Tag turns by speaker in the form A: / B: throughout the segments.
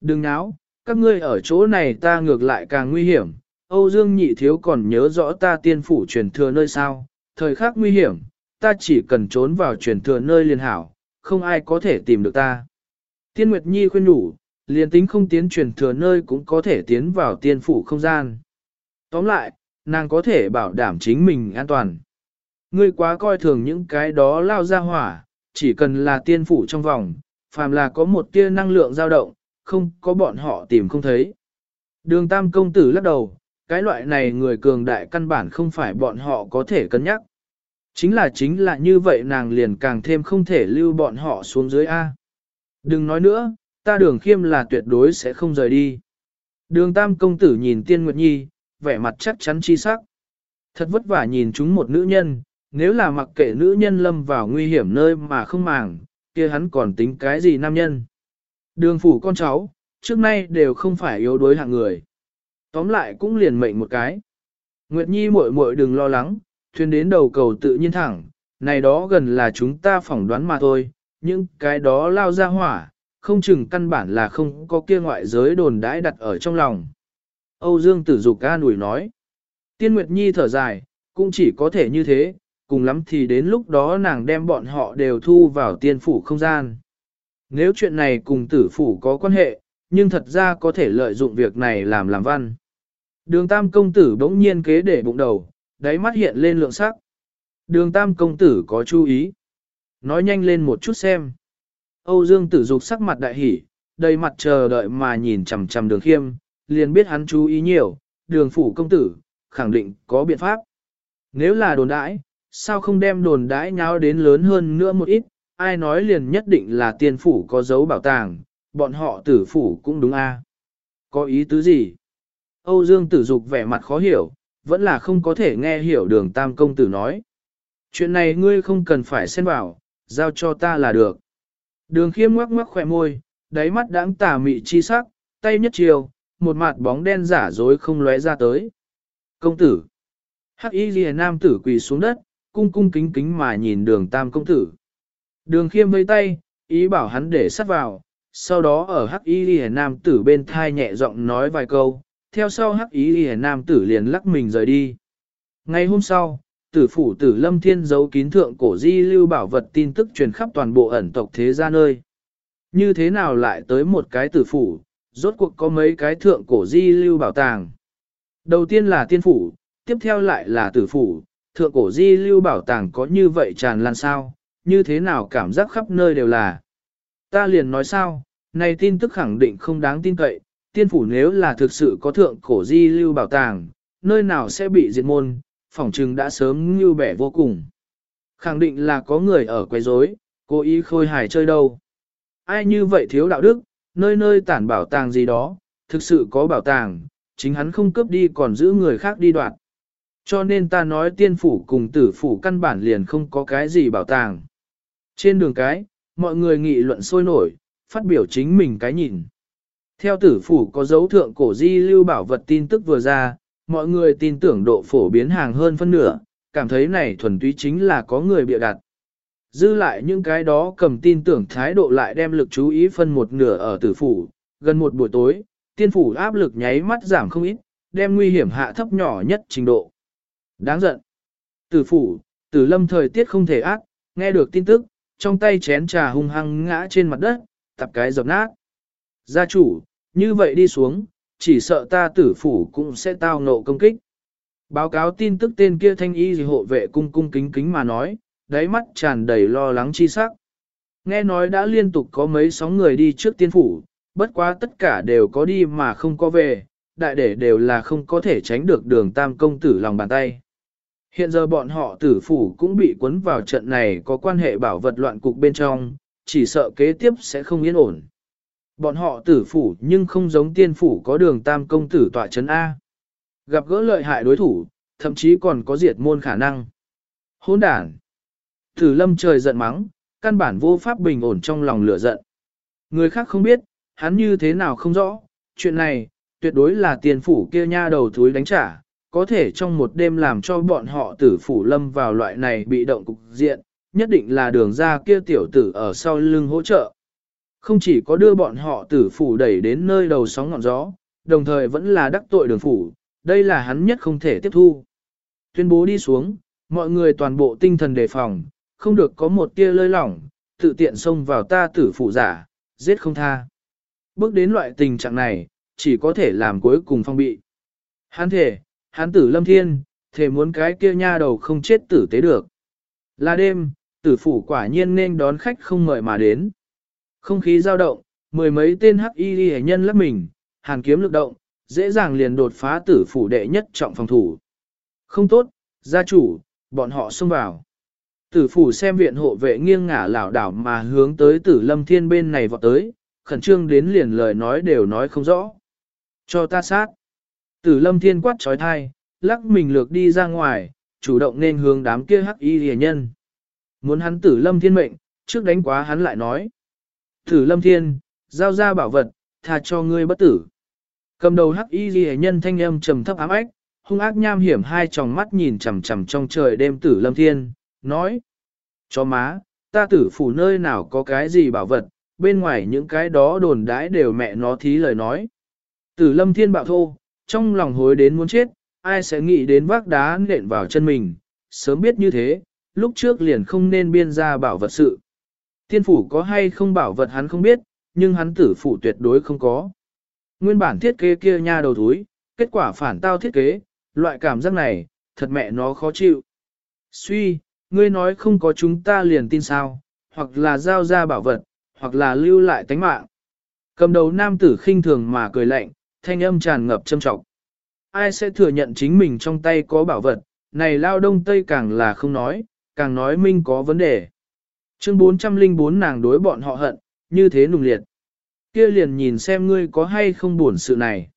A: Đừng náo, các ngươi ở chỗ này ta ngược lại càng nguy hiểm, Âu Dương nhị thiếu còn nhớ rõ ta tiên phủ truyền thừa nơi sao, thời khắc nguy hiểm, ta chỉ cần trốn vào truyền thừa nơi liền hảo, không ai có thể tìm được ta. Tiên Nguyệt Nhi khuyên nhủ, liền tính không tiến truyền thừa nơi cũng có thể tiến vào tiên phủ không gian. Tóm lại, nàng có thể bảo đảm chính mình an toàn. Ngươi quá coi thường những cái đó lao ra hỏa, chỉ cần là tiên phủ trong vòng, phàm là có một tia năng lượng dao động, không có bọn họ tìm không thấy. Đường tam công tử lắc đầu, cái loại này người cường đại căn bản không phải bọn họ có thể cân nhắc. Chính là chính là như vậy nàng liền càng thêm không thể lưu bọn họ xuống dưới A. Đừng nói nữa, ta đường khiêm là tuyệt đối sẽ không rời đi. Đường tam công tử nhìn tiên nguyệt nhi, vẻ mặt chắc chắn chi sắc. Thật vất vả nhìn chúng một nữ nhân, nếu là mặc kệ nữ nhân lâm vào nguy hiểm nơi mà không màng, kia hắn còn tính cái gì nam nhân. Đường phủ con cháu, trước nay đều không phải yếu đuối hạng người. Tóm lại cũng liền mệnh một cái. Nguyệt Nhi muội muội đừng lo lắng, thuyền đến đầu cầu tự nhiên thẳng, này đó gần là chúng ta phỏng đoán mà thôi, nhưng cái đó lao ra hỏa, không chừng căn bản là không có kia ngoại giới đồn đãi đặt ở trong lòng. Âu Dương Tử Dục ca nủi nói. Tiên Nguyệt Nhi thở dài, cũng chỉ có thể như thế, cùng lắm thì đến lúc đó nàng đem bọn họ đều thu vào tiên phủ không gian. Nếu chuyện này cùng tử phủ có quan hệ, nhưng thật ra có thể lợi dụng việc này làm làm văn. Đường tam công tử bỗng nhiên kế để bụng đầu, đáy mắt hiện lên lượng sắc. Đường tam công tử có chú ý. Nói nhanh lên một chút xem. Âu Dương tử dục sắc mặt đại hỉ, đầy mặt chờ đợi mà nhìn chằm chằm đường khiêm, liền biết hắn chú ý nhiều, đường phủ công tử, khẳng định có biện pháp. Nếu là đồn đãi, sao không đem đồn đãi nháo đến lớn hơn nữa một ít, ai nói liền nhất định là tiên phủ có dấu bảo tàng, bọn họ tử phủ cũng đúng a. Có ý tứ gì? Âu Dương tử dục vẻ mặt khó hiểu, vẫn là không có thể nghe hiểu đường tam công tử nói. Chuyện này ngươi không cần phải xen vào, giao cho ta là được. Đường khiêm ngoắc ngoắc khỏe môi, đáy mắt đáng tà mị chi sắc, tay nhất chiều, một mặt bóng đen giả dối không lóe ra tới. Công tử. Hắc y ghi nam tử quỳ xuống đất, cung cung kính kính mà nhìn đường tam công tử. Đường khiêm vây tay, ý bảo hắn để sắt vào, sau đó ở hắc y ghi nam tử bên thai nhẹ giọng nói vài câu, theo sau hắc y ghi nam tử liền lắc mình rời đi. Ngày hôm sau, tử phủ tử lâm thiên giấu kín thượng cổ di lưu bảo vật tin tức truyền khắp toàn bộ ẩn tộc thế gia nơi. Như thế nào lại tới một cái tử phủ, rốt cuộc có mấy cái thượng cổ di lưu bảo tàng. Đầu tiên là tiên phủ, tiếp theo lại là tử phủ, thượng cổ di lưu bảo tàng có như vậy tràn lan sao, như thế nào cảm giác khắp nơi đều là. Ta liền nói sao, này tin tức khẳng định không đáng tin cậy, tiên phủ nếu là thực sự có thượng cổ di lưu bảo tàng, nơi nào sẽ bị diệt môn, phỏng trừng đã sớm như bẻ vô cùng. Khẳng định là có người ở quấy rối, cố ý khôi hài chơi đâu. Ai như vậy thiếu đạo đức, nơi nơi tản bảo tàng gì đó, thực sự có bảo tàng, chính hắn không cướp đi còn giữ người khác đi đoạt. Cho nên ta nói tiên phủ cùng tử phủ căn bản liền không có cái gì bảo tàng. Trên đường cái, mọi người nghị luận sôi nổi, phát biểu chính mình cái nhìn. Theo tử phủ có dấu thượng cổ di lưu bảo vật tin tức vừa ra, mọi người tin tưởng độ phổ biến hàng hơn phân nửa, cảm thấy này thuần túy chính là có người bịa đặt. Dư lại những cái đó cầm tin tưởng thái độ lại đem lực chú ý phân một nửa ở tử phủ, gần một buổi tối, tiên phủ áp lực nháy mắt giảm không ít, đem nguy hiểm hạ thấp nhỏ nhất trình độ. Đáng giận. Tử phủ, tử lâm thời tiết không thể ác, nghe được tin tức, trong tay chén trà hung hăng ngã trên mặt đất, tập cái dập nát. Gia chủ, như vậy đi xuống, chỉ sợ ta tử phủ cũng sẽ tao nộ công kích. Báo cáo tin tức tên kia thanh y gì hộ vệ cung cung kính kính mà nói, đáy mắt tràn đầy lo lắng chi sắc. Nghe nói đã liên tục có mấy sóng người đi trước tiên phủ, bất quá tất cả đều có đi mà không có về, đại để đều là không có thể tránh được đường tam công tử lòng bàn tay. Hiện giờ bọn họ tử phủ cũng bị cuốn vào trận này có quan hệ bảo vật loạn cục bên trong, chỉ sợ kế tiếp sẽ không yên ổn. Bọn họ tử phủ nhưng không giống tiên phủ có đường tam công tử tọa chấn A. Gặp gỡ lợi hại đối thủ, thậm chí còn có diệt môn khả năng. Hôn đản. Tử lâm trời giận mắng, căn bản vô pháp bình ổn trong lòng lửa giận. Người khác không biết, hắn như thế nào không rõ, chuyện này, tuyệt đối là tiền phủ kia nha đầu thúi đánh trả, có thể trong một đêm làm cho bọn họ tử phủ lâm vào loại này bị động cục diện, nhất định là đường ra kia tiểu tử ở sau lưng hỗ trợ. Không chỉ có đưa bọn họ tử phủ đẩy đến nơi đầu sóng ngọn gió, đồng thời vẫn là đắc tội đường phủ, đây là hắn nhất không thể tiếp thu. Tuyên bố đi xuống, mọi người toàn bộ tinh thần đề phòng, không được có một tia lơi lỏng, tự tiện xông vào ta tử phủ giả, giết không tha. Bước đến loại tình trạng này, chỉ có thể làm cuối cùng phong bị. Hắn thể, hắn tử lâm thiên, thể muốn cái kia nha đầu không chết tử tế được. Là đêm, tử phủ quả nhiên nên đón khách không mời mà đến. Không khí dao động, mười mấy tên hắc y hệ nhân lấp mình, hàn kiếm lực động, dễ dàng liền đột phá tử phủ đệ nhất trọng phòng thủ. Không tốt, gia chủ, bọn họ xông vào. Tử phủ xem viện hộ vệ nghiêng ngả lảo đảo mà hướng tới tử lâm thiên bên này vọt tới, khẩn trương đến liền lời nói đều nói không rõ. Cho ta sát. Tử lâm thiên quát trói thai, lắc mình lược đi ra ngoài, chủ động nên hướng đám kia hắc y rìa nhân. Muốn hắn tử lâm thiên mệnh, trước đánh quá hắn lại nói. Tử lâm thiên, giao ra bảo vật, tha cho ngươi bất tử. Cầm đầu hắc y rìa nhân thanh âm trầm thấp ám ách, hung ác nham hiểm hai tròng mắt nhìn chằm chằm trong trời đêm tử lâm thiên, nói. Cho má, ta tử phủ nơi nào có cái gì bảo vật, bên ngoài những cái đó đồn đãi đều mẹ nó thí lời nói. Tử lâm thiên bạo thô, trong lòng hối đến muốn chết, ai sẽ nghĩ đến vác đá nện vào chân mình, sớm biết như thế, lúc trước liền không nên biên ra bảo vật sự. Thiên phủ có hay không bảo vật hắn không biết, nhưng hắn tử phủ tuyệt đối không có. Nguyên bản thiết kế kia nha đầu túi, kết quả phản tao thiết kế, loại cảm giác này, thật mẹ nó khó chịu. Suy, ngươi nói không có chúng ta liền tin sao, hoặc là giao ra bảo vật, hoặc là lưu lại tánh mạng. Cầm đầu nam tử khinh thường mà cười lạnh, thanh âm tràn ngập châm trọng. Ai sẽ thừa nhận chính mình trong tay có bảo vật, này lao đông tây càng là không nói, càng nói minh có vấn đề. Chương 404 nàng đối bọn họ hận, như thế nùng liệt. Kia liền nhìn xem ngươi có hay không buồn sự này.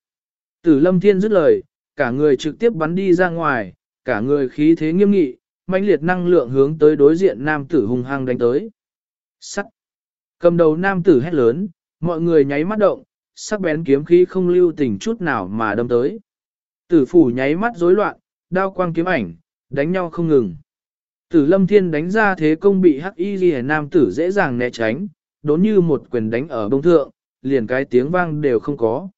A: Tử lâm thiên dứt lời, cả người trực tiếp bắn đi ra ngoài, cả người khí thế nghiêm nghị, mãnh liệt năng lượng hướng tới đối diện nam tử hung hăng đánh tới. Sắt. Cầm đầu nam tử hét lớn, mọi người nháy mắt động, sắc bén kiếm khí không lưu tình chút nào mà đâm tới. Tử phủ nháy mắt rối loạn, đao quang kiếm ảnh, đánh nhau không ngừng. Tử lâm thiên đánh ra thế công bị hắc y ghi nam tử dễ dàng né tránh, đốn như một quyền đánh ở bông thượng, liền cái tiếng vang đều không có.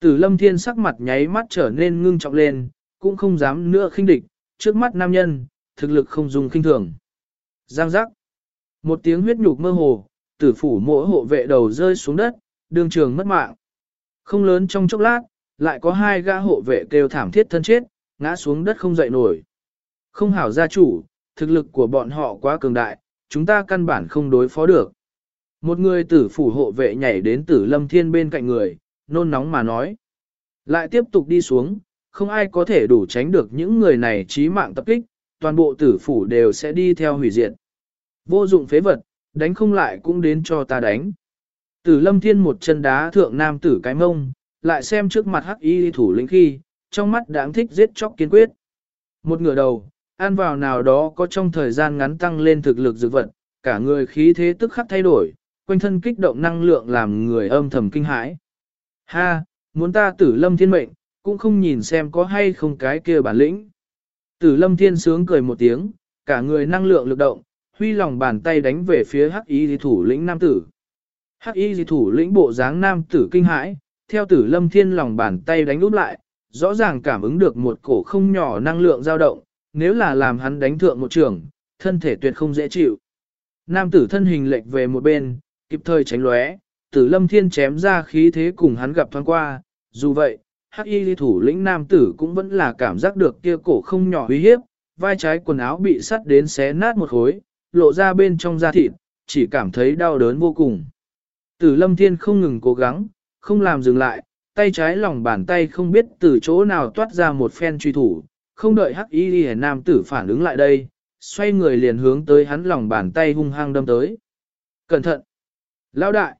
A: Tử lâm thiên sắc mặt nháy mắt trở nên ngưng trọng lên, cũng không dám nữa khinh địch, trước mắt nam nhân, thực lực không dùng khinh thường. Giang giác. Một tiếng huyết nhục mơ hồ, tử phủ mỗi hộ vệ đầu rơi xuống đất, đường trường mất mạng. Không lớn trong chốc lát, lại có hai gã hộ vệ kêu thảm thiết thân chết, ngã xuống đất không dậy nổi. Không hảo gia chủ, thực lực của bọn họ quá cường đại, chúng ta căn bản không đối phó được. Một người tử phủ hộ vệ nhảy đến tử lâm thiên bên cạnh người, nôn nóng mà nói. Lại tiếp tục đi xuống, không ai có thể đủ tránh được những người này trí mạng tập kích, toàn bộ tử phủ đều sẽ đi theo hủy diệt. Vô dụng phế vật, đánh không lại cũng đến cho ta đánh. Tử lâm thiên một chân đá thượng nam tử cái mông, lại xem trước mặt hắc y thủ lĩnh khi, trong mắt đáng thích giết chóc kiên quyết. Một ngửa đầu, ăn vào nào đó có trong thời gian ngắn tăng lên thực lực dược vật, cả người khí thế tức khắc thay đổi, quanh thân kích động năng lượng làm người âm thầm kinh hãi. Ha, muốn ta tử lâm thiên mệnh, cũng không nhìn xem có hay không cái kia bản lĩnh. Tử lâm thiên sướng cười một tiếng, cả người năng lượng lực động, huy lòng bàn tay đánh về phía hắc y thủ lĩnh nam tử. Hắc y thủ lĩnh bộ dáng nam tử kinh hãi, theo tử lâm thiên lòng bàn tay đánh úp lại, rõ ràng cảm ứng được một cổ không nhỏ năng lượng dao động, nếu là làm hắn đánh thượng một trường, thân thể tuyệt không dễ chịu. Nam tử thân hình lệch về một bên, kịp thời tránh lóe, tử lâm thiên chém ra khí thế cùng hắn gặp thoáng qua, dù vậy, hắc y thủ lĩnh nam tử cũng vẫn là cảm giác được kia cổ không nhỏ uy hiếp, vai trái quần áo bị sắt đến xé nát một khối, lộ ra bên trong da thịt, chỉ cảm thấy đau đớn vô cùng. Tử lâm thiên không ngừng cố gắng, không làm dừng lại, tay trái lòng bàn tay không biết từ chỗ nào toát ra một phen truy thủ, không đợi hắc y ghi nam tử phản ứng lại đây, xoay người liền hướng tới hắn lòng bàn tay hung hăng đâm tới. Cẩn thận! Lão đại!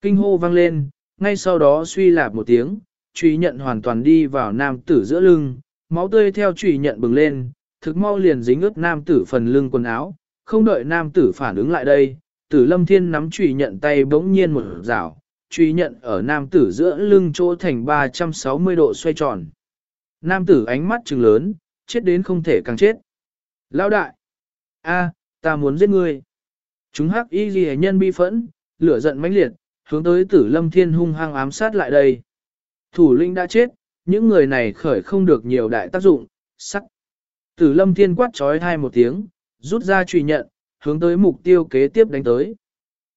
A: Kinh hô vang lên, ngay sau đó suy lạp một tiếng, truy nhận hoàn toàn đi vào nam tử giữa lưng, máu tươi theo truy nhận bừng lên, thực mau liền dính ướt nam tử phần lưng quần áo, không đợi nam tử phản ứng lại đây, tử lâm thiên nắm trùy nhận tay bỗng nhiên một rảo, truy nhận ở nam tử giữa lưng chỗ thành 360 độ xoay tròn. Nam tử ánh mắt trừng lớn, chết đến không thể càng chết. Lão đại! a, ta muốn giết ngươi! Chúng hắc y ghi nhân bi phẫn, lửa giận mãnh liệt, hướng tới tử lâm thiên hung hăng ám sát lại đây. Thủ Linh đã chết, những người này khởi không được nhiều đại tác dụng, sắc. Tử lâm thiên quát trói hai một tiếng, rút ra truy nhận, hướng tới mục tiêu kế tiếp đánh tới.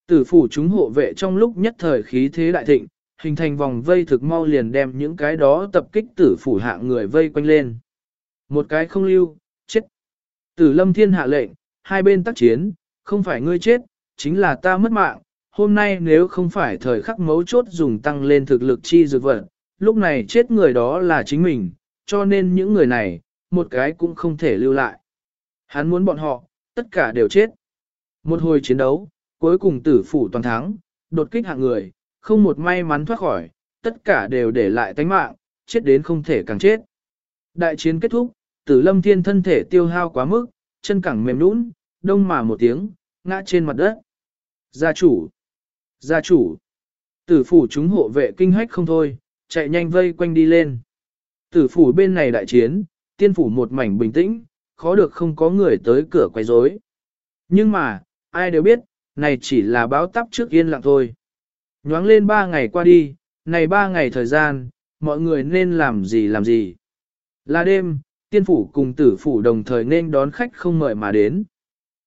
A: Tử phủ chúng hộ vệ trong lúc nhất thời khí thế đại thịnh, hình thành vòng vây thực mau liền đem những cái đó tập kích tử phủ hạ người vây quanh lên. Một cái không lưu, chết. Tử lâm thiên hạ lệnh, hai bên tác chiến, không phải ngươi chết, chính là ta mất mạng. Hôm nay nếu không phải thời khắc mấu chốt dùng tăng lên thực lực chi dược vật, lúc này chết người đó là chính mình, cho nên những người này, một cái cũng không thể lưu lại. Hắn muốn bọn họ, tất cả đều chết. Một hồi chiến đấu, cuối cùng tử phủ toàn thắng, đột kích hạng người, không một may mắn thoát khỏi, tất cả đều để lại tánh mạng, chết đến không thể càng chết. Đại chiến kết thúc, tử lâm thiên thân thể tiêu hao quá mức, chân cẳng mềm nũng, đông mà một tiếng, ngã trên mặt đất. Gia chủ! Gia chủ! Tử phủ chúng hộ vệ kinh hách không thôi, chạy nhanh vây quanh đi lên. Tử phủ bên này đại chiến, tiên phủ một mảnh bình tĩnh, khó được không có người tới cửa quấy rối. Nhưng mà, ai đều biết, này chỉ là báo tắp trước yên lặng thôi. Nhoáng lên ba ngày qua đi, này ba ngày thời gian, mọi người nên làm gì làm gì. Là đêm, tiên phủ cùng tử phủ đồng thời nên đón khách không mời mà đến.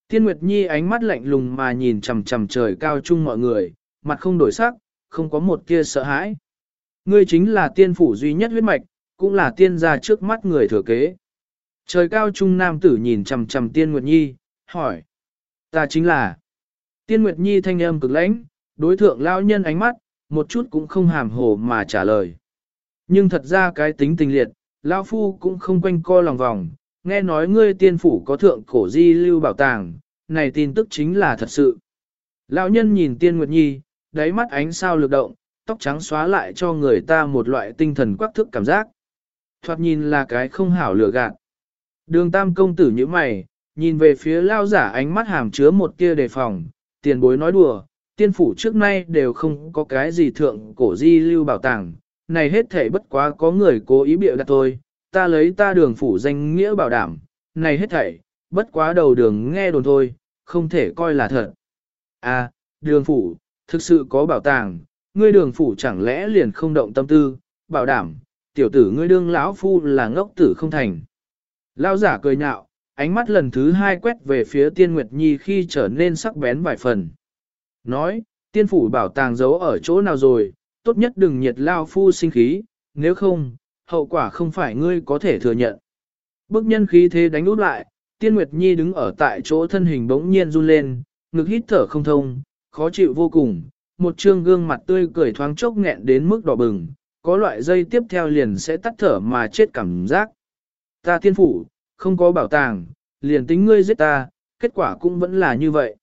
A: Tiên Nguyệt Nhi ánh mắt lạnh lùng mà nhìn chằm chằm trời cao chung mọi người, mặt không đổi sắc, không có một tia sợ hãi. Ngươi chính là tiên phủ duy nhất huyết mạch, cũng là tiên gia trước mắt người thừa kế. Trời cao trung nam tử nhìn chằm chằm tiên Nguyệt Nhi, hỏi. Ta chính là. Tiên Nguyệt Nhi thanh âm cực lãnh, đối thượng lao nhân ánh mắt, một chút cũng không hàm hồ mà trả lời. Nhưng thật ra cái tính tình liệt, lao phu cũng không quanh co lòng vòng, nghe nói ngươi tiên phủ có thượng cổ di lưu bảo tàng, này tin tức chính là thật sự. Lão nhân nhìn tiên Nguyệt Nhi, đáy mắt ánh sao lực động, tóc trắng xóa lại cho người ta một loại tinh thần quắc thức cảm giác. Thoạt nhìn là cái không hảo lựa gạt. Đường tam công tử như mày, nhìn về phía lao giả ánh mắt hàm chứa một tia đề phòng, tiền bối nói đùa, tiên phủ trước nay đều không có cái gì thượng cổ di lưu bảo tàng, này hết thể bất quá có người cố ý bịa đặt thôi, ta lấy ta đường phủ danh nghĩa bảo đảm, này hết thảy, bất quá đầu đường nghe đồn thôi, không thể coi là thật. À, đường phủ, thực sự có bảo tàng, ngươi đường phủ chẳng lẽ liền không động tâm tư, bảo đảm, tiểu tử ngươi đương lão phu là ngốc tử không thành. Lao giả cười nhạo, ánh mắt lần thứ hai quét về phía tiên Nguyệt Nhi khi trở nên sắc bén vài phần. Nói, tiên phủ bảo tàng giấu ở chỗ nào rồi, tốt nhất đừng nhiệt lao phu sinh khí, nếu không, hậu quả không phải ngươi có thể thừa nhận. Bức nhân khí thế đánh út lại, tiên Nguyệt Nhi đứng ở tại chỗ thân hình bỗng nhiên run lên, ngực hít thở không thông, khó chịu vô cùng, một trương gương mặt tươi cười thoáng chốc nghẹn đến mức đỏ bừng, có loại dây tiếp theo liền sẽ tắt thở mà chết cảm giác. Ta tiên phủ, không có bảo tàng, liền tính ngươi giết ta, kết quả cũng vẫn là như vậy.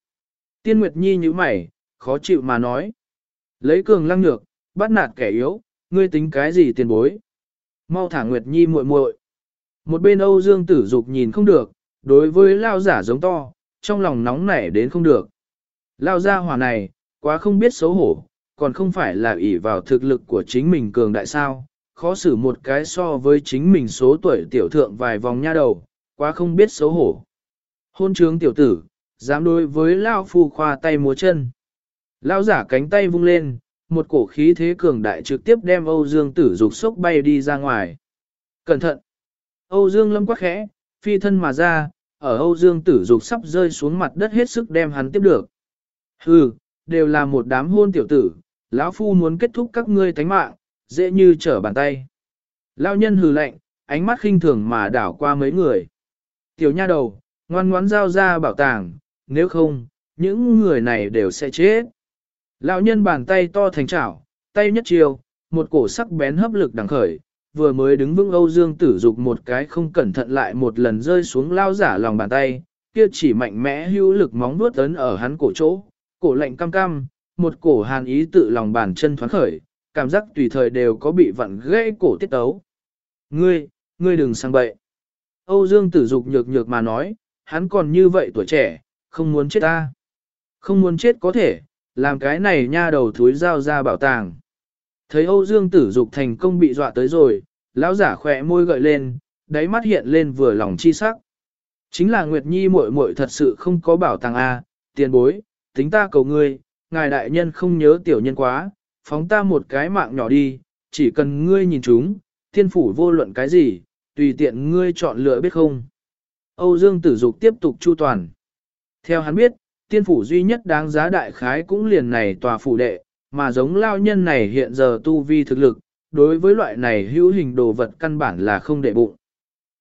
A: Tiên Nguyệt Nhi như mày, khó chịu mà nói. Lấy cường lăng nhược, bắt nạt kẻ yếu, ngươi tính cái gì tiền bối. Mau thả Nguyệt Nhi muội muội. Một bên Âu Dương Tử Dục nhìn không được, đối với lao giả giống to, trong lòng nóng nảy đến không được. Lao gia hỏa này, quá không biết xấu hổ, còn không phải là ỷ vào thực lực của chính mình cường đại sao, khó xử một cái so với chính mình số tuổi tiểu thượng vài vòng nha đầu, quá không biết xấu hổ. Hôn trướng tiểu tử, dám đối với Lao Phu khoa tay múa chân. Lao giả cánh tay vung lên, một cổ khí thế cường đại trực tiếp đem Âu Dương tử dục sốc bay đi ra ngoài. Cẩn thận! Âu Dương lâm quá khẽ, phi thân mà ra, ở Âu Dương tử dục sắp rơi xuống mặt đất hết sức đem hắn tiếp được. Hừ, đều là một đám hôn tiểu tử, lão phu muốn kết thúc các ngươi thánh mạng, dễ như trở bàn tay. Lão nhân hừ lạnh, ánh mắt khinh thường mà đảo qua mấy người. Tiểu nha đầu, ngoan ngoãn giao ra bảo tàng, nếu không, những người này đều sẽ chết. Lão nhân bàn tay to thành chảo, tay nhất chiều, một cổ sắc bén hấp lực đằng khởi, vừa mới đứng vững Âu Dương tử dục một cái không cẩn thận lại một lần rơi xuống lao giả lòng bàn tay, kia chỉ mạnh mẽ hữu lực móng vuốt ấn ở hắn cổ chỗ, cổ lạnh cam cam, một cổ hàn ý tự lòng bàn chân thoáng khởi, cảm giác tùy thời đều có bị vặn gãy cổ tiết tấu. Ngươi, ngươi đừng sang bậy. Âu Dương tử dục nhược nhược mà nói, hắn còn như vậy tuổi trẻ, không muốn chết ta. Không muốn chết có thể, làm cái này nha đầu thúi giao ra bảo tàng. Thấy Âu Dương tử dục thành công bị dọa tới rồi, lão giả khỏe môi gợi lên, đáy mắt hiện lên vừa lòng chi sắc. Chính là Nguyệt Nhi muội muội thật sự không có bảo tàng A, tiền bối, tính ta cầu ngươi, ngài đại nhân không nhớ tiểu nhân quá, phóng ta một cái mạng nhỏ đi, chỉ cần ngươi nhìn chúng, thiên phủ vô luận cái gì, tùy tiện ngươi chọn lựa biết không. Âu Dương Tử Dục tiếp tục chu toàn. Theo hắn biết, tiên phủ duy nhất đáng giá đại khái cũng liền này tòa phủ đệ, mà giống lao nhân này hiện giờ tu vi thực lực, đối với loại này hữu hình đồ vật căn bản là không để bụng.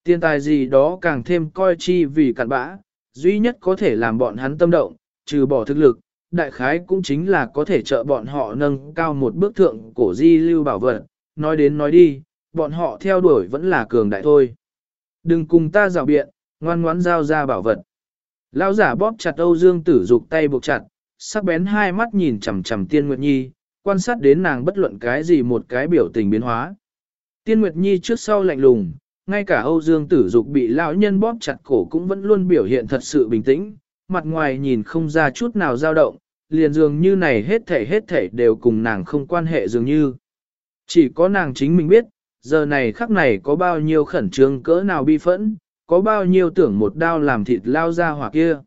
A: Tiên tài gì đó càng thêm coi chi vì cặn bã, duy nhất có thể làm bọn hắn tâm động, trừ bỏ thực lực, đại khái cũng chính là có thể trợ bọn họ nâng cao một bước thượng cổ di lưu bảo vật, nói đến nói đi, bọn họ theo đuổi vẫn là cường đại thôi. Đừng cùng ta rào biện, ngoan ngoãn giao ra bảo vật. Lão giả bóp chặt Âu Dương Tử Dục tay buộc chặt, sắc bén hai mắt nhìn chằm chằm Tiên Nguyệt Nhi, quan sát đến nàng bất luận cái gì một cái biểu tình biến hóa. Tiên Nguyệt Nhi trước sau lạnh lùng, ngay cả Âu Dương Tử Dục bị lão nhân bóp chặt cổ cũng vẫn luôn biểu hiện thật sự bình tĩnh, mặt ngoài nhìn không ra chút nào dao động, liền dường như này hết thảy hết thảy đều cùng nàng không quan hệ dường như. Chỉ có nàng chính mình biết, giờ này khắc này có bao nhiêu khẩn trương cỡ nào bi phẫn, có bao nhiêu tưởng một đao làm thịt lao ra hỏa kia.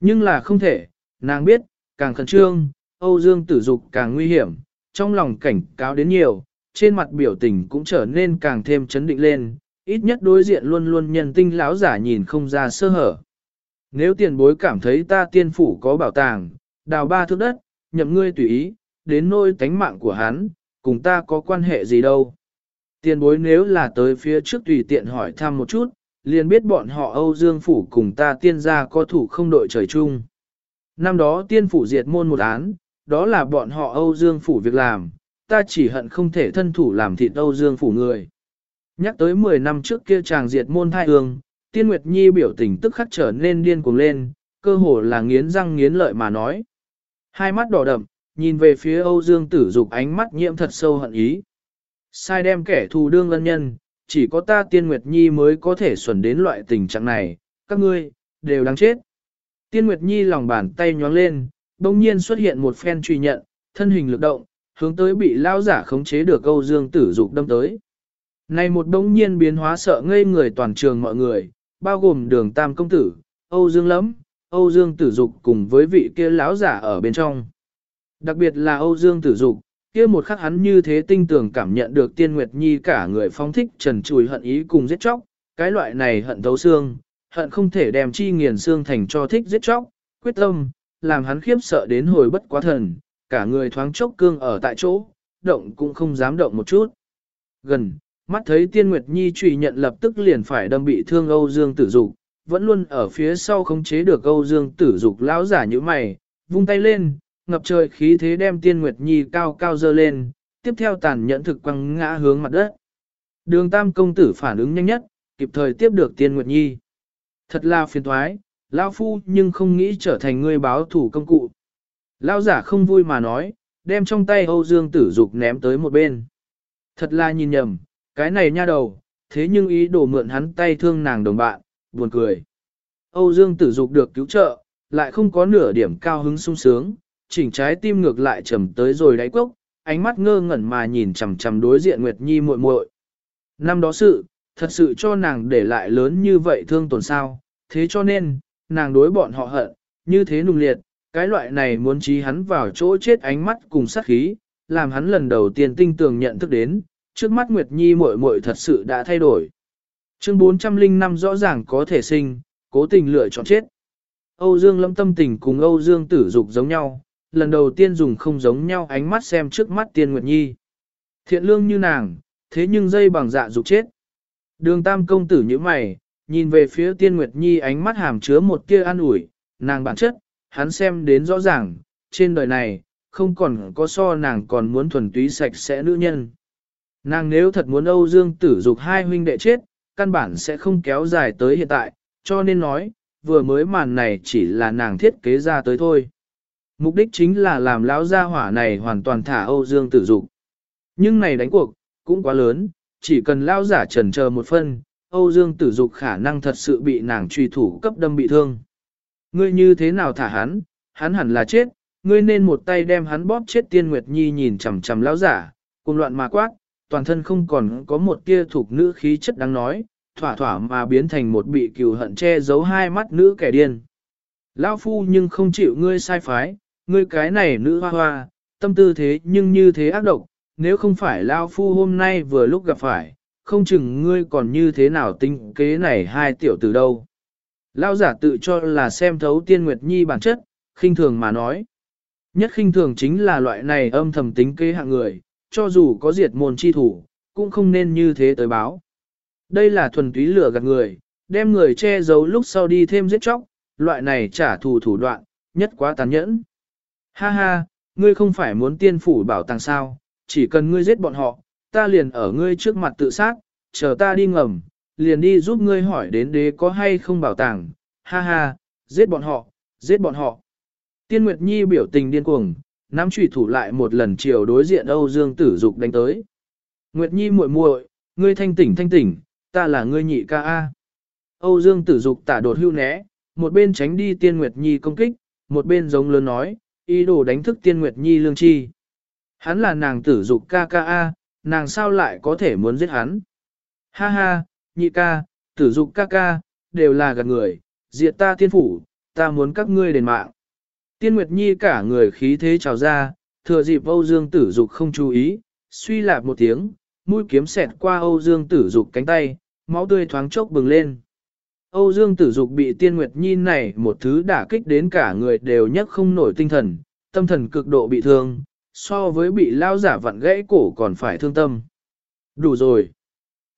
A: Nhưng là không thể, nàng biết, càng khẩn trương, Âu Dương tử dục càng nguy hiểm, trong lòng cảnh cáo đến nhiều, trên mặt biểu tình cũng trở nên càng thêm chấn định lên, ít nhất đối diện luôn luôn nhân tinh lão giả nhìn không ra sơ hở. Nếu tiền bối cảm thấy ta tiên phủ có bảo tàng, đào ba thước đất, nhậm ngươi tùy ý, đến nôi tánh mạng của hắn, cùng ta có quan hệ gì đâu. Tiền bối nếu là tới phía trước tùy tiện hỏi thăm một chút, liền biết bọn họ Âu Dương Phủ cùng ta tiên gia có thủ không đội trời chung. Năm đó tiên phủ diệt môn một án, đó là bọn họ Âu Dương Phủ việc làm, ta chỉ hận không thể thân thủ làm thịt Âu Dương Phủ người. Nhắc tới 10 năm trước kia chàng diệt môn thai hương, tiên Nguyệt Nhi biểu tình tức khắc trở nên điên cuồng lên, cơ hồ là nghiến răng nghiến lợi mà nói. Hai mắt đỏ đậm, nhìn về phía Âu Dương tử dục ánh mắt nhiễm thật sâu hận ý. Sai đem kẻ thù đương ân nhân, chỉ có ta tiên Nguyệt Nhi mới có thể xuẩn đến loại tình trạng này, các ngươi, đều đáng chết. Tiên Nguyệt Nhi lòng bàn tay nhóng lên, bỗng nhiên xuất hiện một phen truy nhận, thân hình lực động, hướng tới bị lao giả khống chế được Âu Dương tử dục đâm tới. Này một đống nhiên biến hóa sợ ngây người toàn trường mọi người, bao gồm đường tam công tử, Âu Dương lẫm, Âu Dương tử dục cùng với vị kia lão giả ở bên trong. Đặc biệt là Âu Dương tử dục, kia một khắc hắn như thế tinh tường cảm nhận được tiên nguyệt nhi cả người phong thích trần trùi hận ý cùng giết chóc, cái loại này hận thấu xương, hận không thể đem chi nghiền xương thành cho thích giết chóc, quyết tâm, làm hắn khiếp sợ đến hồi bất quá thần, cả người thoáng chốc cương ở tại chỗ, động cũng không dám động một chút. Gần, mắt thấy tiên nguyệt nhi trùy nhận lập tức liền phải đâm bị thương Âu Dương tử dục, vẫn luôn ở phía sau không chế được Âu Dương tử dục lão giả như mày, vung tay lên, ngập trời khí thế đem tiên nguyệt nhi cao cao dơ lên, tiếp theo tàn nhẫn thực quăng ngã hướng mặt đất. Đường tam công tử phản ứng nhanh nhất, kịp thời tiếp được tiên nguyệt nhi. Thật là phiền thoái, lão phu nhưng không nghĩ trở thành người báo thủ công cụ. Lão giả không vui mà nói, đem trong tay Âu Dương tử dục ném tới một bên. Thật là nhìn nhầm, cái này nha đầu, thế nhưng ý đồ mượn hắn tay thương nàng đồng bạn, buồn cười. Âu Dương tử dục được cứu trợ, lại không có nửa điểm cao hứng sung sướng, chỉnh trái tim ngược lại trầm tới rồi đáy cốc, ánh mắt ngơ ngẩn mà nhìn chằm chằm đối diện Nguyệt Nhi muội muội. Năm đó sự, thật sự cho nàng để lại lớn như vậy thương tổn sao, thế cho nên, nàng đối bọn họ hận, như thế nung liệt, cái loại này muốn trí hắn vào chỗ chết ánh mắt cùng sát khí, làm hắn lần đầu tiên tinh tường nhận thức đến, trước mắt Nguyệt Nhi muội muội thật sự đã thay đổi. Chương 405 rõ ràng có thể sinh, cố tình lựa chọn chết. Âu Dương lâm tâm tình cùng Âu Dương tử dục giống nhau, lần đầu tiên dùng không giống nhau ánh mắt xem trước mắt tiên Nguyệt Nhi. Thiện lương như nàng, thế nhưng dây bằng dạ dục chết. Đường tam công tử như mày, nhìn về phía tiên Nguyệt Nhi ánh mắt hàm chứa một kia an ủi, nàng bản chất, hắn xem đến rõ ràng, trên đời này, không còn có so nàng còn muốn thuần túy sạch sẽ nữ nhân. Nàng nếu thật muốn Âu Dương tử dục hai huynh đệ chết, căn bản sẽ không kéo dài tới hiện tại, cho nên nói, vừa mới màn này chỉ là nàng thiết kế ra tới thôi. Mục đích chính là làm lão gia hỏa này hoàn toàn thả Âu Dương tử dục. Nhưng này đánh cuộc, cũng quá lớn, chỉ cần lão giả trần chờ một phân, Âu Dương tử dục khả năng thật sự bị nàng truy thủ cấp đâm bị thương. Ngươi như thế nào thả hắn, hắn hẳn là chết, ngươi nên một tay đem hắn bóp chết tiên Nguyệt Nhi nhìn chằm chằm lão giả, cùng loạn mà quát, toàn thân không còn có một tia thuộc nữ khí chất đáng nói, thỏa thỏa mà biến thành một bị cừu hận che giấu hai mắt nữ kẻ điên. Lão phu nhưng không chịu ngươi sai phái, ngươi cái này nữ hoa hoa, tâm tư thế nhưng như thế ác độc, nếu không phải lão Phu hôm nay vừa lúc gặp phải, không chừng ngươi còn như thế nào tính kế này hai tiểu từ đâu. Lão giả tự cho là xem thấu tiên nguyệt nhi bản chất, khinh thường mà nói. Nhất khinh thường chính là loại này âm thầm tính kế hạng người, cho dù có diệt môn chi thủ, cũng không nên như thế tới báo. Đây là thuần túy lửa gạt người, đem người che giấu lúc sau đi thêm giết chóc, loại này trả thù thủ đoạn, nhất quá tàn nhẫn. Ha ha, ngươi không phải muốn tiên phủ bảo tàng sao, chỉ cần ngươi giết bọn họ, ta liền ở ngươi trước mặt tự sát, chờ ta đi ngầm, liền đi giúp ngươi hỏi đến đế có hay không bảo tàng, ha ha, giết bọn họ, giết bọn họ. Tiên Nguyệt Nhi biểu tình điên cuồng, nắm chủy thủ lại một lần chiều đối diện Âu Dương Tử Dục đánh tới. Nguyệt Nhi muội muội, ngươi thanh tỉnh thanh tỉnh, ta là ngươi nhị ca A. Âu Dương Tử Dục tả đột hưu né, một bên tránh đi Tiên Nguyệt Nhi công kích, một bên giống lớn nói, ý đồ đánh thức Tiên Nguyệt Nhi lương chi. Hắn là nàng tử dục ca ca A, nàng sao lại có thể muốn giết hắn. Ha ha, nhị ca, tử dục ca ca, đều là gạt người, diệt ta tiên phủ, ta muốn các ngươi đền mạng. Tiên Nguyệt Nhi cả người khí thế trào ra, thừa dịp Âu Dương tử dục không chú ý, suy lạp một tiếng, mũi kiếm xẹt qua Âu Dương tử dục cánh tay, máu tươi thoáng chốc bừng lên. Âu Dương tử dục bị Tiên Nguyệt Nhi này một thứ đả kích đến cả người đều nhấc không nổi tinh thần, tâm thần cực độ bị thương, so với bị lao giả vặn gãy cổ còn phải thương tâm. Đủ rồi.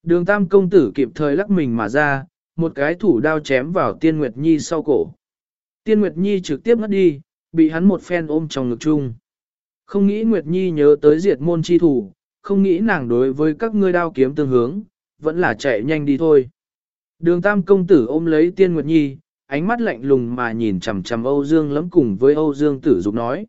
A: Đường tam công tử kịp thời lắc mình mà ra, một cái thủ đao chém vào tiên Nguyệt Nhi sau cổ. Tiên Nguyệt Nhi trực tiếp ngất đi, bị hắn một phen ôm trong ngực chung. Không nghĩ Nguyệt Nhi nhớ tới diệt môn chi thủ, không nghĩ nàng đối với các ngươi đao kiếm tương hướng, vẫn là chạy nhanh đi thôi. Đường tam công tử ôm lấy tiên Nguyệt Nhi, ánh mắt lạnh lùng mà nhìn chằm chằm Âu Dương lắm cùng với Âu Dương tử dục nói.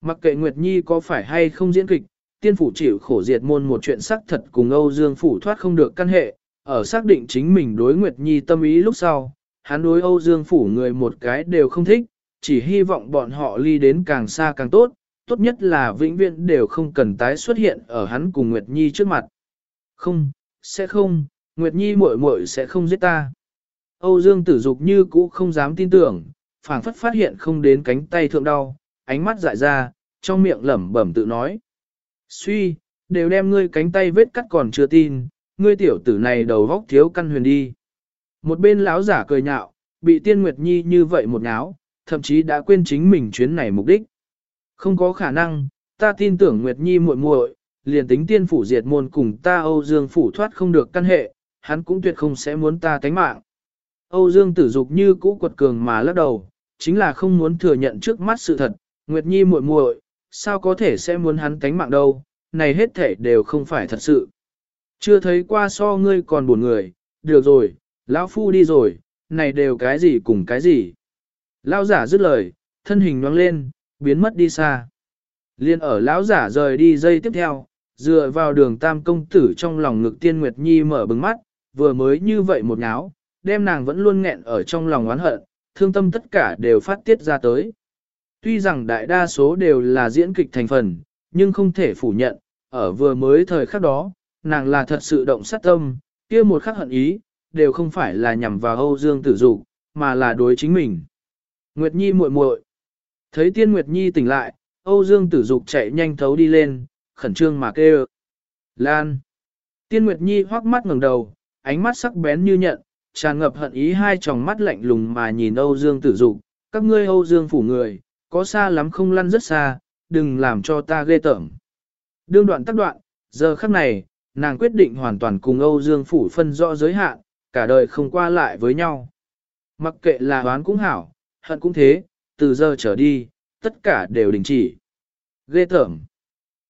A: Mặc kệ Nguyệt Nhi có phải hay không diễn kịch, tiên phủ chịu khổ diệt môn một chuyện xác thật cùng Âu Dương phủ thoát không được căn hệ, ở xác định chính mình đối Nguyệt Nhi tâm ý lúc sau, hắn đối Âu Dương phủ người một cái đều không thích, chỉ hy vọng bọn họ ly đến càng xa càng tốt, tốt nhất là vĩnh viễn đều không cần tái xuất hiện ở hắn cùng Nguyệt Nhi trước mặt. Không, sẽ không, Nguyệt Nhi muội muội sẽ không giết ta. Âu Dương tử dục như cũ không dám tin tưởng, phảng phất phát hiện không đến cánh tay thượng đau, ánh mắt dại ra, trong miệng lẩm bẩm tự nói. Suy, đều đem ngươi cánh tay vết cắt còn chưa tin, ngươi tiểu tử này đầu vóc thiếu căn huyền đi. Một bên lão giả cười nhạo, bị tiên nguyệt nhi như vậy một náo, thậm chí đã quên chính mình chuyến này mục đích. Không có khả năng, ta tin tưởng nguyệt nhi muội muội, liền tính tiên phủ diệt môn cùng ta Âu Dương phủ thoát không được căn hệ, hắn cũng tuyệt không sẽ muốn ta tánh mạng. Âu Dương tử dục như cũ quật cường mà lắc đầu, chính là không muốn thừa nhận trước mắt sự thật, Nguyệt Nhi muội muội, sao có thể sẽ muốn hắn tánh mạng đâu, này hết thể đều không phải thật sự. Chưa thấy qua so ngươi còn buồn người, được rồi, lão phu đi rồi, này đều cái gì cùng cái gì. Lão giả dứt lời, thân hình nhoáng lên, biến mất đi xa. Liên ở lão giả rời đi giây tiếp theo, dựa vào đường tam công tử trong lòng ngực tiên Nguyệt Nhi mở bừng mắt, vừa mới như vậy một ngáo, đem nàng vẫn luôn nghẹn ở trong lòng oán hận, thương tâm tất cả đều phát tiết ra tới. Tuy rằng đại đa số đều là diễn kịch thành phần, nhưng không thể phủ nhận, ở vừa mới thời khắc đó, nàng là thật sự động sát tâm, kia một khắc hận ý, đều không phải là nhằm vào Âu Dương Tử Dục, mà là đối chính mình. Nguyệt Nhi muội muội. Thấy Tiên Nguyệt Nhi tỉnh lại, Âu Dương Tử Dục chạy nhanh thấu đi lên, khẩn trương mà kêu. Lan. Tiên Nguyệt Nhi hoắc mắt ngẩng đầu, ánh mắt sắc bén như nhận, tràn ngập hận ý hai tròng mắt lạnh lùng mà nhìn Âu Dương Tử Dục, các ngươi Âu Dương phủ người, có xa lắm không lăn rất xa, đừng làm cho ta ghê tởm. Đương đoạn tắc đoạn, giờ khắc này, nàng quyết định hoàn toàn cùng Âu Dương Phủ phân rõ giới hạn, cả đời không qua lại với nhau. Mặc kệ là đoán cũng hảo, hận cũng thế, từ giờ trở đi, tất cả đều đình chỉ. Ghê tởm.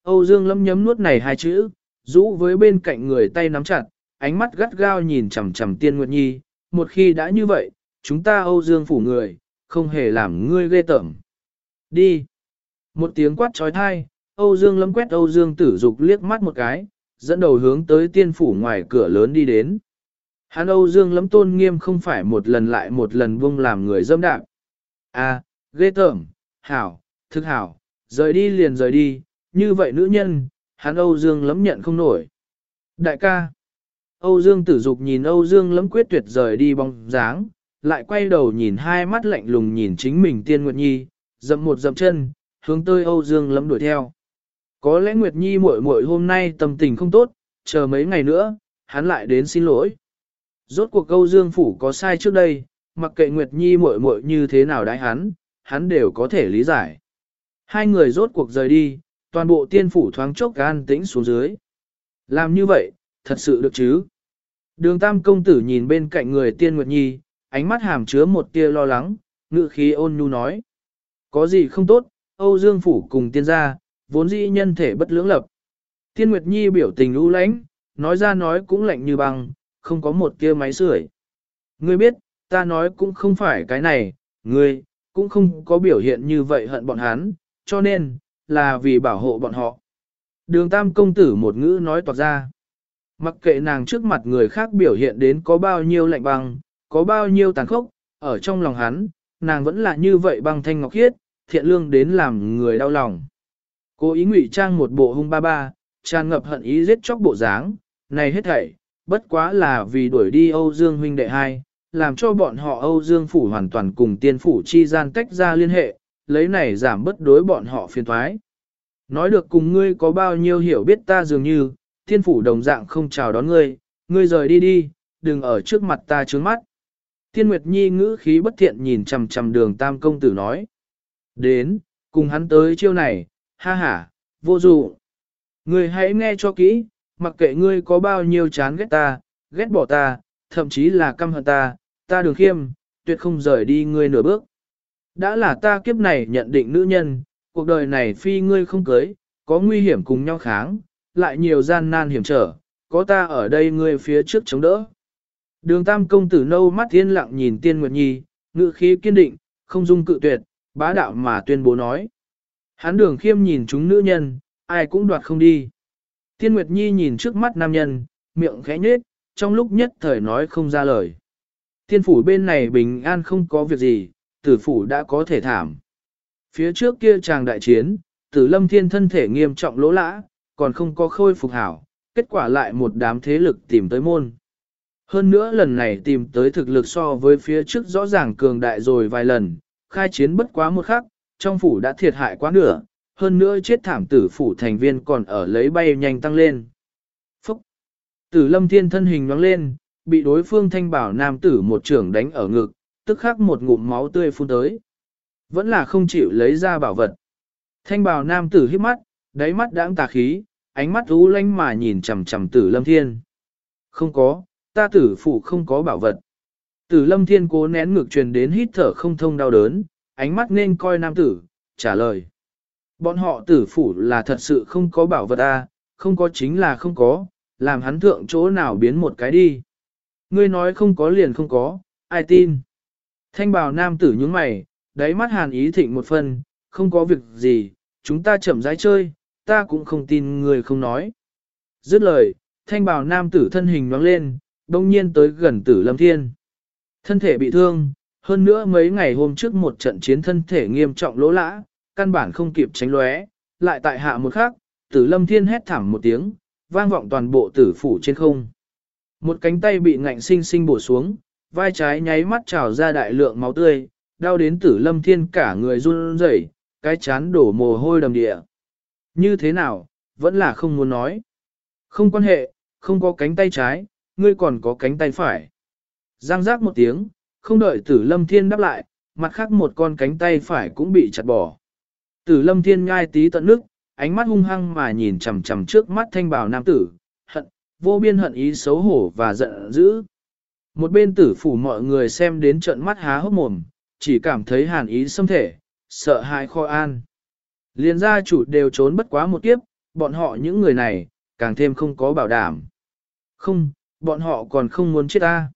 A: Âu Dương lâm nhấm nuốt này hai chữ, rũ với bên cạnh người tay nắm chặt, ánh mắt gắt gao nhìn chằm chằm Tiên Nguyệt Nhi, một khi đã như vậy, chúng ta Âu Dương Phủ người, không hề làm ngươi ghê tởm. Đi. Một tiếng quát trói thai, Âu Dương lâm quét Âu Dương tử dục liếc mắt một cái, dẫn đầu hướng tới tiên phủ ngoài cửa lớn đi đến. Hắn Âu Dương lấm tôn nghiêm không phải một lần lại một lần buông làm người dâm đạp. À, ghê tởm, hảo, thực hảo, rời đi liền rời đi, như vậy nữ nhân, hắn Âu Dương lấm nhận không nổi. Đại ca, Âu Dương tử dục nhìn Âu Dương lấm quyết tuyệt rời đi bóng dáng, lại quay đầu nhìn hai mắt lạnh lùng nhìn chính mình tiên nguyệt nhi, dậm một dậm chân, hướng tới Âu Dương lấm đuổi theo. Có lẽ Nguyệt Nhi muội muội hôm nay tâm tình không tốt, chờ mấy ngày nữa, hắn lại đến xin lỗi. Rốt cuộc Âu Dương phủ có sai trước đây, mặc kệ Nguyệt Nhi muội muội như thế nào đãi hắn, hắn đều có thể lý giải. Hai người rốt cuộc rời đi, toàn bộ tiên phủ thoáng chốc gan tĩnh xuống dưới. Làm như vậy, thật sự được chứ? Đường tam công tử nhìn bên cạnh người tiên Nguyệt Nhi, ánh mắt hàm chứa một tia lo lắng, ngự khí ôn nhu nói. Có gì không tốt, Âu Dương Phủ cùng tiên gia, vốn dĩ nhân thể bất lưỡng lập. Tiên Nguyệt Nhi biểu tình lũ lãnh, nói ra nói cũng lạnh như băng, không có một tia máy sưởi. Ngươi biết, ta nói cũng không phải cái này, ngươi, cũng không có biểu hiện như vậy hận bọn hắn, cho nên, là vì bảo hộ bọn họ. Đường tam công tử một ngữ nói toạc ra. Mặc kệ nàng trước mặt người khác biểu hiện đến có bao nhiêu lạnh băng, có bao nhiêu tàn khốc, ở trong lòng hắn, nàng vẫn là như vậy băng thanh ngọc khiết, thiện lương đến làm người đau lòng. Cô ý ngụy trang một bộ hung ba ba, tràn ngập hận ý giết chóc bộ dáng, này hết thảy, bất quá là vì đuổi đi Âu Dương huynh đệ hai, làm cho bọn họ Âu Dương phủ hoàn toàn cùng tiên phủ chi gian tách ra liên hệ, lấy này giảm bất đối bọn họ phiền thoái. Nói được cùng ngươi có bao nhiêu hiểu biết ta dường như, tiên phủ đồng dạng không chào đón ngươi, ngươi rời đi đi, đừng ở trước mặt ta trướng mắt. Tiên Nguyệt Nhi ngữ khí bất thiện nhìn chằm chằm đường tam công tử nói. Đến, cùng hắn tới chiêu này, ha ha, vô dụ. Ngươi hãy nghe cho kỹ, mặc kệ ngươi có bao nhiêu chán ghét ta, ghét bỏ ta, thậm chí là căm hận ta, ta đường khiêm, tuyệt không rời đi ngươi nửa bước. Đã là ta kiếp này nhận định nữ nhân, cuộc đời này phi ngươi không cưới, có nguy hiểm cùng nhau kháng, lại nhiều gian nan hiểm trở, có ta ở đây ngươi phía trước chống đỡ. Đường tam công tử nâu mắt thiên lặng nhìn tiên nguyệt nhi, ngự khí kiên định, không dung cự tuyệt, bá đạo mà tuyên bố nói. Hắn đường khiêm nhìn chúng nữ nhân, ai cũng đoạt không đi. Tiên Nguyệt Nhi nhìn trước mắt nam nhân, miệng khẽ nhếch, trong lúc nhất thời nói không ra lời. Thiên phủ bên này bình an không có việc gì, tử phủ đã có thể thảm. Phía trước kia chàng đại chiến, tử lâm thiên thân thể nghiêm trọng lỗ lã, còn không có khôi phục hảo, kết quả lại một đám thế lực tìm tới môn. Hơn nữa lần này tìm tới thực lực so với phía trước rõ ràng cường đại rồi vài lần, khai chiến bất quá một khắc, trong phủ đã thiệt hại quá nửa, hơn nữa chết thảm tử phủ thành viên còn ở lấy bay nhanh tăng lên. Phúc! Tử lâm thiên thân hình nhoáng lên, bị đối phương thanh bảo nam tử một trưởng đánh ở ngực, tức khắc một ngụm máu tươi phun tới. Vẫn là không chịu lấy ra bảo vật. Thanh bảo nam tử hít mắt, đáy mắt đãng tà khí, ánh mắt u lanh mà nhìn chằm chằm tử lâm thiên. Không có, ta tử phụ không có bảo vật. Tử lâm thiên cố nén ngực truyền đến hít thở không thông đau đớn, ánh mắt nên coi nam tử, trả lời. Bọn họ tử phủ là thật sự không có bảo vật a, à, không có chính là không có, làm hắn thượng chỗ nào biến một cái đi. Ngươi nói không có liền không có, ai tin. Thanh bào nam tử nhướng mày, đáy mắt hàn ý thịnh một phần, không có việc gì, chúng ta chậm rãi chơi, ta cũng không tin người không nói. Dứt lời, thanh bào nam tử thân hình nhoáng lên, đông nhiên tới gần tử lâm thiên. Thân thể bị thương, hơn nữa mấy ngày hôm trước một trận chiến thân thể nghiêm trọng lỗ lã, căn bản không kịp tránh lóe, lại tại hạ một khắc, tử lâm thiên hét thảm một tiếng, vang vọng toàn bộ tử phủ trên không. Một cánh tay bị ngạnh sinh sinh bổ xuống, vai trái nháy mắt trào ra đại lượng máu tươi, đau đến tử lâm thiên cả người run rẩy, cái chán đổ mồ hôi đầm địa. Như thế nào, vẫn là không muốn nói. Không quan hệ, không có cánh tay trái, ngươi còn có cánh tay phải. Giang giác một tiếng, không đợi tử lâm thiên đáp lại, mặt khác một con cánh tay phải cũng bị chặt bỏ. Tử lâm thiên ngai tí tận nước, ánh mắt hung hăng mà nhìn chằm chằm trước mắt thanh bào nam tử, vô biên hận ý xấu hổ và giận dữ. Một bên tử phủ mọi người xem đến trận mắt há hốc mồm, chỉ cảm thấy hàn ý xâm thể, sợ hãi kho an. Liên gia chủ đều trốn bất quá một kiếp, bọn họ những người này, càng thêm không có bảo đảm. Không, bọn họ còn không muốn chết ta.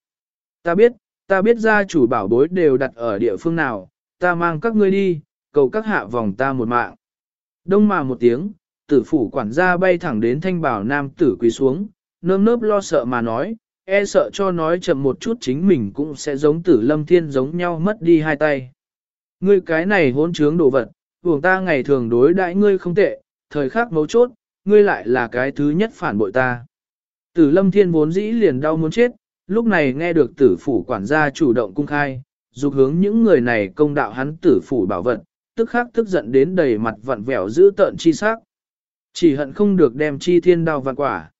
A: Ta biết, ta biết gia chủ bảo bối đều đặt ở địa phương nào, ta mang các ngươi đi, cầu các hạ vòng ta một mạng. Đông mà một tiếng, tử phủ quản gia bay thẳng đến thanh bảo nam tử quỳ xuống, nơm nớp lo sợ mà nói, e sợ cho nói chậm một chút chính mình cũng sẽ giống tử lâm thiên giống nhau mất đi hai tay. Ngươi cái này hỗn trướng đồ vật, vùng ta ngày thường đối đãi ngươi không tệ, thời khắc mấu chốt, ngươi lại là cái thứ nhất phản bội ta. Tử lâm thiên vốn dĩ liền đau muốn chết, lúc này nghe được tử phủ quản gia chủ động cung khai, dục hướng những người này công đạo hắn tử phủ bảo vật, tức khắc tức giận đến đầy mặt vặn vẹo giữ tợn chi sắc. Chỉ hận không được đem chi thiên đao vạn quả.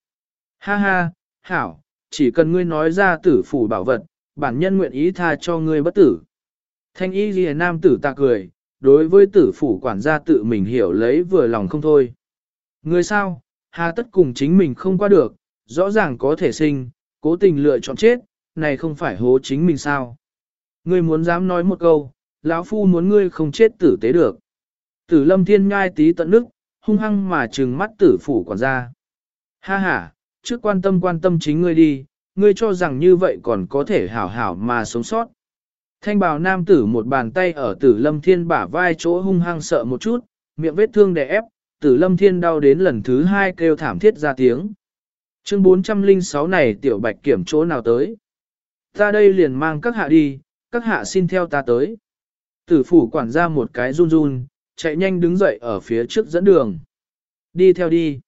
A: Ha ha, hảo, chỉ cần ngươi nói ra tử phủ bảo vật, bản nhân nguyện ý tha cho ngươi bất tử. Thanh y ghi nam tử ta cười, đối với tử phủ quản gia tự mình hiểu lấy vừa lòng không thôi. Ngươi sao, hà tất cùng chính mình không qua được, rõ ràng có thể sinh, cố tình lựa chọn chết, này không phải hố chính mình sao. Ngươi muốn dám nói một câu, lão phu muốn ngươi không chết tử tế được. Tử lâm thiên ngai tí tận nước, hung hăng mà trừng mắt tử phủ quản gia. Ha ha, trước quan tâm quan tâm chính ngươi đi, ngươi cho rằng như vậy còn có thể hảo hảo mà sống sót. Thanh bào nam tử một bàn tay ở tử lâm thiên bả vai chỗ hung hăng sợ một chút, miệng vết thương đè ép, tử lâm thiên đau đến lần thứ hai kêu thảm thiết ra tiếng. Chương 406 này tiểu bạch kiểm chỗ nào tới? Ta đây liền mang các hạ đi, các hạ xin theo ta tới. Tử phủ quản ra một cái run run, chạy nhanh đứng dậy ở phía trước dẫn đường. Đi theo đi.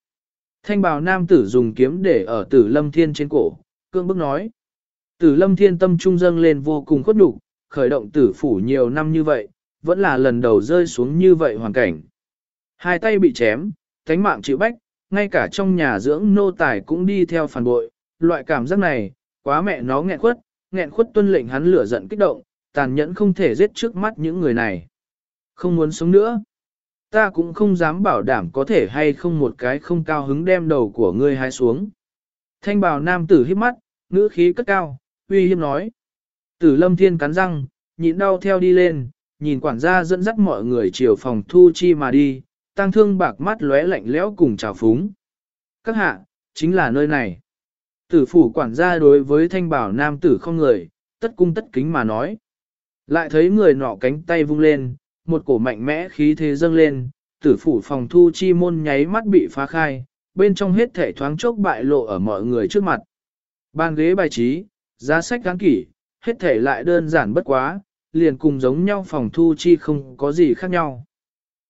A: Thanh bào nam tử dùng kiếm để ở tử lâm thiên trên cổ, cương bức nói. Tử lâm thiên tâm trung dâng lên vô cùng khuất nhục, khởi động tử phủ nhiều năm như vậy, vẫn là lần đầu rơi xuống như vậy hoàn cảnh. Hai tay bị chém, cánh mạng chịu bách, ngay cả trong nhà dưỡng nô tài cũng đi theo phản bội, loại cảm giác này, quá mẹ nó nghẹn khuất, nghẹn khuất tuân lệnh hắn lửa giận kích động, tàn nhẫn không thể giết trước mắt những người này. Không muốn sống nữa. Ta cũng không dám bảo đảm có thể hay không một cái không cao hứng đem đầu của ngươi hái xuống. Thanh bào nam tử hít mắt, ngữ khí cất cao, uy hiếp nói. Tử lâm thiên cắn răng, nhịn đau theo đi lên, nhìn quản gia dẫn dắt mọi người chiều phòng thu chi mà đi, tăng thương bạc mắt lóe lạnh lẽo cùng trào phúng. Các hạ, chính là nơi này. Tử phủ quản gia đối với thanh bảo nam tử không người, tất cung tất kính mà nói. Lại thấy người nọ cánh tay vung lên, một cổ mạnh mẽ khí thế dâng lên, tử phủ phòng thu chi môn nháy mắt bị phá khai, bên trong hết thể thoáng chốc bại lộ ở mọi người trước mặt. Ban ghế bài trí, giá sách gắn kỷ, hết thể lại đơn giản bất quá, liền cùng giống nhau phòng thu chi không có gì khác nhau.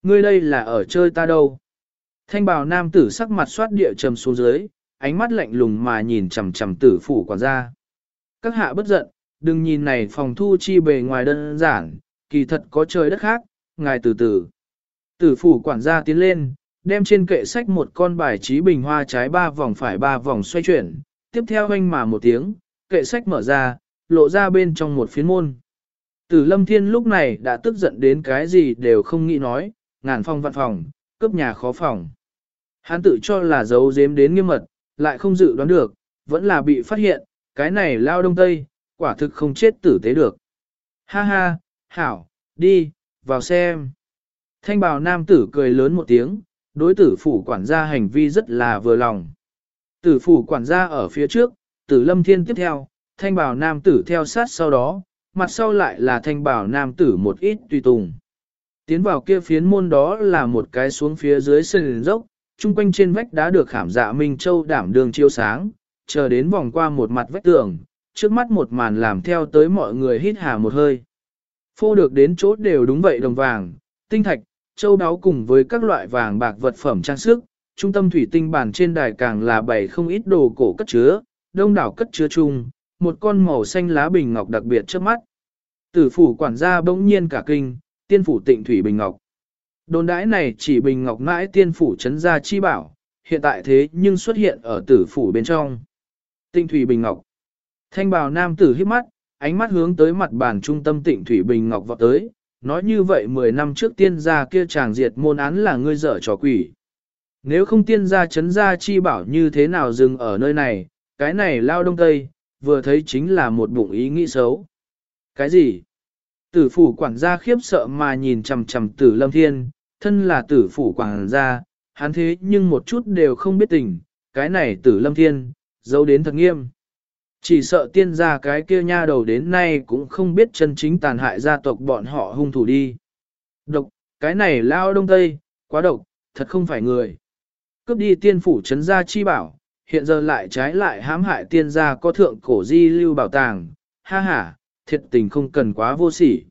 A: Ngươi đây là ở chơi ta đâu? Thanh bào nam tử sắc mặt xoát địa trầm xuống dưới, ánh mắt lạnh lùng mà nhìn chằm chằm tử phủ quản gia. Các hạ bất giận, đừng nhìn này phòng thu chi bề ngoài đơn giản, kỳ thật có trời đất khác, ngài từ từ. Tử phủ quản gia tiến lên, đem trên kệ sách một con bài trí bình hoa trái ba vòng phải ba vòng xoay chuyển, tiếp theo hoanh mà một tiếng, kệ sách mở ra, lộ ra bên trong một phiến môn. Tử lâm thiên lúc này đã tức giận đến cái gì đều không nghĩ nói, ngàn phong vạn phòng, cướp nhà khó phòng. Hắn tự cho là giấu giếm đến nghiêm mật, lại không dự đoán được, vẫn là bị phát hiện, cái này lao đông tây, quả thực không chết tử tế được. Ha ha, hảo, đi, vào xem. Thanh bào nam tử cười lớn một tiếng, đối tử phủ quản gia hành vi rất là vừa lòng. Tử phủ quản gia ở phía trước, tử lâm thiên tiếp theo, thanh bào nam tử theo sát sau đó, mặt sau lại là thanh bào nam tử một ít tùy tùng. Tiến vào kia phiến môn đó là một cái xuống phía dưới sân dốc, chung quanh trên vách đá được khảm dạ Minh Châu đảm đường chiếu sáng, chờ đến vòng qua một mặt vách tường, trước mắt một màn làm theo tới mọi người hít hà một hơi. Phô được đến chỗ đều đúng vậy đồng vàng, tinh thạch, châu đáo cùng với các loại vàng bạc vật phẩm trang sức, trung tâm thủy tinh bàn trên đài càng là bày không ít đồ cổ cất chứa, đông đảo cất chứa chung, một con màu xanh lá bình ngọc đặc biệt trước mắt. Tử phủ quản gia bỗng nhiên cả kinh, tiên phủ tịnh thủy bình ngọc. Đồn đãi này chỉ bình ngọc mãi tiên phủ trấn gia chi bảo, hiện tại thế nhưng xuất hiện ở tử phủ bên trong. tinh thủy bình ngọc. Thanh bào nam tử hít mắt, ánh mắt hướng tới mặt bàn trung tâm tịnh thủy bình ngọc vọt tới, nói như vậy 10 năm trước tiên gia kia chàng diệt môn án là ngươi dở trò quỷ. Nếu không tiên gia chấn gia chi bảo như thế nào dừng ở nơi này, cái này lao đông tây, vừa thấy chính là một bụng ý nghĩ xấu. Cái gì? Tử phủ quản gia khiếp sợ mà nhìn chằm chằm tử lâm thiên, thân là tử phủ quản gia, hắn thế nhưng một chút đều không biết tình, cái này tử lâm thiên, giấu đến thật nghiêm. Chỉ sợ tiên gia cái kia nha đầu đến nay cũng không biết chân chính tàn hại gia tộc bọn họ hung thủ đi. Độc, cái này lao đông tây, quá độc, thật không phải người. Cướp đi tiên phủ chấn gia chi bảo, hiện giờ lại trái lại hãm hại tiên gia có thượng cổ di lưu bảo tàng, ha ha, thiệt tình không cần quá vô sỉ.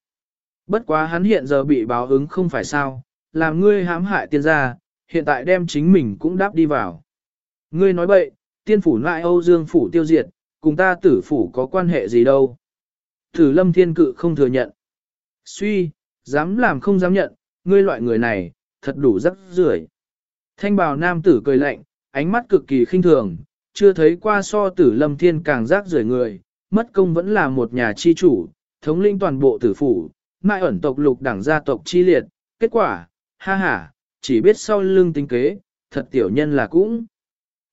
A: Bất quá hắn hiện giờ bị báo ứng không phải sao, làm ngươi hãm hại tiên gia, hiện tại đem chính mình cũng đáp đi vào. Ngươi nói bậy, tiên phủ lại Âu Dương phủ tiêu diệt, cùng ta tử phủ có quan hệ gì đâu. Tử lâm thiên cự không thừa nhận. Suy, dám làm không dám nhận, ngươi loại người này, thật đủ rắc rưởi. Thanh bào nam tử cười lạnh, ánh mắt cực kỳ khinh thường, chưa thấy qua so tử lâm thiên càng rác rưởi người, mất công vẫn là một nhà chi chủ, thống lĩnh toàn bộ tử phủ, mai ẩn tộc lục đảng gia tộc chi liệt, kết quả, ha ha, chỉ biết sau lưng tính kế, thật tiểu nhân là cũng.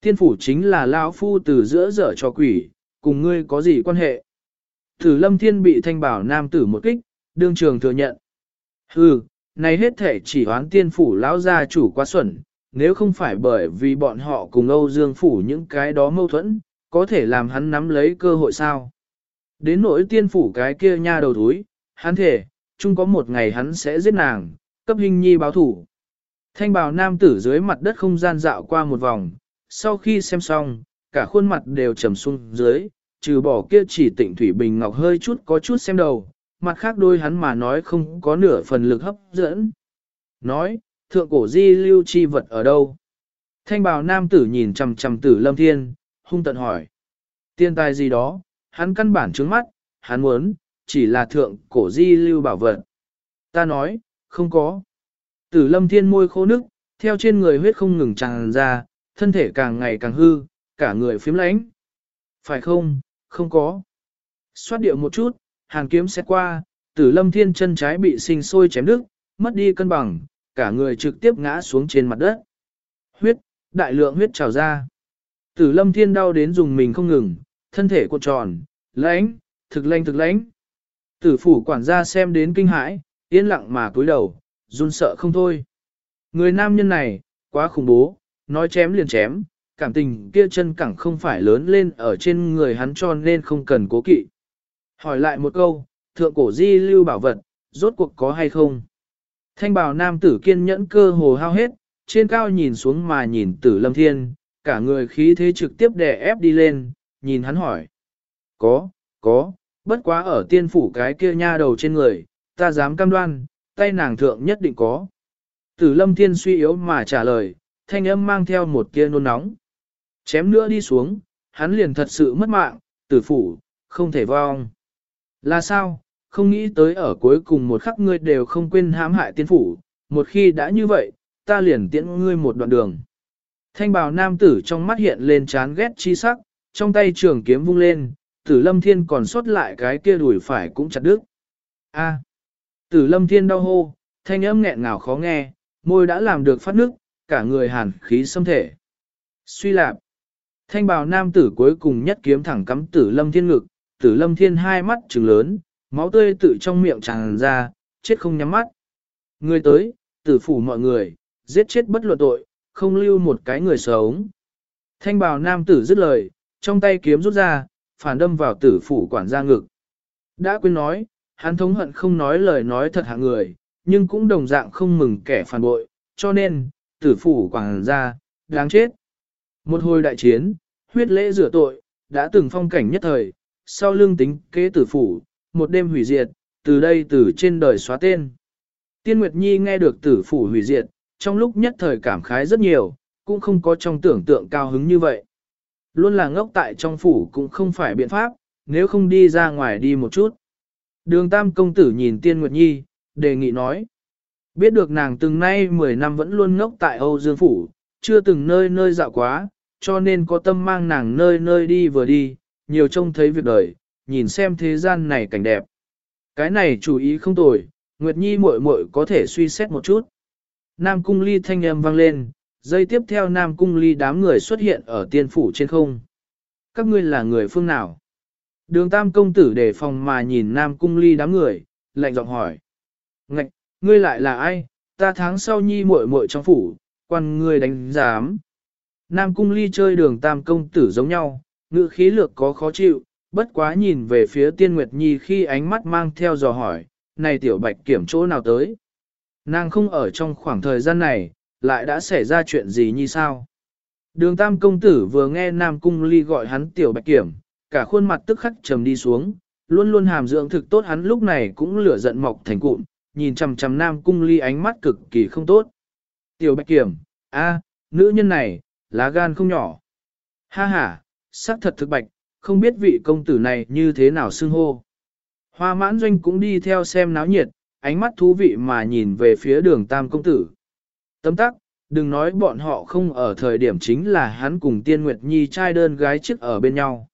A: Tiên phủ chính là lão phu từ giữa dở cho quỷ, cùng ngươi có gì quan hệ? Tử lâm thiên bị thanh bảo nam tử một kích, đương trường thừa nhận. Hừ, này hết thể chỉ hoán tiên phủ lão gia chủ quá xuẩn, nếu không phải bởi vì bọn họ cùng Âu Dương phủ những cái đó mâu thuẫn, có thể làm hắn nắm lấy cơ hội sao? Đến nỗi tiên phủ cái kia nha đầu túi, hắn thể, chung có một ngày hắn sẽ giết nàng, cấp hình nhi báo thủ. Thanh bào nam tử dưới mặt đất không gian dạo qua một vòng, sau khi xem xong, cả khuôn mặt đều trầm xuống dưới, trừ bỏ kia chỉ tịnh thủy bình ngọc hơi chút có chút xem đầu, mặt khác đôi hắn mà nói không có nửa phần lực hấp dẫn. Nói, thượng cổ di lưu chi vật ở đâu? Thanh bào nam tử nhìn chằm chằm tử lâm thiên, hung tận hỏi. Tiên tài gì đó, hắn căn bản trướng mắt, hắn muốn, chỉ là thượng cổ di lưu bảo vật. Ta nói, không có. Tử lâm thiên môi khô nước, theo trên người huyết không ngừng tràn ra, thân thể càng ngày càng hư, cả người phím lánh. Phải không, không có. Xoát điệu một chút, hàng kiếm xét qua, tử lâm thiên chân trái bị sinh sôi chém đứt, mất đi cân bằng, cả người trực tiếp ngã xuống trên mặt đất. Huyết, đại lượng huyết trào ra. Tử lâm thiên đau đến dùng mình không ngừng, thân thể cuộn tròn, lãnh, thực lãnh thực lãnh. Tử phủ quản gia xem đến kinh hãi, yên lặng mà cúi đầu, run sợ không thôi. Người nam nhân này, quá khủng bố, nói chém liền chém, cảm tình kia chân cẳng không phải lớn lên ở trên người hắn cho nên không cần cố kỵ. Hỏi lại một câu, thượng cổ di lưu bảo vật, rốt cuộc có hay không? Thanh bào nam tử kiên nhẫn cơ hồ hao hết, trên cao nhìn xuống mà nhìn tử lâm thiên, cả người khí thế trực tiếp đè ép đi lên, nhìn hắn hỏi. Có, có, bất quá ở tiên phủ cái kia nha đầu trên người, ta dám cam đoan, tay nàng thượng nhất định có. Tử lâm thiên suy yếu mà trả lời, thanh âm mang theo một kia nôn nóng. Chém nữa đi xuống, hắn liền thật sự mất mạng, tử phủ, không thể vong. Là sao, không nghĩ tới ở cuối cùng một khắc ngươi đều không quên hãm hại tiên phủ, một khi đã như vậy, ta liền tiễn ngươi một đoạn đường. Thanh bào nam tử trong mắt hiện lên chán ghét chi sắc, trong tay trường kiếm vung lên, tử lâm thiên còn sót lại cái kia đuổi phải cũng chặt đứt. A. tử lâm thiên đau hô, thanh âm nghẹn ngào khó nghe, môi đã làm được phát nước, cả người hàn khí xâm thể. Suy lạp. Thanh bào nam tử cuối cùng nhất kiếm thẳng cắm tử lâm thiên ngực, tử lâm thiên hai mắt trừng lớn, máu tươi tự trong miệng tràn ra, chết không nhắm mắt. Người tới, tử phủ mọi người, giết chết bất luận tội, không lưu một cái người sống. Thanh bào nam tử dứt lời, trong tay kiếm rút ra, phản đâm vào tử phủ quản gia ngực. Đã quên nói, hắn thống hận không nói lời nói thật hạng người, nhưng cũng đồng dạng không mừng kẻ phản bội, cho nên, tử phủ quản gia, đáng chết. Một hồi đại chiến, huyết lễ rửa tội, đã từng phong cảnh nhất thời, sau lưng tính kế tử phủ, một đêm hủy diệt, từ đây từ trên đời xóa tên. Tiên Nguyệt Nhi nghe được tử phủ hủy diệt, trong lúc nhất thời cảm khái rất nhiều, cũng không có trong tưởng tượng cao hứng như vậy. Luôn là ngốc tại trong phủ cũng không phải biện pháp, nếu không đi ra ngoài đi một chút. Đường Tam công tử nhìn Tiên Nguyệt Nhi, đề nghị nói. Biết được nàng từng nay 10 năm vẫn luôn ngốc tại Âu Dương Phủ, chưa từng nơi nơi dạo quá, cho nên có tâm mang nàng nơi nơi đi vừa đi, nhiều trông thấy việc đời, nhìn xem thế gian này cảnh đẹp. Cái này chú ý không tồi, Nguyệt Nhi muội muội có thể suy xét một chút. Nam cung ly thanh âm vang lên, dây tiếp theo Nam cung ly đám người xuất hiện ở tiên phủ trên không. Các ngươi là người phương nào? Đường tam công tử đề phòng mà nhìn Nam cung ly đám người, lạnh giọng hỏi. Ngạch, ngươi lại là ai? Ta tháng sau nhi muội muội trong phủ, quan ngươi đánh giám. Nam cung ly chơi đường tam công tử giống nhau, ngữ khí lược có khó chịu, bất quá nhìn về phía tiên nguyệt nhi khi ánh mắt mang theo dò hỏi, này tiểu bạch kiểm chỗ nào tới? Nàng không ở trong khoảng thời gian này, lại đã xảy ra chuyện gì như sao? Đường tam công tử vừa nghe Nam Cung Ly gọi hắn tiểu bạch kiểm, cả khuôn mặt tức khắc trầm đi xuống, luôn luôn hàm dưỡng thực tốt hắn lúc này cũng lửa giận mọc thành cụm, nhìn chằm chằm Nam Cung Ly ánh mắt cực kỳ không tốt. Tiểu bạch kiểm, a, nữ nhân này, lá gan không nhỏ. Ha ha, sắc thật thực bạch, không biết vị công tử này như thế nào xưng hô. Hoa mãn doanh cũng đi theo xem náo nhiệt, ánh mắt thú vị mà nhìn về phía đường tam công tử. Tấm tắc, đừng nói bọn họ không ở thời điểm chính là hắn cùng tiên nguyệt nhi trai đơn gái trước ở bên nhau.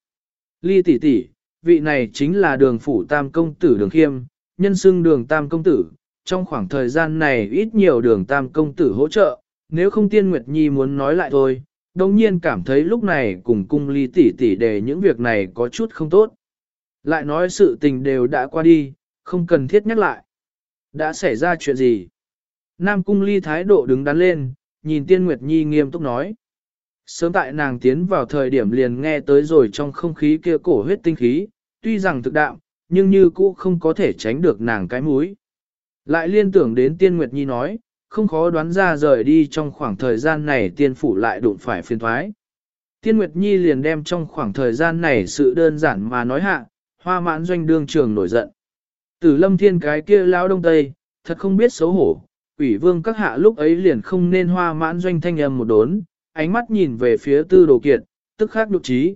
A: Ly tỷ tỷ, vị này chính là đường phủ tam công tử đường khiêm, nhân xưng đường tam công tử, trong khoảng thời gian này ít nhiều đường tam công tử hỗ trợ, nếu không tiên nguyệt nhi muốn nói lại thôi, đồng nhiên cảm thấy lúc này cùng cung ly tỷ tỷ để những việc này có chút không tốt. Lại nói sự tình đều đã qua đi, không cần thiết nhắc lại. Đã xảy ra chuyện gì? Nam cung ly thái độ đứng đắn lên, nhìn tiên nguyệt nhi nghiêm túc nói. Sớm tại nàng tiến vào thời điểm liền nghe tới rồi trong không khí kia cổ huyết tinh khí, tuy rằng thực đạo, nhưng như cũ không có thể tránh được nàng cái mũi. Lại liên tưởng đến tiên nguyệt nhi nói, không khó đoán ra rời đi trong khoảng thời gian này tiên phủ lại đụng phải phiền thoái. Tiên Nguyệt Nhi liền đem trong khoảng thời gian này sự đơn giản mà nói hạ, hoa mãn doanh đương trường nổi giận. Tử lâm thiên cái kia lão đông tây, thật không biết xấu hổ, quỷ vương các hạ lúc ấy liền không nên hoa mãn doanh thanh âm một đốn, ánh mắt nhìn về phía tư đồ kiệt, tức khắc nhục trí.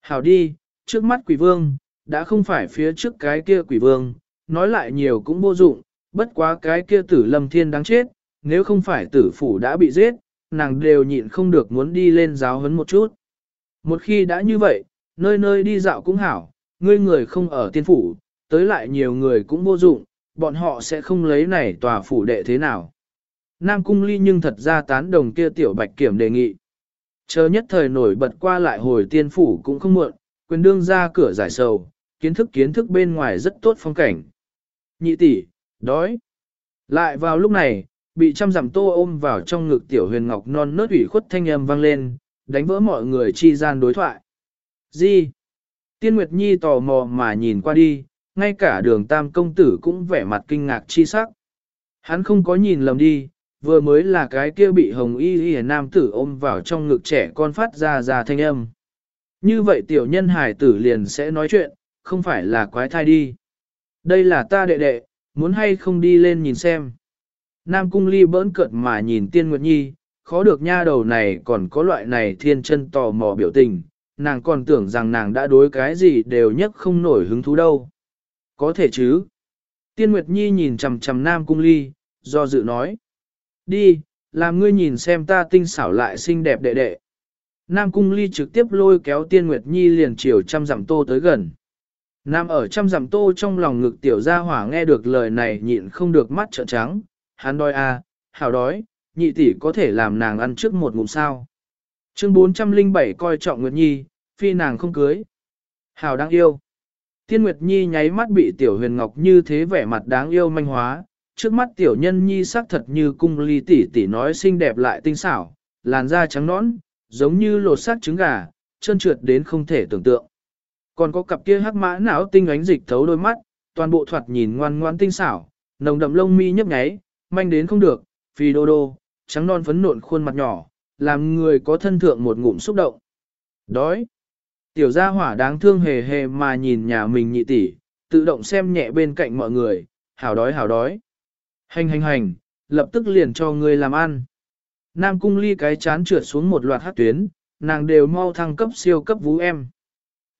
A: Hảo đi, trước mắt quỷ vương, đã không phải phía trước cái kia quỷ vương, nói lại nhiều cũng vô dụng, bất quá cái kia tử lâm thiên đáng chết, nếu không phải tử phủ đã bị giết, nàng đều nhịn không được muốn đi lên giáo huấn một chút. Một khi đã như vậy, nơi nơi đi dạo cũng hảo, ngươi người không ở tiên phủ, tới lại nhiều người cũng vô dụng, bọn họ sẽ không lấy này tòa phủ đệ thế nào. Nam Cung Ly nhưng thật ra tán đồng kia tiểu bạch kiểm đề nghị. Chờ nhất thời nổi bật qua lại hồi tiên phủ cũng không muộn, quyền đương ra cửa giải sầu, kiến thức kiến thức bên ngoài rất tốt phong cảnh. Nhị tỷ, đói. Lại vào lúc này, bị trăm dặm tô ôm vào trong ngực tiểu huyền ngọc non nớt ủy khuất thanh âm vang lên, đánh vỡ mọi người chi gian đối thoại. Gì? Tiên Nguyệt Nhi tò mò mà nhìn qua đi, ngay cả đường tam công tử cũng vẻ mặt kinh ngạc chi sắc. Hắn không có nhìn lầm đi, vừa mới là cái kia bị hồng y y nam tử ôm vào trong ngực trẻ con phát ra ra thanh âm. Như vậy tiểu nhân hải tử liền sẽ nói chuyện, không phải là quái thai đi. Đây là ta đệ đệ, muốn hay không đi lên nhìn xem. Nam cung ly bỡn cợt mà nhìn tiên nguyệt nhi, khó được nha đầu này còn có loại này thiên chân tò mò biểu tình, nàng còn tưởng rằng nàng đã đối cái gì đều nhất không nổi hứng thú đâu. Có thể chứ. Tiên Nguyệt Nhi nhìn chằm chằm Nam Cung Ly, do dự nói. Đi, làm ngươi nhìn xem ta tinh xảo lại xinh đẹp đệ đệ. Nam Cung Ly trực tiếp lôi kéo Tiên Nguyệt Nhi liền chiều trăm dặm tô tới gần. Nam ở trăm dặm tô trong lòng ngực tiểu gia hỏa nghe được lời này nhịn không được mắt trợn trắng, hắn đói à, hảo đói, nhị tỷ có thể làm nàng ăn trước một ngụm sao. Chương 407 coi trọng Nguyệt Nhi, phi nàng không cưới. Hảo đáng yêu. Tiên Nguyệt Nhi nháy mắt bị tiểu huyền ngọc như thế vẻ mặt đáng yêu manh hóa, trước mắt tiểu nhân nhi sắc thật như cung ly tỷ tỷ nói xinh đẹp lại tinh xảo, làn da trắng nõn, giống như lột xác trứng gà, chân trượt đến không thể tưởng tượng. Còn có cặp kia hắc mã não tinh ánh dịch thấu đôi mắt, toàn bộ thoạt nhìn ngoan ngoan tinh xảo, nồng đậm lông mi nhấp nháy, manh đến không được, phi đô đô, trắng non phấn nộn khuôn mặt nhỏ, làm người có thân thượng một ngụm xúc động. Đói. Tiểu gia hỏa đáng thương hề hề mà nhìn nhà mình nhị tỷ, tự động xem nhẹ bên cạnh mọi người, hảo đói hảo đói. Hành hành hành, lập tức liền cho người làm ăn. Nam cung ly cái chán trượt xuống một loạt hát tuyến, nàng đều mau thăng cấp siêu cấp vũ em.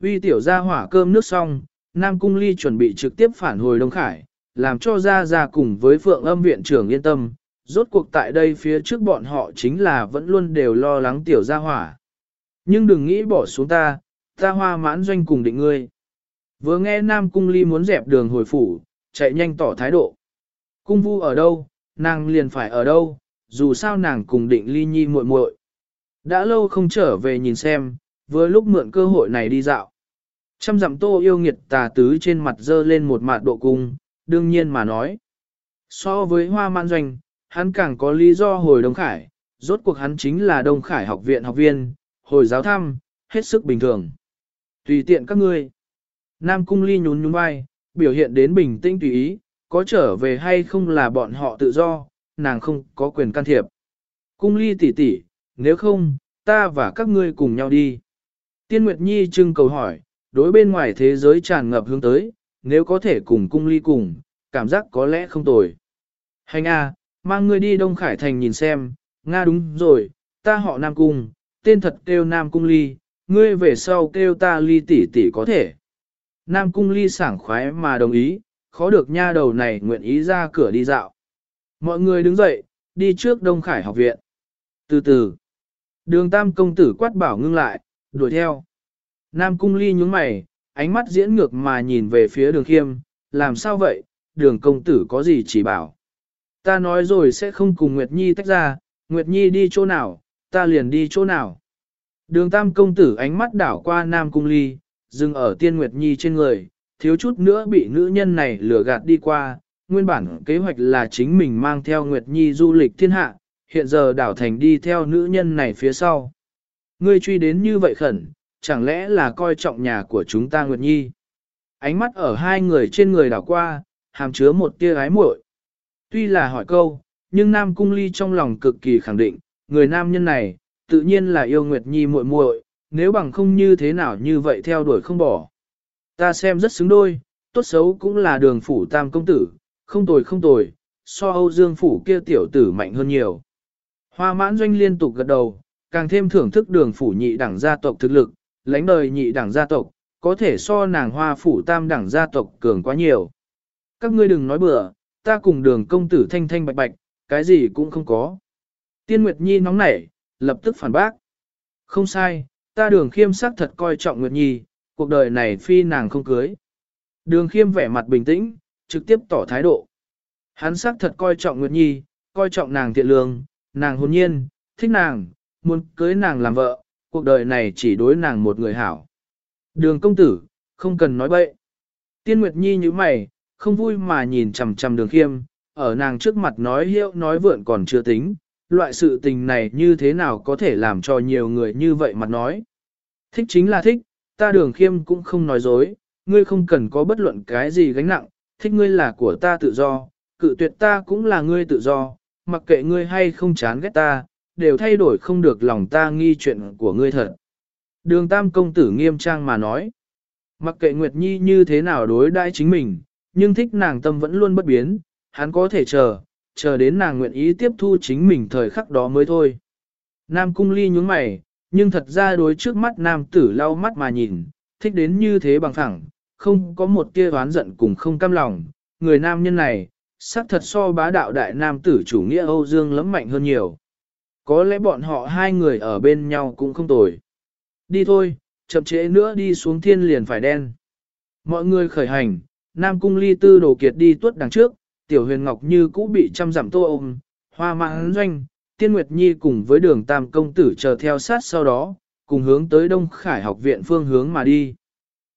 A: Uy tiểu gia hỏa cơm nước xong, Nam cung ly chuẩn bị trực tiếp phản hồi Đông Khải, làm cho gia gia cùng với phượng âm viện trưởng yên tâm. Rốt cuộc tại đây phía trước bọn họ chính là vẫn luôn đều lo lắng tiểu gia hỏa. Nhưng đừng nghĩ bỏ xuống ta, ta hoa mãn doanh cùng định ngươi. Vừa nghe Nam Cung Ly muốn dẹp đường hồi phủ, chạy nhanh tỏ thái độ. Cung vu ở đâu, nàng liền phải ở đâu, dù sao nàng cùng định ly nhi muội muội. Đã lâu không trở về nhìn xem, vừa lúc mượn cơ hội này đi dạo. Trăm dặm tô yêu nghiệt tà tứ trên mặt dơ lên một mạt độ cung, đương nhiên mà nói. So với hoa mãn doanh, hắn càng có lý do hồi Đông Khải, rốt cuộc hắn chính là Đông Khải học viện học viên, hồi giáo thăm, hết sức bình thường. Tùy tiện các ngươi. Nam Cung Ly nhún nhún vai, biểu hiện đến bình tĩnh tùy ý, có trở về hay không là bọn họ tự do, nàng không có quyền can thiệp. Cung Ly tỷ tỷ, nếu không, ta và các ngươi cùng nhau đi. Tiên Nguyệt Nhi trưng cầu hỏi, đối bên ngoài thế giới tràn ngập hướng tới, nếu có thể cùng Cung Ly cùng, cảm giác có lẽ không tồi. Hành A, mang ngươi đi Đông Khải Thành nhìn xem, Nga đúng rồi, ta họ Nam Cung, tên thật kêu Nam Cung Ly, ngươi về sau kêu ta ly tỷ tỷ có thể. Nam cung ly sảng khoái mà đồng ý, khó được nha đầu này nguyện ý ra cửa đi dạo. Mọi người đứng dậy, đi trước Đông Khải học viện. Từ từ, đường tam công tử quát bảo ngưng lại, đuổi theo. Nam cung ly nhướng mày, ánh mắt diễn ngược mà nhìn về phía đường khiêm, làm sao vậy, đường công tử có gì chỉ bảo. Ta nói rồi sẽ không cùng Nguyệt Nhi tách ra, Nguyệt Nhi đi chỗ nào, ta liền đi chỗ nào. Đường tam công tử ánh mắt đảo qua Nam cung ly, dừng ở tiên Nguyệt Nhi trên người, thiếu chút nữa bị nữ nhân này lừa gạt đi qua, nguyên bản kế hoạch là chính mình mang theo Nguyệt Nhi du lịch thiên hạ, hiện giờ đảo thành đi theo nữ nhân này phía sau. Ngươi truy đến như vậy khẩn, chẳng lẽ là coi trọng nhà của chúng ta Nguyệt Nhi? Ánh mắt ở hai người trên người đảo qua, hàm chứa một tia ái muội. Tuy là hỏi câu, nhưng Nam Cung Ly trong lòng cực kỳ khẳng định, người nam nhân này, tự nhiên là yêu Nguyệt Nhi muội muội, nếu bằng không như thế nào như vậy theo đuổi không bỏ. Ta xem rất xứng đôi, tốt xấu cũng là đường phủ tam công tử, không tồi không tồi, so Âu Dương phủ kia tiểu tử mạnh hơn nhiều. Hoa mãn doanh liên tục gật đầu, càng thêm thưởng thức đường phủ nhị đẳng gia tộc thực lực, lãnh đời nhị đẳng gia tộc, có thể so nàng hoa phủ tam đẳng gia tộc cường quá nhiều. Các ngươi đừng nói bừa, ta cùng đường công tử thanh thanh bạch bạch, cái gì cũng không có. Tiên Nguyệt Nhi nóng nảy, lập tức phản bác. Không sai, ta đường khiêm sắc thật coi trọng Nguyệt Nhi, cuộc đời này phi nàng không cưới. Đường khiêm vẻ mặt bình tĩnh, trực tiếp tỏ thái độ. Hắn sắc thật coi trọng Nguyệt Nhi, coi trọng nàng thiện lương, nàng hồn nhiên, thích nàng, muốn cưới nàng làm vợ, cuộc đời này chỉ đối nàng một người hảo. Đường công tử, không cần nói bậy. Tiên Nguyệt Nhi như mày, không vui mà nhìn chằm chằm đường khiêm, ở nàng trước mặt nói hiệu nói vượn còn chưa tính, loại sự tình này như thế nào có thể làm cho nhiều người như vậy mặt nói. Thích chính là thích, ta đường khiêm cũng không nói dối, ngươi không cần có bất luận cái gì gánh nặng, thích ngươi là của ta tự do, cự tuyệt ta cũng là ngươi tự do, mặc kệ ngươi hay không chán ghét ta, đều thay đổi không được lòng ta nghi chuyện của ngươi thật. Đường tam công tử nghiêm trang mà nói, mặc kệ Nguyệt Nhi như thế nào đối đãi chính mình, nhưng thích nàng tâm vẫn luôn bất biến, hắn có thể chờ, chờ đến nàng nguyện ý tiếp thu chính mình thời khắc đó mới thôi. Nam cung ly nhúng mày, nhưng thật ra đối trước mắt nam tử lau mắt mà nhìn, thích đến như thế bằng phẳng, không có một tia oán giận cùng không cam lòng, người nam nhân này, xác thật so bá đạo đại nam tử chủ nghĩa Âu Dương lắm mạnh hơn nhiều. Có lẽ bọn họ hai người ở bên nhau cũng không tồi. Đi thôi, chậm trễ nữa đi xuống thiên liền phải đen. Mọi người khởi hành, Nam Cung ly tư đồ kiệt đi tuốt đằng trước, tiểu huyền ngọc như cũ bị chăm giảm tô ôm, hoa mạng doanh, tiên nguyệt nhi cùng với đường tam công tử chờ theo sát sau đó, cùng hướng tới Đông Khải học viện phương hướng mà đi.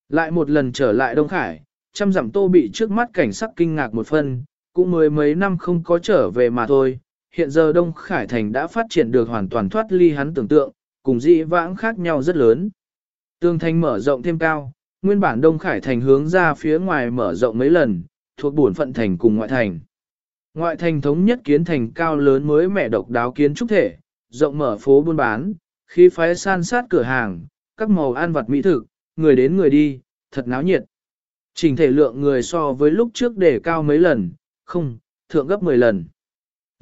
A: Lại một lần trở lại Đông Khải, chăm giảm tô bị trước mắt cảnh sắc kinh ngạc một phần, cũng mười mấy năm không có trở về mà thôi. Hiện giờ Đông Khải Thành đã phát triển được hoàn toàn thoát ly hắn tưởng tượng, cùng dị vãng khác nhau rất lớn. Tương thành mở rộng thêm cao, nguyên bản Đông Khải Thành hướng ra phía ngoài mở rộng mấy lần, thuộc bổn phận thành cùng ngoại thành. Ngoại thành thống nhất kiến thành cao lớn mới mẹ độc đáo kiến trúc thể, rộng mở phố buôn bán, khi phái san sát cửa hàng, các màu ăn vặt mỹ thực, người đến người đi, thật náo nhiệt. Trình thể lượng người so với lúc trước để cao mấy lần, không, thượng gấp 10 lần.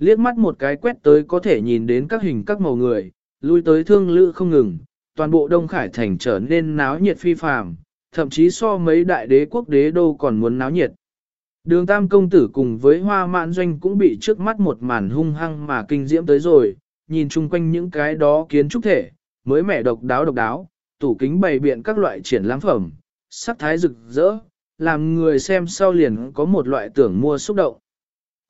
A: Liếc mắt một cái quét tới có thể nhìn đến các hình các màu người, lui tới thương lữ không ngừng, toàn bộ Đông Khải Thành trở nên náo nhiệt phi phàm, thậm chí so mấy đại đế quốc đế đô còn muốn náo nhiệt. Đường tam công tử cùng với hoa mạn doanh cũng bị trước mắt một màn hung hăng mà kinh diễm tới rồi, nhìn chung quanh những cái đó kiến trúc thể, mới mẻ độc đáo độc đáo, tủ kính bày biện các loại triển lãm phẩm, sắc thái rực rỡ, làm người xem sau liền có một loại tưởng mua xúc động.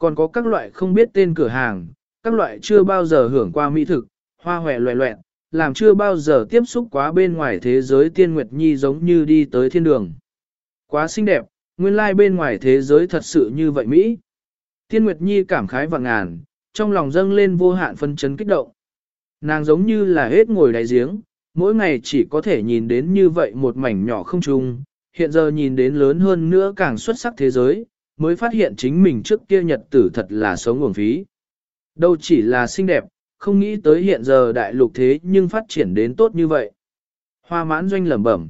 A: Còn có các loại không biết tên cửa hàng, các loại chưa bao giờ hưởng qua mỹ thực, hoa hòe loẹ loẹn, làm chưa bao giờ tiếp xúc quá bên ngoài thế giới tiên nguyệt nhi giống như đi tới thiên đường. Quá xinh đẹp, nguyên lai like bên ngoài thế giới thật sự như vậy Mỹ. Tiên Nguyệt Nhi cảm khái và ngàn, trong lòng dâng lên vô hạn phân chấn kích động. Nàng giống như là hết ngồi đáy giếng, mỗi ngày chỉ có thể nhìn đến như vậy một mảnh nhỏ không trùng, hiện giờ nhìn đến lớn hơn nữa càng xuất sắc thế giới, mới phát hiện chính mình trước kia nhật tử thật là sống nguồn phí. Đâu chỉ là xinh đẹp, không nghĩ tới hiện giờ đại lục thế nhưng phát triển đến tốt như vậy. Hoa mãn doanh lẩm bẩm.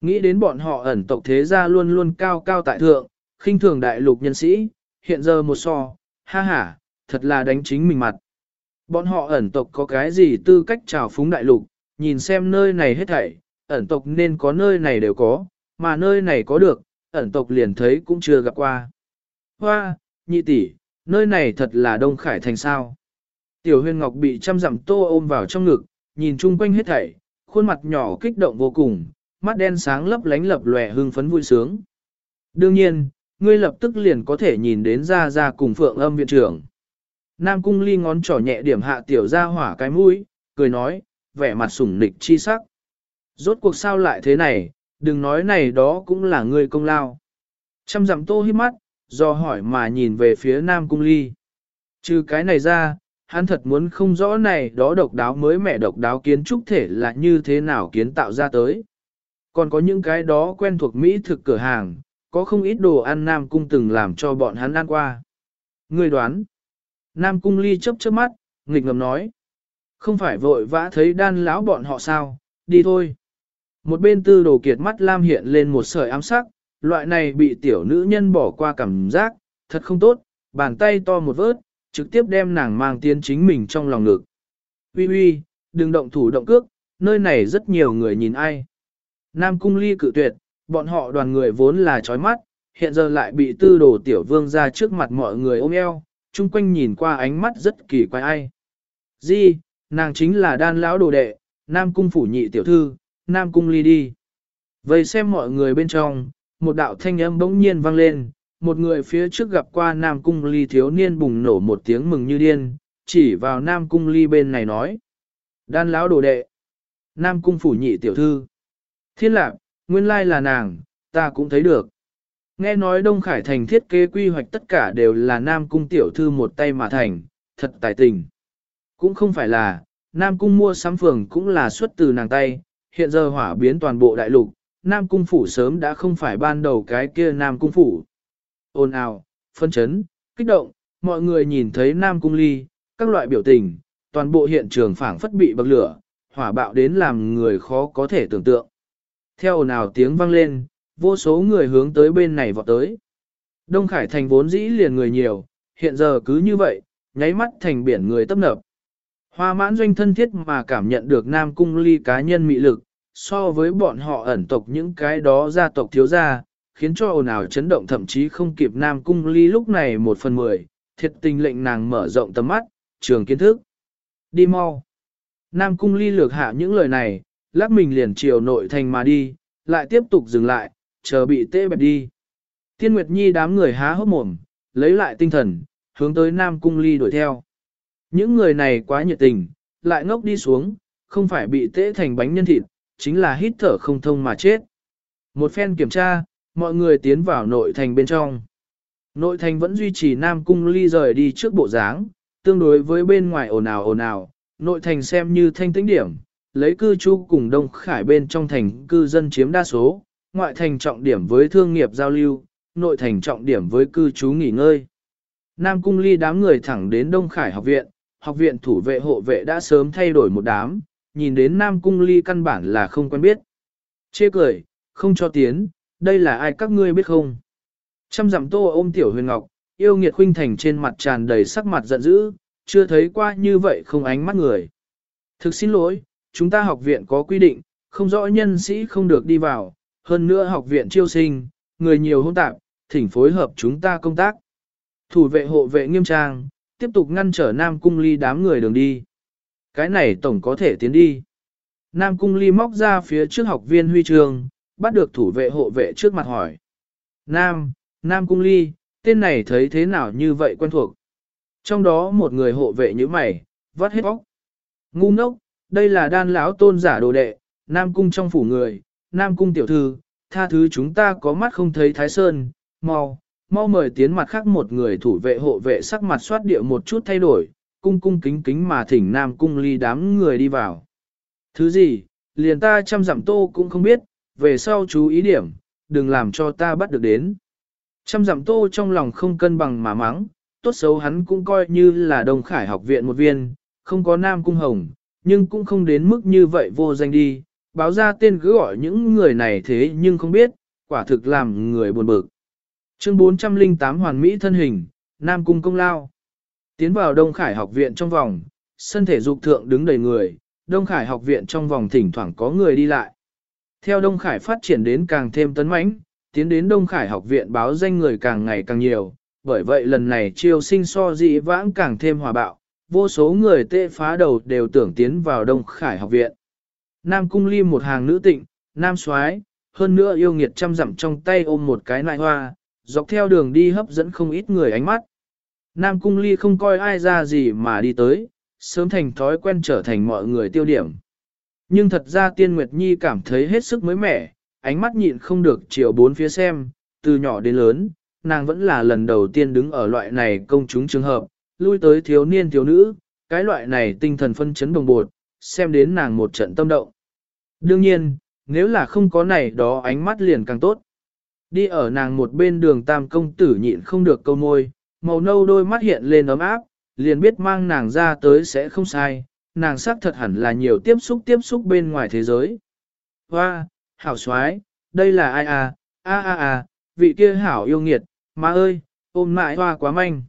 A: Nghĩ đến bọn họ ẩn tộc thế gia luôn luôn cao cao tại thượng, khinh thường đại lục nhân sĩ, hiện giờ một so, ha ha, thật là đánh chính mình mặt. Bọn họ ẩn tộc có cái gì tư cách trào phúng đại lục, nhìn xem nơi này hết thảy, ẩn tộc nên có nơi này đều có, mà nơi này có được, ẩn tộc liền thấy cũng chưa gặp qua. Hoa, nhị tỷ, nơi này thật là Đông Khải thành sao. Tiểu huyền ngọc bị trăm dặm tô ôm vào trong ngực, nhìn chung quanh hết thảy, khuôn mặt nhỏ kích động vô cùng, mắt đen sáng lấp lánh lập lòe hưng phấn vui sướng. Đương nhiên, ngươi lập tức liền có thể nhìn đến ra ra cùng phượng âm viện trưởng. Nam cung ly ngón trỏ nhẹ điểm hạ tiểu ra hỏa cái mũi, cười nói, vẻ mặt sủng nịch chi sắc. Rốt cuộc sao lại thế này, đừng nói này đó cũng là ngươi công lao. Trăm dặm tô hít mắt, do hỏi mà nhìn về phía Nam cung ly. Trừ cái này ra, hắn thật muốn không rõ này đó độc đáo mới mẹ độc đáo kiến trúc thể là như thế nào kiến tạo ra tới. Còn có những cái đó quen thuộc Mỹ thực cửa hàng, có không ít đồ ăn Nam Cung từng làm cho bọn hắn ăn qua. Người đoán. Nam Cung ly chấp chớp mắt, nghịch ngầm nói. Không phải vội vã thấy đan lão bọn họ sao, đi thôi. Một bên tư đồ kiệt mắt lam hiện lên một sợi ám sắc, loại này bị tiểu nữ nhân bỏ qua cảm giác, thật không tốt, bàn tay to một vớt, trực tiếp đem nàng mang tiến chính mình trong lòng ngực. Uy uy, đừng động thủ động cước, nơi này rất nhiều người nhìn ai. Nam cung ly cự tuyệt, bọn họ đoàn người vốn là chói mắt, hiện giờ lại bị tư đồ tiểu vương ra trước mặt mọi người ôm eo, chung quanh nhìn qua ánh mắt rất kỳ quái ai. Di, nàng chính là đan lão đồ đệ, Nam cung phủ nhị tiểu thư, Nam cung ly đi. Vậy xem mọi người bên trong, một đạo thanh âm bỗng nhiên vang lên, một người phía trước gặp qua Nam Cung Ly thiếu niên bùng nổ một tiếng mừng như điên, chỉ vào Nam Cung Ly bên này nói. Đan lão đồ đệ. Nam Cung phủ nhị tiểu thư. Thiên lạc, nguyên lai là nàng, ta cũng thấy được. Nghe nói Đông Khải Thành thiết kế quy hoạch tất cả đều là Nam Cung tiểu thư một tay mà thành, thật tài tình. Cũng không phải là, Nam Cung mua sắm phường cũng là xuất từ nàng tay, hiện giờ hỏa biến toàn bộ đại lục, Nam Cung phủ sớm đã không phải ban đầu cái kia Nam Cung phủ ồn ào, phân chấn, kích động, mọi người nhìn thấy Nam Cung Ly, các loại biểu tình, toàn bộ hiện trường phảng phất bị bậc lửa, hỏa bạo đến làm người khó có thể tưởng tượng. Theo ồn ào tiếng vang lên, vô số người hướng tới bên này vọt tới. Đông Khải thành vốn dĩ liền người nhiều, hiện giờ cứ như vậy, nháy mắt thành biển người tấp nập. Hoa mãn doanh thân thiết mà cảm nhận được Nam Cung Ly cá nhân mị lực, so với bọn họ ẩn tộc những cái đó gia tộc thiếu gia, khiến cho ồn ào chấn động thậm chí không kịp Nam Cung Ly lúc này một phần mười, thiệt tình lệnh nàng mở rộng tầm mắt, trường kiến thức. Đi mau. Nam Cung Ly lược hạ những lời này, lắc mình liền chiều nội thành mà đi, lại tiếp tục dừng lại, chờ bị tê bẹp đi. Tiên Nguyệt Nhi đám người há hốc mồm, lấy lại tinh thần, hướng tới Nam Cung Ly đuổi theo. Những người này quá nhiệt tình, lại ngốc đi xuống, không phải bị tễ thành bánh nhân thịt, chính là hít thở không thông mà chết. Một phen kiểm tra, mọi người tiến vào nội thành bên trong. Nội thành vẫn duy trì Nam Cung ly rời đi trước bộ dáng, tương đối với bên ngoài ồn ào ồn ào, nội thành xem như thanh tĩnh điểm, lấy cư trú cùng Đông Khải bên trong thành cư dân chiếm đa số, ngoại thành trọng điểm với thương nghiệp giao lưu, nội thành trọng điểm với cư trú nghỉ ngơi. Nam Cung ly đám người thẳng đến Đông Khải học viện, học viện thủ vệ hộ vệ đã sớm thay đổi một đám, nhìn đến Nam Cung ly căn bản là không quen biết. Chê cười, không cho tiến, đây là ai các ngươi biết không? Trăm dặm tô ôm tiểu huyền ngọc, yêu nghiệt khuynh thành trên mặt tràn đầy sắc mặt giận dữ, chưa thấy qua như vậy không ánh mắt người. Thực xin lỗi, chúng ta học viện có quy định, không rõ nhân sĩ không được đi vào, hơn nữa học viện chiêu sinh, người nhiều hôn tạp, thỉnh phối hợp chúng ta công tác. Thủ vệ hộ vệ nghiêm trang, tiếp tục ngăn trở Nam Cung Ly đám người đường đi. Cái này tổng có thể tiến đi. Nam Cung Ly móc ra phía trước học viên huy trường, bắt được thủ vệ hộ vệ trước mặt hỏi. Nam, Nam Cung Ly, tên này thấy thế nào như vậy quen thuộc. Trong đó một người hộ vệ như mày, vắt hết bóc. Ngu ngốc, đây là đan lão tôn giả đồ đệ, Nam Cung trong phủ người, Nam Cung tiểu thư, tha thứ chúng ta có mắt không thấy Thái Sơn, mau, mau mời tiến mặt khác một người thủ vệ hộ vệ sắc mặt soát địa một chút thay đổi, cung cung kính kính mà thỉnh Nam Cung ly đám người đi vào. Thứ gì, liền ta chăm dặm tô cũng không biết, về sau chú ý điểm, đừng làm cho ta bắt được đến. chăm dặm tô trong lòng không cân bằng mà mắng, tốt xấu hắn cũng coi như là Đông Khải học viện một viên, không có nam cung hồng, nhưng cũng không đến mức như vậy vô danh đi, báo ra tên cứ gọi những người này thế nhưng không biết, quả thực làm người buồn bực. Chương 408 Hoàn Mỹ thân hình, Nam Cung công lao. Tiến vào Đông Khải học viện trong vòng, sân thể dục thượng đứng đầy người, Đông Khải học viện trong vòng thỉnh thoảng có người đi lại. Theo Đông Khải phát triển đến càng thêm tấn mãnh, tiến đến Đông Khải học viện báo danh người càng ngày càng nhiều, bởi vậy lần này chiêu sinh so dị vãng càng thêm hòa bạo, vô số người tệ phá đầu đều tưởng tiến vào Đông Khải học viện. Nam Cung Ly một hàng nữ tịnh, Nam soái hơn nữa yêu nghiệt trăm dặm trong tay ôm một cái nại hoa, dọc theo đường đi hấp dẫn không ít người ánh mắt. Nam Cung Ly không coi ai ra gì mà đi tới, sớm thành thói quen trở thành mọi người tiêu điểm. Nhưng thật ra Tiên Nguyệt Nhi cảm thấy hết sức mới mẻ, ánh mắt nhịn không được chiều bốn phía xem, từ nhỏ đến lớn, nàng vẫn là lần đầu tiên đứng ở loại này công chúng trường hợp, lui tới thiếu niên thiếu nữ, cái loại này tinh thần phân chấn đồng bột, xem đến nàng một trận tâm động. Đương nhiên, nếu là không có này đó ánh mắt liền càng tốt. Đi ở nàng một bên đường tam công tử nhịn không được câu môi, màu nâu đôi mắt hiện lên ấm áp, liền biết mang nàng ra tới sẽ không sai, nàng xác thật hẳn là nhiều tiếp xúc tiếp xúc bên ngoài thế giới. Hoa, hảo xoái, đây là ai à, a a a, vị kia hảo yêu nghiệt, má ơi, ôm mãi hoa quá manh.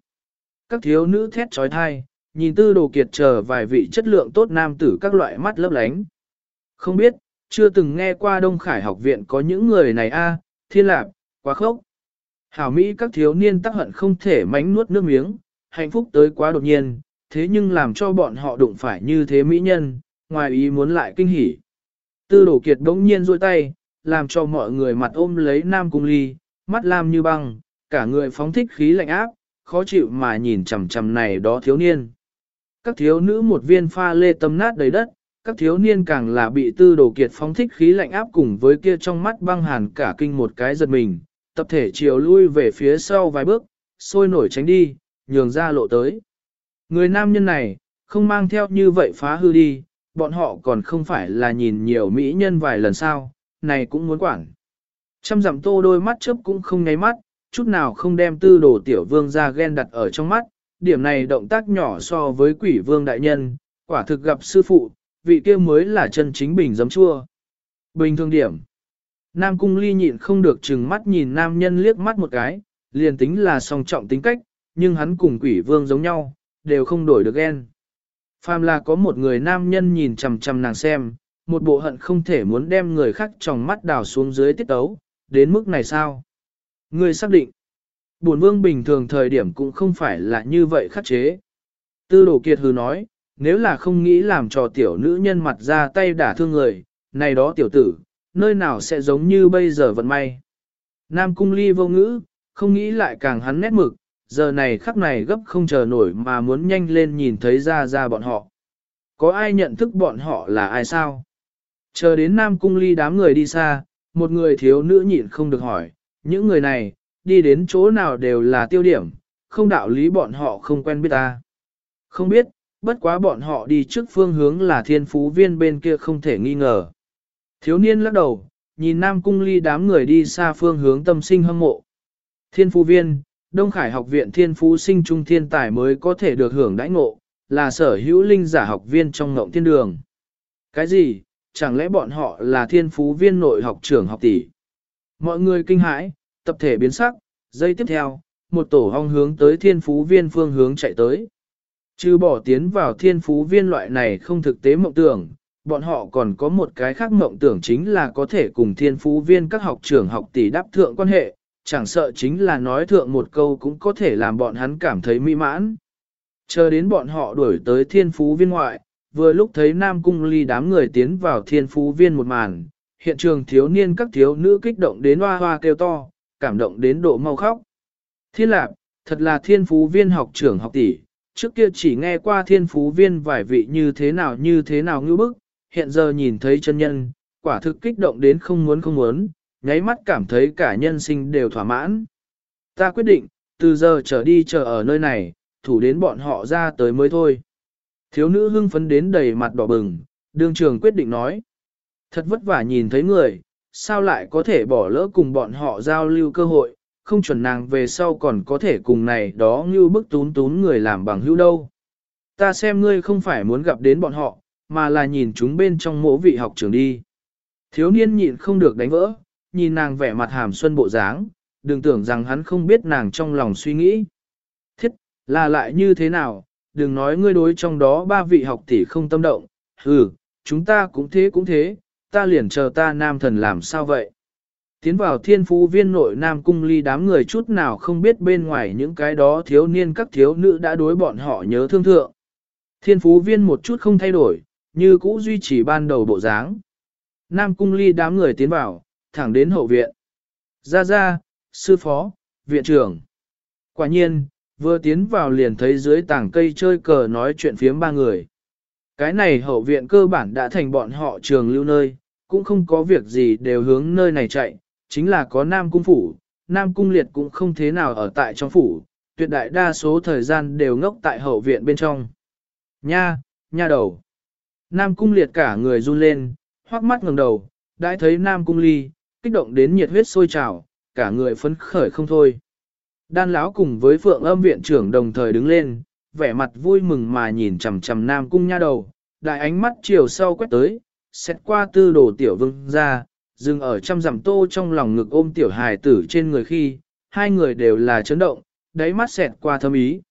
A: Các thiếu nữ thét trói thai, nhìn tư đồ kiệt chờ vài vị chất lượng tốt nam tử các loại mắt lấp lánh. Không biết, chưa từng nghe qua Đông Khải học viện có những người này a, thiên lạp quá khốc. Hảo Mỹ các thiếu niên tắc hận không thể mánh nuốt nước miếng, hạnh phúc tới quá đột nhiên, thế nhưng làm cho bọn họ đụng phải như thế mỹ nhân, ngoài ý muốn lại kinh hỉ. Tư đổ kiệt đống nhiên rôi tay, làm cho mọi người mặt ôm lấy nam cung ly, mắt lam như băng, cả người phóng thích khí lạnh áp, khó chịu mà nhìn chằm chằm này đó thiếu niên. Các thiếu nữ một viên pha lê tâm nát đầy đất, các thiếu niên càng là bị tư đồ kiệt phóng thích khí lạnh áp cùng với kia trong mắt băng hàn cả kinh một cái giật mình, tập thể chiều lui về phía sau vài bước, sôi nổi tránh đi, nhường ra lộ tới. Người nam nhân này, không mang theo như vậy phá hư đi, bọn họ còn không phải là nhìn nhiều mỹ nhân vài lần sao, này cũng muốn quản. Trăm dặm tô đôi mắt chớp cũng không nháy mắt, chút nào không đem tư đồ tiểu vương ra ghen đặt ở trong mắt, điểm này động tác nhỏ so với quỷ vương đại nhân, quả thực gặp sư phụ, vị kia mới là chân chính bình giấm chua. Bình thường điểm. Nam cung ly nhịn không được chừng mắt nhìn nam nhân liếc mắt một cái, liền tính là song trọng tính cách, nhưng hắn cùng quỷ vương giống nhau, đều không đổi được ghen. Phàm là có một người nam nhân nhìn chằm chằm nàng xem, một bộ hận không thể muốn đem người khác trong mắt đào xuống dưới tiết tấu, đến mức này sao? Người xác định, buồn vương bình thường thời điểm cũng không phải là như vậy khắc chế. Tư đồ kiệt hừ nói, nếu là không nghĩ làm cho tiểu nữ nhân mặt ra tay đả thương người, này đó tiểu tử, nơi nào sẽ giống như bây giờ vận may. Nam cung ly vô ngữ, không nghĩ lại càng hắn nét mực, giờ này khắc này gấp không chờ nổi mà muốn nhanh lên nhìn thấy ra ra bọn họ. Có ai nhận thức bọn họ là ai sao? Chờ đến Nam Cung Ly đám người đi xa, một người thiếu nữ nhịn không được hỏi, những người này, đi đến chỗ nào đều là tiêu điểm, không đạo lý bọn họ không quen biết ta. Không biết, bất quá bọn họ đi trước phương hướng là thiên phú viên bên kia không thể nghi ngờ. Thiếu niên lắc đầu, nhìn Nam Cung Ly đám người đi xa phương hướng tâm sinh hâm mộ. Thiên phú viên, Đông Khải học viện thiên phú sinh trung thiên tài mới có thể được hưởng đãi ngộ, là sở hữu linh giả học viên trong ngộng thiên đường. Cái gì, chẳng lẽ bọn họ là thiên phú viên nội học trưởng học tỷ? Mọi người kinh hãi, tập thể biến sắc, giây tiếp theo, một tổ hong hướng tới thiên phú viên phương hướng chạy tới. Chứ bỏ tiến vào thiên phú viên loại này không thực tế mộng tưởng, bọn họ còn có một cái khác mộng tưởng chính là có thể cùng thiên phú viên các học trưởng học tỷ đáp thượng quan hệ, chẳng sợ chính là nói thượng một câu cũng có thể làm bọn hắn cảm thấy mỹ mãn. Chờ đến bọn họ đuổi tới thiên phú viên ngoại, vừa lúc thấy Nam Cung Ly đám người tiến vào thiên phú viên một màn, hiện trường thiếu niên các thiếu nữ kích động đến hoa hoa kêu to, cảm động đến độ mau khóc. Thiên lạc, thật là thiên phú viên học trưởng học tỷ, trước kia chỉ nghe qua thiên phú viên vài vị như thế nào như thế nào ngư bức, hiện giờ nhìn thấy chân nhân, quả thực kích động đến không muốn không muốn, nháy mắt cảm thấy cả nhân sinh đều thỏa mãn. Ta quyết định, từ giờ trở đi chờ ở nơi này, thủ đến bọn họ ra tới mới thôi. Thiếu nữ hưng phấn đến đầy mặt đỏ bừng, đương trường quyết định nói. Thật vất vả nhìn thấy người, sao lại có thể bỏ lỡ cùng bọn họ giao lưu cơ hội, không chuẩn nàng về sau còn có thể cùng này đó như bức tún tún người làm bằng hữu đâu. Ta xem ngươi không phải muốn gặp đến bọn họ, mà là nhìn chúng bên trong mỗi vị học trường đi. Thiếu niên nhịn không được đánh vỡ, nhìn nàng vẻ mặt hàm xuân bộ dáng, đừng tưởng rằng hắn không biết nàng trong lòng suy nghĩ. Thiết, là lại như thế nào, đừng nói ngươi đối trong đó ba vị học tỷ không tâm động, ừ, chúng ta cũng thế cũng thế, ta liền chờ ta nam thần làm sao vậy. Tiến vào thiên phú viên nội Nam Cung ly đám người chút nào không biết bên ngoài những cái đó thiếu niên các thiếu nữ đã đối bọn họ nhớ thương thượng. Thiên phú viên một chút không thay đổi, như cũ duy trì ban đầu bộ dáng. Nam Cung ly đám người tiến vào, thẳng đến hậu viện. Ra ra, sư phó, viện trưởng. Quả nhiên, vừa tiến vào liền thấy dưới tảng cây chơi cờ nói chuyện phiếm ba người. Cái này hậu viện cơ bản đã thành bọn họ trường lưu nơi, cũng không có việc gì đều hướng nơi này chạy, chính là có Nam Cung Phủ, Nam Cung Liệt cũng không thế nào ở tại trong phủ, tuyệt đại đa số thời gian đều ngốc tại hậu viện bên trong. Nha, nha đầu. Nam Cung Liệt cả người run lên, hoắc mắt ngẩng đầu, đã thấy Nam Cung Ly, kích động đến nhiệt huyết sôi trào, cả người phấn khởi không thôi. Đan lão cùng với Phượng Âm viện trưởng đồng thời đứng lên, vẻ mặt vui mừng mà nhìn chằm chằm Nam Cung nha đầu, đại ánh mắt chiều sau quét tới, xét qua tư đồ tiểu vương ra, dừng ở trăm dặm tô trong lòng ngực ôm tiểu hài tử trên người khi, hai người đều là chấn động, đáy mắt xẹt qua thâm ý.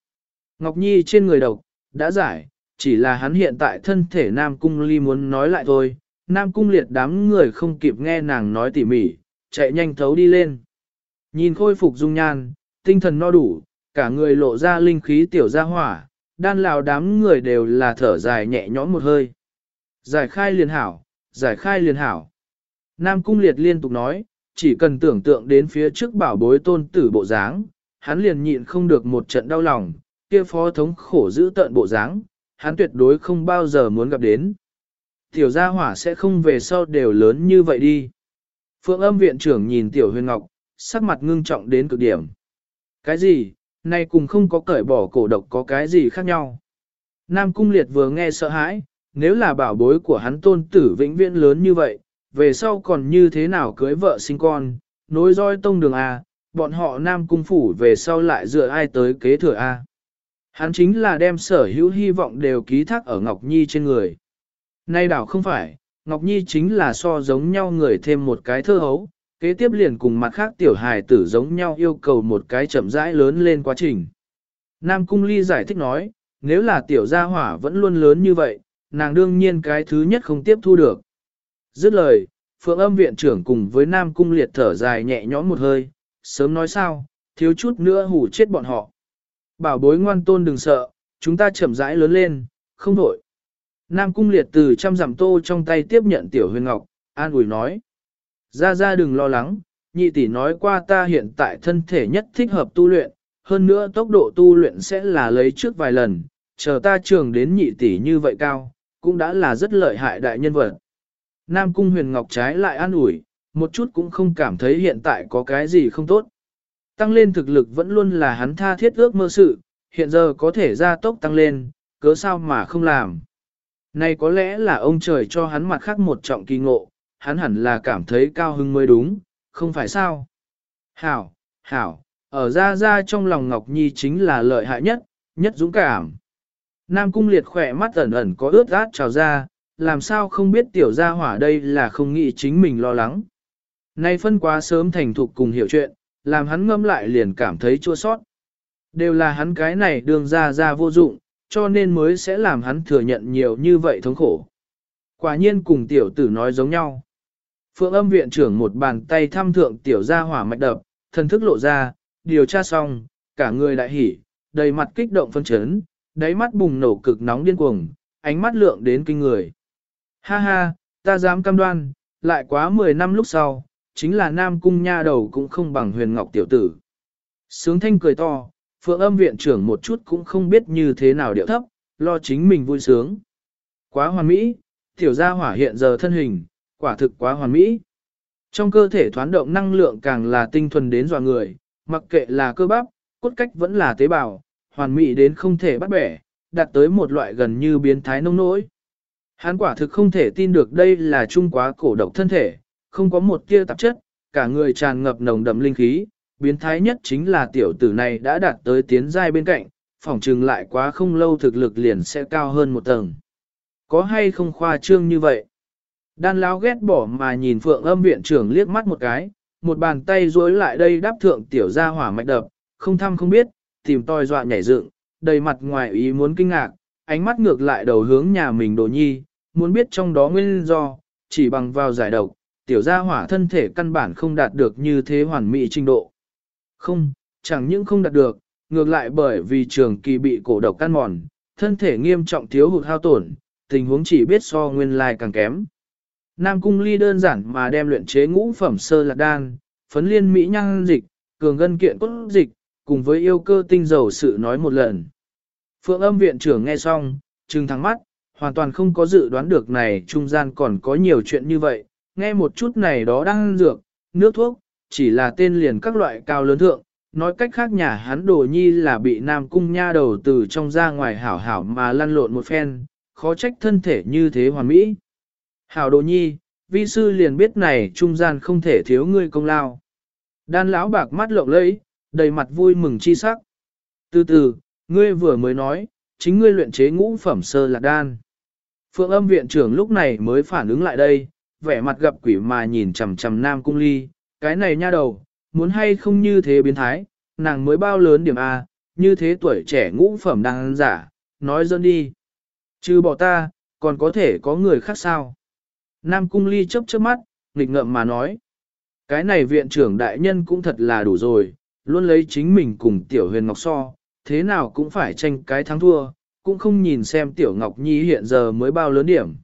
A: Ngọc Nhi trên người độc, đã giải, chỉ là hắn hiện tại thân thể Nam Cung Ly muốn nói lại thôi, Nam Cung liệt đám người không kịp nghe nàng nói tỉ mỉ, chạy nhanh thấu đi lên. Nhìn khôi phục dung nhan, tinh thần no đủ, cả người lộ ra linh khí tiểu gia hỏa, đan lào đám người đều là thở dài nhẹ nhõm một hơi. Giải khai liền hảo, giải khai liền hảo. Nam Cung Liệt liên tục nói, chỉ cần tưởng tượng đến phía trước bảo bối tôn tử bộ dáng, hắn liền nhịn không được một trận đau lòng, kia phó thống khổ giữ tận bộ dáng, hắn tuyệt đối không bao giờ muốn gặp đến. Tiểu gia hỏa sẽ không về sau đều lớn như vậy đi. Phượng âm viện trưởng nhìn Tiểu Huyền Ngọc, sắc mặt ngưng trọng đến cực điểm. Cái gì, nay cùng không có cởi bỏ cổ độc có cái gì khác nhau. Nam Cung Liệt vừa nghe sợ hãi, nếu là bảo bối của hắn tôn tử vĩnh viễn lớn như vậy, về sau còn như thế nào cưới vợ sinh con, nối roi tông đường A, bọn họ Nam Cung Phủ về sau lại dựa ai tới kế thừa A. Hắn chính là đem sở hữu hy vọng đều ký thác ở Ngọc Nhi trên người. Nay đảo không phải, Ngọc Nhi chính là so giống nhau người thêm một cái thơ hấu, kế tiếp liền cùng mặt khác tiểu hài tử giống nhau yêu cầu một cái chậm rãi lớn lên quá trình. Nam Cung Ly giải thích nói, nếu là tiểu gia hỏa vẫn luôn lớn như vậy, nàng đương nhiên cái thứ nhất không tiếp thu được. Dứt lời, Phượng âm viện trưởng cùng với Nam Cung liệt thở dài nhẹ nhõm một hơi, sớm nói sao, thiếu chút nữa hủ chết bọn họ. Bảo bối ngoan tôn đừng sợ, chúng ta chậm rãi lớn lên, không đổi. Nam Cung liệt từ trăm giảm tô trong tay tiếp nhận tiểu huyền ngọc, an ủi nói. Ra ra đừng lo lắng, nhị tỷ nói qua ta hiện tại thân thể nhất thích hợp tu luyện, hơn nữa tốc độ tu luyện sẽ là lấy trước vài lần, chờ ta trường đến nhị tỷ như vậy cao, cũng đã là rất lợi hại đại nhân vật. Nam Cung Huyền Ngọc trái lại an ủi, một chút cũng không cảm thấy hiện tại có cái gì không tốt. Tăng lên thực lực vẫn luôn là hắn tha thiết ước mơ sự, hiện giờ có thể ra tốc tăng lên, cớ sao mà không làm. Này có lẽ là ông trời cho hắn mặt khác một trọng kỳ ngộ, hắn hẳn là cảm thấy cao hưng mới đúng, không phải sao. Hảo, hảo, ở ra ra trong lòng Ngọc Nhi chính là lợi hại nhất, nhất dũng cảm. Nam cung liệt khỏe mắt ẩn ẩn có ướt át trào ra, làm sao không biết tiểu gia hỏa đây là không nghĩ chính mình lo lắng. Nay phân quá sớm thành thục cùng hiểu chuyện, làm hắn ngâm lại liền cảm thấy chua sót. Đều là hắn cái này đường ra ra vô dụng, cho nên mới sẽ làm hắn thừa nhận nhiều như vậy thống khổ. Quả nhiên cùng tiểu tử nói giống nhau. Phượng âm viện trưởng một bàn tay thăm thượng tiểu gia hỏa mạch đập, thần thức lộ ra, điều tra xong, cả người đại hỉ, đầy mặt kích động phân chấn, đáy mắt bùng nổ cực nóng điên cuồng, ánh mắt lượng đến kinh người. Ha ha, ta dám cam đoan, lại quá 10 năm lúc sau, chính là nam cung nha đầu cũng không bằng huyền ngọc tiểu tử. Sướng thanh cười to, phượng âm viện trưởng một chút cũng không biết như thế nào điệu thấp, lo chính mình vui sướng. Quá hoàn mỹ, tiểu gia hỏa hiện giờ thân hình, quả thực quá hoàn mỹ. Trong cơ thể thoán động năng lượng càng là tinh thuần đến dọa người, mặc kệ là cơ bắp, cốt cách vẫn là tế bào, hoàn mỹ đến không thể bắt bẻ, đạt tới một loại gần như biến thái nông nỗi. Hắn quả thực không thể tin được đây là trung quá cổ độc thân thể, không có một tia tạp chất, cả người tràn ngập nồng đậm linh khí, biến thái nhất chính là tiểu tử này đã đạt tới tiến giai bên cạnh, phỏng trừng lại quá không lâu thực lực liền sẽ cao hơn một tầng. Có hay không khoa trương như vậy? Đan lão ghét bỏ mà nhìn phượng âm viện trưởng liếc mắt một cái, một bàn tay duỗi lại đây đáp thượng tiểu gia hỏa mạch đập, không thăm không biết, tìm tòi dọa nhảy dựng, đầy mặt ngoài ý muốn kinh ngạc, ánh mắt ngược lại đầu hướng nhà mình đồ nhi, muốn biết trong đó nguyên do, chỉ bằng vào giải độc, tiểu gia hỏa thân thể căn bản không đạt được như thế hoàn mỹ trình độ. Không, chẳng những không đạt được, ngược lại bởi vì trường kỳ bị cổ độc căn mòn, thân thể nghiêm trọng thiếu hụt hao tổn, tình huống chỉ biết so nguyên lai càng kém. Nam cung ly đơn giản mà đem luyện chế ngũ phẩm sơ lạc đan, phấn liên mỹ nhang dịch, cường gân kiện cốt dịch, cùng với yêu cơ tinh dầu sự nói một lần. Phượng âm viện trưởng nghe xong, trừng thắng mắt, hoàn toàn không có dự đoán được này trung gian còn có nhiều chuyện như vậy, nghe một chút này đó đang dược, nước thuốc, chỉ là tên liền các loại cao lớn thượng, nói cách khác nhà hắn đồ nhi là bị nam cung nha đầu từ trong ra ngoài hảo hảo mà lăn lộn một phen, khó trách thân thể như thế hoàn mỹ. Hảo đồ nhi, vi sư liền biết này trung gian không thể thiếu ngươi công lao. Đan lão bạc mắt lộng lẫy, đầy mặt vui mừng chi sắc. Từ từ, ngươi vừa mới nói, chính ngươi luyện chế ngũ phẩm sơ lạc đan. Phượng âm viện trưởng lúc này mới phản ứng lại đây, vẻ mặt gặp quỷ mà nhìn chằm chằm nam cung ly, cái này nha đầu, muốn hay không như thế biến thái, nàng mới bao lớn điểm A, như thế tuổi trẻ ngũ phẩm đang giả, nói dân đi. Chứ bỏ ta, còn có thể có người khác sao? Nam cung ly chấp chớp mắt, nghịch ngợm mà nói. Cái này viện trưởng đại nhân cũng thật là đủ rồi, luôn lấy chính mình cùng tiểu huyền ngọc so, thế nào cũng phải tranh cái thắng thua, cũng không nhìn xem tiểu ngọc nhi hiện giờ mới bao lớn điểm.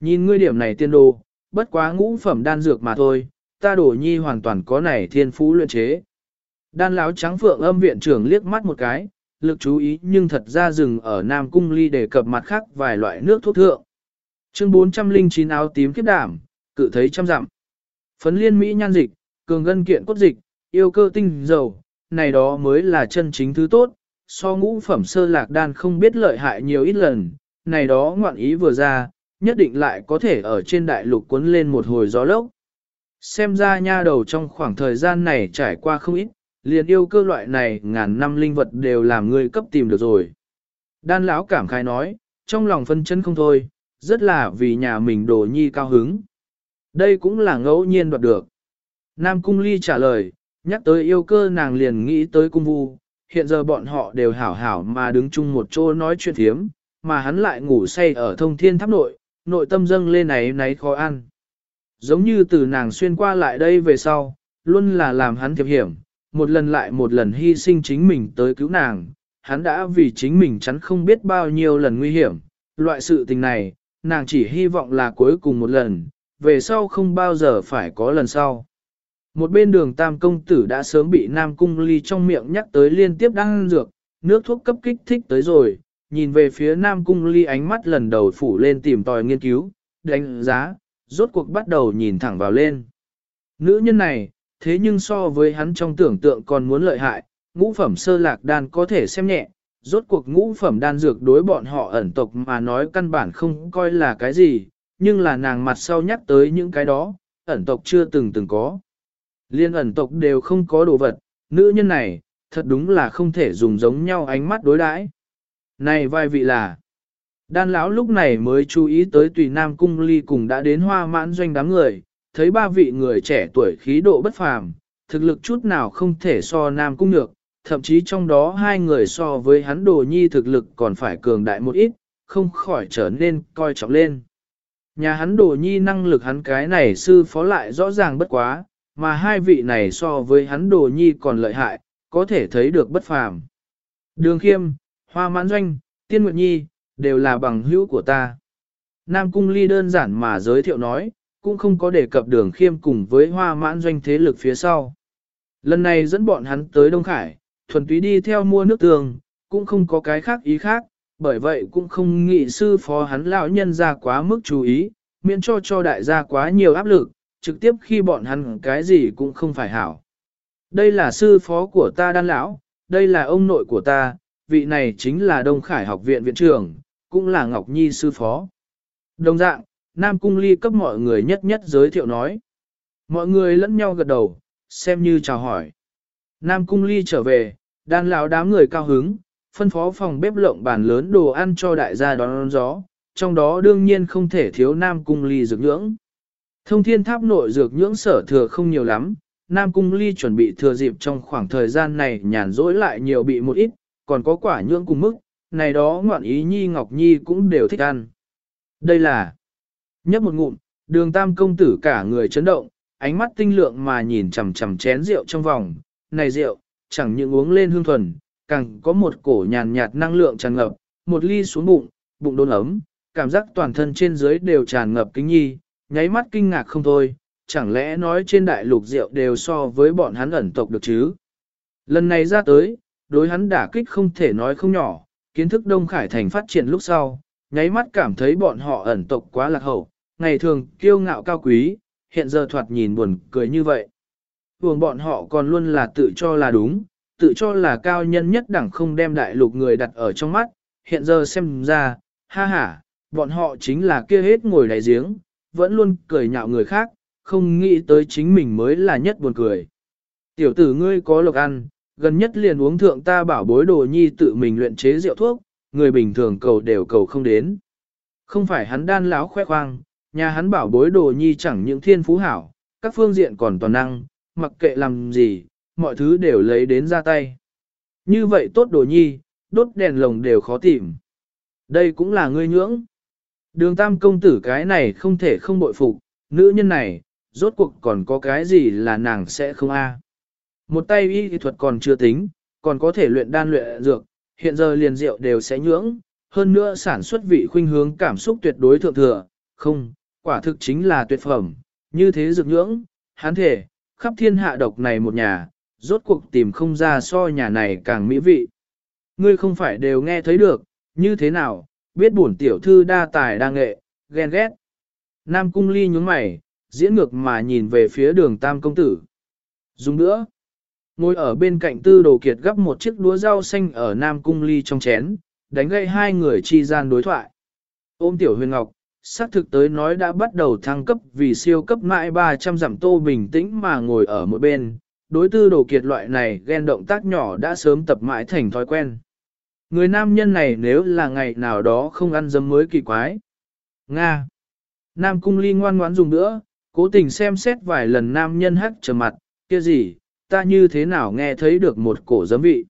A: Nhìn ngươi điểm này tiên đồ, bất quá ngũ phẩm đan dược mà thôi, ta đổ nhi hoàn toàn có này thiên phú luyện chế. Đan láo trắng phượng âm viện trưởng liếc mắt một cái, lực chú ý nhưng thật ra dừng ở Nam Cung Ly đề cập mặt khác vài loại nước thuốc thượng. Chương 409 áo tím kiếp đảm, cự thấy trăm dặm. Phấn liên Mỹ nhan dịch, cường gân kiện cốt dịch, yêu cơ tinh dầu, này đó mới là chân chính thứ tốt, so ngũ phẩm sơ lạc đan không biết lợi hại nhiều ít lần, này đó ngoạn ý vừa ra, nhất định lại có thể ở trên đại lục cuốn lên một hồi gió lốc. Xem ra nha đầu trong khoảng thời gian này trải qua không ít, liền yêu cơ loại này ngàn năm linh vật đều làm người cấp tìm được rồi. Đan lão cảm khai nói, trong lòng phân chân không thôi, rất là vì nhà mình đồ nhi cao hứng. Đây cũng là ngẫu nhiên đoạt được. Nam Cung Ly trả lời, nhắc tới yêu cơ nàng liền nghĩ tới cung vu, hiện giờ bọn họ đều hảo hảo mà đứng chung một chỗ nói chuyện thiếm, mà hắn lại ngủ say ở thông thiên tháp nội, nội tâm dâng lên này náy khó ăn. Giống như từ nàng xuyên qua lại đây về sau, luôn là làm hắn thiệp hiểm, một lần lại một lần hy sinh chính mình tới cứu nàng, hắn đã vì chính mình chắn không biết bao nhiêu lần nguy hiểm, loại sự tình này, nàng chỉ hy vọng là cuối cùng một lần, về sau không bao giờ phải có lần sau. Một bên đường tam công tử đã sớm bị Nam Cung Ly trong miệng nhắc tới liên tiếp đang dược, nước thuốc cấp kích thích tới rồi, nhìn về phía Nam Cung Ly ánh mắt lần đầu phủ lên tìm tòi nghiên cứu, đánh giá, rốt cuộc bắt đầu nhìn thẳng vào lên. Nữ nhân này, thế nhưng so với hắn trong tưởng tượng còn muốn lợi hại, ngũ phẩm sơ lạc đan có thể xem nhẹ, rốt cuộc ngũ phẩm đan dược đối bọn họ ẩn tộc mà nói căn bản không coi là cái gì, nhưng là nàng mặt sau nhắc tới những cái đó, ẩn tộc chưa từng từng có. Liên ẩn tộc đều không có đồ vật, nữ nhân này, thật đúng là không thể dùng giống nhau ánh mắt đối đãi. Này vai vị là, đan lão lúc này mới chú ý tới tùy nam cung ly cùng đã đến hoa mãn doanh đám người, thấy ba vị người trẻ tuổi khí độ bất phàm, thực lực chút nào không thể so nam cung nhược, thậm chí trong đó hai người so với hắn đồ nhi thực lực còn phải cường đại một ít, không khỏi trở nên coi trọng lên. Nhà hắn đồ nhi năng lực hắn cái này sư phó lại rõ ràng bất quá, mà hai vị này so với hắn đồ nhi còn lợi hại, có thể thấy được bất phàm. Đường khiêm, hoa mãn doanh, tiên nguyệt nhi, đều là bằng hữu của ta. Nam cung ly đơn giản mà giới thiệu nói, cũng không có đề cập đường khiêm cùng với hoa mãn doanh thế lực phía sau. Lần này dẫn bọn hắn tới Đông Khải, thuần túy đi theo mua nước tường, cũng không có cái khác ý khác, bởi vậy cũng không nghĩ sư phó hắn lão nhân ra quá mức chú ý, miễn cho cho đại gia quá nhiều áp lực, trực tiếp khi bọn hắn cái gì cũng không phải hảo. Đây là sư phó của ta đan lão, đây là ông nội của ta, vị này chính là Đông Khải học viện viện trưởng, cũng là Ngọc Nhi sư phó. Đồng dạng, Nam Cung Ly cấp mọi người nhất nhất giới thiệu nói. Mọi người lẫn nhau gật đầu, xem như chào hỏi. Nam Cung Ly trở về, đan lão đám người cao hứng, phân phó phòng bếp lộng bàn lớn đồ ăn cho đại gia đón, gió, trong đó đương nhiên không thể thiếu Nam Cung Ly dược nhưỡng. Thông thiên tháp nội dược nhưỡng sở thừa không nhiều lắm, Nam Cung Ly chuẩn bị thừa dịp trong khoảng thời gian này nhàn rỗi lại nhiều bị một ít, còn có quả nhưỡng cùng mức, này đó ngoạn ý Nhi Ngọc Nhi cũng đều thích ăn. Đây là nhấp một ngụm, Đường tam công tử cả người chấn động, ánh mắt tinh lượng mà nhìn chằm chằm chén rượu trong vòng. Này rượu, chẳng những uống lên hương thuần, càng có một cổ nhàn nhạt năng lượng tràn ngập, một ly xuống bụng, bụng đôn ấm, cảm giác toàn thân trên dưới đều tràn ngập kính nhi, nháy mắt kinh ngạc không thôi, chẳng lẽ nói trên đại lục rượu đều so với bọn hắn ẩn tộc được chứ. Lần này ra tới, đối hắn đả kích không thể nói không nhỏ, kiến thức Đông Khải Thành phát triển lúc sau, nháy mắt cảm thấy bọn họ ẩn tộc quá lạc hậu, ngày thường kiêu ngạo cao quý, hiện giờ thoạt nhìn buồn cười như vậy. Thường bọn họ còn luôn là tự cho là đúng, tự cho là cao nhân nhất đẳng không đem đại lục người đặt ở trong mắt, hiện giờ xem ra, ha ha, bọn họ chính là kia hết ngồi đáy giếng, vẫn luôn cười nhạo người khác, không nghĩ tới chính mình mới là nhất buồn cười. Tiểu tử ngươi có lộc ăn, gần nhất liền uống thượng ta bảo bối đồ nhi tự mình luyện chế rượu thuốc, người bình thường cầu đều cầu không đến. Không phải hắn đan láo khoe khoang, nhà hắn bảo bối đồ nhi chẳng những thiên phú hảo, các phương diện còn toàn năng, mặc kệ làm gì, mọi thứ đều lấy đến ra tay. Như vậy tốt đồ nhi, đốt đèn lồng đều khó tìm. Đây cũng là ngươi nhưỡng. Đường tam công tử cái này không thể không bội phục, nữ nhân này, rốt cuộc còn có cái gì là nàng sẽ không a Một tay y thuật còn chưa tính, còn có thể luyện đan luyện dược, hiện giờ liền rượu đều sẽ nhưỡng, hơn nữa sản xuất vị khuynh hướng cảm xúc tuyệt đối thượng thừa, không, quả thực chính là tuyệt phẩm, như thế dược nhưỡng, hán thể, khắp thiên hạ độc này một nhà, rốt cuộc tìm không ra so nhà này càng mỹ vị. Ngươi không phải đều nghe thấy được, như thế nào, biết bổn tiểu thư đa tài đa nghệ, ghen ghét. Nam cung ly nhúng mày, diễn ngược mà nhìn về phía đường tam công tử. Dùng nữa, ngồi ở bên cạnh tư đồ kiệt gấp một chiếc đũa rau xanh ở Nam cung ly trong chén, đánh gây hai người chi gian đối thoại. Ôm tiểu huyền ngọc, xác thực tới nói đã bắt đầu thăng cấp vì siêu cấp mãi 300 giảm tô bình tĩnh mà ngồi ở một bên. Đối tư đồ kiệt loại này ghen động tác nhỏ đã sớm tập mãi thành thói quen. Người nam nhân này nếu là ngày nào đó không ăn dấm mới kỳ quái. Nga. Nam cung ly ngoan ngoãn dùng nữa, cố tình xem xét vài lần nam nhân hắc trở mặt, kia gì, ta như thế nào nghe thấy được một cổ giấm vị.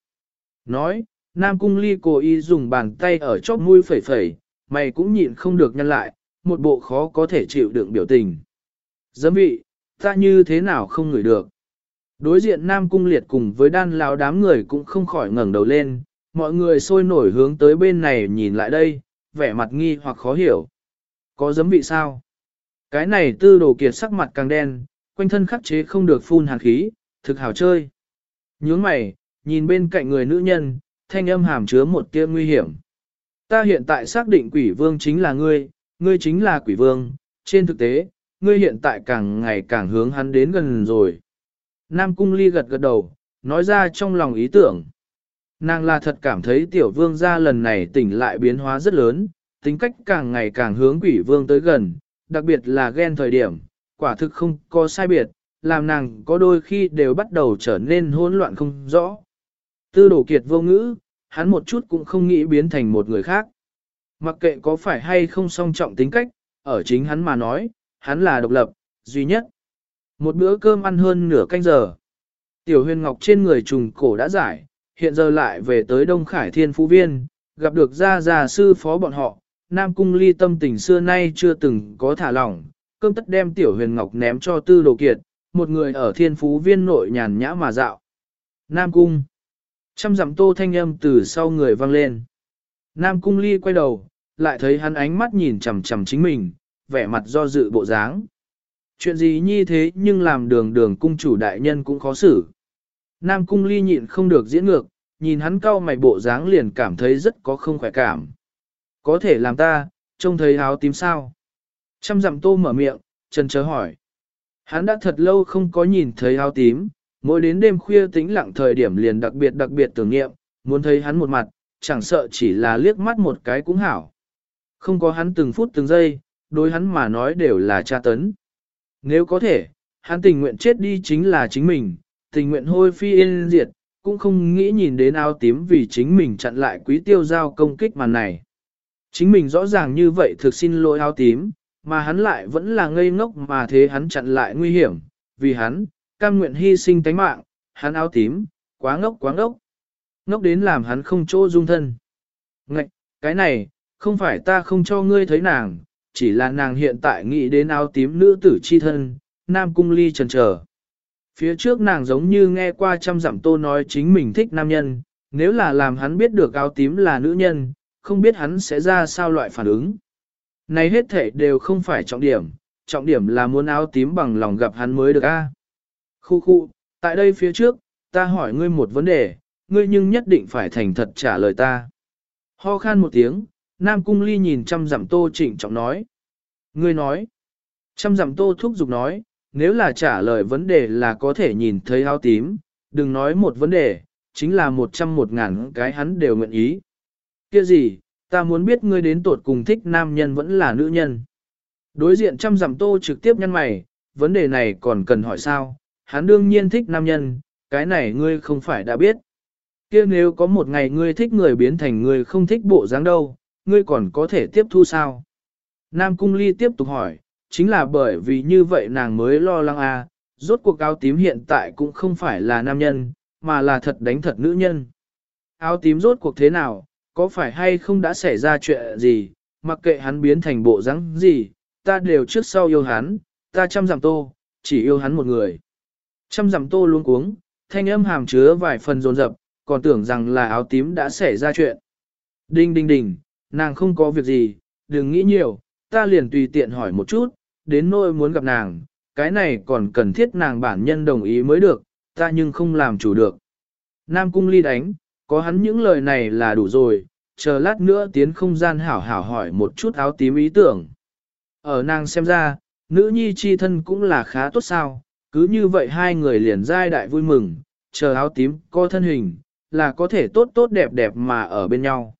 A: Nói, Nam cung ly cố ý dùng bàn tay ở chóp mũi phẩy phẩy, mày cũng nhịn không được nhăn lại, một bộ khó có thể chịu đựng biểu tình. Giấm vị, ta như thế nào không ngửi được. Đối diện Nam cung liệt cùng với đan lão đám người cũng không khỏi ngẩng đầu lên, mọi người sôi nổi hướng tới bên này nhìn lại đây, vẻ mặt nghi hoặc khó hiểu. Có giấm vị sao? Cái này tư đồ kiệt sắc mặt càng đen, quanh thân khắc chế không được phun hàn khí, thực hảo chơi. Nhướng mày, nhìn bên cạnh người nữ nhân, thanh âm hàm chứa một tia nguy hiểm. Ta hiện tại xác định quỷ vương chính là ngươi, ngươi chính là quỷ vương, trên thực tế, ngươi hiện tại càng ngày càng hướng hắn đến gần rồi. Nam cung ly gật gật đầu, nói ra trong lòng ý tưởng. Nàng là thật cảm thấy tiểu vương gia lần này tỉnh lại biến hóa rất lớn, tính cách càng ngày càng hướng quỷ vương tới gần, đặc biệt là ghen thời điểm, quả thực không có sai biệt, làm nàng có đôi khi đều bắt đầu trở nên hỗn loạn không rõ. Tư đổ kiệt vô ngữ, hắn một chút cũng không nghĩ biến thành một người khác. Mặc kệ có phải hay không song trọng tính cách, ở chính hắn mà nói, hắn là độc lập, duy nhất. Một bữa cơm ăn hơn nửa canh giờ. Tiểu huyền ngọc trên người trùng cổ đã giải, hiện giờ lại về tới Đông Khải Thiên Phú Viên, gặp được gia gia sư phó bọn họ, Nam Cung ly tâm tình xưa nay chưa từng có thả lỏng, cơm tất đem Tiểu Huyền Ngọc ném cho Tư Đồ Kiệt, một người ở Thiên Phú Viên nội nhàn nhã mà dạo. Nam Cung Trăm dặm tô thanh âm từ sau người vang lên. Nam Cung ly quay đầu, lại thấy hắn ánh mắt nhìn chầm chầm chính mình, vẻ mặt do dự bộ dáng. Chuyện gì như thế nhưng làm đường đường cung chủ đại nhân cũng khó xử. Nam cung ly nhịn không được diễn ngược, nhìn hắn cau mày bộ dáng liền cảm thấy rất có không khỏe cảm. Có thể làm ta, trông thấy áo tím sao? Trăm dặm tô mở miệng, chân chớ hỏi. Hắn đã thật lâu không có nhìn thấy áo tím, mỗi đến đêm khuya tĩnh lặng thời điểm liền đặc biệt đặc biệt tưởng niệm, muốn thấy hắn một mặt, chẳng sợ chỉ là liếc mắt một cái cũng hảo. Không có hắn từng phút từng giây, đối hắn mà nói đều là tra tấn. Nếu có thể, hắn tình nguyện chết đi chính là chính mình, tình nguyện hôi phi yên diệt, cũng không nghĩ nhìn đến áo tím vì chính mình chặn lại quý tiêu giao công kích màn này. Chính mình rõ ràng như vậy thực xin lỗi áo tím, mà hắn lại vẫn là ngây ngốc mà thế hắn chặn lại nguy hiểm, vì hắn, cam nguyện hy sinh tánh mạng, hắn áo tím, quá ngốc quá ngốc. Ngốc đến làm hắn không chỗ dung thân. Ngạch, cái này, không phải ta không cho ngươi thấy nàng, chỉ là nàng hiện tại nghĩ đến áo tím nữ tử chi thân, nam cung ly trần trở. Phía trước nàng giống như nghe qua trăm dặm tô nói chính mình thích nam nhân, nếu là làm hắn biết được áo tím là nữ nhân, không biết hắn sẽ ra sao loại phản ứng. Này hết thể đều không phải trọng điểm, trọng điểm là muốn áo tím bằng lòng gặp hắn mới được a. Khu khu, tại đây phía trước, ta hỏi ngươi một vấn đề, ngươi nhưng nhất định phải thành thật trả lời ta. Ho khan một tiếng, Nam Cung Ly nhìn trăm dặm tô trịnh trọng nói. Ngươi nói. Trăm dặm tô thúc giục nói, nếu là trả lời vấn đề là có thể nhìn thấy áo tím, đừng nói một vấn đề, chính là một trăm một ngàn cái hắn đều nguyện ý. Kia gì, ta muốn biết ngươi đến tột cùng thích nam nhân vẫn là nữ nhân. Đối diện trăm dặm tô trực tiếp nhăn mày, vấn đề này còn cần hỏi sao, hắn đương nhiên thích nam nhân, cái này ngươi không phải đã biết. kia nếu có một ngày ngươi thích người biến thành người không thích bộ dáng đâu, ngươi còn có thể tiếp thu sao? Nam Cung Ly tiếp tục hỏi, chính là bởi vì như vậy nàng mới lo lắng à, rốt cuộc áo tím hiện tại cũng không phải là nam nhân, mà là thật đánh thật nữ nhân. Áo tím rốt cuộc thế nào, có phải hay không đã xảy ra chuyện gì, mặc kệ hắn biến thành bộ dáng gì, ta đều trước sau yêu hắn, ta chăm dặm tô, chỉ yêu hắn một người. Chăm dặm tô luôn cuống, thanh âm hàm chứa vài phần rồn rập, còn tưởng rằng là áo tím đã xảy ra chuyện. Đinh đinh đinh, nàng không có việc gì, đừng nghĩ nhiều, ta liền tùy tiện hỏi một chút, đến nỗi muốn gặp nàng, cái này còn cần thiết nàng bản nhân đồng ý mới được, ta nhưng không làm chủ được. Nam cung ly đánh, có hắn những lời này là đủ rồi, chờ lát nữa tiến không gian hảo hảo hỏi một chút áo tím ý tưởng. Ở nàng xem ra, nữ nhi chi thân cũng là khá tốt sao, cứ như vậy hai người liền giai đại vui mừng, chờ áo tím có thân hình, là có thể tốt tốt đẹp đẹp mà ở bên nhau.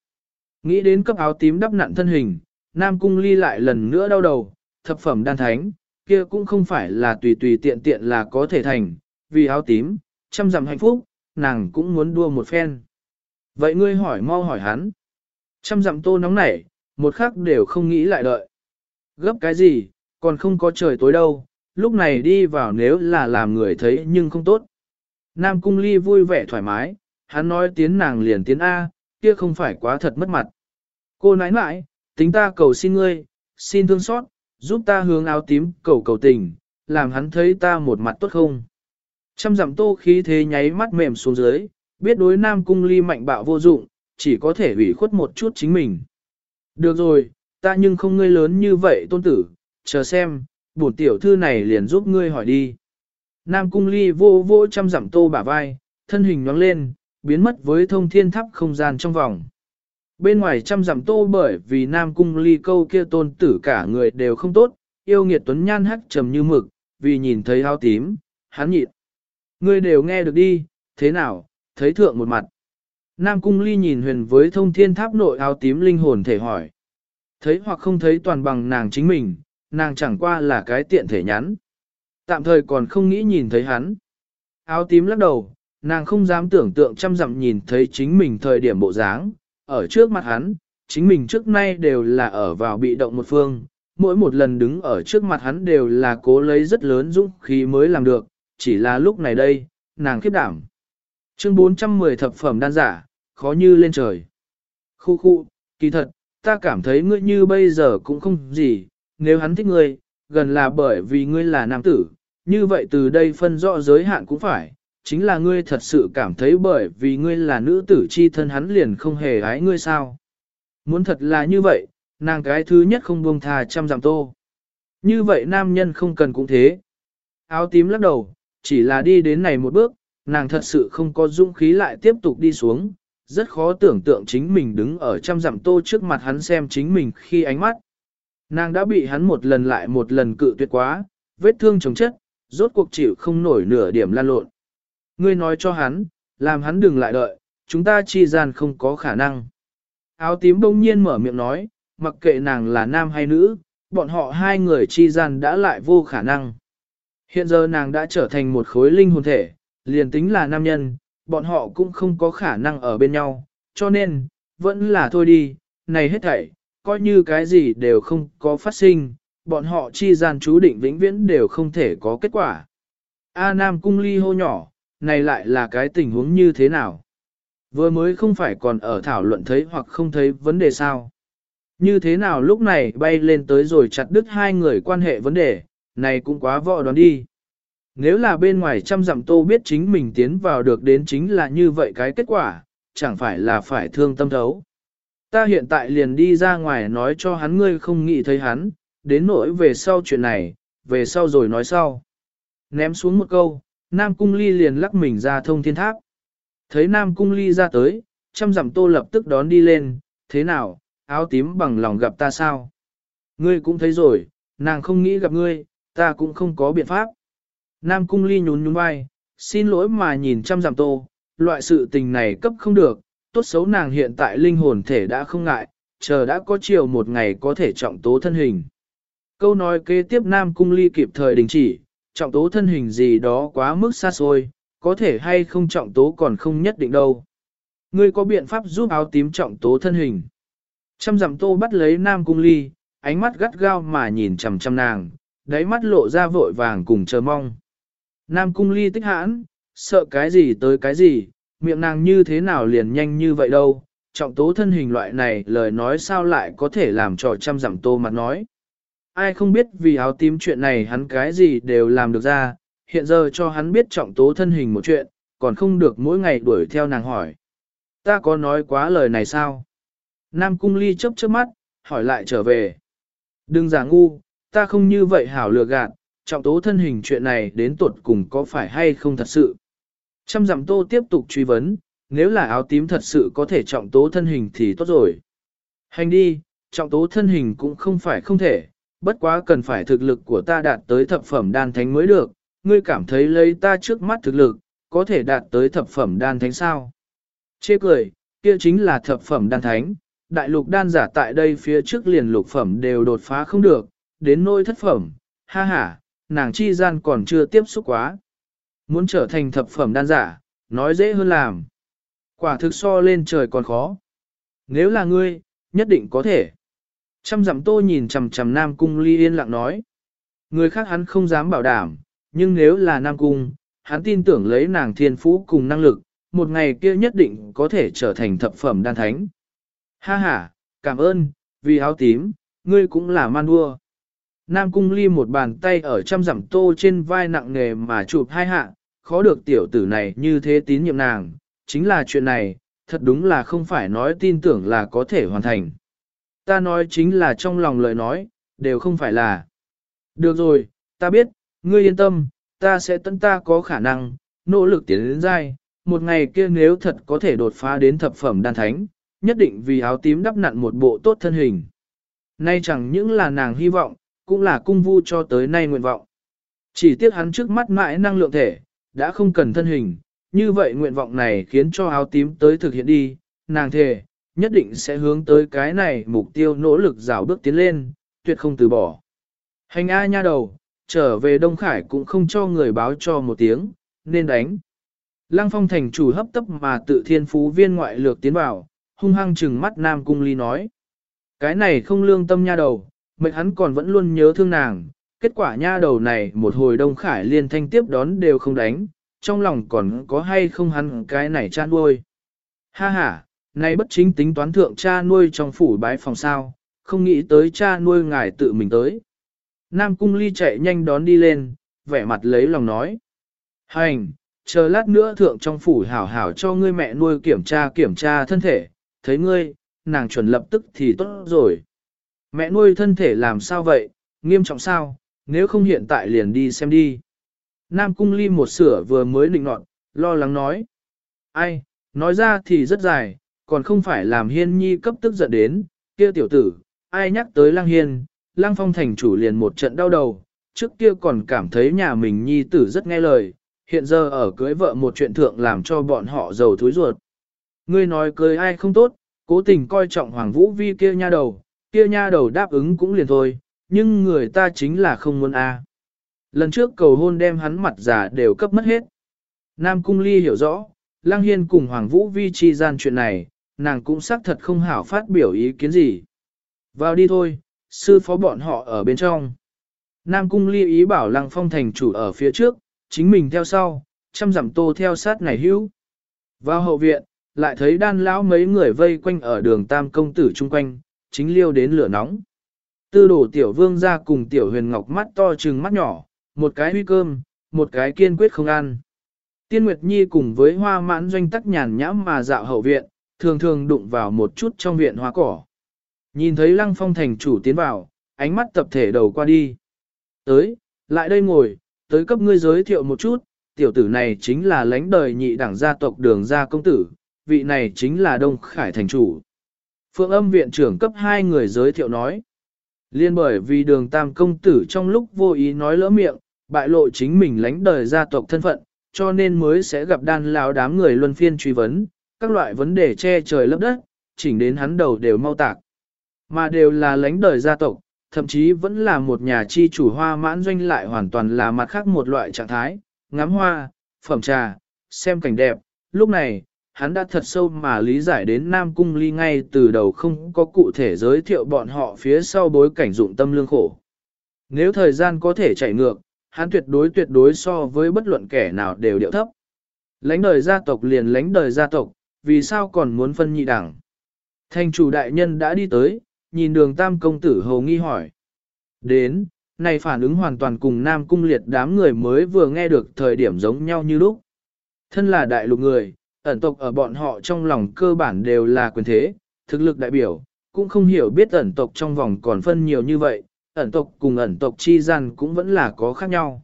A: Nghĩ đến cấp áo tím đắp nặn thân hình, Nam Cung Ly lại lần nữa đau đầu, thập phẩm đan thánh, kia cũng không phải là tùy tùy tiện tiện là có thể thành, vì áo tím, chăm dặm hạnh phúc, nàng cũng muốn đua một phen. Vậy ngươi hỏi mau hỏi hắn. chăm dặm tô nóng nảy, một khắc đều không nghĩ lại đợi. Gấp cái gì, còn không có trời tối đâu, lúc này đi vào nếu là làm người thấy nhưng không tốt. Nam Cung Ly vui vẻ thoải mái, hắn nói tiến nàng liền tiến A, kia không phải quá thật mất mặt. Cô nãi nãi, tính ta cầu xin ngươi, xin thương xót, giúp ta hướng áo tím cầu cầu tình, làm hắn thấy ta một mặt tốt không. Trăm dặm tô khí thế nháy mắt mềm xuống dưới, biết đối nam cung ly mạnh bạo vô dụng, chỉ có thể ủy khuất một chút chính mình. Được rồi, ta nhưng không ngươi lớn như vậy tôn tử, chờ xem, bổn tiểu thư này liền giúp ngươi hỏi đi. Nam cung ly vô vô trăm dặm tô bả vai, thân hình nhoáng lên, biến mất với thông thiên thắp không gian trong vòng. Bên ngoài trăm dặm tô bởi vì Nam Cung ly câu kia tôn tử cả người đều không tốt, yêu nghiệt tuấn nhan hắc trầm như mực, vì nhìn thấy áo tím, hắn nhịn. Ngươi đều nghe được đi, thế nào, thấy thượng một mặt. Nam Cung ly nhìn huyền với thông thiên tháp nội áo tím linh hồn thể hỏi. Thấy hoặc không thấy toàn bằng nàng chính mình, nàng chẳng qua là cái tiện thể nhắn. Tạm thời còn không nghĩ nhìn thấy hắn. Áo tím lắc đầu, nàng không dám tưởng tượng trăm dặm nhìn thấy chính mình thời điểm bộ dáng, ở trước mặt hắn, chính mình trước nay đều là ở vào bị động một phương, mỗi một lần đứng ở trước mặt hắn đều là cố lấy rất lớn dũng khí mới làm được, chỉ là lúc này đây, nàng khiếp đảm. Chương 410 thập phẩm đan giả, khó như lên trời. Khu khu, kỳ thật, ta cảm thấy ngươi như bây giờ cũng không gì, nếu hắn thích ngươi, gần là bởi vì ngươi là nam tử, như vậy từ đây phân rõ giới hạn cũng phải, chính là ngươi thật sự cảm thấy bởi vì ngươi là nữ tử chi thân hắn liền không hề ái ngươi sao. Muốn thật là như vậy, nàng cái thứ nhất không buông thà trăm giảm tô. Như vậy nam nhân không cần cũng thế. Áo tím lắc đầu, chỉ là đi đến này một bước, nàng thật sự không có dũng khí lại tiếp tục đi xuống, rất khó tưởng tượng chính mình đứng ở trăm dặm tô trước mặt hắn xem chính mình khi ánh mắt. Nàng đã bị hắn một lần lại một lần cự tuyệt quá, vết thương chồng chất, rốt cuộc chịu không nổi nửa điểm lan lộn ngươi nói cho hắn, làm hắn đừng lại đợi, chúng ta chi gian không có khả năng. Áo tím bỗng nhiên mở miệng nói, mặc kệ nàng là nam hay nữ, bọn họ hai người chi gian đã lại vô khả năng. Hiện giờ nàng đã trở thành một khối linh hồn thể, liền tính là nam nhân, bọn họ cũng không có khả năng ở bên nhau, cho nên, vẫn là thôi đi, này hết thảy, coi như cái gì đều không có phát sinh, bọn họ chi gian chú định vĩnh viễn đều không thể có kết quả. A Nam cung ly hô nhỏ, này lại là cái tình huống như thế nào? Vừa mới không phải còn ở thảo luận thấy hoặc không thấy vấn đề sao? Như thế nào lúc này bay lên tới rồi chặt đứt hai người quan hệ vấn đề, này cũng quá vọ đoán đi. Nếu là bên ngoài trăm dặm tô biết chính mình tiến vào được đến chính là như vậy cái kết quả, chẳng phải là phải thương tâm thấu. Ta hiện tại liền đi ra ngoài nói cho hắn ngươi không nghĩ thấy hắn, đến nỗi về sau chuyện này, về sau rồi nói sau. Ném xuống một câu, Nam Cung Ly liền lắc mình ra thông thiên tháp. Thấy Nam Cung Ly ra tới, trăm dặm tô lập tức đón đi lên, thế nào, áo tím bằng lòng gặp ta sao? Ngươi cũng thấy rồi, nàng không nghĩ gặp ngươi, ta cũng không có biện pháp. Nam Cung Ly nhún nhún vai, xin lỗi mà nhìn trăm dặm tô, loại sự tình này cấp không được, tốt xấu nàng hiện tại linh hồn thể đã không ngại, chờ đã có chiều một ngày có thể trọng tố thân hình. Câu nói kế tiếp Nam Cung Ly kịp thời đình chỉ, trọng tố thân hình gì đó quá mức xa xôi, có thể hay không trọng tố còn không nhất định đâu. Ngươi có biện pháp giúp áo tím trọng tố thân hình. Trăm dặm tô bắt lấy Nam Cung Ly, ánh mắt gắt gao mà nhìn chằm chằm nàng, đáy mắt lộ ra vội vàng cùng chờ mong. Nam Cung Ly tích hãn, sợ cái gì tới cái gì, miệng nàng như thế nào liền nhanh như vậy đâu, trọng tố thân hình loại này lời nói sao lại có thể làm cho trăm dặm tô mặt nói. Ai không biết vì áo tím chuyện này hắn cái gì đều làm được ra, hiện giờ cho hắn biết trọng tố thân hình một chuyện, còn không được mỗi ngày đuổi theo nàng hỏi. Ta có nói quá lời này sao? Nam cung ly chớp chớp mắt, hỏi lại trở về. Đừng giả ngu, ta không như vậy hảo lừa gạt, trọng tố thân hình chuyện này đến tuột cùng có phải hay không thật sự. Trăm dặm tô tiếp tục truy vấn, nếu là áo tím thật sự có thể trọng tố thân hình thì tốt rồi. Hành đi, trọng tố thân hình cũng không phải không thể, bất quá cần phải thực lực của ta đạt tới thập phẩm đan thánh mới được, ngươi cảm thấy lấy ta trước mắt thực lực, có thể đạt tới thập phẩm đan thánh sao? Chê cười, kia chính là thập phẩm đan thánh, đại lục đan giả tại đây phía trước liền lục phẩm đều đột phá không được, đến nôi thất phẩm, ha ha, nàng chi gian còn chưa tiếp xúc quá. Muốn trở thành thập phẩm đan giả, nói dễ hơn làm. Quả thực so lên trời còn khó. Nếu là ngươi, nhất định có thể. Trăm dặm tô nhìn chằm chằm Nam Cung Ly yên lặng nói. Người khác hắn không dám bảo đảm, nhưng nếu là Nam Cung, hắn tin tưởng lấy nàng thiên phú cùng năng lực, một ngày kia nhất định có thể trở thành thập phẩm đan thánh. Ha ha, cảm ơn, vì áo tím, ngươi cũng là man đua. Nam Cung Ly một bàn tay ở trăm dặm tô trên vai nặng nề mà chụp hai hạ, khó được tiểu tử này như thế tín nhiệm nàng, chính là chuyện này, thật đúng là không phải nói tin tưởng là có thể hoàn thành. Ta nói chính là trong lòng lời nói, đều không phải là. Được rồi, ta biết, ngươi yên tâm, ta sẽ tận ta có khả năng, nỗ lực tiến đến dai, một ngày kia nếu thật có thể đột phá đến thập phẩm đan thánh, nhất định vì áo tím đắp nặn một bộ tốt thân hình. Nay chẳng những là nàng hy vọng, cũng là cung vu cho tới nay nguyện vọng. Chỉ tiếc hắn trước mắt mãi năng lượng thể, đã không cần thân hình, như vậy nguyện vọng này khiến cho áo tím tới thực hiện đi, nàng thề, nhất định sẽ hướng tới cái này mục tiêu nỗ lực rào bước tiến lên, tuyệt không từ bỏ. Hành A nha đầu, trở về Đông Khải cũng không cho người báo cho một tiếng, nên đánh. Lăng phong thành chủ hấp tấp mà tự thiên phú viên ngoại lược tiến vào, hung hăng trừng mắt Nam Cung Ly nói. Cái này không lương tâm nha đầu, mệnh hắn còn vẫn luôn nhớ thương nàng, kết quả nha đầu này một hồi Đông Khải liên thanh tiếp đón đều không đánh, trong lòng còn có hay không hắn cái này chan nuôi. Ha ha, này bất chính tính toán thượng cha nuôi trong phủ bái phòng sao, không nghĩ tới cha nuôi ngài tự mình tới. Nam Cung Ly chạy nhanh đón đi lên, vẻ mặt lấy lòng nói. Hành, chờ lát nữa thượng trong phủ hảo hảo cho ngươi mẹ nuôi kiểm tra kiểm tra thân thể, thấy ngươi, nàng chuẩn lập tức thì tốt rồi. Mẹ nuôi thân thể làm sao vậy, nghiêm trọng sao, nếu không hiện tại liền đi xem đi. Nam Cung Ly một sửa vừa mới định nọt, lo lắng nói. Ai, nói ra thì rất dài, còn không phải làm hiên nhi cấp tức giận đến, kia tiểu tử, ai nhắc tới lăng hiên, lăng phong thành chủ liền một trận đau đầu, trước kia còn cảm thấy nhà mình nhi tử rất nghe lời, hiện giờ ở cưới vợ một chuyện thượng làm cho bọn họ giàu thúi ruột. Ngươi nói cưới ai không tốt, cố tình coi trọng Hoàng Vũ Vi kia nha đầu, kia nha đầu đáp ứng cũng liền thôi, nhưng người ta chính là không muốn a. Lần trước cầu hôn đem hắn mặt giả đều cấp mất hết. Nam Cung Ly hiểu rõ, Lang Hiên cùng Hoàng Vũ Vi chi gian chuyện này, nàng cũng xác thật không hảo phát biểu ý kiến gì. Vào đi thôi, sư phó bọn họ ở bên trong. Nam Cung Ly ý bảo Lăng Phong thành chủ ở phía trước, chính mình theo sau, chăm dặm tô theo sát này hữu. Vào hậu viện, lại thấy đan lão mấy người vây quanh ở đường tam công tử chung quanh, chính liêu đến lửa nóng. Tư đổ tiểu vương ra cùng tiểu huyền ngọc mắt to trừng mắt nhỏ, một cái huy cơm, một cái kiên quyết không ăn. Tiên Nguyệt Nhi cùng với hoa mãn doanh tắc nhàn nhãm mà dạo hậu viện, thường thường đụng vào một chút trong viện hoa cỏ. Nhìn thấy lăng phong thành chủ tiến vào, ánh mắt tập thể đầu qua đi. Tới, lại đây ngồi, tới cấp ngươi giới thiệu một chút, tiểu tử này chính là lãnh đời nhị đảng gia tộc đường gia công tử, vị này chính là Đông Khải thành chủ. Phượng âm viện trưởng cấp hai người giới thiệu nói. Liên bởi vì đường tam công tử trong lúc vô ý nói lỡ miệng, bại lộ chính mình lãnh đời gia tộc thân phận, cho nên mới sẽ gặp đan lão đám người luân phiên truy vấn, các loại vấn đề che trời lấp đất, chỉnh đến hắn đầu đều mau tạc. Mà đều là lãnh đời gia tộc, thậm chí vẫn là một nhà chi chủ hoa mãn doanh lại hoàn toàn là mặt khác một loại trạng thái, ngắm hoa, phẩm trà, xem cảnh đẹp. Lúc này, hắn đã thật sâu mà lý giải đến Nam Cung Ly ngay từ đầu không có cụ thể giới thiệu bọn họ phía sau bối cảnh dụng tâm lương khổ. Nếu thời gian có thể chạy ngược, hắn tuyệt đối tuyệt đối so với bất luận kẻ nào đều điệu thấp. Lánh đời gia tộc liền lánh đời gia tộc, vì sao còn muốn phân nhị đẳng? Thành chủ đại nhân đã đi tới, nhìn đường tam công tử hầu nghi hỏi. Đến, này phản ứng hoàn toàn cùng nam cung liệt đám người mới vừa nghe được thời điểm giống nhau như lúc. Thân là đại lục người, ẩn tộc ở bọn họ trong lòng cơ bản đều là quyền thế, thực lực đại biểu, cũng không hiểu biết ẩn tộc trong vòng còn phân nhiều như vậy, ẩn tộc cùng ẩn tộc chi gian cũng vẫn là có khác nhau.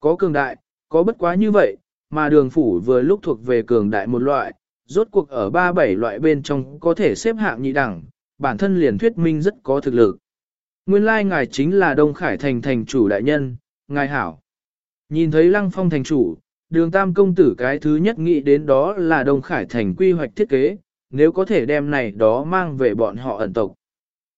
A: Có cường đại, có bất quá như vậy, mà đường phủ vừa lúc thuộc về cường đại một loại, rốt cuộc ở ba bảy loại bên trong có thể xếp hạng nhị đẳng, bản thân liền thuyết minh rất có thực lực. Nguyên lai ngài chính là Đông Khải Thành thành chủ đại nhân, ngài hảo. Nhìn thấy lăng phong thành chủ, đường tam công tử cái thứ nhất nghĩ đến đó là Đông Khải Thành quy hoạch thiết kế, nếu có thể đem này đó mang về bọn họ ẩn tộc.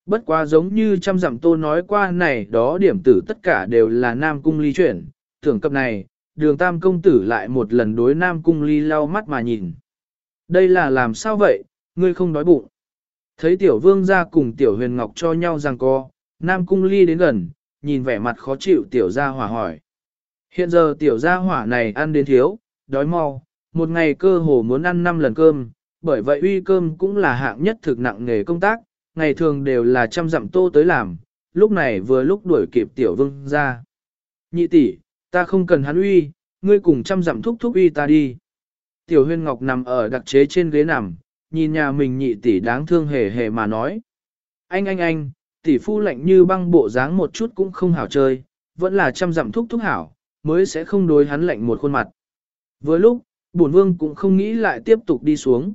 A: Bất quá giống như trăm dặm tô nói qua này đó điểm tử tất cả đều là Nam Cung Ly chuyển, tưởng cập này, đường tam công tử lại một lần đối Nam Cung Ly lau mắt mà nhìn. Đây là làm sao vậy, ngươi không đói bụng. Thấy tiểu vương ra cùng tiểu huyền ngọc cho nhau rằng co, Nam Cung Ly đến gần, nhìn vẻ mặt khó chịu tiểu gia hỏa hỏi. Hiện giờ tiểu gia hỏa này ăn đến thiếu, đói mau, một ngày cơ hồ muốn ăn 5 lần cơm, bởi vậy uy cơm cũng là hạng nhất thực nặng nghề công tác, ngày thường đều là trăm dặm tô tới làm, lúc này vừa lúc đuổi kịp tiểu vương ra. Nhị tỷ, ta không cần hắn uy, ngươi cùng trăm dặm thúc thúc uy ta đi. Tiểu huyên ngọc nằm ở đặc chế trên ghế nằm, nhìn nhà mình nhị tỷ đáng thương hề hề mà nói. Anh anh anh, tỷ phu lạnh như băng bộ dáng một chút cũng không hảo chơi, vẫn là trăm dặm thúc thúc hảo, mới sẽ không đối hắn lạnh một khuôn mặt. Với lúc, bổn vương cũng không nghĩ lại tiếp tục đi xuống.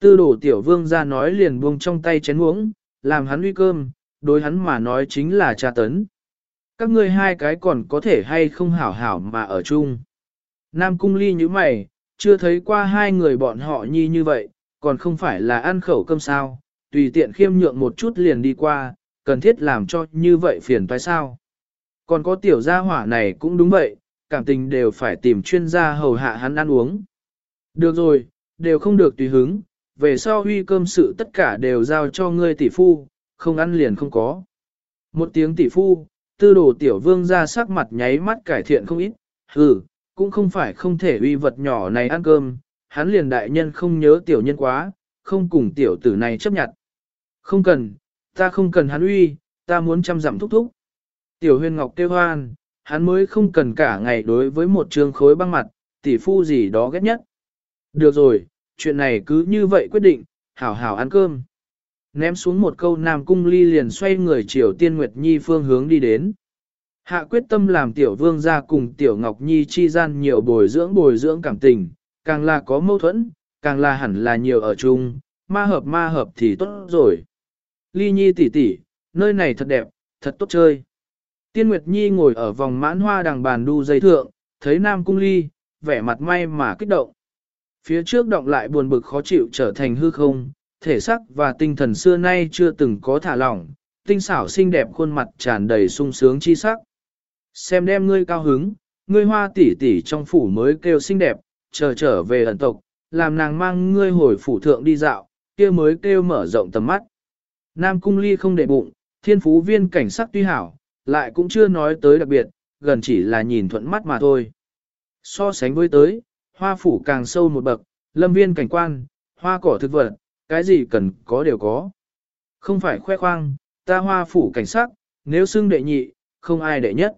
A: Tư đổ tiểu vương ra nói liền buông trong tay chén uống, làm hắn uy cơm, đối hắn mà nói chính là tra tấn. Các ngươi hai cái còn có thể hay không hảo hảo mà ở chung. Nam cung ly như mày, chưa thấy qua hai người bọn họ nhi như vậy, còn không phải là ăn khẩu cơm sao, tùy tiện khiêm nhượng một chút liền đi qua, cần thiết làm cho như vậy phiền toái sao. Còn có tiểu gia hỏa này cũng đúng vậy, cảm tình đều phải tìm chuyên gia hầu hạ hắn ăn uống. Được rồi, đều không được tùy hứng, về sau huy cơm sự tất cả đều giao cho ngươi tỷ phu, không ăn liền không có. Một tiếng tỷ phu, tư đồ tiểu vương ra sắc mặt nháy mắt cải thiện không ít, hừ, cũng không phải không thể uy vật nhỏ này ăn cơm, hắn liền đại nhân không nhớ tiểu nhân quá, không cùng tiểu tử này chấp nhận. Không cần, ta không cần hắn uy, ta muốn chăm dặm thúc thúc. Tiểu huyền ngọc kêu hoan, hắn mới không cần cả ngày đối với một trường khối băng mặt, tỷ phu gì đó ghét nhất. Được rồi, chuyện này cứ như vậy quyết định, hảo hảo ăn cơm. Ném xuống một câu Nam Cung Ly liền xoay người chiều Tiên Nguyệt Nhi phương hướng đi đến. Hạ quyết tâm làm tiểu vương ra cùng tiểu Ngọc Nhi chi gian nhiều bồi dưỡng bồi dưỡng cảm tình, càng là có mâu thuẫn, càng là hẳn là nhiều ở chung, ma hợp ma hợp thì tốt rồi. Ly Nhi tỷ tỷ, nơi này thật đẹp, thật tốt chơi. Tiên Nguyệt Nhi ngồi ở vòng mãn hoa đằng bàn đu dây thượng, thấy Nam Cung Ly, vẻ mặt may mà kích động. Phía trước động lại buồn bực khó chịu trở thành hư không, thể sắc và tinh thần xưa nay chưa từng có thả lỏng, tinh xảo xinh đẹp khuôn mặt tràn đầy sung sướng chi sắc. Xem đem ngươi cao hứng, ngươi hoa tỷ tỷ trong phủ mới kêu xinh đẹp, chờ trở về ẩn tộc, làm nàng mang ngươi hồi phủ thượng đi dạo, kia mới kêu mở rộng tầm mắt. Nam cung ly không để bụng, thiên phú viên cảnh sắc tuy hảo, lại cũng chưa nói tới đặc biệt, gần chỉ là nhìn thuận mắt mà thôi. So sánh với tới, hoa phủ càng sâu một bậc, lâm viên cảnh quan, hoa cỏ thực vật, cái gì cần có đều có. Không phải khoe khoang, ta hoa phủ cảnh sắc, nếu xưng đệ nhị, không ai đệ nhất.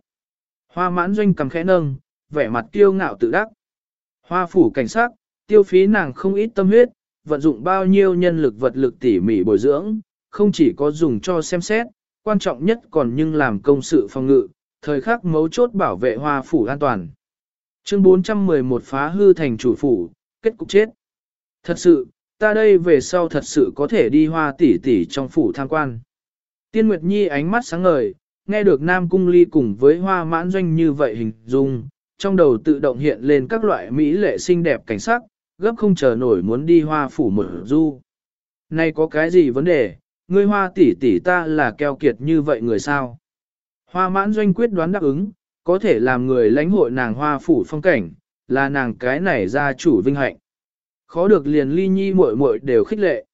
A: Hoa mãn doanh cầm khẽ nâng, vẻ mặt tiêu ngạo tự đắc. Hoa phủ cảnh sắc, tiêu phí nàng không ít tâm huyết, vận dụng bao nhiêu nhân lực vật lực tỉ mỉ bồi dưỡng, không chỉ có dùng cho xem xét, quan trọng nhất còn nhưng làm công sự phòng ngự, thời khắc mấu chốt bảo vệ hoa phủ an toàn. Chương 411 phá hư thành chủ phủ, kết cục chết. Thật sự, ta đây về sau thật sự có thể đi hoa tỷ tỷ trong phủ tham quan. Tiên Nguyệt Nhi ánh mắt sáng ngời, nghe được Nam Cung Ly cùng với hoa mãn doanh như vậy hình dung, trong đầu tự động hiện lên các loại mỹ lệ xinh đẹp cảnh sắc, gấp không chờ nổi muốn đi hoa phủ một du. Này có cái gì vấn đề, ngươi hoa tỷ tỷ ta là keo kiệt như vậy người sao? Hoa mãn doanh quyết đoán đáp ứng, có thể làm người lãnh hội nàng hoa phủ phong cảnh, là nàng cái này gia chủ vinh hạnh. Khó được liền ly nhi muội muội đều khích lệ.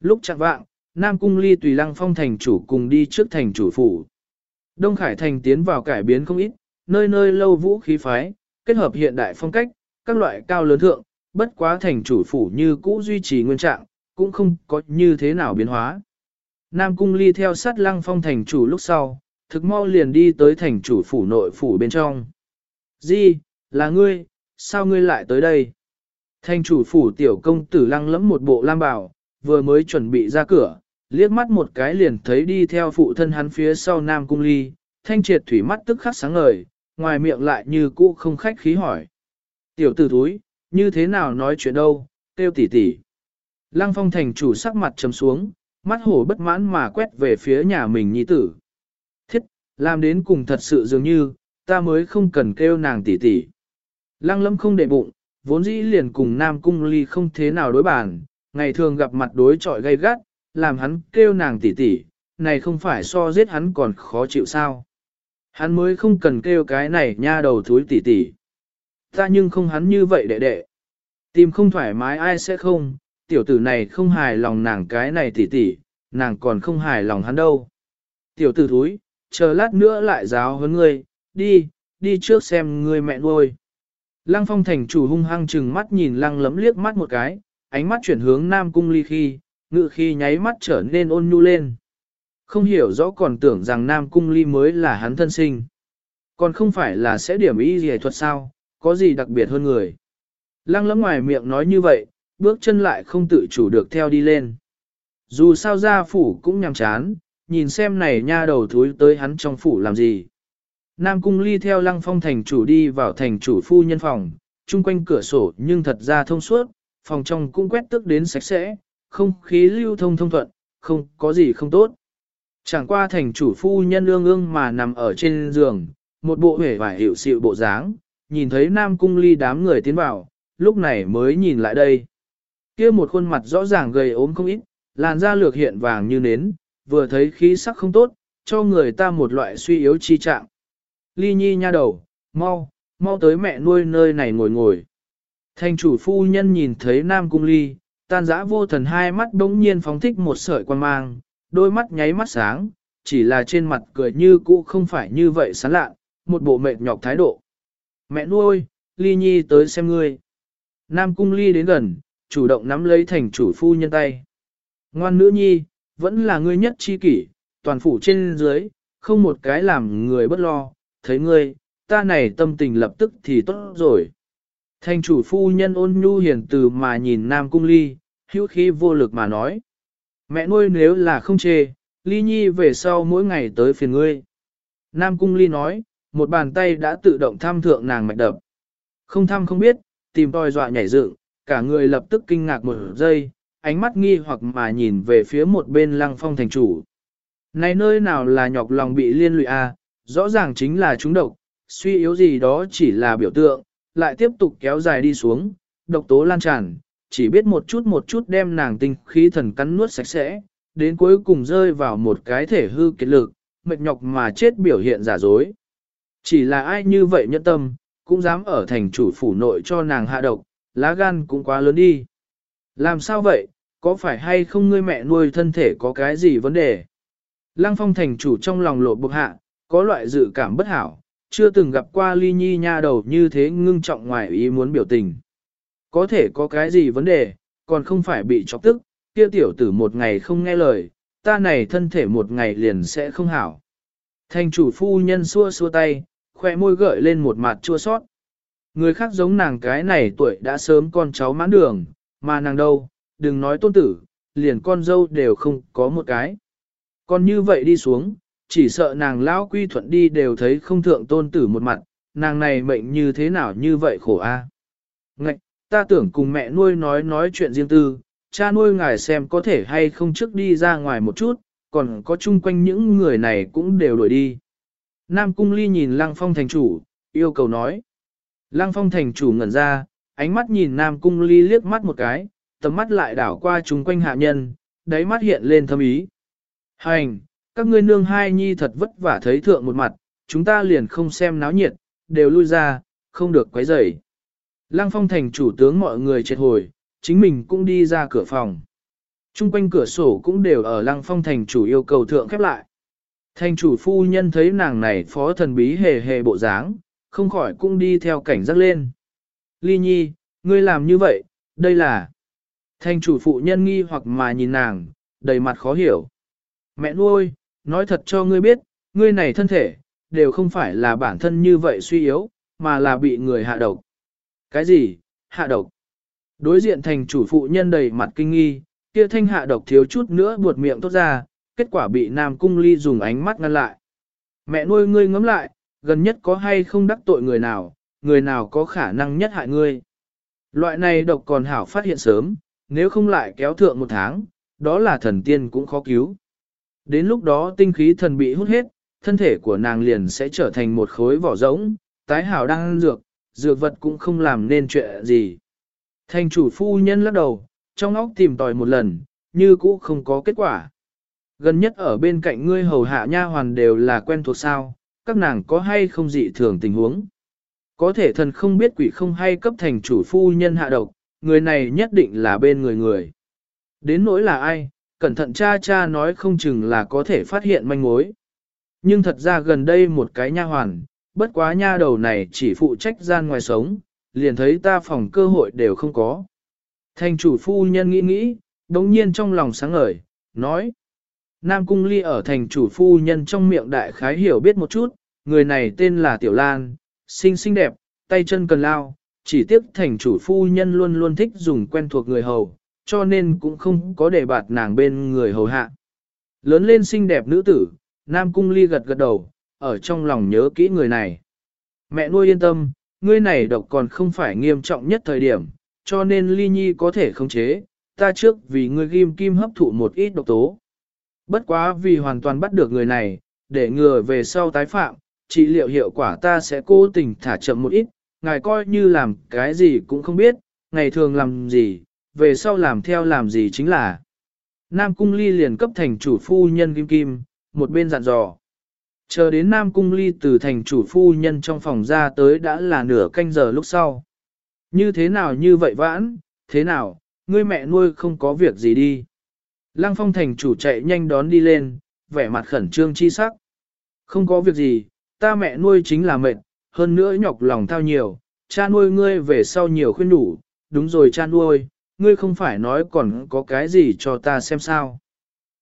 A: Lúc chặt vạng, Nam Cung ly tùy lăng phong thành chủ cùng đi trước thành chủ phủ. Đông Khải thành tiến vào cải biến không ít, nơi nơi lâu vũ khí phái, kết hợp hiện đại phong cách, các loại cao lớn thượng, bất quá thành chủ phủ như cũ duy trì nguyên trạng, cũng không có như thế nào biến hóa. Nam Cung ly theo sát lăng phong thành chủ lúc sau, thực mau liền đi tới thành chủ phủ nội phủ bên trong. Di, là ngươi, sao ngươi lại tới đây? Thành chủ phủ tiểu công tử lăng lẫm một bộ lam bảo, vừa mới chuẩn bị ra cửa, liếc mắt một cái liền thấy đi theo phụ thân hắn phía sau Nam Cung Ly, thanh triệt thủy mắt tức khắc sáng ngời, ngoài miệng lại như cũ không khách khí hỏi. Tiểu tử túi, như thế nào nói chuyện đâu, tiêu tỉ tỉ. Lăng phong thành chủ sắc mặt trầm xuống, mắt hổ bất mãn mà quét về phía nhà mình nhi tử. Thiết, làm đến cùng thật sự dường như, ta mới không cần kêu nàng tỉ tỉ. Lăng lâm không để bụng, vốn dĩ liền cùng Nam Cung Ly không thế nào đối bản, ngày thường gặp mặt đối trọi gay gắt, làm hắn kêu nàng tỷ tỷ, này không phải so giết hắn còn khó chịu sao. Hắn mới không cần kêu cái này nha đầu thúi tỷ tỷ. Ta nhưng không hắn như vậy đệ đệ. Tìm không thoải mái ai sẽ không, tiểu tử này không hài lòng nàng cái này tỷ tỷ, nàng còn không hài lòng hắn đâu. Tiểu tử thúi, chờ lát nữa lại giáo huấn ngươi, đi, đi trước xem ngươi mẹ nuôi. Lăng phong thành chủ hung hăng chừng mắt nhìn lăng lấm liếc mắt một cái, ánh mắt chuyển hướng nam cung ly khi, ngự khi nháy mắt trở nên ôn nhu lên. Không hiểu rõ còn tưởng rằng nam cung ly mới là hắn thân sinh. Còn không phải là sẽ điểm ý gì thuật sao, có gì đặc biệt hơn người. Lăng lẫm ngoài miệng nói như vậy, bước chân lại không tự chủ được theo đi lên. Dù sao gia phủ cũng nhằm chán, nhìn xem này nha đầu thúi tới hắn trong phủ làm gì. Nam Cung Ly theo Lăng Phong thành chủ đi vào thành chủ phu nhân phòng, chung quanh cửa sổ nhưng thật ra thông suốt, phòng trong cũng quét tức đến sạch sẽ, không khí lưu thông thông thuận, không có gì không tốt. Chẳng qua thành chủ phu nhân ương ương mà nằm ở trên giường, một bộ hể vải hiệu sự bộ dáng, nhìn thấy Nam Cung Ly đám người tiến vào, lúc này mới nhìn lại đây. kia một khuôn mặt rõ ràng gầy ốm không ít, làn da lược hiện vàng như nến, vừa thấy khí sắc không tốt, cho người ta một loại suy yếu chi trạng. Ly nhi nha đầu, mau, mau tới mẹ nuôi nơi này ngồi ngồi. Thành chủ phu nhân nhìn thấy Nam Cung Ly, tan dã vô thần hai mắt đống nhiên phóng thích một sợi quan mang, đôi mắt nháy mắt sáng, chỉ là trên mặt cười như cũ không phải như vậy sán lạ, một bộ mệt nhọc thái độ. Mẹ nuôi, Ly Nhi tới xem ngươi. Nam Cung Ly đến gần, chủ động nắm lấy thành chủ phu nhân tay. Ngoan nữ nhi, vẫn là ngươi nhất chi kỷ, toàn phủ trên dưới, không một cái làm người bất lo, thấy ngươi, ta này tâm tình lập tức thì tốt rồi. Thành chủ phu nhân ôn nhu hiền từ mà nhìn Nam Cung Ly, hữu khi vô lực mà nói. Mẹ nuôi nếu là không chê, Ly Nhi về sau mỗi ngày tới phiền ngươi. Nam Cung Ly nói, một bàn tay đã tự động thăm thượng nàng mạch đập. Không thăm không biết, tìm tòi dọa nhảy dựng, cả người lập tức kinh ngạc một giây, ánh mắt nghi hoặc mà nhìn về phía một bên lăng phong thành chủ. Này nơi nào là nhọc lòng bị liên lụy a à, rõ ràng chính là chúng độc, suy yếu gì đó chỉ là biểu tượng, lại tiếp tục kéo dài đi xuống, độc tố lan tràn, chỉ biết một chút một chút đem nàng tinh khí thần cắn nuốt sạch sẽ, đến cuối cùng rơi vào một cái thể hư kiệt lực, mệt nhọc mà chết biểu hiện giả dối. Chỉ là ai như vậy nhẫn tâm, cũng dám ở thành chủ phủ nội cho nàng hạ độc, lá gan cũng quá lớn đi. Làm sao vậy, có phải hay không ngươi mẹ nuôi thân thể có cái gì vấn đề? Lăng phong thành chủ trong lòng lộ bực hạ, có loại dự cảm bất hảo, chưa từng gặp qua ly nhi nha đầu như thế ngưng trọng ngoài ý muốn biểu tình. Có thể có cái gì vấn đề, còn không phải bị chọc tức, kia tiểu tử một ngày không nghe lời, ta này thân thể một ngày liền sẽ không hảo. Thành chủ phu nhân xua xua tay, khoe môi gợi lên một mặt chua sót. Người khác giống nàng cái này tuổi đã sớm con cháu mãn đường, mà nàng đâu, đừng nói tôn tử, liền con dâu đều không có một cái. Còn như vậy đi xuống, chỉ sợ nàng lão quy thuận đi đều thấy không thượng tôn tử một mặt, nàng này mệnh như thế nào như vậy khổ a. À? Ngạch, ta tưởng cùng mẹ nuôi nói nói chuyện riêng tư, cha nuôi ngài xem có thể hay không trước đi ra ngoài một chút, còn có chung quanh những người này cũng đều đuổi đi. Nam Cung Ly nhìn Lăng Phong thành chủ, yêu cầu nói. Lăng Phong thành chủ ngẩn ra, ánh mắt nhìn Nam Cung Ly liếc mắt một cái, tầm mắt lại đảo qua chung quanh hạ nhân, đáy mắt hiện lên thâm ý. Hành, các ngươi nương hai nhi thật vất vả thấy thượng một mặt, chúng ta liền không xem náo nhiệt, đều lui ra, không được quấy rầy. Lăng phong thành chủ tướng mọi người triệt hồi, chính mình cũng đi ra cửa phòng. Trung quanh cửa sổ cũng đều ở lăng phong thành chủ yêu cầu thượng khép lại. Thành chủ phu nhân thấy nàng này phó thần bí hề hề bộ dáng, không khỏi cũng đi theo cảnh giác lên. Ly nhi, ngươi làm như vậy, đây là... Thành chủ phụ nhân nghi hoặc mà nhìn nàng, đầy mặt khó hiểu. Mẹ nuôi, nói thật cho ngươi biết, ngươi này thân thể, đều không phải là bản thân như vậy suy yếu, mà là bị người hạ độc. Cái gì? Hạ độc? Đối diện thành chủ phụ nhân đầy mặt kinh nghi, kia thanh hạ độc thiếu chút nữa buột miệng tốt ra, kết quả bị Nam Cung Ly dùng ánh mắt ngăn lại. Mẹ nuôi ngươi ngấm lại, gần nhất có hay không đắc tội người nào, người nào có khả năng nhất hại ngươi. Loại này độc còn hảo phát hiện sớm, nếu không lại kéo thượng một tháng, đó là thần tiên cũng khó cứu. Đến lúc đó tinh khí thần bị hút hết, thân thể của nàng liền sẽ trở thành một khối vỏ rỗng, tái hảo đang ăn dược, dược vật cũng không làm nên chuyện gì. Thành chủ phu nhân lắc đầu, trong óc tìm tòi một lần, như cũ không có kết quả. Gần nhất ở bên cạnh ngươi hầu hạ nha hoàn đều là quen thuộc sao, các nàng có hay không dị thường tình huống. Có thể thần không biết quỷ không hay cấp thành chủ phu nhân hạ độc, người này nhất định là bên người người. Đến nỗi là ai, cẩn thận cha cha nói không chừng là có thể phát hiện manh mối. Nhưng thật ra gần đây một cái nha hoàn, bất quá nha đầu này chỉ phụ trách gian ngoài sống, liền thấy ta phòng cơ hội đều không có. Thành chủ phu nhân nghĩ nghĩ, đống nhiên trong lòng sáng ngời, nói. Nam Cung Ly ở thành chủ phu nhân trong miệng đại khái hiểu biết một chút, người này tên là Tiểu Lan, xinh xinh đẹp, tay chân cần lao, chỉ tiếc thành chủ phu nhân luôn luôn thích dùng quen thuộc người hầu, cho nên cũng không có để bạt nàng bên người hầu hạ. Lớn lên xinh đẹp nữ tử, Nam Cung Ly gật gật đầu, ở trong lòng nhớ kỹ người này. Mẹ nuôi yên tâm, ngươi này độc còn không phải nghiêm trọng nhất thời điểm, cho nên Ly Nhi có thể khống chế, ta trước vì ngươi ghim kim hấp thụ một ít độc tố. Bất quá vì hoàn toàn bắt được người này, để ngừa về sau tái phạm, trị liệu hiệu quả ta sẽ cố tình thả chậm một ít, ngài coi như làm cái gì cũng không biết, ngày thường làm gì, về sau làm theo làm gì chính là. Nam Cung Ly liền cấp thành chủ phu nhân kim kim, một bên dặn dò. Chờ đến Nam Cung Ly từ thành chủ phu nhân trong phòng ra tới đã là nửa canh giờ lúc sau. Như thế nào như vậy vãn, thế nào, ngươi mẹ nuôi không có việc gì đi. Lăng phong thành chủ chạy nhanh đón đi lên, vẻ mặt khẩn trương chi sắc. Không có việc gì, ta mẹ nuôi chính là mệt, hơn nữa nhọc lòng thao nhiều, cha nuôi ngươi về sau nhiều khuyên đủ, đúng rồi cha nuôi, ngươi không phải nói còn có cái gì cho ta xem sao.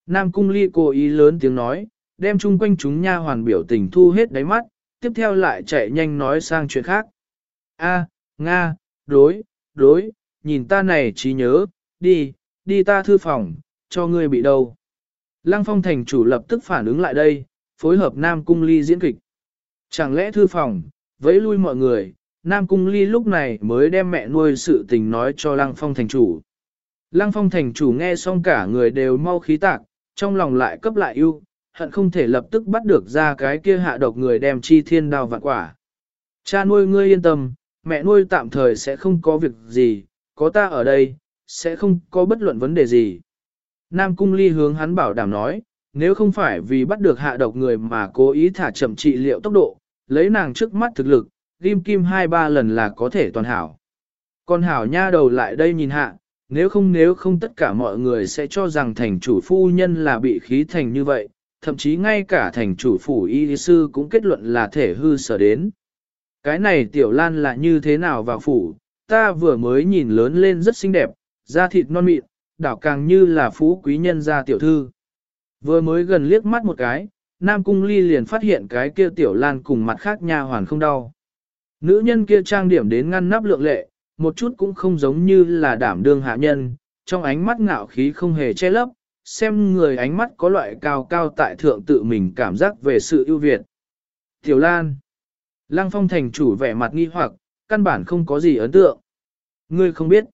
A: Nam cung ly cố ý lớn tiếng nói, đem chung quanh chúng nha hoàn biểu tình thu hết đáy mắt, tiếp theo lại chạy nhanh nói sang chuyện khác. A, Nga, đối, đối, nhìn ta này trí nhớ, đi, đi ta thư phòng, cho ngươi bị đâu. Lăng phong thành chủ lập tức phản ứng lại đây, phối hợp Nam cung ly diễn kịch. Chẳng lẽ thư phòng, vẫy lui mọi người, Nam Cung Ly lúc này mới đem mẹ nuôi sự tình nói cho Lăng Phong thành chủ. Lăng Phong thành chủ nghe xong cả người đều mau khí tạc, trong lòng lại cấp lại yêu, hận không thể lập tức bắt được ra cái kia hạ độc người đem chi thiên đao vạn quả. Cha nuôi ngươi yên tâm, mẹ nuôi tạm thời sẽ không có việc gì, có ta ở đây, sẽ không có bất luận vấn đề gì. Nam Cung Ly hướng hắn bảo đảm nói, nếu không phải vì bắt được hạ độc người mà cố ý thả chậm trị liệu tốc độ, lấy nàng trước mắt thực lực, ghim kim hai ba lần là có thể toàn hảo. Con hảo nha đầu lại đây nhìn hạ, nếu không nếu không tất cả mọi người sẽ cho rằng thành chủ phu nhân là bị khí thành như vậy, thậm chí ngay cả thành chủ phủ y sư cũng kết luận là thể hư sở đến. Cái này tiểu lan là như thế nào vào phủ, ta vừa mới nhìn lớn lên rất xinh đẹp, da thịt non mịn, đảo càng như là phú quý nhân gia tiểu thư. Vừa mới gần liếc mắt một cái, Nam Cung Ly liền phát hiện cái kia tiểu lan cùng mặt khác nha hoàn không đau. Nữ nhân kia trang điểm đến ngăn nắp lượng lệ, một chút cũng không giống như là đảm đương hạ nhân, trong ánh mắt ngạo khí không hề che lấp, xem người ánh mắt có loại cao cao tại thượng tự mình cảm giác về sự ưu việt. Tiểu Lan Lăng Phong thành chủ vẻ mặt nghi hoặc, căn bản không có gì ấn tượng. Ngươi không biết.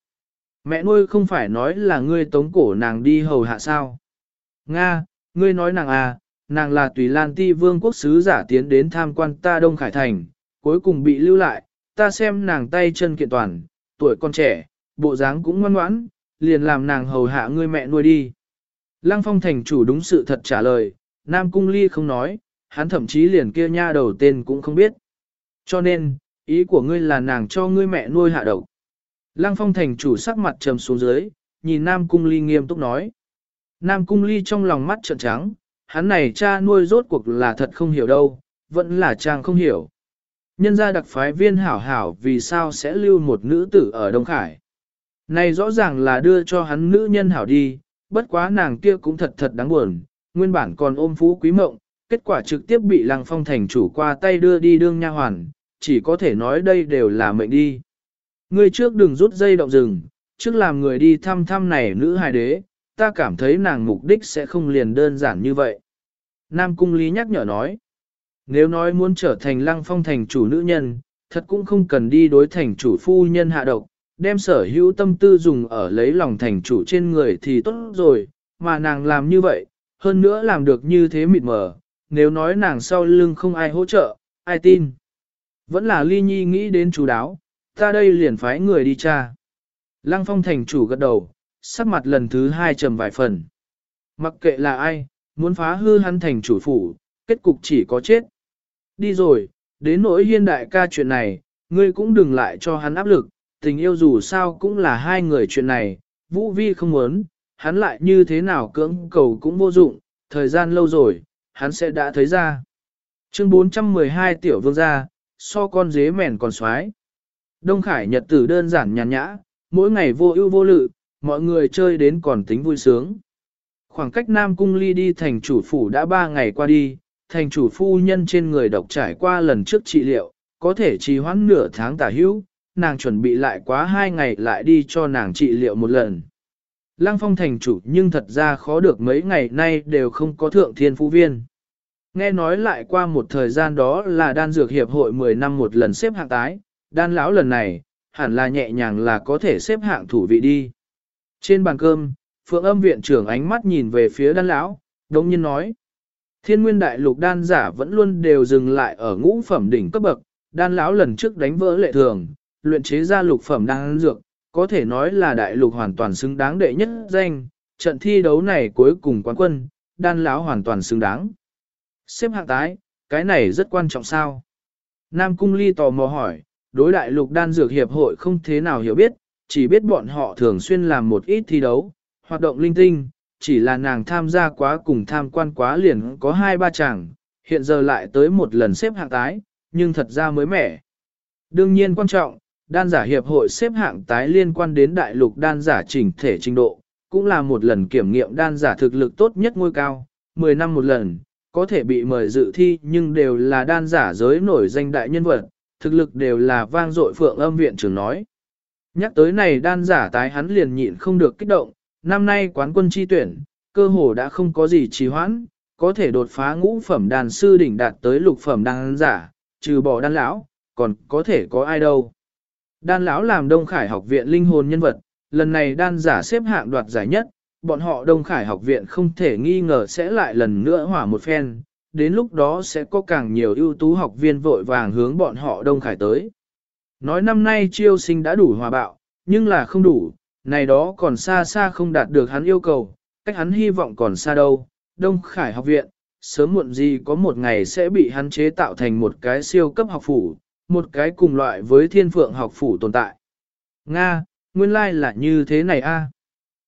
A: Mẹ nuôi không phải nói là ngươi tống cổ nàng đi hầu hạ sao. Nga, ngươi nói nàng à, nàng là tùy Lan Ti Vương quốc sứ giả tiến đến tham quan ta Đông Khải Thành, cuối cùng bị lưu lại, ta xem nàng tay chân kiện toàn, tuổi còn trẻ, bộ dáng cũng ngoan ngoãn, liền làm nàng hầu hạ ngươi mẹ nuôi đi. Lăng phong thành chủ đúng sự thật trả lời, Nam Cung Ly không nói, hắn thậm chí liền kia nha đầu tên cũng không biết. Cho nên, ý của ngươi là nàng cho ngươi mẹ nuôi hạ độc. Lăng phong thành chủ sắc mặt trầm xuống dưới, nhìn Nam Cung Ly nghiêm túc nói. Nam Cung Ly trong lòng mắt trợn trắng, hắn này cha nuôi rốt cuộc là thật không hiểu đâu, vẫn là chàng không hiểu. Nhân gia đặc phái viên hảo hảo vì sao sẽ lưu một nữ tử ở Đông Khải. Này rõ ràng là đưa cho hắn nữ nhân hảo đi, bất quá nàng kia cũng thật thật đáng buồn, nguyên bản còn ôm phú quý mộng, kết quả trực tiếp bị lăng phong thành chủ qua tay đưa đi đương nha hoàn, chỉ có thể nói đây đều là mệnh đi. Người trước đừng rút dây động rừng, trước làm người đi thăm thăm này nữ hài đế, ta cảm thấy nàng mục đích sẽ không liền đơn giản như vậy. Nam Cung Lý nhắc nhở nói, nếu nói muốn trở thành lăng phong thành chủ nữ nhân, thật cũng không cần đi đối thành chủ phu nhân hạ độc, đem sở hữu tâm tư dùng ở lấy lòng thành chủ trên người thì tốt rồi, mà nàng làm như vậy, hơn nữa làm được như thế mịt mờ, nếu nói nàng sau lưng không ai hỗ trợ, ai tin. Vẫn là ly nhi nghĩ đến chú đáo, ta đây liền phái người đi cha. Lăng phong thành chủ gật đầu, sắc mặt lần thứ hai trầm vài phần. Mặc kệ là ai, muốn phá hư hắn thành chủ phủ, kết cục chỉ có chết. Đi rồi, đến nỗi hiên đại ca chuyện này, ngươi cũng đừng lại cho hắn áp lực, tình yêu dù sao cũng là hai người chuyện này, Vũ Vi không muốn, hắn lại như thế nào cưỡng cầu cũng vô dụng, thời gian lâu rồi, hắn sẽ đã thấy ra. Chương 412 Tiểu Vương gia, so con dế mèn còn xoái. Đông Khải nhật tử đơn giản nhàn nhã, mỗi ngày vô ưu vô lự, mọi người chơi đến còn tính vui sướng. Khoảng cách Nam Cung Ly đi thành chủ phủ đã ba ngày qua đi, thành chủ phu nhân trên người độc trải qua lần trước trị liệu, có thể trì hoãn nửa tháng tả hữu, nàng chuẩn bị lại quá hai ngày lại đi cho nàng trị liệu một lần. Lăng phong thành chủ nhưng thật ra khó được mấy ngày nay đều không có thượng thiên phú viên. Nghe nói lại qua một thời gian đó là đan dược hiệp hội 10 năm một lần xếp hạng tái, đan lão lần này, hẳn là nhẹ nhàng là có thể xếp hạng thủ vị đi. Trên bàn cơm, phượng âm viện trưởng ánh mắt nhìn về phía đan lão, đồng nhiên nói. Thiên nguyên đại lục đan giả vẫn luôn đều dừng lại ở ngũ phẩm đỉnh cấp bậc, đan lão lần trước đánh vỡ lệ thường, luyện chế ra lục phẩm đan dược, có thể nói là đại lục hoàn toàn xứng đáng đệ nhất danh, trận thi đấu này cuối cùng quán quân, đan lão hoàn toàn xứng đáng. Xếp hạng tái, cái này rất quan trọng sao? Nam Cung Ly tò mò hỏi, đối đại lục đan dược hiệp hội không thế nào hiểu biết, chỉ biết bọn họ thường xuyên làm một ít thi đấu, hoạt động linh tinh, chỉ là nàng tham gia quá cùng tham quan quá liền có hai ba chàng, hiện giờ lại tới một lần xếp hạng tái, nhưng thật ra mới mẻ. Đương nhiên quan trọng, đan giả hiệp hội xếp hạng tái liên quan đến đại lục đan giả chỉnh thể trình độ, cũng là một lần kiểm nghiệm đan giả thực lực tốt nhất ngôi cao, 10 năm một lần, có thể bị mời dự thi nhưng đều là đan giả giới nổi danh đại nhân vật, thực lực đều là vang dội phượng âm viện trưởng nói. Nhắc tới này đan giả tái hắn liền nhịn không được kích động, năm nay quán quân chi tuyển, cơ hồ đã không có gì trì hoãn, có thể đột phá ngũ phẩm đàn sư đỉnh đạt tới lục phẩm đan giả, trừ bỏ đan lão, còn có thể có ai đâu. Đan lão làm Đông Khải học viện linh hồn nhân vật, lần này đan giả xếp hạng đoạt giải nhất, bọn họ Đông Khải học viện không thể nghi ngờ sẽ lại lần nữa hỏa một phen, đến lúc đó sẽ có càng nhiều ưu tú học viên vội vàng hướng bọn họ Đông Khải tới. Nói năm nay chiêu sinh đã đủ hòa bạo, nhưng là không đủ, này đó còn xa xa không đạt được hắn yêu cầu, cách hắn hy vọng còn xa đâu. Đông Khải học viện, sớm muộn gì có một ngày sẽ bị hắn chế tạo thành một cái siêu cấp học phủ, một cái cùng loại với thiên phượng học phủ tồn tại. Nga, nguyên lai là như thế này a.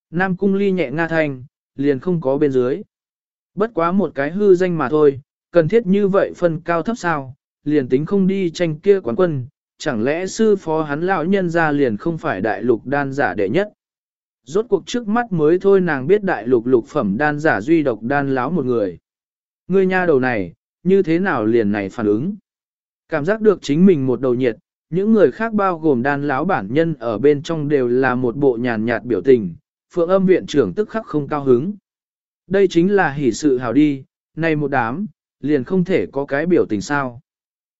A: Nam cung ly nhẹ Nga thành liền không có bên dưới. Bất quá một cái hư danh mà thôi, cần thiết như vậy phân cao thấp sao, liền tính không đi tranh kia quán quân, chẳng lẽ sư phó hắn lão nhân ra liền không phải đại lục đan giả đệ nhất. Rốt cuộc trước mắt mới thôi nàng biết đại lục lục phẩm đan giả duy độc đan láo một người. Ngươi nha đầu này, như thế nào liền này phản ứng? Cảm giác được chính mình một đầu nhiệt, những người khác bao gồm đan lão bản nhân ở bên trong đều là một bộ nhàn nhạt biểu tình, phượng âm viện trưởng tức khắc không cao hứng. Đây chính là hỷ sự hào đi, này một đám, liền không thể có cái biểu tình sao.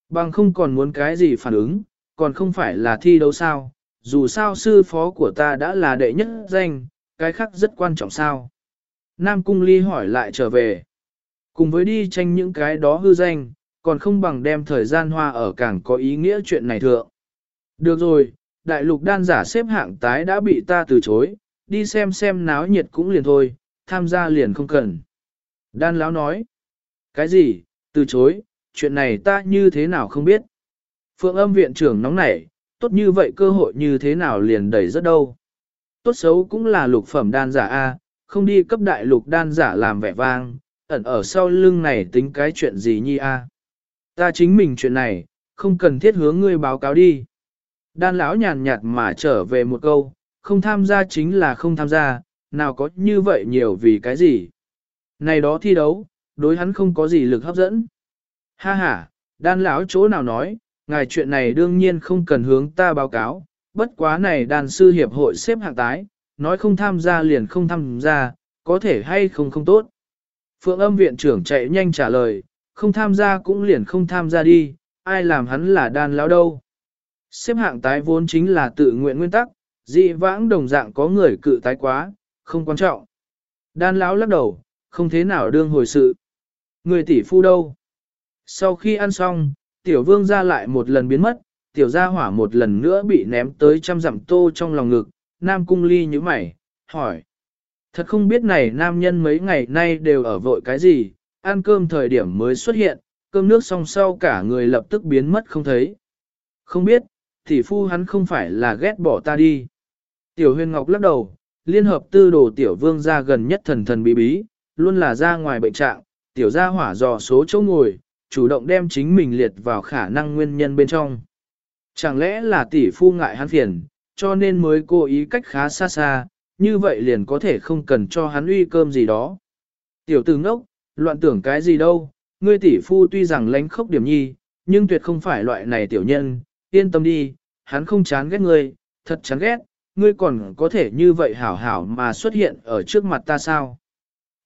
A: Bằng không còn muốn cái gì phản ứng, còn không phải là thi đấu sao, dù sao sư phó của ta đã là đệ nhất danh, cái khác rất quan trọng sao. Nam Cung Ly hỏi lại trở về. Cùng với đi tranh những cái đó hư danh, còn không bằng đem thời gian hoa ở càng có ý nghĩa chuyện này thượng. Được rồi, đại lục đan giả xếp hạng tái đã bị ta từ chối, đi xem xem náo nhiệt cũng liền thôi, tham gia liền không cần. Đan lão nói, cái gì, từ chối, chuyện này ta như thế nào không biết. Phượng âm viện trưởng nóng nảy, tốt như vậy cơ hội như thế nào liền đẩy rất đâu. Tốt xấu cũng là lục phẩm đan giả A, không đi cấp đại lục đan giả làm vẻ vang, ẩn ở sau lưng này tính cái chuyện gì nhi A. Ta chính mình chuyện này, không cần thiết hướng ngươi báo cáo đi. Đan lão nhàn nhạt mà trở về một câu, không tham gia chính là không tham gia, nào có như vậy nhiều vì cái gì. Này đó thi đấu, đối hắn không có gì lực hấp dẫn. Ha ha, đan lão chỗ nào nói, ngài chuyện này đương nhiên không cần hướng ta báo cáo, bất quá này đàn sư hiệp hội xếp hạng tái, nói không tham gia liền không tham gia, có thể hay không không tốt. Phượng âm viện trưởng chạy nhanh trả lời, không tham gia cũng liền không tham gia đi, ai làm hắn là đan lão đâu. Xếp hạng tái vốn chính là tự nguyện nguyên tắc, dị vãng đồng dạng có người cự tái quá, không quan trọng. Đan lão lắc đầu, không thế nào đương hồi sự. Người tỷ phu đâu? Sau khi ăn xong, tiểu vương ra lại một lần biến mất, tiểu gia hỏa một lần nữa bị ném tới trăm dặm tô trong lòng ngực, nam cung ly như mày, hỏi. Thật không biết này nam nhân mấy ngày nay đều ở vội cái gì, ăn cơm thời điểm mới xuất hiện, cơm nước xong sau cả người lập tức biến mất không thấy. Không biết, tỷ phu hắn không phải là ghét bỏ ta đi. Tiểu huyền ngọc lắc đầu, liên hợp tư đồ tiểu vương ra gần nhất thần thần bí bí, luôn là ra ngoài bệnh trạng, tiểu gia hỏa dò số chỗ ngồi, chủ động đem chính mình liệt vào khả năng nguyên nhân bên trong. Chẳng lẽ là tỷ phu ngại hắn phiền, cho nên mới cố ý cách khá xa xa, như vậy liền có thể không cần cho hắn uy cơm gì đó. Tiểu tử ngốc, loạn tưởng cái gì đâu, ngươi tỷ phu tuy rằng lánh khốc điểm nhi, nhưng tuyệt không phải loại này tiểu nhân, yên tâm đi, hắn không chán ghét ngươi, thật chán ghét, ngươi còn có thể như vậy hảo hảo mà xuất hiện ở trước mặt ta sao?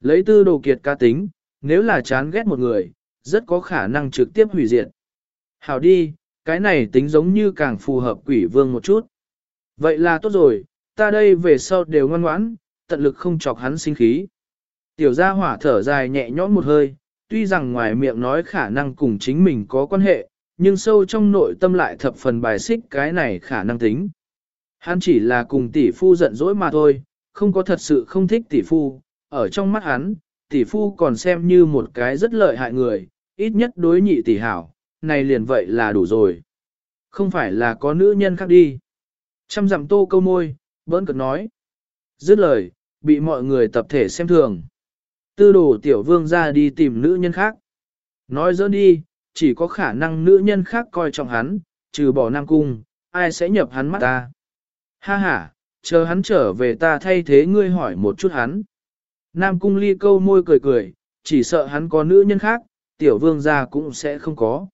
A: Lấy tư đồ kiệt ca tính, nếu là chán ghét một người, rất có khả năng trực tiếp hủy diệt. Hảo đi, cái này tính giống như càng phù hợp quỷ vương một chút. Vậy là tốt rồi, ta đây về sau đều ngoan ngoãn, tận lực không chọc hắn sinh khí. Tiểu gia hỏa thở dài nhẹ nhõm một hơi, tuy rằng ngoài miệng nói khả năng cùng chính mình có quan hệ, nhưng sâu trong nội tâm lại thập phần bài xích cái này khả năng tính. Hắn chỉ là cùng tỷ phu giận dỗi mà thôi, không có thật sự không thích tỷ phu, ở trong mắt hắn, tỷ phu còn xem như một cái rất lợi hại người, ít nhất đối nhị tỷ hảo, này liền vậy là đủ rồi. Không phải là có nữ nhân khác đi. Trăm dặm tô câu môi, bỡn cực nói. Dứt lời, bị mọi người tập thể xem thường. Tư đồ tiểu vương ra đi tìm nữ nhân khác. Nói dỡ đi, chỉ có khả năng nữ nhân khác coi trọng hắn, trừ bỏ nam cung, ai sẽ nhập hắn mắt ta. Ha ha, chờ hắn trở về ta thay thế ngươi hỏi một chút hắn. Nam cung ly câu môi cười cười, chỉ sợ hắn có nữ nhân khác, tiểu vương gia cũng sẽ không có.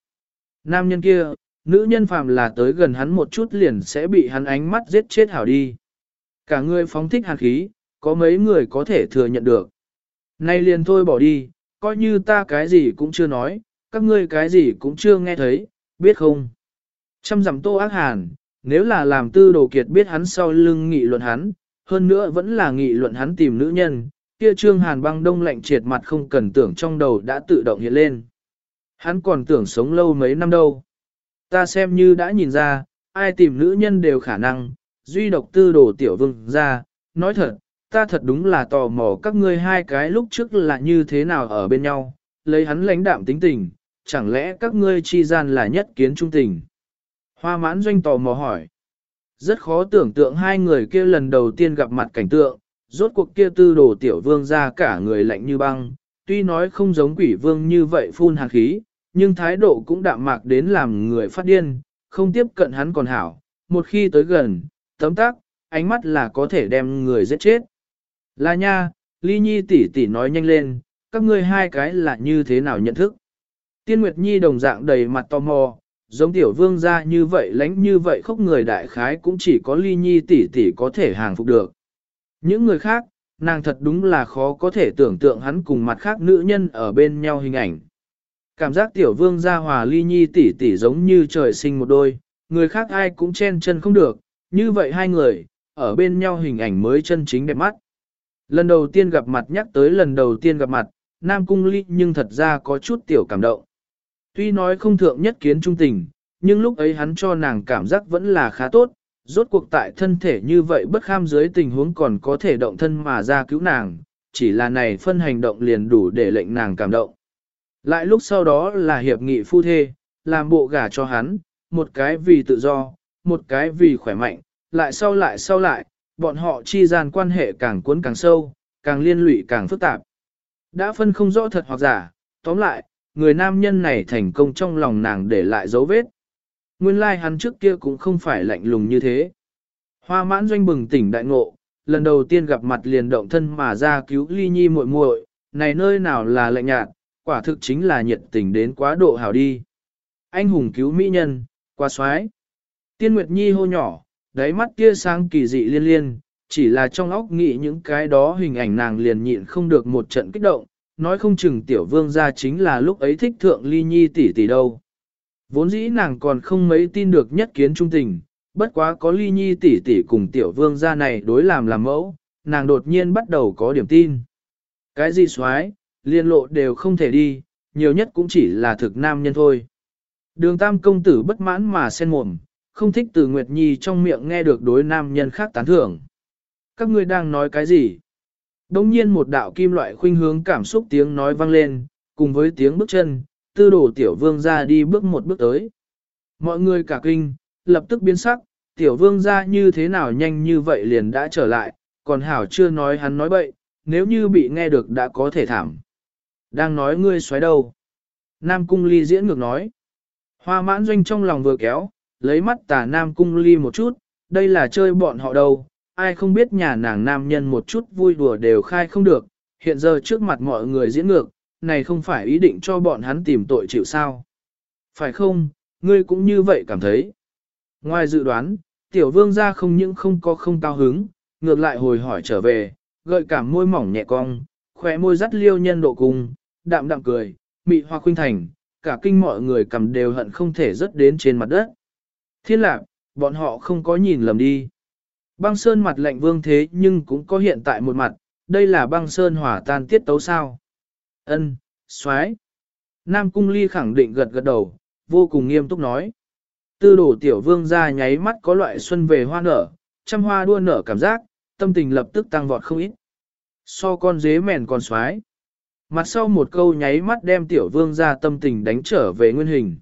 A: Nam nhân kia, nữ nhân phàm là tới gần hắn một chút liền sẽ bị hắn ánh mắt giết chết hảo đi. Cả người phóng thích hàn khí, có mấy người có thể thừa nhận được. Nay liền thôi bỏ đi, coi như ta cái gì cũng chưa nói, các ngươi cái gì cũng chưa nghe thấy, biết không? Trăm dặm tô ác hàn, nếu là làm tư đồ kiệt biết hắn sau lưng nghị luận hắn, hơn nữa vẫn là nghị luận hắn tìm nữ nhân, kia trương hàn băng đông lạnh triệt mặt không cần tưởng trong đầu đã tự động hiện lên. Hắn còn tưởng sống lâu mấy năm đâu. Ta xem như đã nhìn ra, ai tìm nữ nhân đều khả năng, duy độc tư đồ tiểu vương ra, nói thật, ta thật đúng là tò mò các ngươi hai cái lúc trước là như thế nào ở bên nhau, lấy hắn lãnh đạm tính tình, chẳng lẽ các ngươi chi gian là nhất kiến trung tình. Hoa mãn doanh tò mò hỏi. Rất khó tưởng tượng hai người kia lần đầu tiên gặp mặt cảnh tượng, rốt cuộc kia tư đồ tiểu vương ra cả người lạnh như băng, tuy nói không giống quỷ vương như vậy phun hàn khí, nhưng thái độ cũng đạm mạc đến làm người phát điên, không tiếp cận hắn còn hảo, một khi tới gần, tấm tắc, ánh mắt là có thể đem người giết chết. Là nha, ly nhi tỷ tỷ nói nhanh lên, các ngươi hai cái là như thế nào nhận thức. Tiên Nguyệt Nhi đồng dạng đầy mặt tò mò, giống tiểu vương gia như vậy lánh như vậy khóc người đại khái cũng chỉ có ly nhi tỷ tỷ có thể hàng phục được. Những người khác, nàng thật đúng là khó có thể tưởng tượng hắn cùng mặt khác nữ nhân ở bên nhau hình ảnh. Cảm giác tiểu vương gia hòa ly nhi tỷ tỷ giống như trời sinh một đôi, người khác ai cũng chen chân không được, như vậy hai người, ở bên nhau hình ảnh mới chân chính đẹp mắt. Lần đầu tiên gặp mặt nhắc tới lần đầu tiên gặp mặt, Nam Cung Ly nhưng thật ra có chút tiểu cảm động. Tuy nói không thượng nhất kiến trung tình, nhưng lúc ấy hắn cho nàng cảm giác vẫn là khá tốt, rốt cuộc tại thân thể như vậy bất kham dưới tình huống còn có thể động thân mà ra cứu nàng, chỉ là này phân hành động liền đủ để lệnh nàng cảm động. Lại lúc sau đó là hiệp nghị phu thê, làm bộ gả cho hắn, một cái vì tự do, một cái vì khỏe mạnh, lại sau lại sau lại, bọn họ chi gian quan hệ càng cuốn càng sâu, càng liên lụy càng phức tạp. Đã phân không rõ thật hoặc giả, tóm lại, người nam nhân này thành công trong lòng nàng để lại dấu vết. Nguyên lai like hắn trước kia cũng không phải lạnh lùng như thế. Hoa mãn doanh bừng tỉnh đại ngộ, lần đầu tiên gặp mặt liền động thân mà ra cứu ly nhi muội muội, này nơi nào là lạnh nhạt, quả thực chính là nhiệt tình đến quá độ hảo đi. Anh hùng cứu mỹ nhân, quá xoái. Tiên Nguyệt Nhi hô nhỏ, đáy mắt kia sáng kỳ dị liên liên, chỉ là trong óc nghĩ những cái đó hình ảnh nàng liền nhịn không được một trận kích động, nói không chừng tiểu vương gia chính là lúc ấy thích thượng ly nhi tỷ tỷ đâu. Vốn dĩ nàng còn không mấy tin được nhất kiến trung tình, bất quá có ly nhi tỷ tỷ cùng tiểu vương gia này đối làm làm mẫu, nàng đột nhiên bắt đầu có điểm tin. Cái gì xoái, liên lộ đều không thể đi, nhiều nhất cũng chỉ là thực nam nhân thôi. Đường tam công tử bất mãn mà sen mồm, không thích từ Nguyệt Nhi trong miệng nghe được đối nam nhân khác tán thưởng. Các ngươi đang nói cái gì? Đông nhiên một đạo kim loại khuynh hướng cảm xúc tiếng nói vang lên, cùng với tiếng bước chân, tư đồ tiểu vương ra đi bước một bước tới. Mọi người cả kinh, lập tức biến sắc, tiểu vương ra như thế nào nhanh như vậy liền đã trở lại, còn hảo chưa nói hắn nói bậy, nếu như bị nghe được đã có thể thảm. Đang nói ngươi xoáy đâu? Nam cung ly diễn ngược nói. Hoa mãn doanh trong lòng vừa kéo, lấy mắt tà Nam cung ly một chút, đây là chơi bọn họ đâu, ai không biết nhà nàng nam nhân một chút vui đùa đều khai không được, hiện giờ trước mặt mọi người diễn ngược, này không phải ý định cho bọn hắn tìm tội chịu sao. Phải không, ngươi cũng như vậy cảm thấy. Ngoài dự đoán, tiểu vương gia không những không có không cao hứng, ngược lại hồi hỏi trở về, gợi cảm môi mỏng nhẹ cong, khỏe môi dắt liêu nhân độ cùng, đạm đạm cười, mị hoa khuynh thành, cả kinh mọi người cầm đều hận không thể rớt đến trên mặt đất. Thiên lạc, bọn họ không có nhìn lầm đi. Băng sơn mặt lạnh vương thế nhưng cũng có hiện tại một mặt, đây là băng sơn hỏa tan tiết tấu sao. Ân, xoái. Nam cung ly khẳng định gật gật đầu, vô cùng nghiêm túc nói. Tư đổ tiểu vương ra nháy mắt có loại xuân về hoa nở, trăm hoa đua nở cảm giác, tâm tình lập tức tăng vọt không ít. So con dế mèn còn xoái. Mặt sau một câu nháy mắt đem tiểu vương ra tâm tình đánh trở về nguyên hình.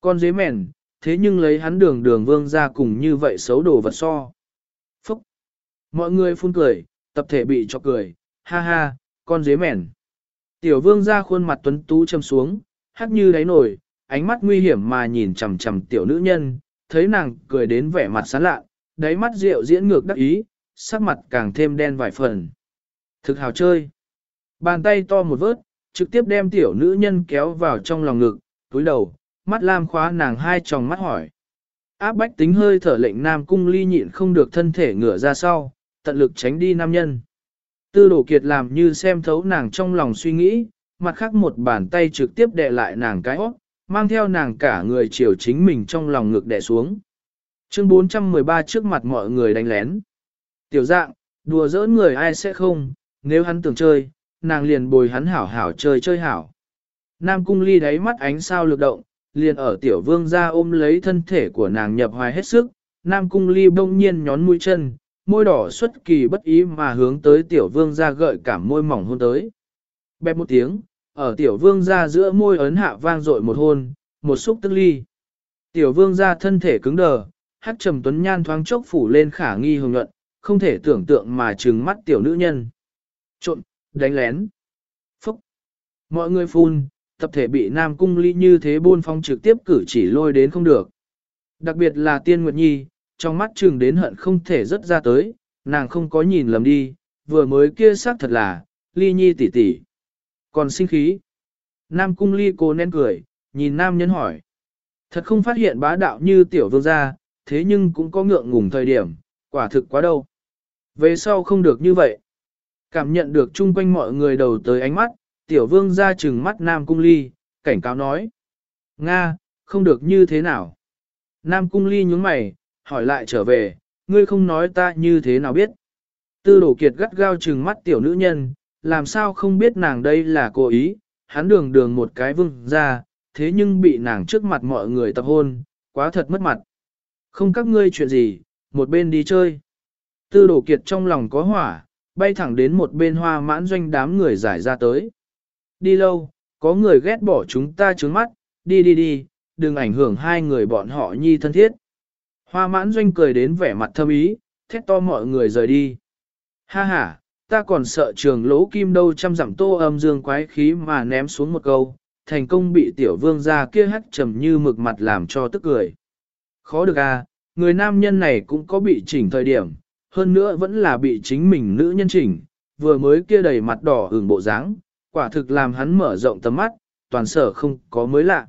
A: Con dế mèn, thế nhưng lấy hắn đường đường vương ra cùng như vậy xấu đồ vật so. Phúc! Mọi người phun cười, tập thể bị cho cười, ha ha, con dế mèn. Tiểu vương ra khuôn mặt tuấn tú châm xuống, hắt như đáy nổi, ánh mắt nguy hiểm mà nhìn chằm chằm tiểu nữ nhân, thấy nàng cười đến vẻ mặt sán lạ, đáy mắt rượu diễn ngược đắc ý, sắc mặt càng thêm đen vài phần. Thực hào chơi. Bàn tay to một vớt, trực tiếp đem tiểu nữ nhân kéo vào trong lòng ngực, túi đầu, mắt lam khóa nàng hai tròng mắt hỏi. Áp bách tính hơi thở lệnh nam cung ly nhịn không được thân thể ngửa ra sau, tận lực tránh đi nam nhân. Tư đổ kiệt làm như xem thấu nàng trong lòng suy nghĩ, mặt khác một bàn tay trực tiếp đè lại nàng cái óc, mang theo nàng cả người chiều chính mình trong lòng ngực đè xuống. Chương 413 trước mặt mọi người đánh lén. Tiểu dạng, đùa giỡn người ai sẽ không, nếu hắn tưởng chơi, nàng liền bồi hắn hảo hảo chơi chơi hảo. Nam cung ly đáy mắt ánh sao lực động, liền ở tiểu vương ra ôm lấy thân thể của nàng nhập hoài hết sức, Nam cung ly bỗng nhiên nhón mũi chân, môi đỏ xuất kỳ bất ý mà hướng tới tiểu vương ra gợi cảm môi mỏng hôn tới. Bẹp một tiếng, ở tiểu vương ra giữa môi ấn hạ vang dội một hôn, một xúc tức ly. Tiểu vương ra thân thể cứng đờ, hát trầm tuấn nhan thoáng chốc phủ lên khả nghi hồng nhuận, không thể tưởng tượng mà trừng mắt tiểu nữ nhân. Trộn, đánh lén. Phúc. Mọi người phun, tập thể bị Nam Cung Ly như thế buôn phong trực tiếp cử chỉ lôi đến không được. Đặc biệt là Tiên Nguyệt Nhi, trong mắt trường đến hận không thể rất ra tới, nàng không có nhìn lầm đi, vừa mới kia xác thật là, ly nhi tỷ tỷ. Còn sinh khí. Nam cung ly cô nén cười, nhìn nam nhân hỏi. Thật không phát hiện bá đạo như tiểu vương gia, thế nhưng cũng có ngượng ngùng thời điểm, quả thực quá đâu. Về sau không được như vậy. Cảm nhận được chung quanh mọi người đầu tới ánh mắt, tiểu vương ra trừng mắt Nam Cung Ly, cảnh cáo nói. Nga, không được như thế nào. Nam Cung Ly nhướng mày, hỏi lại trở về, ngươi không nói ta như thế nào biết. Tư đổ kiệt gắt gao trừng mắt tiểu nữ nhân, làm sao không biết nàng đây là cố ý, hắn đường đường một cái vương ra, thế nhưng bị nàng trước mặt mọi người tập hôn, quá thật mất mặt. Không các ngươi chuyện gì, một bên đi chơi. Tư đổ kiệt trong lòng có hỏa, bay thẳng đến một bên hoa mãn doanh đám người giải ra tới. Đi lâu, có người ghét bỏ chúng ta trướng mắt, đi đi đi, đừng ảnh hưởng hai người bọn họ nhi thân thiết. Hoa mãn doanh cười đến vẻ mặt thâm ý, thét to mọi người rời đi. Ha ha, ta còn sợ trường lỗ kim đâu chăm dặm tô âm dương quái khí mà ném xuống một câu, thành công bị tiểu vương ra kia hắt trầm như mực mặt làm cho tức cười. Khó được à, người nam nhân này cũng có bị chỉnh thời điểm, hơn nữa vẫn là bị chính mình nữ nhân chỉnh, vừa mới kia đầy mặt đỏ hưởng bộ dáng, quả thực làm hắn mở rộng tầm mắt, toàn sở không có mới lạ.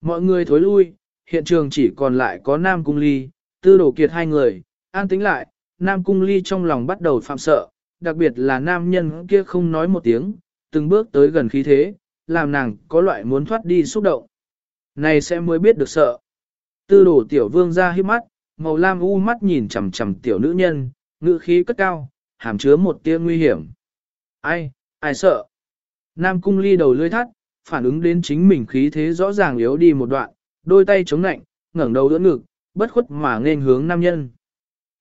A: Mọi người thối lui, hiện trường chỉ còn lại có Nam Cung Ly, tư Đồ kiệt hai người, an tính lại, Nam Cung Ly trong lòng bắt đầu phạm sợ, đặc biệt là nam nhân kia không nói một tiếng, từng bước tới gần khí thế, làm nàng có loại muốn thoát đi xúc động. Này sẽ mới biết được sợ. Tư Đồ tiểu vương ra hiếp mắt, màu lam u mắt nhìn chằm chằm tiểu nữ nhân, ngữ khí cất cao, hàm chứa một tia nguy hiểm. Ai, ai sợ? Nam cung ly đầu lưỡi thắt, phản ứng đến chính mình khí thế rõ ràng yếu đi một đoạn, đôi tay chống nạnh, ngẩng đầu đỡ ngực, bất khuất mà nên hướng nam nhân.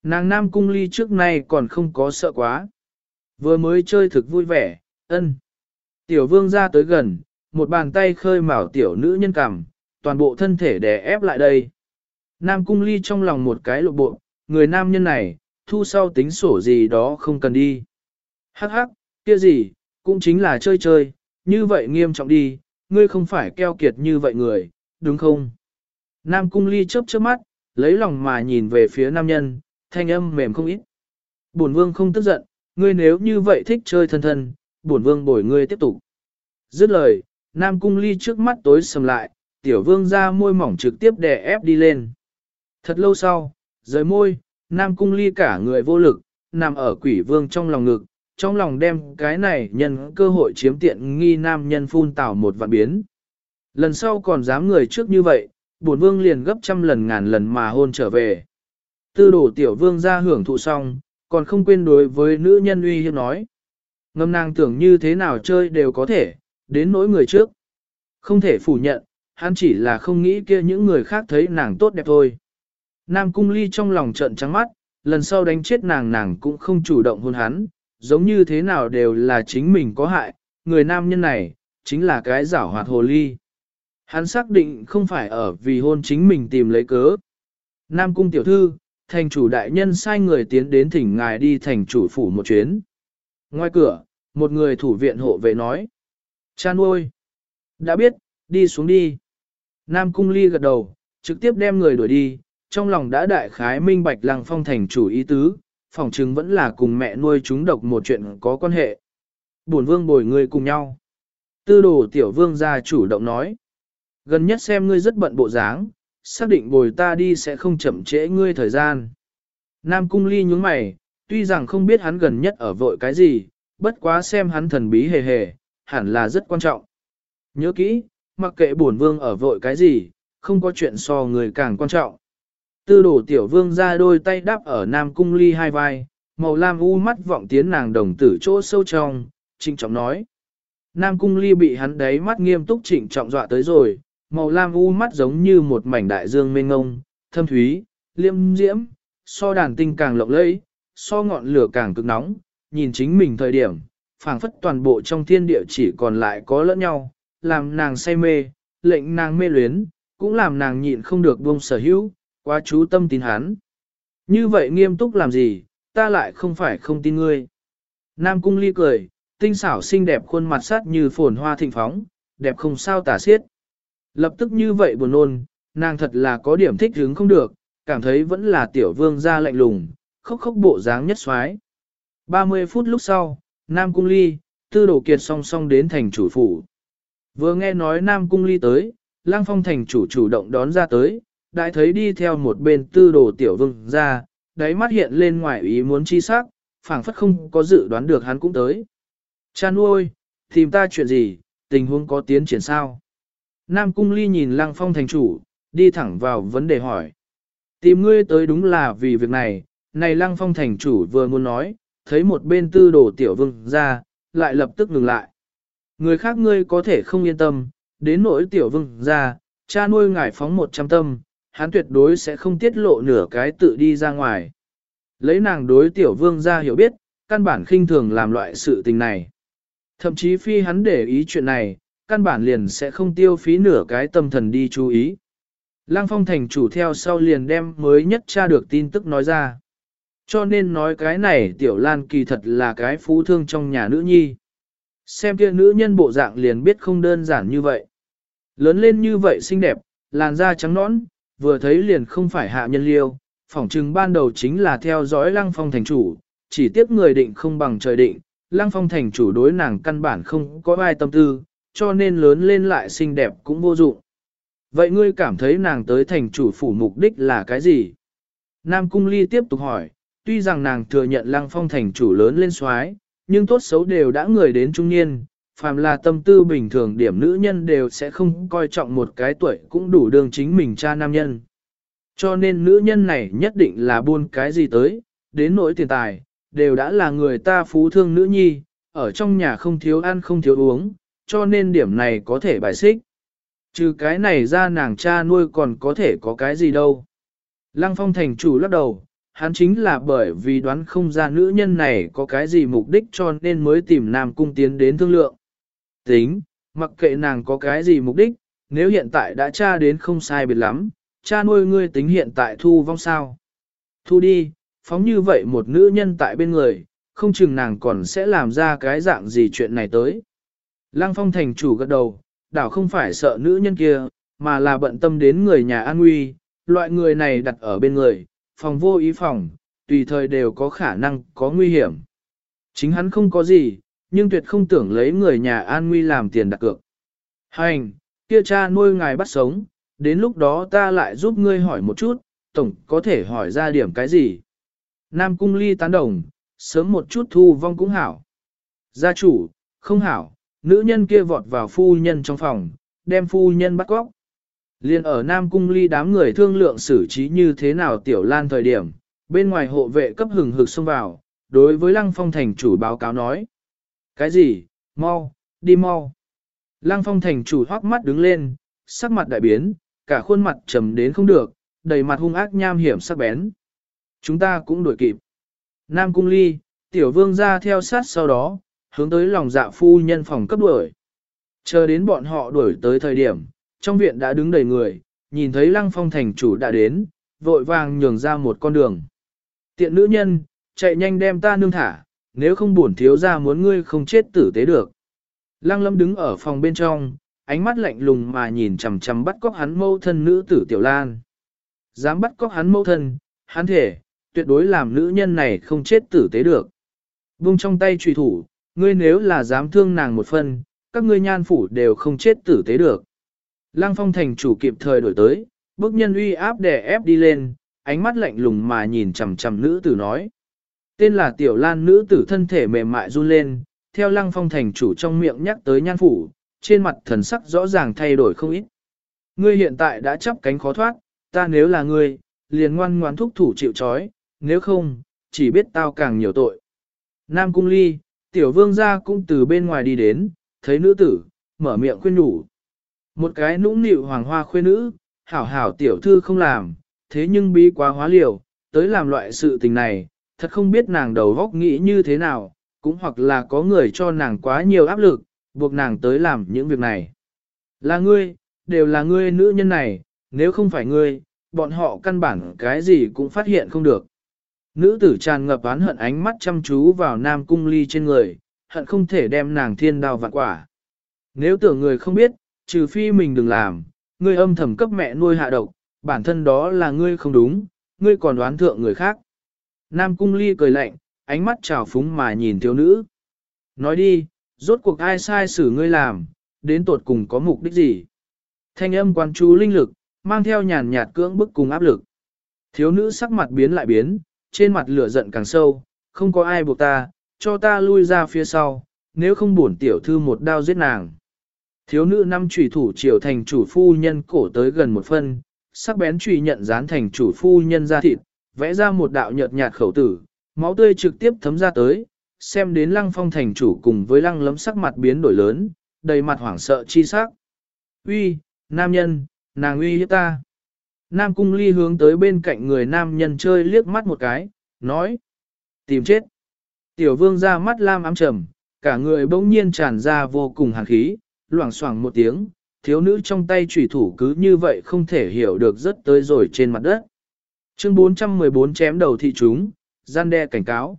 A: Nàng nam cung ly trước nay còn không có sợ quá. Vừa mới chơi thực vui vẻ, ân. Tiểu vương ra tới gần, một bàn tay khơi mào tiểu nữ nhân cằm, toàn bộ thân thể đè ép lại đây. Nam cung ly trong lòng một cái lộ bộ, người nam nhân này, thu sau tính sổ gì đó không cần đi. Hắc hắc, kia gì, cũng chính là chơi chơi, như vậy nghiêm trọng đi, ngươi không phải keo kiệt như vậy người, đúng không? Nam cung ly chớp chớp mắt, lấy lòng mà nhìn về phía nam nhân, thanh âm mềm không ít. Bổn vương không tức giận, ngươi nếu như vậy thích chơi thân thân, bổn vương bồi ngươi tiếp tục. Dứt lời, Nam cung ly trước mắt tối sầm lại, tiểu vương ra môi mỏng trực tiếp đè ép đi lên. Thật lâu sau, rời môi, Nam Cung Ly cả người vô lực, nằm ở quỷ vương trong lòng ngực, trong lòng đem cái này nhân cơ hội chiếm tiện nghi nam nhân phun tảo một vạn biến. Lần sau còn dám người trước như vậy, bổn vương liền gấp trăm lần ngàn lần mà hôn trở về. Tư đổ tiểu vương ra hưởng thụ xong, còn không quên đối với nữ nhân uy hiếp nói. Ngâm nàng tưởng như thế nào chơi đều có thể, đến nỗi người trước. Không thể phủ nhận, hắn chỉ là không nghĩ kia những người khác thấy nàng tốt đẹp thôi. Nam Cung Ly trong lòng trận trắng mắt, lần sau đánh chết nàng nàng cũng không chủ động hôn hắn, giống như thế nào đều là chính mình có hại, người nam nhân này, chính là cái giảo hoạt hồ ly. Hắn xác định không phải ở vì hôn chính mình tìm lấy cớ. Nam Cung Tiểu Thư, thành chủ đại nhân sai người tiến đến thỉnh ngài đi thành chủ phủ một chuyến. Ngoài cửa, một người thủ viện hộ vệ nói. Cha nuôi. Đã biết, đi xuống đi. Nam Cung Ly gật đầu, trực tiếp đem người đuổi đi, trong lòng đã đại khái minh bạch lăng phong thành chủ ý tứ, Phỏng chứng vẫn là cùng mẹ nuôi chúng độc một chuyện có quan hệ. Bổn vương bồi ngươi cùng nhau. Tư đồ tiểu vương gia chủ động nói. Gần nhất xem ngươi rất bận bộ dáng, xác định bồi ta đi sẽ không chậm trễ ngươi thời gian. Nam cung ly nhúng mày, tuy rằng không biết hắn gần nhất ở vội cái gì, bất quá xem hắn thần bí hề hề, hẳn là rất quan trọng. Nhớ kỹ, mặc kệ bổn vương ở vội cái gì, không có chuyện so người càng quan trọng. Tư đổ tiểu vương ra đôi tay đáp ở Nam Cung Ly hai vai, màu lam u mắt vọng tiến nàng đồng tử chỗ sâu trong, trịnh trọng nói. Nam Cung Ly bị hắn đấy mắt nghiêm túc trịnh trọng dọa tới rồi, màu lam u mắt giống như một mảnh đại dương mênh ngông, thâm thúy, liêm diễm, so đàn tinh càng lộng lẫy, so ngọn lửa càng cực nóng, nhìn chính mình thời điểm, phảng phất toàn bộ trong thiên địa chỉ còn lại có lẫn nhau, làm nàng say mê, lệnh nàng mê luyến, cũng làm nàng nhịn không được buông sở hữu, quá chú tâm tin hắn. Như vậy nghiêm túc làm gì, ta lại không phải không tin ngươi. Nam cung ly cười, tinh xảo xinh đẹp khuôn mặt sát như phồn hoa thịnh phóng, đẹp không sao tả xiết. Lập tức như vậy buồn nôn, nàng thật là có điểm thích hứng không được, cảm thấy vẫn là tiểu vương ra lạnh lùng, khóc khóc bộ dáng nhất xoái. 30 phút lúc sau, Nam Cung Ly, tư đồ kiệt song song đến thành chủ phủ. Vừa nghe nói Nam Cung Ly tới, Lang Phong thành chủ chủ động đón ra tới, đại thấy đi theo một bên tư đồ tiểu vương ra, đáy mắt hiện lên ngoài ý muốn chi sắc, phảng phất không có dự đoán được hắn cũng tới. Cha nuôi, tìm ta chuyện gì, tình huống có tiến triển sao? Nam Cung Ly nhìn Lăng Phong thành chủ, đi thẳng vào vấn đề hỏi. Tìm ngươi tới đúng là vì việc này, này Lăng Phong thành chủ vừa muốn nói, thấy một bên tư đồ tiểu vương ra, lại lập tức ngừng lại. Người khác ngươi có thể không yên tâm, đến nỗi tiểu vương ra, cha nuôi ngải phóng một trăm tâm, hắn tuyệt đối sẽ không tiết lộ nửa cái tự đi ra ngoài. Lấy nàng đối tiểu vương ra hiểu biết, căn bản khinh thường làm loại sự tình này. Thậm chí phi hắn để ý chuyện này, căn bản liền sẽ không tiêu phí nửa cái tâm thần đi chú ý. Lăng phong thành chủ theo sau liền đem mới nhất tra được tin tức nói ra. Cho nên nói cái này tiểu lan kỳ thật là cái phú thương trong nhà nữ nhi. Xem kia nữ nhân bộ dạng liền biết không đơn giản như vậy. Lớn lên như vậy xinh đẹp, làn da trắng nõn, vừa thấy liền không phải hạ nhân liêu, phỏng chừng ban đầu chính là theo dõi lăng phong thành chủ, chỉ tiếc người định không bằng trời định, lăng phong thành chủ đối nàng căn bản không có ai tâm tư, cho nên lớn lên lại xinh đẹp cũng vô dụng. Vậy ngươi cảm thấy nàng tới thành chủ phủ mục đích là cái gì? Nam Cung Ly tiếp tục hỏi, tuy rằng nàng thừa nhận lăng phong thành chủ lớn lên xoái, nhưng tốt xấu đều đã người đến trung niên, phàm là tâm tư bình thường điểm nữ nhân đều sẽ không coi trọng một cái tuổi cũng đủ đường chính mình cha nam nhân. Cho nên nữ nhân này nhất định là buôn cái gì tới, đến nỗi tiền tài, đều đã là người ta phú thương nữ nhi, ở trong nhà không thiếu ăn không thiếu uống, cho nên điểm này có thể bài xích. Trừ cái này ra nàng cha nuôi còn có thể có cái gì đâu. Lăng phong thành chủ lắc đầu, hắn chính là bởi vì đoán không ra nữ nhân này có cái gì mục đích cho nên mới tìm Nam Cung tiến đến thương lượng. Tính, mặc kệ nàng có cái gì mục đích, nếu hiện tại đã tra đến không sai biệt lắm, cha nuôi ngươi tính hiện tại thu vong sao. Thu đi, phóng như vậy một nữ nhân tại bên người, không chừng nàng còn sẽ làm ra cái dạng gì chuyện này tới. Lăng phong thành chủ gật đầu, đảo không phải sợ nữ nhân kia, mà là bận tâm đến người nhà an nguy, loại người này đặt ở bên người, phòng vô ý phòng, tùy thời đều có khả năng có nguy hiểm. Chính hắn không có gì, nhưng tuyệt không tưởng lấy người nhà an nguy làm tiền đặt cược. Hành, kia cha nuôi ngài bắt sống, đến lúc đó ta lại giúp ngươi hỏi một chút, tổng có thể hỏi ra điểm cái gì. Nam cung ly tán đồng, sớm một chút thu vong cũng hảo. Gia chủ, không hảo, nữ nhân kia vọt vào phu nhân trong phòng, đem phu nhân bắt cóc. Liên ở Nam Cung ly đám người thương lượng xử trí như thế nào tiểu lan thời điểm, bên ngoài hộ vệ cấp hừng hực xông vào, đối với Lăng Phong thành chủ báo cáo nói. Cái gì, mau, đi mau. Lăng Phong thành chủ hoác mắt đứng lên, sắc mặt đại biến, cả khuôn mặt trầm đến không được, đầy mặt hung ác nham hiểm sắc bén. Chúng ta cũng đuổi kịp. Nam Cung ly, tiểu vương ra theo sát sau đó, hướng tới lòng dạ phu nhân phòng cấp đuổi. Chờ đến bọn họ đuổi tới thời điểm, trong viện đã đứng đầy người, nhìn thấy lăng phong thành chủ đã đến, vội vàng nhường ra một con đường. Tiện nữ nhân, chạy nhanh đem ta nương thả, nếu không buồn thiếu ra muốn ngươi không chết tử tế được. Lăng lâm đứng ở phòng bên trong, ánh mắt lạnh lùng mà nhìn chằm chằm bắt cóc hắn mâu thân nữ tử Tiểu Lan. Dám bắt cóc hắn mâu thân, hắn thể, tuyệt đối làm nữ nhân này không chết tử tế được. Vung trong tay trùy thủ, ngươi nếu là dám thương nàng một phân, các ngươi nhan phủ đều không chết tử tế được. Lăng phong thành chủ kịp thời đổi tới, bước nhân uy áp đè ép đi lên, ánh mắt lạnh lùng mà nhìn chằm chằm nữ tử nói. Tên là tiểu lan nữ tử thân thể mềm mại run lên, theo lăng phong thành chủ trong miệng nhắc tới nhan phủ, trên mặt thần sắc rõ ràng thay đổi không ít. Ngươi hiện tại đã chấp cánh khó thoát, ta nếu là ngươi, liền ngoan ngoan thúc thủ chịu trói, nếu không, chỉ biết tao càng nhiều tội. Nam cung ly, tiểu vương gia cũng từ bên ngoài đi đến, thấy nữ tử, mở miệng khuyên nhủ. Một cái nũng nịu hoàng hoa khuyên nữ, hảo hảo tiểu thư không làm, thế nhưng bí quá hóa liều, tới làm loại sự tình này, thật không biết nàng đầu góc nghĩ như thế nào, cũng hoặc là có người cho nàng quá nhiều áp lực, buộc nàng tới làm những việc này. Là ngươi, đều là ngươi nữ nhân này, nếu không phải ngươi, bọn họ căn bản cái gì cũng phát hiện không được. Nữ tử tràn ngập oán hận ánh mắt chăm chú vào nam cung ly trên người, hận không thể đem nàng thiên đao vạn quả. Nếu tưởng người không biết, trừ phi mình đừng làm, ngươi âm thầm cấp mẹ nuôi hạ độc, bản thân đó là ngươi không đúng, ngươi còn đoán thượng người khác. Nam cung ly cười lạnh, ánh mắt trào phúng mà nhìn thiếu nữ. Nói đi, rốt cuộc ai sai xử ngươi làm, đến tột cùng có mục đích gì? Thanh âm quan chú linh lực, mang theo nhàn nhạt cưỡng bức cùng áp lực. Thiếu nữ sắc mặt biến lại biến, trên mặt lửa giận càng sâu, không có ai buộc ta, cho ta lui ra phía sau, nếu không bổn tiểu thư một đao giết nàng. Thiếu nữ năm trùy thủ triều thành chủ phu nhân cổ tới gần một phân, sắc bén trùy nhận dán thành chủ phu nhân ra thịt, vẽ ra một đạo nhợt nhạt khẩu tử, máu tươi trực tiếp thấm ra tới, xem đến lăng phong thành chủ cùng với lăng lấm sắc mặt biến đổi lớn, đầy mặt hoảng sợ chi sắc. Uy, nam nhân, nàng uy hiếp ta. Nam cung ly hướng tới bên cạnh người nam nhân chơi liếc mắt một cái, nói. Tìm chết. Tiểu vương ra mắt lam ám trầm, cả người bỗng nhiên tràn ra vô cùng hàn khí, loảng xoảng một tiếng, thiếu nữ trong tay chủy thủ cứ như vậy không thể hiểu được rất tới rồi trên mặt đất. Chương 414 chém đầu thị chúng, gian đe cảnh cáo.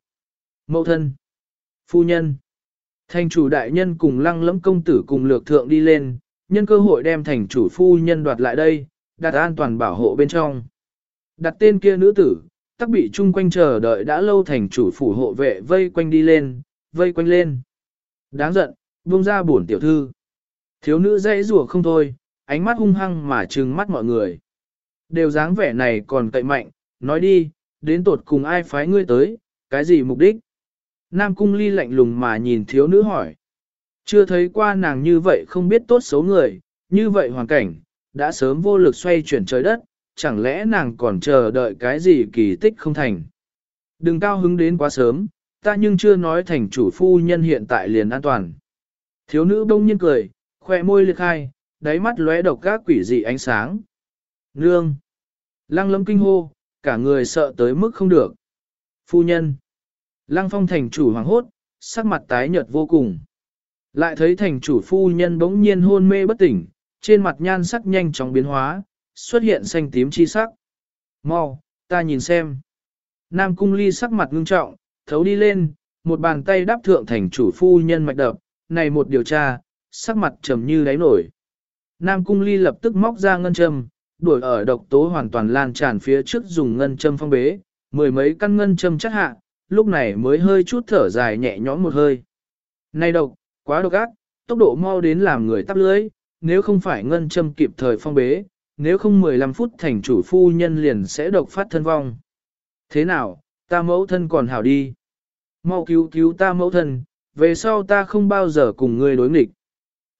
A: Mậu thân. Phu nhân. Thành chủ đại nhân cùng lăng lẫm công tử cùng lược thượng đi lên, nhân cơ hội đem thành chủ phu nhân đoạt lại đây, đặt an toàn bảo hộ bên trong. Đặt tên kia nữ tử, tắc bị chung quanh chờ đợi đã lâu thành chủ phủ hộ vệ vây quanh đi lên, vây quanh lên. Đáng giận, buông ra bổn tiểu thư. Thiếu nữ dãy rủa không thôi, ánh mắt hung hăng mà trừng mắt mọi người. Đều dáng vẻ này còn cậy mạnh, nói đi, đến tột cùng ai phái ngươi tới, cái gì mục đích? Nam cung ly lạnh lùng mà nhìn thiếu nữ hỏi. Chưa thấy qua nàng như vậy không biết tốt xấu người, như vậy hoàn cảnh, đã sớm vô lực xoay chuyển trời đất, chẳng lẽ nàng còn chờ đợi cái gì kỳ tích không thành. Đừng cao hứng đến quá sớm, ta nhưng chưa nói thành chủ phu nhân hiện tại liền an toàn. Thiếu nữ bông nhiên cười, khoe môi liệt khai, đáy mắt lóe độc các quỷ dị ánh sáng. Nương! Lăng lâm kinh hô, cả người sợ tới mức không được. Phu nhân! Lăng phong thành chủ hoàng hốt, sắc mặt tái nhợt vô cùng. Lại thấy thành chủ phu nhân bỗng nhiên hôn mê bất tỉnh, trên mặt nhan sắc nhanh chóng biến hóa, xuất hiện xanh tím chi sắc. Mau, ta nhìn xem. Nam cung ly sắc mặt ngưng trọng, thấu đi lên, một bàn tay đáp thượng thành chủ phu nhân mạch đập, này một điều tra, sắc mặt trầm như đáy nổi. Nam cung ly lập tức móc ra ngân châm, đuổi ở độc tố hoàn toàn lan tràn phía trước dùng ngân châm phong bế, mười mấy căn ngân châm chắc hạ, lúc này mới hơi chút thở dài nhẹ nhõm một hơi. Này độc, quá độc ác, tốc độ mau đến làm người tắp lưới, nếu không phải ngân châm kịp thời phong bế, nếu không 15 phút thành chủ phu nhân liền sẽ độc phát thân vong. Thế nào, ta mẫu thân còn hảo đi. Mau cứu cứu ta mẫu thân, về sau ta không bao giờ cùng ngươi đối nghịch.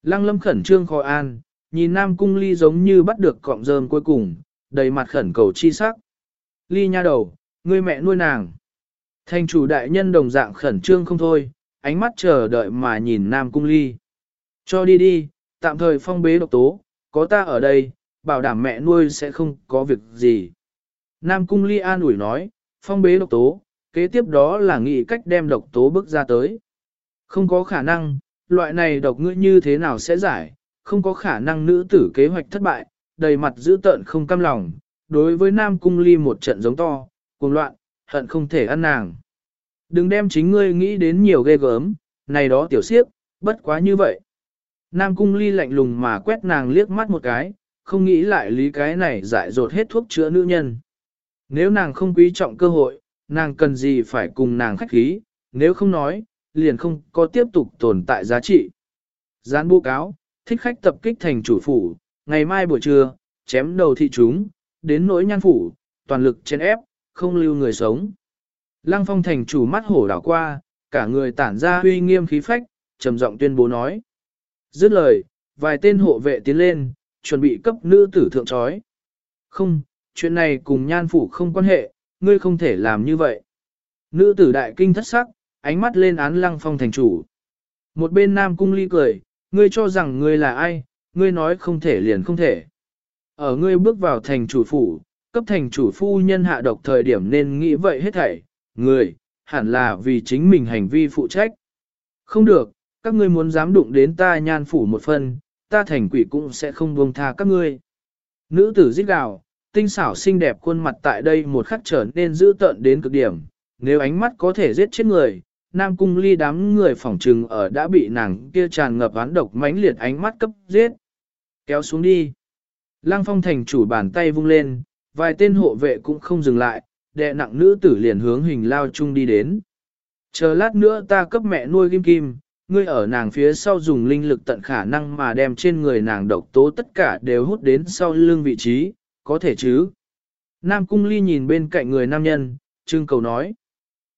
A: Lăng lâm khẩn trương khó an, nhìn nam cung ly giống như bắt được cọng rơm cuối cùng, đầy mặt khẩn cầu chi sắc. Ly nha đầu, người mẹ nuôi nàng. Thành chủ đại nhân đồng dạng khẩn trương không thôi, ánh mắt chờ đợi mà nhìn nam cung ly. Cho đi đi, tạm thời phong bế độc tố, có ta ở đây, bảo đảm mẹ nuôi sẽ không có việc gì. Nam cung ly an ủi nói, phong bế độc tố, kế tiếp đó là nghĩ cách đem độc tố bước ra tới. Không có khả năng, loại này độc ngươi như thế nào sẽ giải, không có khả năng nữ tử kế hoạch thất bại, đầy mặt dữ tợn không cam lòng, đối với Nam Cung Ly một trận giống to, cuồng loạn, hận không thể ăn nàng. Đừng đem chính ngươi nghĩ đến nhiều ghê gớm, này đó tiểu siếp, bất quá như vậy. Nam Cung Ly lạnh lùng mà quét nàng liếc mắt một cái, không nghĩ lại lý cái này dại dột hết thuốc chữa nữ nhân. Nếu nàng không quý trọng cơ hội, nàng cần gì phải cùng nàng khách khí, nếu không nói, liền không có tiếp tục tồn tại giá trị. Gián bố cáo, thích khách tập kích thành chủ phủ, ngày mai buổi trưa, chém đầu thị chúng, đến nỗi nhan phủ, toàn lực chén ép, không lưu người sống. Lăng phong thành chủ mắt hổ đảo qua, cả người tản ra uy nghiêm khí phách, trầm giọng tuyên bố nói. Dứt lời, vài tên hộ vệ tiến lên, chuẩn bị cấp nữ tử thượng trói. Không, chuyện này cùng nhan phủ không quan hệ, ngươi không thể làm như vậy. Nữ tử đại kinh thất sắc, ánh mắt lên án lăng phong thành chủ. Một bên nam cung ly cười, ngươi cho rằng ngươi là ai, ngươi nói không thể liền không thể. Ở ngươi bước vào thành chủ phủ, cấp thành chủ phu nhân hạ độc thời điểm nên nghĩ vậy hết thảy, người, hẳn là vì chính mình hành vi phụ trách. Không được, các ngươi muốn dám đụng đến ta nhan phủ một phần, ta thành quỷ cũng sẽ không buông tha các ngươi. Nữ tử giết gào, tinh xảo xinh đẹp khuôn mặt tại đây một khắc trở nên dữ tợn đến cực điểm, nếu ánh mắt có thể giết chết người, Nam Cung Ly đám người phỏng trừng ở đã bị nàng kia tràn ngập án độc mãnh liệt ánh mắt cấp giết. Kéo xuống đi. Lăng phong thành chủ bàn tay vung lên, vài tên hộ vệ cũng không dừng lại, đệ nặng nữ tử liền hướng hình lao chung đi đến. Chờ lát nữa ta cấp mẹ nuôi kim kim, ngươi ở nàng phía sau dùng linh lực tận khả năng mà đem trên người nàng độc tố tất cả đều hút đến sau lưng vị trí, có thể chứ? Nam cung ly nhìn bên cạnh người nam nhân, trưng cầu nói.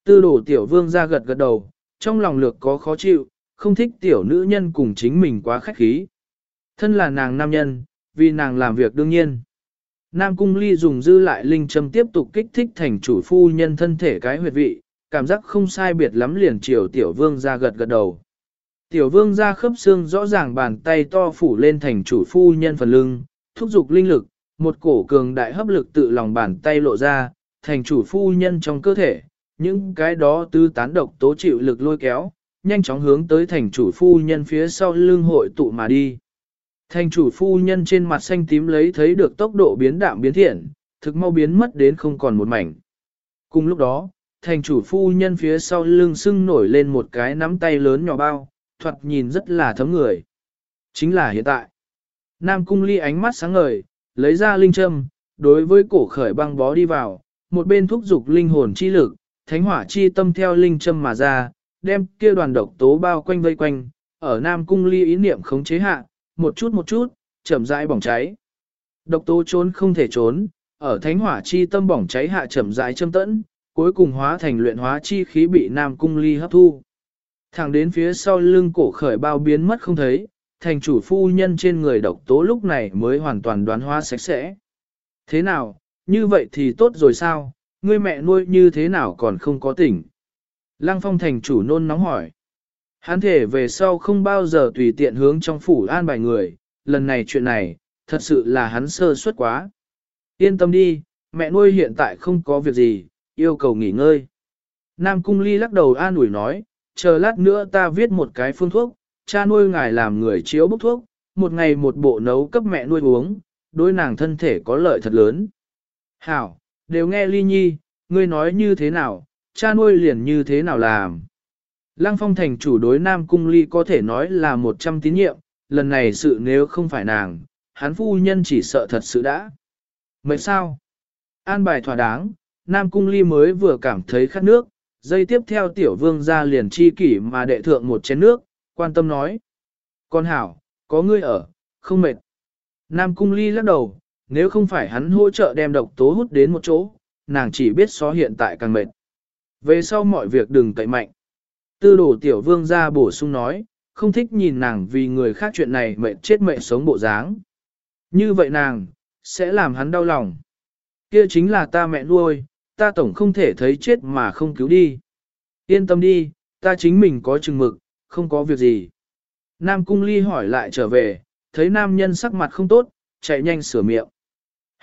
A: Tư đổ tiểu vương ra gật gật đầu, trong lòng lược có khó chịu, không thích tiểu nữ nhân cùng chính mình quá khách khí. Thân là nàng nam nhân, vì nàng làm việc đương nhiên. Nam cung ly dùng dư lại linh châm tiếp tục kích thích thành chủ phu nhân thân thể cái huyệt vị, cảm giác không sai biệt lắm liền chiều tiểu vương ra gật gật đầu. Tiểu vương ra khớp xương rõ ràng bàn tay to phủ lên thành chủ phu nhân phần lưng, thúc giục linh lực, một cổ cường đại hấp lực tự lòng bàn tay lộ ra, thành chủ phu nhân trong cơ thể, những cái đó tư tán độc tố chịu lực lôi kéo, nhanh chóng hướng tới thành chủ phu nhân phía sau lưng hội tụ mà đi. Thành chủ phu nhân trên mặt xanh tím lấy thấy được tốc độ biến đạm biến thiện, thực mau biến mất đến không còn một mảnh. Cùng lúc đó, thành chủ phu nhân phía sau lưng sưng nổi lên một cái nắm tay lớn nhỏ bao, thoạt nhìn rất là thấm người. Chính là hiện tại. Nam cung ly ánh mắt sáng ngời, lấy ra linh châm, đối với cổ khởi băng bó đi vào, một bên thúc dục linh hồn chi lực, thánh hỏa chi tâm theo linh châm mà ra, đem kia đoàn độc tố bao quanh vây quanh, ở Nam cung ly ý niệm khống chế hạ, một chút một chút, chậm rãi bỏng cháy. Độc tố trốn không thể trốn, ở thánh hỏa chi tâm bỏng cháy hạ chậm rãi châm tẫn, cuối cùng hóa thành luyện hóa chi khí bị Nam cung ly hấp thu. Thẳng đến phía sau lưng cổ khởi bao biến mất không thấy, thành chủ phu nhân trên người độc tố lúc này mới hoàn toàn đoán hóa sạch sẽ. Thế nào, như vậy thì tốt rồi sao, ngươi mẹ nuôi như thế nào còn không có tỉnh? Lăng phong thành chủ nôn nóng hỏi. Hắn thể về sau không bao giờ tùy tiện hướng trong phủ an bài người, lần này chuyện này, thật sự là hắn sơ suất quá. Yên tâm đi, mẹ nuôi hiện tại không có việc gì, yêu cầu nghỉ ngơi. Nam Cung Ly lắc đầu an ủi nói, chờ lát nữa ta viết một cái phương thuốc, cha nuôi ngài làm người chiếu bốc thuốc, một ngày một bộ nấu cấp mẹ nuôi uống, đối nàng thân thể có lợi thật lớn. Hảo, đều nghe Ly Nhi, ngươi nói như thế nào, cha nuôi liền như thế nào làm. Lăng phong thành chủ đối Nam Cung Ly có thể nói là một trăm tín nhiệm, lần này sự nếu không phải nàng, hắn phu nhân chỉ sợ thật sự đã. Mấy sao? An bài thỏa đáng, Nam Cung Ly mới vừa cảm thấy khát nước, dây tiếp theo tiểu vương ra liền chi kỷ mà đệ thượng một chén nước, quan tâm nói. Con hảo, có ngươi ở, không mệt. Nam Cung Ly lắc đầu, nếu không phải hắn hỗ trợ đem độc tố hút đến một chỗ, nàng chỉ biết xó hiện tại càng mệt. Về sau mọi việc đừng cậy mạnh. Tư đồ tiểu vương ra bổ sung nói, không thích nhìn nàng vì người khác chuyện này mệt chết mệt sống bộ dáng. Như vậy nàng, sẽ làm hắn đau lòng. Kia chính là ta mẹ nuôi, ta tổng không thể thấy chết mà không cứu đi. Yên tâm đi, ta chính mình có chừng mực, không có việc gì. Nam cung ly hỏi lại trở về, thấy nam nhân sắc mặt không tốt, chạy nhanh sửa miệng.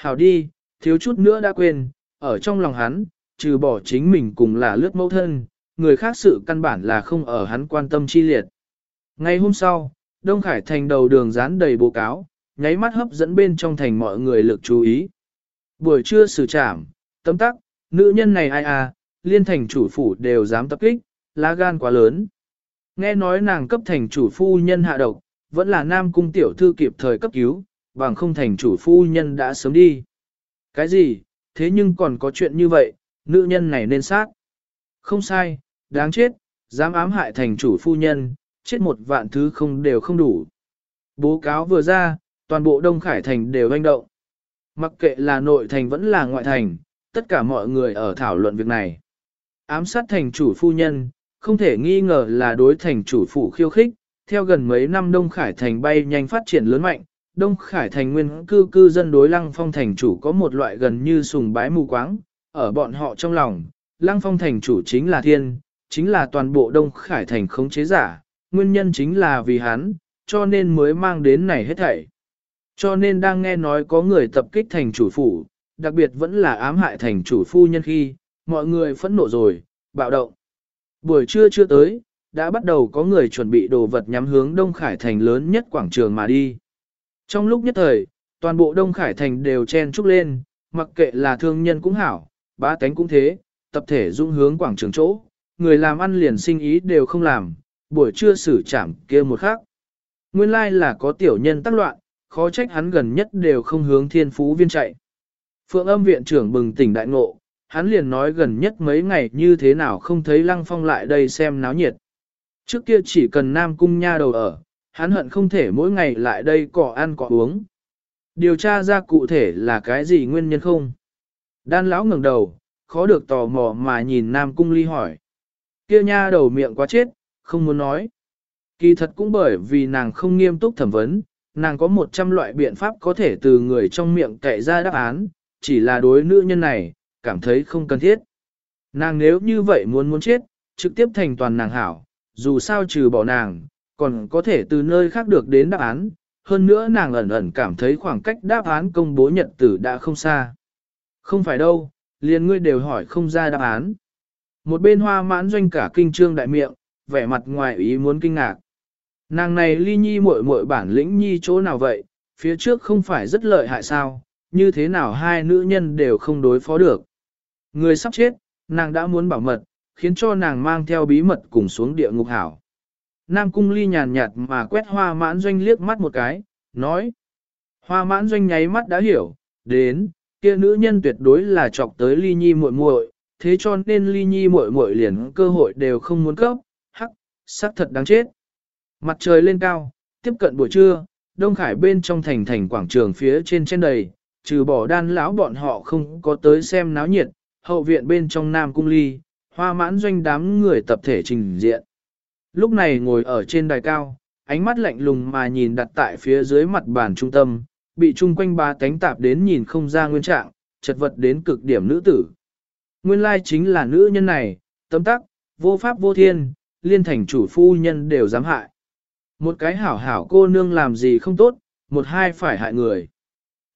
A: Hảo đi, thiếu chút nữa đã quên, ở trong lòng hắn, trừ bỏ chính mình cùng là lướt mẫu thân, người khác sự căn bản là không ở hắn quan tâm chi liệt. Ngày hôm sau, Đông Khải thành đầu đường dán đầy bố cáo, nháy mắt hấp dẫn bên trong thành mọi người lực chú ý. Buổi trưa xử trảm, tấm tắc, nữ nhân này ai à, liên thành chủ phủ đều dám tập kích, lá gan quá lớn. Nghe nói nàng cấp thành chủ phu nhân hạ độc, vẫn là nam cung tiểu thư kịp thời cấp cứu, bằng không thành chủ phu nhân đã sớm đi. Cái gì, thế nhưng còn có chuyện như vậy, nữ nhân này nên sát. Không sai, đáng chết, dám ám hại thành chủ phu nhân, chết một vạn thứ không đều không đủ. Bố cáo vừa ra, toàn bộ Đông Khải Thành đều hành động. Mặc kệ là nội thành vẫn là ngoại thành, tất cả mọi người ở thảo luận việc này. Ám sát thành chủ phu nhân, không thể nghi ngờ là đối thành chủ phủ khiêu khích, theo gần mấy năm Đông Khải Thành bay nhanh phát triển lớn mạnh, Đông Khải Thành nguyên cư cư dân đối lăng phong thành chủ có một loại gần như sùng bái mù quáng, ở bọn họ trong lòng, lăng phong thành chủ chính là thiên, chính là toàn bộ Đông Khải Thành khống chế giả, nguyên nhân chính là vì hắn, cho nên mới mang đến này hết thảy. Cho nên đang nghe nói có người tập kích thành chủ phủ, đặc biệt vẫn là ám hại thành chủ phu nhân khi, mọi người phẫn nộ rồi, bạo động. Buổi trưa chưa tới, đã bắt đầu có người chuẩn bị đồ vật nhắm hướng Đông Khải Thành lớn nhất quảng trường mà đi. Trong lúc nhất thời, toàn bộ Đông Khải Thành đều chen trúc lên, mặc kệ là thương nhân cũng hảo, bá tánh cũng thế, tập thể dung hướng quảng trường chỗ, người làm ăn liền sinh ý đều không làm, buổi trưa xử trảm kia một khắc. Nguyên lai là có tiểu nhân tác loạn, khó trách hắn gần nhất đều không hướng thiên phú viên chạy. Phượng âm viện trưởng bừng tỉnh đại ngộ, hắn liền nói gần nhất mấy ngày như thế nào không thấy lăng phong lại đây xem náo nhiệt. Trước kia chỉ cần nam cung nha đầu ở, hắn hận không thể mỗi ngày lại đây cỏ ăn cỏ uống. Điều tra ra cụ thể là cái gì nguyên nhân không? Đan lão ngẩng đầu, khó được tò mò mà nhìn nam cung ly hỏi. Kia nha đầu miệng quá chết, không muốn nói. Kỳ thật cũng bởi vì nàng không nghiêm túc thẩm vấn, nàng có một trăm loại biện pháp có thể từ người trong miệng cậy ra đáp án, chỉ là đối nữ nhân này, cảm thấy không cần thiết. Nàng nếu như vậy muốn muốn chết, trực tiếp thành toàn nàng hảo, dù sao trừ bỏ nàng, còn có thể từ nơi khác được đến đáp án, hơn nữa nàng ẩn ẩn cảm thấy khoảng cách đáp án công bố nhật tử đã không xa. Không phải đâu, liền ngươi đều hỏi không ra đáp án. Một bên hoa mãn doanh cả kinh trương đại miệng, vẻ mặt ngoài ý muốn kinh ngạc. Nàng này ly nhi muội muội bản lĩnh nhi chỗ nào vậy, phía trước không phải rất lợi hại sao, như thế nào hai nữ nhân đều không đối phó được. Người sắp chết, nàng đã muốn bảo mật, khiến cho nàng mang theo bí mật cùng xuống địa ngục hảo. Nam cung ly nhàn nhạt mà quét hoa mãn doanh liếc mắt một cái, nói. Hoa mãn doanh nháy mắt đã hiểu, đến, kia nữ nhân tuyệt đối là chọc tới ly nhi muội muội, thế cho nên ly nhi muội muội liền cơ hội đều không muốn cấp, hắc, sắc thật đáng chết. Mặt trời lên cao, tiếp cận buổi trưa, Đông Khải bên trong thành thành quảng trường phía trên trên đầy, trừ bỏ đan lão bọn họ không có tới xem náo nhiệt, hậu viện bên trong Nam Cung Ly, hoa mãn doanh đám người tập thể trình diện. Lúc này ngồi ở trên đài cao, ánh mắt lạnh lùng mà nhìn đặt tại phía dưới mặt bàn trung tâm, bị chung quanh ba cánh tạp đến nhìn không ra nguyên trạng, chật vật đến cực điểm nữ tử. Nguyên lai chính là nữ nhân này, tấm tắc, vô pháp vô thiên, liên thành chủ phu nhân đều dám hại. Một cái hảo hảo cô nương làm gì không tốt, một hai phải hại người.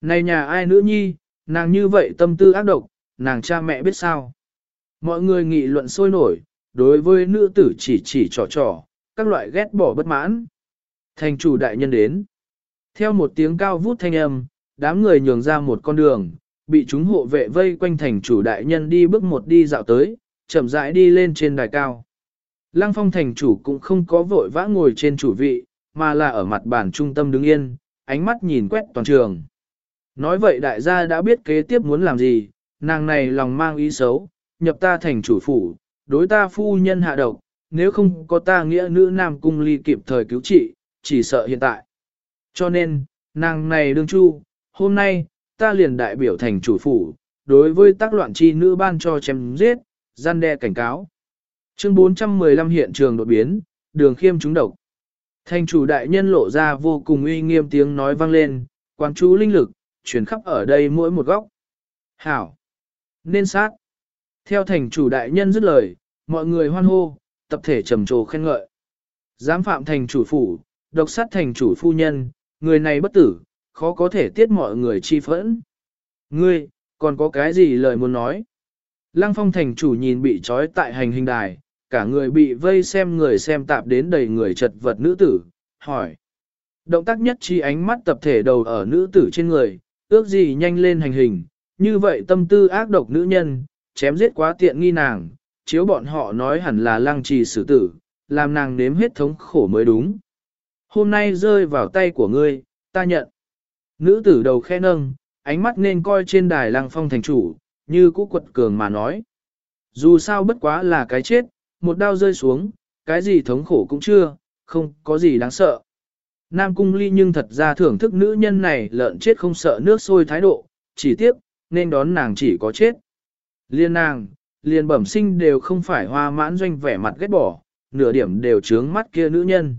A: Này nhà ai nữ nhi, nàng như vậy tâm tư ác độc, nàng cha mẹ biết sao. Mọi người nghị luận sôi nổi, đối với nữ tử chỉ chỉ trò trò, các loại ghét bỏ bất mãn. Thành chủ đại nhân đến. Theo một tiếng cao vút thanh âm, đám người nhường ra một con đường, bị chúng hộ vệ vây quanh thành chủ đại nhân đi bước một đi dạo tới, chậm rãi đi lên trên đài cao. Lăng phong thành chủ cũng không có vội vã ngồi trên chủ vị, mà là ở mặt bàn trung tâm đứng yên, ánh mắt nhìn quét toàn trường. Nói vậy đại gia đã biết kế tiếp muốn làm gì, nàng này lòng mang ý xấu, nhập ta thành chủ phủ, đối ta phu nhân hạ độc, nếu không có ta nghĩa nữ nam cung ly kịp thời cứu trị, chỉ sợ hiện tại. Cho nên, nàng này đương chu, hôm nay, ta liền đại biểu thành chủ phủ, đối với tác loạn chi nữ ban cho chém giết, gian đe cảnh cáo. Chương 415 hiện trường đột biến, đường khiêm trúng độc. Thành chủ đại nhân lộ ra vô cùng uy nghiêm tiếng nói vang lên, quán chú linh lực, chuyển khắp ở đây mỗi một góc. Hảo! Nên sát! Theo thành chủ đại nhân dứt lời, mọi người hoan hô, tập thể trầm trồ khen ngợi. Giám phạm thành chủ phủ, độc sát thành chủ phu nhân, người này bất tử, khó có thể tiết mọi người chi phẫn. Ngươi, còn có cái gì lời muốn nói? Lăng phong thành chủ nhìn bị trói tại hành hình đài, cả người bị vây xem người xem tạp đến đầy người chật vật nữ tử, hỏi. Động tác nhất chi ánh mắt tập thể đầu ở nữ tử trên người, ước gì nhanh lên hành hình, như vậy tâm tư ác độc nữ nhân, chém giết quá tiện nghi nàng, chiếu bọn họ nói hẳn là lăng trì xử tử, làm nàng nếm hết thống khổ mới đúng. Hôm nay rơi vào tay của ngươi, ta nhận. Nữ tử đầu khe nâng, ánh mắt nên coi trên đài lăng phong thành chủ, như cũ quật cường mà nói. Dù sao bất quá là cái chết, một đao rơi xuống, cái gì thống khổ cũng chưa, không có gì đáng sợ. Nam cung ly nhưng thật ra thưởng thức nữ nhân này lợn chết không sợ nước sôi thái độ, chỉ tiếc, nên đón nàng chỉ có chết. Liên nàng, liền bẩm sinh đều không phải hoa mãn doanh vẻ mặt ghét bỏ, nửa điểm đều trướng mắt kia nữ nhân.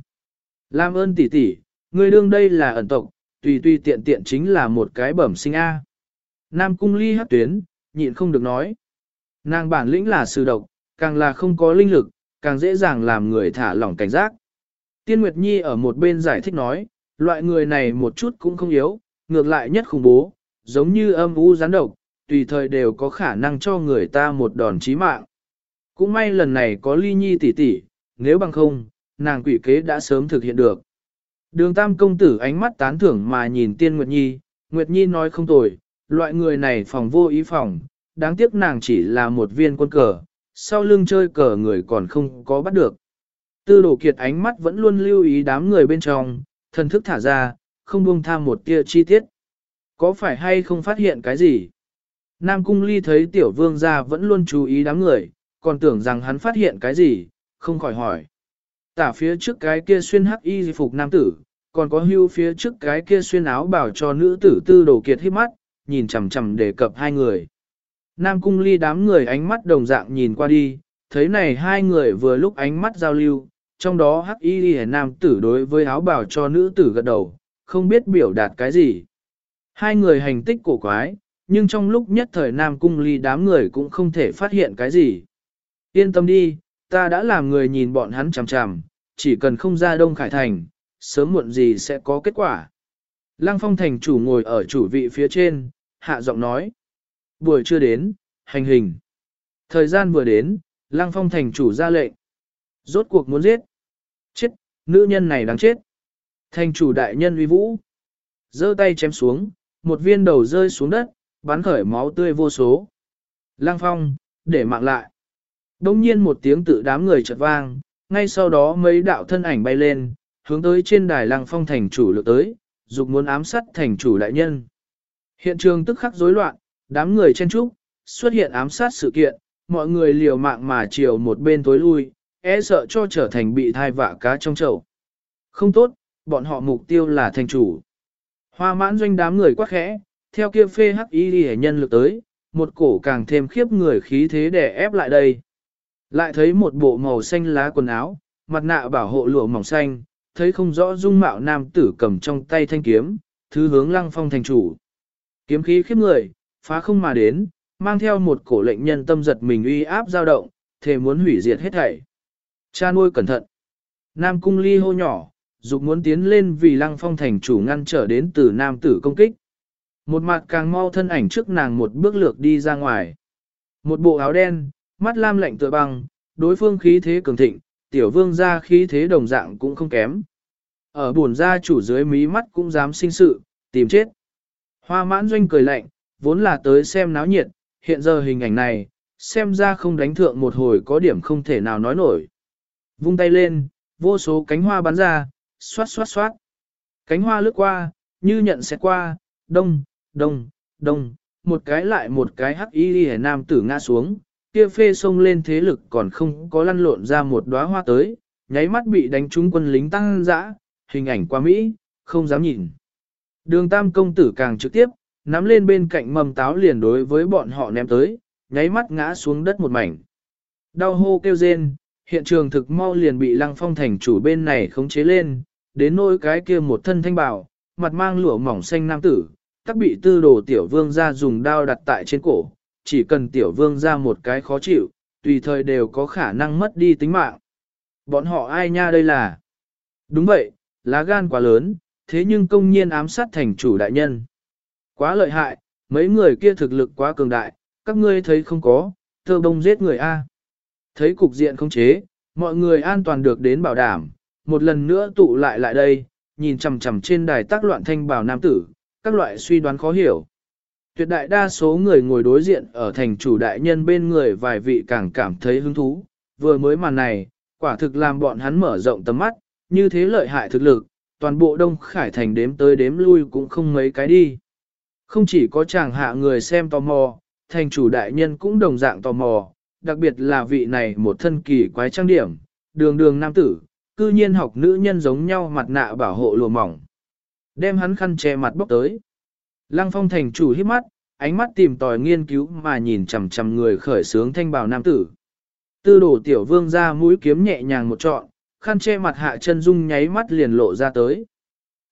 A: Lam ơn tỷ tỷ, người đương đây là ẩn tộc, tùy tùy tiện tiện chính là một cái bẩm sinh A. Nam cung ly hát tuyến, nhịn không được nói. Nàng bản lĩnh là sư độc, càng là không có linh lực, càng dễ dàng làm người thả lỏng cảnh giác. Tiên Nguyệt Nhi ở một bên giải thích nói, loại người này một chút cũng không yếu, ngược lại nhất khủng bố, giống như âm u gián độc, tùy thời đều có khả năng cho người ta một đòn chí mạng. Cũng may lần này có ly nhi tỷ tỷ, nếu bằng không, nàng quỷ kế đã sớm thực hiện được. Đường tam công tử ánh mắt tán thưởng mà nhìn tiên Nguyệt Nhi, Nguyệt Nhi nói không tồi, loại người này phòng vô ý phòng, đáng tiếc nàng chỉ là một viên quân cờ, sau lưng chơi cờ người còn không có bắt được. Tư đồ kiệt ánh mắt vẫn luôn lưu ý đám người bên trong, thần thức thả ra, không buông tham một tia chi tiết. Có phải hay không phát hiện cái gì? Nam Cung Ly thấy tiểu vương gia vẫn luôn chú ý đám người, còn tưởng rằng hắn phát hiện cái gì, không khỏi hỏi. Tả phía trước cái kia xuyên hắc y phục nam tử, còn có hưu phía trước cái kia xuyên áo bảo cho nữ tử tư đồ kiệt hít mắt, nhìn chằm chằm đề cập hai người. Nam Cung Ly đám người ánh mắt đồng dạng nhìn qua đi, thấy này hai người vừa lúc ánh mắt giao lưu, trong đó hắc y nam tử đối với áo bảo cho nữ tử gật đầu, không biết biểu đạt cái gì. Hai người hành tích cổ quái, nhưng trong lúc nhất thời Nam Cung Ly đám người cũng không thể phát hiện cái gì. Yên tâm đi, ta đã làm người nhìn bọn hắn chằm chằm, chỉ cần không ra Đông Khải Thành, sớm muộn gì sẽ có kết quả. Lăng Phong Thành chủ ngồi ở chủ vị phía trên, hạ giọng nói. Buổi chưa đến, hành hình. Thời gian vừa đến, Lăng Phong Thành chủ ra lệnh. Rốt cuộc muốn giết. Chết, nữ nhân này đáng chết. Thành chủ đại nhân uy vũ. giơ tay chém xuống, một viên đầu rơi xuống đất, bắn khởi máu tươi vô số. Lăng Phong, để mạng lại. Đông nhiên một tiếng tự đám người chợt vang, ngay sau đó mấy đạo thân ảnh bay lên, hướng tới trên đài Lăng Phong thành chủ lượt tới, dục muốn ám sát thành chủ đại nhân. Hiện trường tức khắc rối loạn, đám người chen trúc, xuất hiện ám sát sự kiện, mọi người liều mạng mà chiều một bên tối lui, e sợ cho trở thành bị thai vạ cá trong chậu. Không tốt, bọn họ mục tiêu là thành chủ. Hoa mãn doanh đám người quá khẽ, theo kia phê hắc y hệ nhân lực tới, một cổ càng thêm khiếp người khí thế để ép lại đây. Lại thấy một bộ màu xanh lá quần áo, mặt nạ bảo hộ lụa mỏng xanh, thấy không rõ dung mạo nam tử cầm trong tay thanh kiếm, thứ hướng lăng phong thành chủ. Kiếm khí khiếp người, phá không mà đến, mang theo một cổ lệnh nhân tâm giật mình uy áp dao động, thề muốn hủy diệt hết thảy. Cha nuôi cẩn thận. Nam cung ly hô nhỏ, dục muốn tiến lên vì lăng phong thành chủ ngăn trở đến từ nam tử công kích. Một mặt càng mau thân ảnh trước nàng một bước lược đi ra ngoài. Một bộ áo đen, mắt lam lạnh tựa băng, đối phương khí thế cường thịnh, tiểu vương gia khí thế đồng dạng cũng không kém. Ở buồn gia chủ dưới mí mắt cũng dám sinh sự, tìm chết. Hoa mãn doanh cười lạnh, vốn là tới xem náo nhiệt, hiện giờ hình ảnh này, xem ra không đánh thượng một hồi có điểm không thể nào nói nổi. Vung tay lên, vô số cánh hoa bắn ra, xoát xoát xoát. Cánh hoa lướt qua, như nhận xét qua, đông, đông, đông, một cái lại một cái hắc y đi nam tử ngã xuống, kia phê sông lên thế lực còn không có lăn lộn ra một đóa hoa tới, nháy mắt bị đánh trúng quân lính tăng dã, hình ảnh qua Mỹ, không dám nhìn. Đường tam công tử càng trực tiếp, nắm lên bên cạnh mầm táo liền đối với bọn họ ném tới, nháy mắt ngã xuống đất một mảnh. Đau hô kêu rên, hiện trường thực mau liền bị lăng phong thành chủ bên này khống chế lên, đến nỗi cái kia một thân thanh bảo, mặt mang lụa mỏng xanh nam tử, tắc bị tư đồ tiểu vương ra dùng đao đặt tại trên cổ, chỉ cần tiểu vương ra một cái khó chịu, tùy thời đều có khả năng mất đi tính mạng. Bọn họ ai nha đây là? Đúng vậy, lá gan quá lớn, thế nhưng công nhiên ám sát thành chủ đại nhân. Quá lợi hại, mấy người kia thực lực quá cường đại, các ngươi thấy không có, thơ bông giết người A. Thấy cục diện không chế, mọi người an toàn được đến bảo đảm, một lần nữa tụ lại lại đây, nhìn chằm chằm trên đài tác loạn thanh bảo nam tử, các loại suy đoán khó hiểu. Tuyệt đại đa số người ngồi đối diện ở thành chủ đại nhân bên người vài vị càng cảm thấy hứng thú, vừa mới màn này, quả thực làm bọn hắn mở rộng tầm mắt, như thế lợi hại thực lực, toàn bộ Đông Khải Thành đếm tới đếm lui cũng không mấy cái đi. Không chỉ có chàng hạ người xem tò mò, thành chủ đại nhân cũng đồng dạng tò mò, đặc biệt là vị này một thân kỳ quái trang điểm, đường đường nam tử, cư nhiên học nữ nhân giống nhau mặt nạ bảo hộ lùa mỏng. Đem hắn khăn che mặt bóc tới. Lăng phong thành chủ hít mắt, ánh mắt tìm tòi nghiên cứu mà nhìn chằm chằm người khởi sướng thanh bào nam tử. Tư đổ tiểu vương ra mũi kiếm nhẹ nhàng một trọn, khăn che mặt hạ chân dung nháy mắt liền lộ ra tới.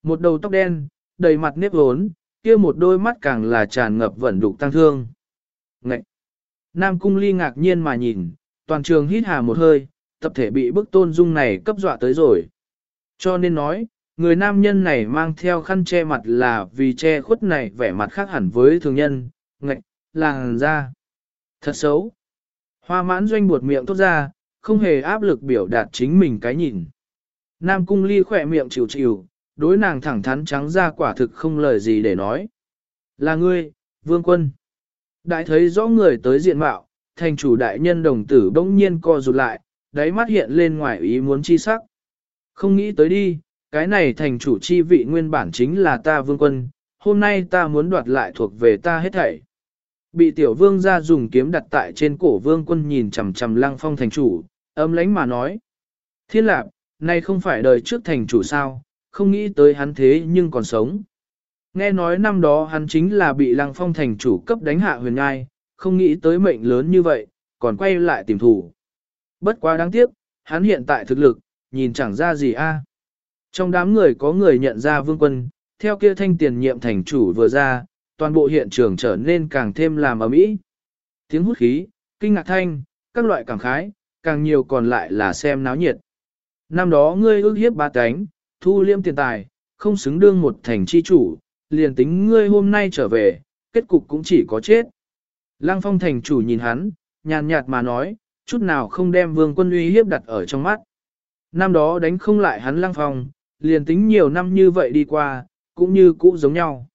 A: Một đầu tóc đen, đầy mặt nếp hốn, kia một đôi mắt càng là tràn ngập vẩn đục tăng thương. Ngậy! Nam cung ly ngạc nhiên mà nhìn, toàn trường hít hà một hơi, tập thể bị bức tôn dung này cấp dọa tới rồi. Cho nên nói, người nam nhân này mang theo khăn che mặt là vì che khuất này vẻ mặt khác hẳn với thường nhân, ngạch, làng ra. Thật xấu. Hoa mãn doanh buột miệng tốt ra, không hề áp lực biểu đạt chính mình cái nhìn. Nam cung ly khỏe miệng chịu chịu, đối nàng thẳng thắn trắng ra quả thực không lời gì để nói. Là ngươi, vương quân. Đại thấy rõ người tới diện mạo, thành chủ đại nhân đồng tử bỗng nhiên co rụt lại, đáy mắt hiện lên ngoài ý muốn chi sắc. Không nghĩ tới đi, cái này thành chủ chi vị nguyên bản chính là ta vương quân, hôm nay ta muốn đoạt lại thuộc về ta hết thảy. Bị tiểu vương ra dùng kiếm đặt tại trên cổ vương quân nhìn chằm chằm lăng phong thành chủ, ấm lánh mà nói. Thiên lạc, nay không phải đời trước thành chủ sao, không nghĩ tới hắn thế nhưng còn sống. Nghe nói năm đó hắn chính là bị lăng phong thành chủ cấp đánh hạ huyền ngai, không nghĩ tới mệnh lớn như vậy, còn quay lại tìm thủ. Bất quá đáng tiếc, hắn hiện tại thực lực, nhìn chẳng ra gì a. Trong đám người có người nhận ra vương quân, theo kia thanh tiền nhiệm thành chủ vừa ra, toàn bộ hiện trường trở nên càng thêm làm ấm ý. Tiếng hút khí, kinh ngạc thanh, các loại cảm khái, càng nhiều còn lại là xem náo nhiệt. Năm đó ngươi ước hiếp ba cánh, thu liêm tiền tài, không xứng đương một thành chi chủ, liền tính ngươi hôm nay trở về, kết cục cũng chỉ có chết. Lăng phong thành chủ nhìn hắn, nhàn nhạt mà nói, chút nào không đem vương quân uy hiếp đặt ở trong mắt. Năm đó đánh không lại hắn lăng phong, liền tính nhiều năm như vậy đi qua, cũng như cũ giống nhau.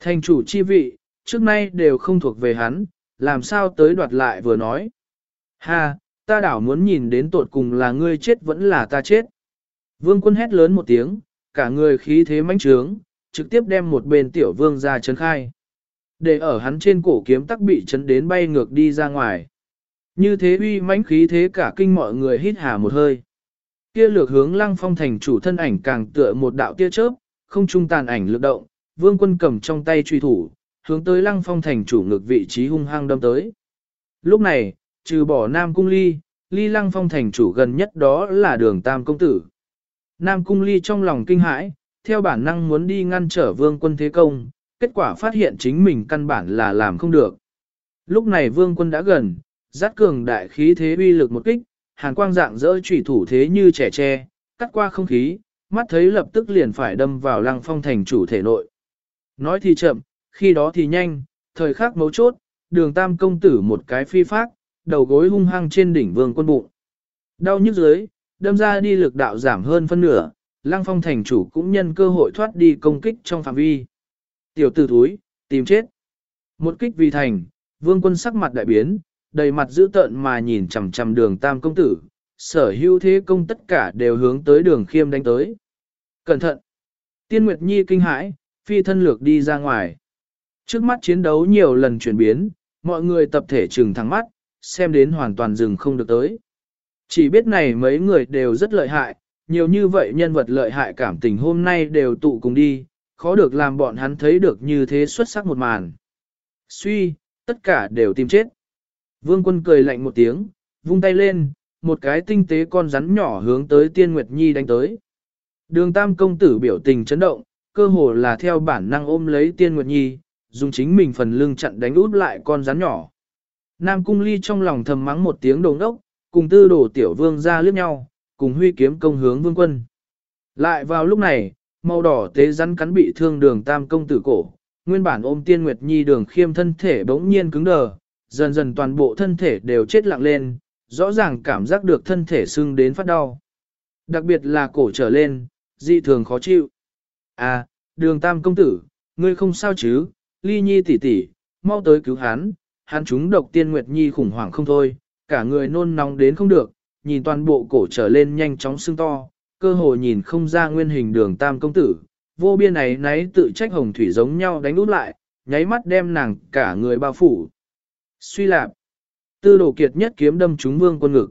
A: Thành chủ chi vị, trước nay đều không thuộc về hắn, làm sao tới đoạt lại vừa nói. Ha, ta đảo muốn nhìn đến tột cùng là ngươi chết vẫn là ta chết. Vương quân hét lớn một tiếng, cả người khí thế mãnh trướng, trực tiếp đem một bên tiểu vương ra chấn khai. Để ở hắn trên cổ kiếm tắc bị chấn đến bay ngược đi ra ngoài. Như thế uy mãnh khí thế cả kinh mọi người hít hà một hơi. Kia lược hướng lăng phong thành chủ thân ảnh càng tựa một đạo tia chớp, không trung tàn ảnh lực động, vương quân cầm trong tay truy thủ, hướng tới lăng phong thành chủ ngược vị trí hung hăng đâm tới. Lúc này, trừ bỏ Nam Cung Ly, Ly lăng phong thành chủ gần nhất đó là đường Tam Công Tử. Nam Cung Ly trong lòng kinh hãi, theo bản năng muốn đi ngăn trở vương quân thế công, kết quả phát hiện chính mình căn bản là làm không được. Lúc này vương quân đã gần, dắt cường đại khí thế uy lực một kích, hàn quang dạng dỡ trùy thủ thế như trẻ tre, cắt qua không khí, mắt thấy lập tức liền phải đâm vào lăng phong thành chủ thể nội. Nói thì chậm, khi đó thì nhanh, thời khắc mấu chốt, đường tam công tử một cái phi phát, đầu gối hung hăng trên đỉnh vương quân bụng. Đau nhức dưới, đâm ra đi lực đạo giảm hơn phân nửa, lăng phong thành chủ cũng nhân cơ hội thoát đi công kích trong phạm vi. Tiểu tử thúi, tìm chết. Một kích vì thành, vương quân sắc mặt đại biến, đầy mặt dữ tợn mà nhìn chằm chằm đường tam công tử, sở hữu thế công tất cả đều hướng tới đường khiêm đánh tới. Cẩn thận! Tiên Nguyệt Nhi kinh hãi, phi thân lược đi ra ngoài. Trước mắt chiến đấu nhiều lần chuyển biến, mọi người tập thể trừng thẳng mắt, xem đến hoàn toàn dừng không được tới. Chỉ biết này mấy người đều rất lợi hại, nhiều như vậy nhân vật lợi hại cảm tình hôm nay đều tụ cùng đi, khó được làm bọn hắn thấy được như thế xuất sắc một màn. Suy, tất cả đều tìm chết. Vương quân cười lạnh một tiếng, vung tay lên, một cái tinh tế con rắn nhỏ hướng tới Tiên Nguyệt Nhi đánh tới. Đường Tam công tử biểu tình chấn động, cơ hồ là theo bản năng ôm lấy Tiên Nguyệt Nhi, dùng chính mình phần lưng chặn đánh út lại con rắn nhỏ. Nam Cung Ly trong lòng thầm mắng một tiếng đồng đốc, cùng tư đổ tiểu vương ra liếc nhau, cùng huy kiếm công hướng vương quân. Lại vào lúc này, màu đỏ tế rắn cắn bị thương đường Tam công tử cổ, nguyên bản ôm Tiên Nguyệt Nhi đường khiêm thân thể bỗng nhiên cứng đờ, dần dần toàn bộ thân thể đều chết lặng lên, rõ ràng cảm giác được thân thể sưng đến phát đau. Đặc biệt là cổ trở lên, dị thường khó chịu. À, đường tam công tử, ngươi không sao chứ, ly nhi tỷ tỷ, mau tới cứu hắn, hắn chúng độc tiên nguyệt nhi khủng hoảng không thôi, cả người nôn nóng đến không được, nhìn toàn bộ cổ trở lên nhanh chóng sưng to, cơ hồ nhìn không ra nguyên hình đường tam công tử, vô biên này nấy tự trách hồng thủy giống nhau đánh út lại, nháy mắt đem nàng cả người bao phủ. Suy lạp, tư đồ kiệt nhất kiếm đâm trúng vương quân ngực.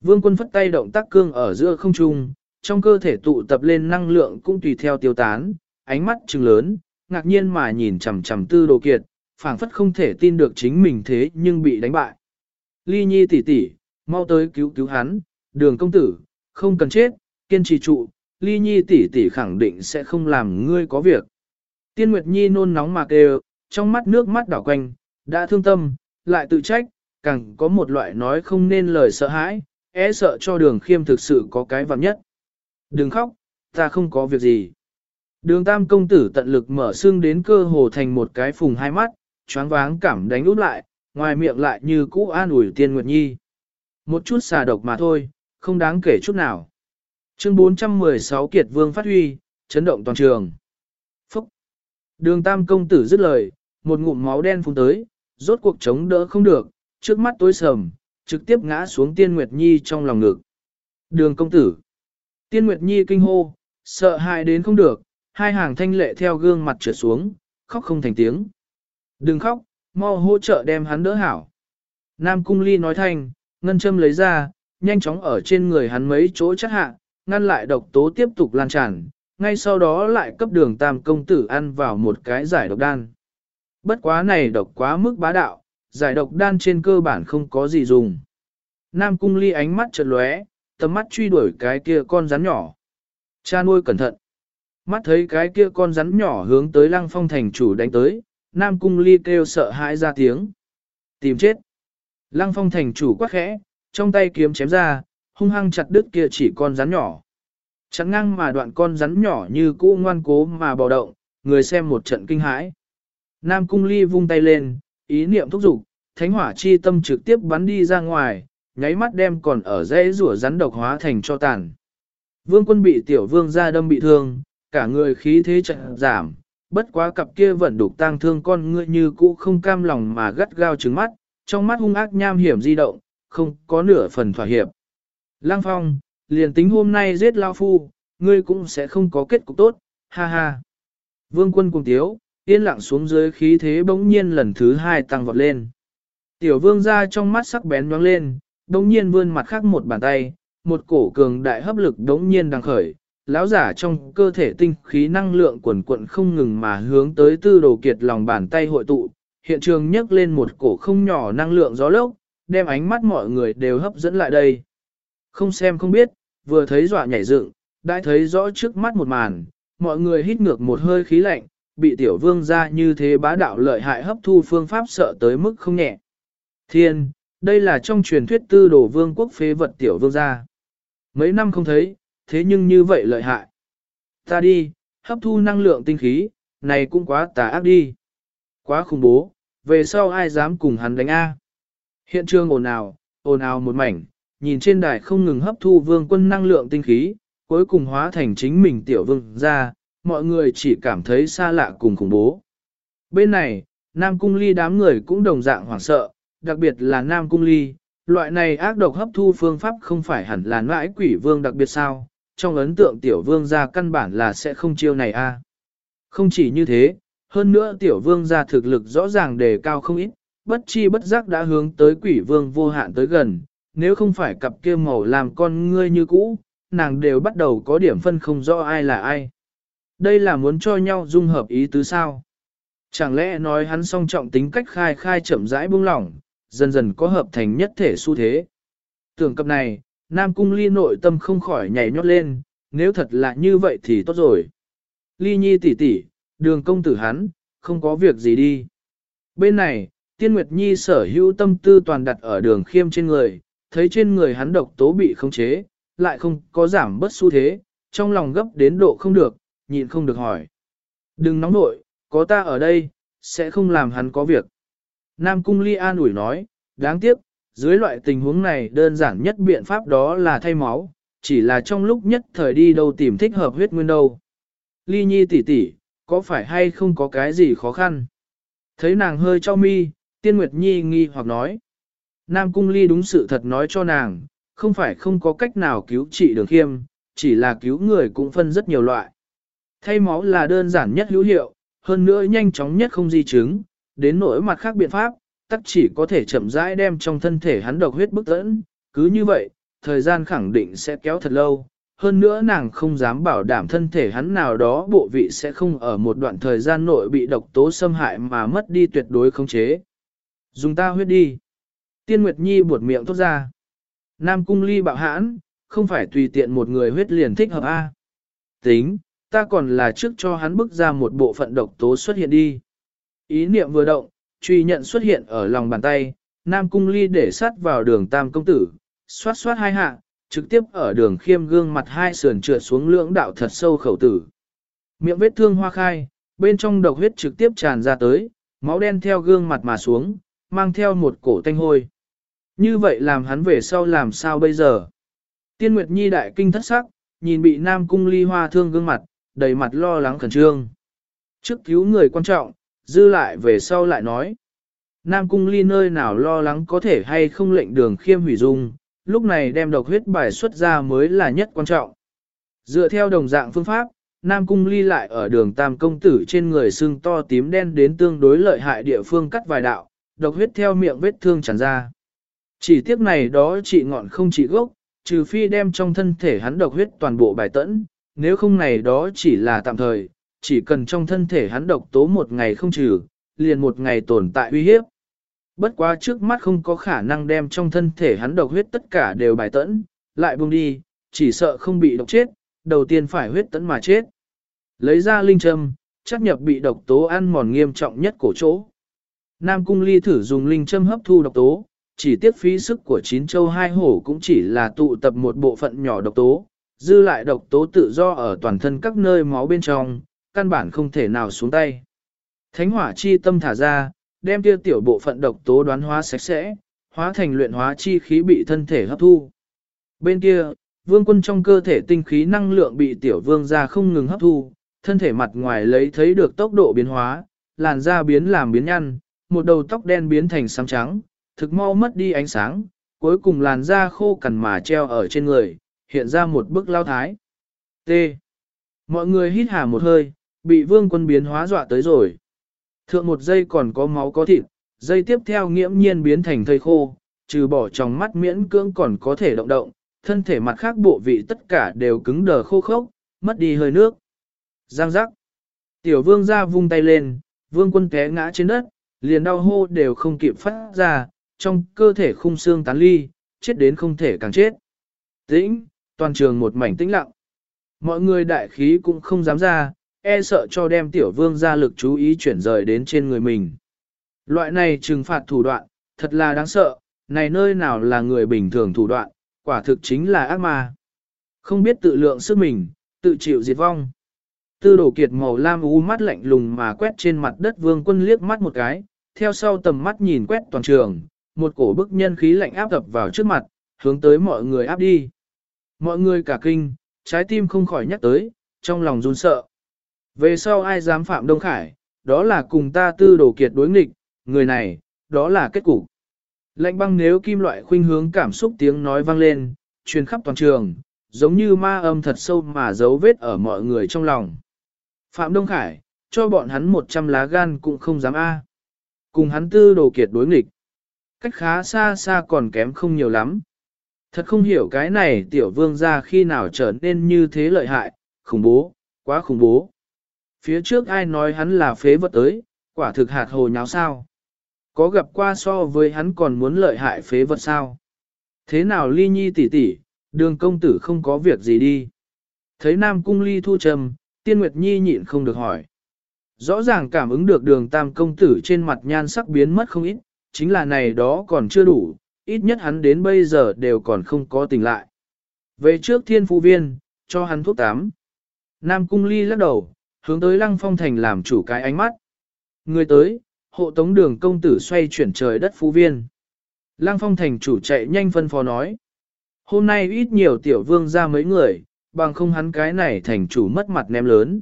A: Vương quân phất tay động tác cương ở giữa không trung, trong cơ thể tụ tập lên năng lượng cũng tùy theo tiêu tán, ánh mắt trừng lớn, ngạc nhiên mà nhìn chằm chằm tư đồ kiệt, phảng phất không thể tin được chính mình thế nhưng bị đánh bại. Ly nhi tỷ tỷ, mau tới cứu cứu hắn, đường công tử, không cần chết, kiên trì trụ, ly nhi tỷ tỷ khẳng định sẽ không làm ngươi có việc. Tiên Nguyệt Nhi nôn nóng mà kêu, trong mắt nước mắt đỏ quanh, đã thương tâm, lại tự trách, càng có một loại nói không nên lời sợ hãi, e sợ cho đường khiêm thực sự có cái vặn nhất. Đừng khóc, ta không có việc gì. Đường tam công tử tận lực mở xương đến cơ hồ thành một cái phùng hai mắt, choáng váng cảm đánh út lại, ngoài miệng lại như cũ an ủi tiên nguyệt nhi. Một chút xà độc mà thôi, không đáng kể chút nào. Chương 416 Kiệt Vương phát huy, chấn động toàn trường. Phúc! Đường tam công tử dứt lời, một ngụm máu đen phun tới, rốt cuộc chống đỡ không được, trước mắt tối sầm, trực tiếp ngã xuống tiên nguyệt nhi trong lòng ngực. Đường công tử! Tiên Nguyệt Nhi kinh hô, Sợ hãi đến không được, hai hàng thanh lệ theo gương mặt trượt xuống, khóc không thành tiếng. Đừng khóc, mau hỗ trợ đem hắn đỡ hảo. Nam Cung Ly nói thanh, ngân châm lấy ra, nhanh chóng ở trên người hắn mấy chỗ chắc hạ, ngăn lại độc tố tiếp tục lan tràn, ngay sau đó lại cấp đường tam công tử ăn vào một cái giải độc đan. Bất quá này độc quá mức bá đạo, giải độc đan trên cơ bản không có gì dùng. Nam Cung Ly ánh mắt chợt lóe, tầm mắt truy đuổi cái kia con rắn nhỏ. Cha nuôi cẩn thận. Mắt thấy cái kia con rắn nhỏ hướng tới lăng phong thành chủ đánh tới, Nam Cung Ly kêu sợ hãi ra tiếng. Tìm chết. Lăng phong thành chủ quát khẽ, trong tay kiếm chém ra, hung hăng chặt đứt kia chỉ con rắn nhỏ. Chắn ngang mà đoạn con rắn nhỏ như cũ ngoan cố mà bò động, người xem một trận kinh hãi. Nam Cung Ly vung tay lên, ý niệm thúc giục, thánh hỏa chi tâm trực tiếp bắn đi ra ngoài, nháy mắt đem còn ở dãy rủa rắn độc hóa thành cho tàn. Vương quân bị tiểu vương ra đâm bị thương, cả người khí thế trận giảm, bất quá cặp kia vẫn đục tang thương con ngươi như cũ không cam lòng mà gắt gao trứng mắt, trong mắt hung ác nham hiểm di động, không có nửa phần thỏa hiệp. Lăng phong, liền tính hôm nay giết lao phu, ngươi cũng sẽ không có kết cục tốt, ha ha. Vương quân cùng tiếu, yên lặng xuống dưới khí thế bỗng nhiên lần thứ hai tăng vọt lên. Tiểu vương ra trong mắt sắc bén nhoáng lên, bỗng nhiên vươn mặt khác một bàn tay, một cổ cường đại hấp lực bỗng nhiên đang khởi. Lão giả trong cơ thể tinh khí năng lượng quần quận không ngừng mà hướng tới tư đồ kiệt lòng bàn tay hội tụ, hiện trường nhấc lên một cổ không nhỏ năng lượng gió lốc, đem ánh mắt mọi người đều hấp dẫn lại đây. Không xem không biết, vừa thấy dọa nhảy dựng, đã thấy rõ trước mắt một màn, mọi người hít ngược một hơi khí lạnh, bị tiểu vương ra như thế bá đạo lợi hại hấp thu phương pháp sợ tới mức không nhẹ. Thiên, đây là trong truyền thuyết tư đồ vương quốc phế vật tiểu vương gia. Mấy năm không thấy, thế nhưng như vậy lợi hại. Ta đi, hấp thu năng lượng tinh khí, này cũng quá tà ác đi. Quá khủng bố, về sau ai dám cùng hắn đánh A. Hiện trường ồn ào, ồn ào một mảnh, nhìn trên đài không ngừng hấp thu vương quân năng lượng tinh khí, cuối cùng hóa thành chính mình tiểu vương ra, mọi người chỉ cảm thấy xa lạ cùng khủng bố. Bên này, Nam Cung Ly đám người cũng đồng dạng hoảng sợ, đặc biệt là Nam Cung Ly, loại này ác độc hấp thu phương pháp không phải hẳn là nãi quỷ vương đặc biệt sao, trong ấn tượng tiểu vương ra căn bản là sẽ không chiêu này a. Không chỉ như thế, hơn nữa tiểu vương ra thực lực rõ ràng đề cao không ít, bất chi bất giác đã hướng tới quỷ vương vô hạn tới gần, nếu không phải cặp kia màu làm con ngươi như cũ, nàng đều bắt đầu có điểm phân không rõ ai là ai. Đây là muốn cho nhau dung hợp ý tứ sao? Chẳng lẽ nói hắn song trọng tính cách khai khai chậm rãi buông lỏng, dần dần có hợp thành nhất thể xu thế. Tưởng cập này, Nam Cung Ly nội tâm không khỏi nhảy nhót lên, nếu thật là như vậy thì tốt rồi. Ly Nhi tỷ tỷ, đường công tử hắn, không có việc gì đi. Bên này, Tiên Nguyệt Nhi sở hữu tâm tư toàn đặt ở đường khiêm trên người, thấy trên người hắn độc tố bị khống chế, lại không có giảm bất xu thế, trong lòng gấp đến độ không được, nhịn không được hỏi. Đừng nóng nội, có ta ở đây, sẽ không làm hắn có việc. Nam Cung Ly an ủi nói, đáng tiếc, dưới loại tình huống này đơn giản nhất biện pháp đó là thay máu, chỉ là trong lúc nhất thời đi đâu tìm thích hợp huyết nguyên đâu. Ly Nhi tỷ tỷ, có phải hay không có cái gì khó khăn? Thấy nàng hơi cho mi, Tiên Nguyệt Nhi nghi hoặc nói. Nam Cung Ly đúng sự thật nói cho nàng, không phải không có cách nào cứu trị đường khiêm, chỉ là cứu người cũng phân rất nhiều loại. Thay máu là đơn giản nhất hữu hiệu, hơn nữa nhanh chóng nhất không di chứng, đến nỗi mặt khác biện pháp, tắc chỉ có thể chậm rãi đem trong thân thể hắn độc huyết bức tẫn, cứ như vậy, thời gian khẳng định sẽ kéo thật lâu. Hơn nữa nàng không dám bảo đảm thân thể hắn nào đó bộ vị sẽ không ở một đoạn thời gian nội bị độc tố xâm hại mà mất đi tuyệt đối khống chế. Dùng ta huyết đi. Tiên Nguyệt Nhi buột miệng thốt ra. Nam cung ly bạo hãn, không phải tùy tiện một người huyết liền thích hợp A. Tính, ta còn là trước cho hắn bức ra một bộ phận độc tố xuất hiện đi. Ý niệm vừa động, truy nhận xuất hiện ở lòng bàn tay, Nam cung ly để sát vào đường tam công tử, xoát xoát hai hạ, trực tiếp ở đường khiêm gương mặt hai sườn trượt xuống lưỡng đạo thật sâu khẩu tử. Miệng vết thương hoa khai, bên trong độc huyết trực tiếp tràn ra tới, máu đen theo gương mặt mà xuống, mang theo một cổ tanh hôi. Như vậy làm hắn về sau làm sao bây giờ? Tiên Nguyệt Nhi đại kinh thất sắc, nhìn bị Nam Cung Ly Hoa thương gương mặt, đầy mặt lo lắng khẩn trương. Trước cứu người quan trọng, dư lại về sau lại nói. Nam Cung Ly nơi nào lo lắng có thể hay không lệnh đường khiêm hủy dung, lúc này đem độc huyết bài xuất ra mới là nhất quan trọng. Dựa theo đồng dạng phương pháp, Nam Cung ly lại ở đường Tam Công Tử trên người xương to tím đen đến tương đối lợi hại địa phương cắt vài đạo, độc huyết theo miệng vết thương tràn ra. Chỉ tiếc này đó chỉ ngọn không chỉ gốc, trừ phi đem trong thân thể hắn độc huyết toàn bộ bài tẫn, nếu không này đó chỉ là tạm thời, chỉ cần trong thân thể hắn độc tố một ngày không trừ, liền một ngày tồn tại uy hiếp. Bất quá trước mắt không có khả năng đem trong thân thể hắn độc huyết tất cả đều bài tẫn, lại buông đi, chỉ sợ không bị độc chết, đầu tiên phải huyết tẫn mà chết. Lấy ra linh châm, chắc nhập bị độc tố ăn mòn nghiêm trọng nhất cổ chỗ. Nam cung ly thử dùng linh châm hấp thu độc tố, chỉ tiếc phí sức của chín châu hai hổ cũng chỉ là tụ tập một bộ phận nhỏ độc tố, dư lại độc tố tự do ở toàn thân các nơi máu bên trong, căn bản không thể nào xuống tay. Thánh hỏa chi tâm thả ra, đem kia tiểu bộ phận độc tố đoán hóa sạch sẽ, hóa thành luyện hóa chi khí bị thân thể hấp thu. Bên kia, vương quân trong cơ thể tinh khí năng lượng bị tiểu vương ra không ngừng hấp thu, thân thể mặt ngoài lấy thấy được tốc độ biến hóa, làn da biến làm biến nhăn, một đầu tóc đen biến thành xám trắng, thực mau mất đi ánh sáng, cuối cùng làn da khô cằn mà treo ở trên người, hiện ra một bức lao thái. T. Mọi người hít hà một hơi, bị vương quân biến hóa dọa tới rồi. Thượng một giây còn có máu có thịt, giây tiếp theo nghiễm nhiên biến thành thây khô, trừ bỏ trong mắt miễn cưỡng còn có thể động động, thân thể mặt khác bộ vị tất cả đều cứng đờ khô khốc, mất đi hơi nước. Giang giác. Tiểu vương ra vung tay lên, vương quân té ngã trên đất, liền đau hô đều không kịp phát ra, trong cơ thể khung xương tán ly, chết đến không thể càng chết. Tĩnh, toàn trường một mảnh tĩnh lặng. Mọi người đại khí cũng không dám ra, e sợ cho đem tiểu vương ra lực chú ý chuyển rời đến trên người mình. Loại này trừng phạt thủ đoạn, thật là đáng sợ, này nơi nào là người bình thường thủ đoạn, quả thực chính là ác ma. Không biết tự lượng sức mình, tự chịu diệt vong. Tư đổ kiệt màu lam u mắt lạnh lùng mà quét trên mặt đất vương quân liếc mắt một cái, theo sau tầm mắt nhìn quét toàn trường, một cổ bức nhân khí lạnh áp tập vào trước mặt, hướng tới mọi người áp đi. Mọi người cả kinh, trái tim không khỏi nhắc tới, trong lòng run sợ. Về sau ai dám phạm Đông Khải, đó là cùng ta tư đồ kiệt đối nghịch, người này, đó là kết cục. Lạnh băng nếu kim loại khuynh hướng cảm xúc tiếng nói vang lên, truyền khắp toàn trường, giống như ma âm thật sâu mà dấu vết ở mọi người trong lòng. Phạm Đông Khải, cho bọn hắn 100 lá gan cũng không dám A. Cùng hắn tư đồ kiệt đối nghịch. Cách khá xa xa còn kém không nhiều lắm. Thật không hiểu cái này tiểu vương ra khi nào trở nên như thế lợi hại, khủng bố, quá khủng bố. Phía trước ai nói hắn là phế vật tới, quả thực hạt hồ nháo sao. Có gặp qua so với hắn còn muốn lợi hại phế vật sao. Thế nào ly nhi tỷ tỷ, đường công tử không có việc gì đi. Thấy nam cung ly thu trầm, tiên nguyệt nhi nhịn không được hỏi. Rõ ràng cảm ứng được đường tam công tử trên mặt nhan sắc biến mất không ít, chính là này đó còn chưa đủ, ít nhất hắn đến bây giờ đều còn không có tỉnh lại. Về trước thiên phụ viên, cho hắn thuốc tám. Nam cung ly lắc đầu, hướng tới lăng phong thành làm chủ cái ánh mắt. Người tới, hộ tống đường công tử xoay chuyển trời đất phú viên. Lăng phong thành chủ chạy nhanh phân phó nói. Hôm nay ít nhiều tiểu vương ra mấy người, bằng không hắn cái này thành chủ mất mặt ném lớn.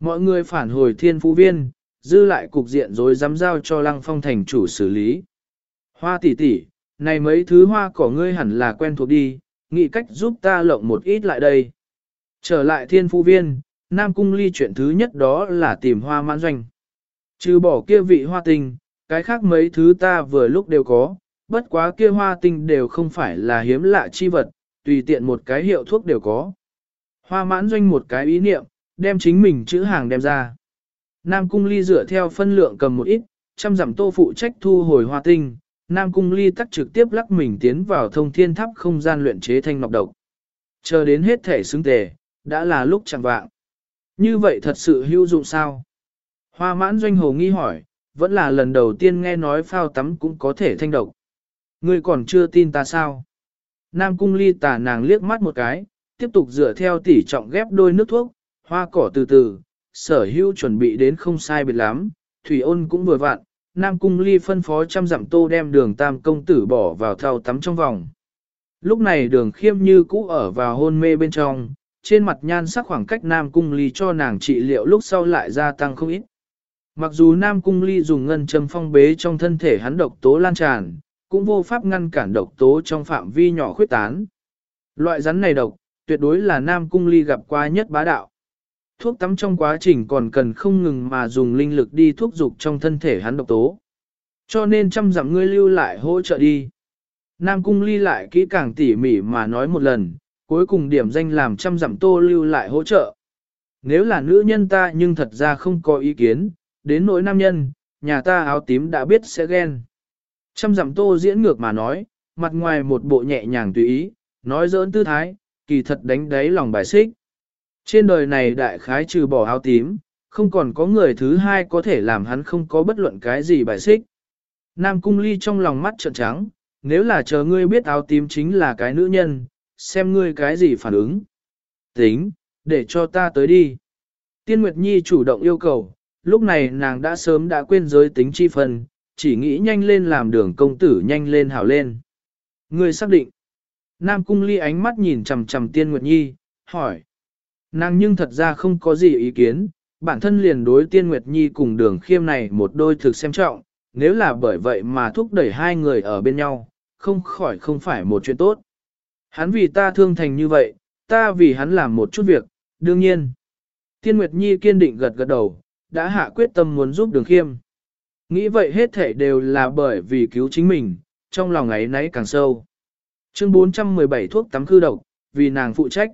A: Mọi người phản hồi thiên phú viên, dư lại cục diện rồi dám giao cho lăng phong thành chủ xử lý. Hoa tỷ tỷ, này mấy thứ hoa cỏ ngươi hẳn là quen thuộc đi, nghĩ cách giúp ta lộng một ít lại đây. Trở lại thiên phú viên, Nam Cung Ly chuyện thứ nhất đó là tìm hoa mãn doanh. Trừ bỏ kia vị hoa tinh, cái khác mấy thứ ta vừa lúc đều có, bất quá kia hoa tinh đều không phải là hiếm lạ chi vật, tùy tiện một cái hiệu thuốc đều có. Hoa mãn doanh một cái ý niệm, đem chính mình chữ hàng đem ra. Nam Cung Ly dựa theo phân lượng cầm một ít, chăm dặm tô phụ trách thu hồi hoa tinh, Nam Cung Ly tắt trực tiếp lắc mình tiến vào thông thiên tháp không gian luyện chế thanh ngọc độc. Chờ đến hết thể xứng tề, đã là lúc chẳng vạng. Như vậy thật sự hữu dụng sao? Hoa mãn doanh hồ nghi hỏi, vẫn là lần đầu tiên nghe nói phao tắm cũng có thể thanh độc. Ngươi còn chưa tin ta sao? Nam cung ly tà nàng liếc mắt một cái, tiếp tục dựa theo tỉ trọng ghép đôi nước thuốc, hoa cỏ từ từ, sở hữu chuẩn bị đến không sai biệt lắm, thủy ôn cũng vừa vặn, Nam cung ly phân phó trăm dặm tô đem đường tam công tử bỏ vào thao tắm trong vòng. Lúc này đường khiêm như cũ ở vào hôn mê bên trong, trên mặt nhan sắc khoảng cách Nam Cung Ly cho nàng trị liệu lúc sau lại gia tăng không ít. Mặc dù Nam Cung Ly dùng ngân châm phong bế trong thân thể hắn độc tố lan tràn, cũng vô pháp ngăn cản độc tố trong phạm vi nhỏ khuyết tán. Loại rắn này độc, tuyệt đối là Nam Cung Ly gặp qua nhất bá đạo. Thuốc tắm trong quá trình còn cần không ngừng mà dùng linh lực đi thuốc dục trong thân thể hắn độc tố. Cho nên trăm dặm ngươi lưu lại hỗ trợ đi. Nam Cung Ly lại kỹ càng tỉ mỉ mà nói một lần, cuối cùng điểm danh làm trăm dặm tô lưu lại hỗ trợ. Nếu là nữ nhân ta nhưng thật ra không có ý kiến, đến nỗi nam nhân, nhà ta áo tím đã biết sẽ ghen. Trăm dặm tô diễn ngược mà nói, mặt ngoài một bộ nhẹ nhàng tùy ý, nói dỡn tư thái, kỳ thật đánh đáy lòng bài xích. Trên đời này đại khái trừ bỏ áo tím, không còn có người thứ hai có thể làm hắn không có bất luận cái gì bài xích. Nam cung ly trong lòng mắt trợn trắng, nếu là chờ ngươi biết áo tím chính là cái nữ nhân, xem ngươi cái gì phản ứng. Tính, để cho ta tới đi. Tiên Nguyệt Nhi chủ động yêu cầu, lúc này nàng đã sớm đã quên giới tính chi phần, chỉ nghĩ nhanh lên làm đường công tử nhanh lên hảo lên. Ngươi xác định. Nam Cung Ly ánh mắt nhìn chầm chầm Tiên Nguyệt Nhi, hỏi. Nàng nhưng thật ra không có gì ý kiến, bản thân liền đối Tiên Nguyệt Nhi cùng đường khiêm này một đôi thực xem trọng, nếu là bởi vậy mà thúc đẩy hai người ở bên nhau, không khỏi không phải một chuyện tốt. Hắn vì ta thương thành như vậy, ta vì hắn làm một chút việc, đương nhiên. Tiên Nguyệt Nhi kiên định gật gật đầu, đã hạ quyết tâm muốn giúp đường khiêm. Nghĩ vậy hết thể đều là bởi vì cứu chính mình, trong lòng ấy nấy càng sâu. Chương 417 thuốc tắm khư độc, vì nàng phụ trách.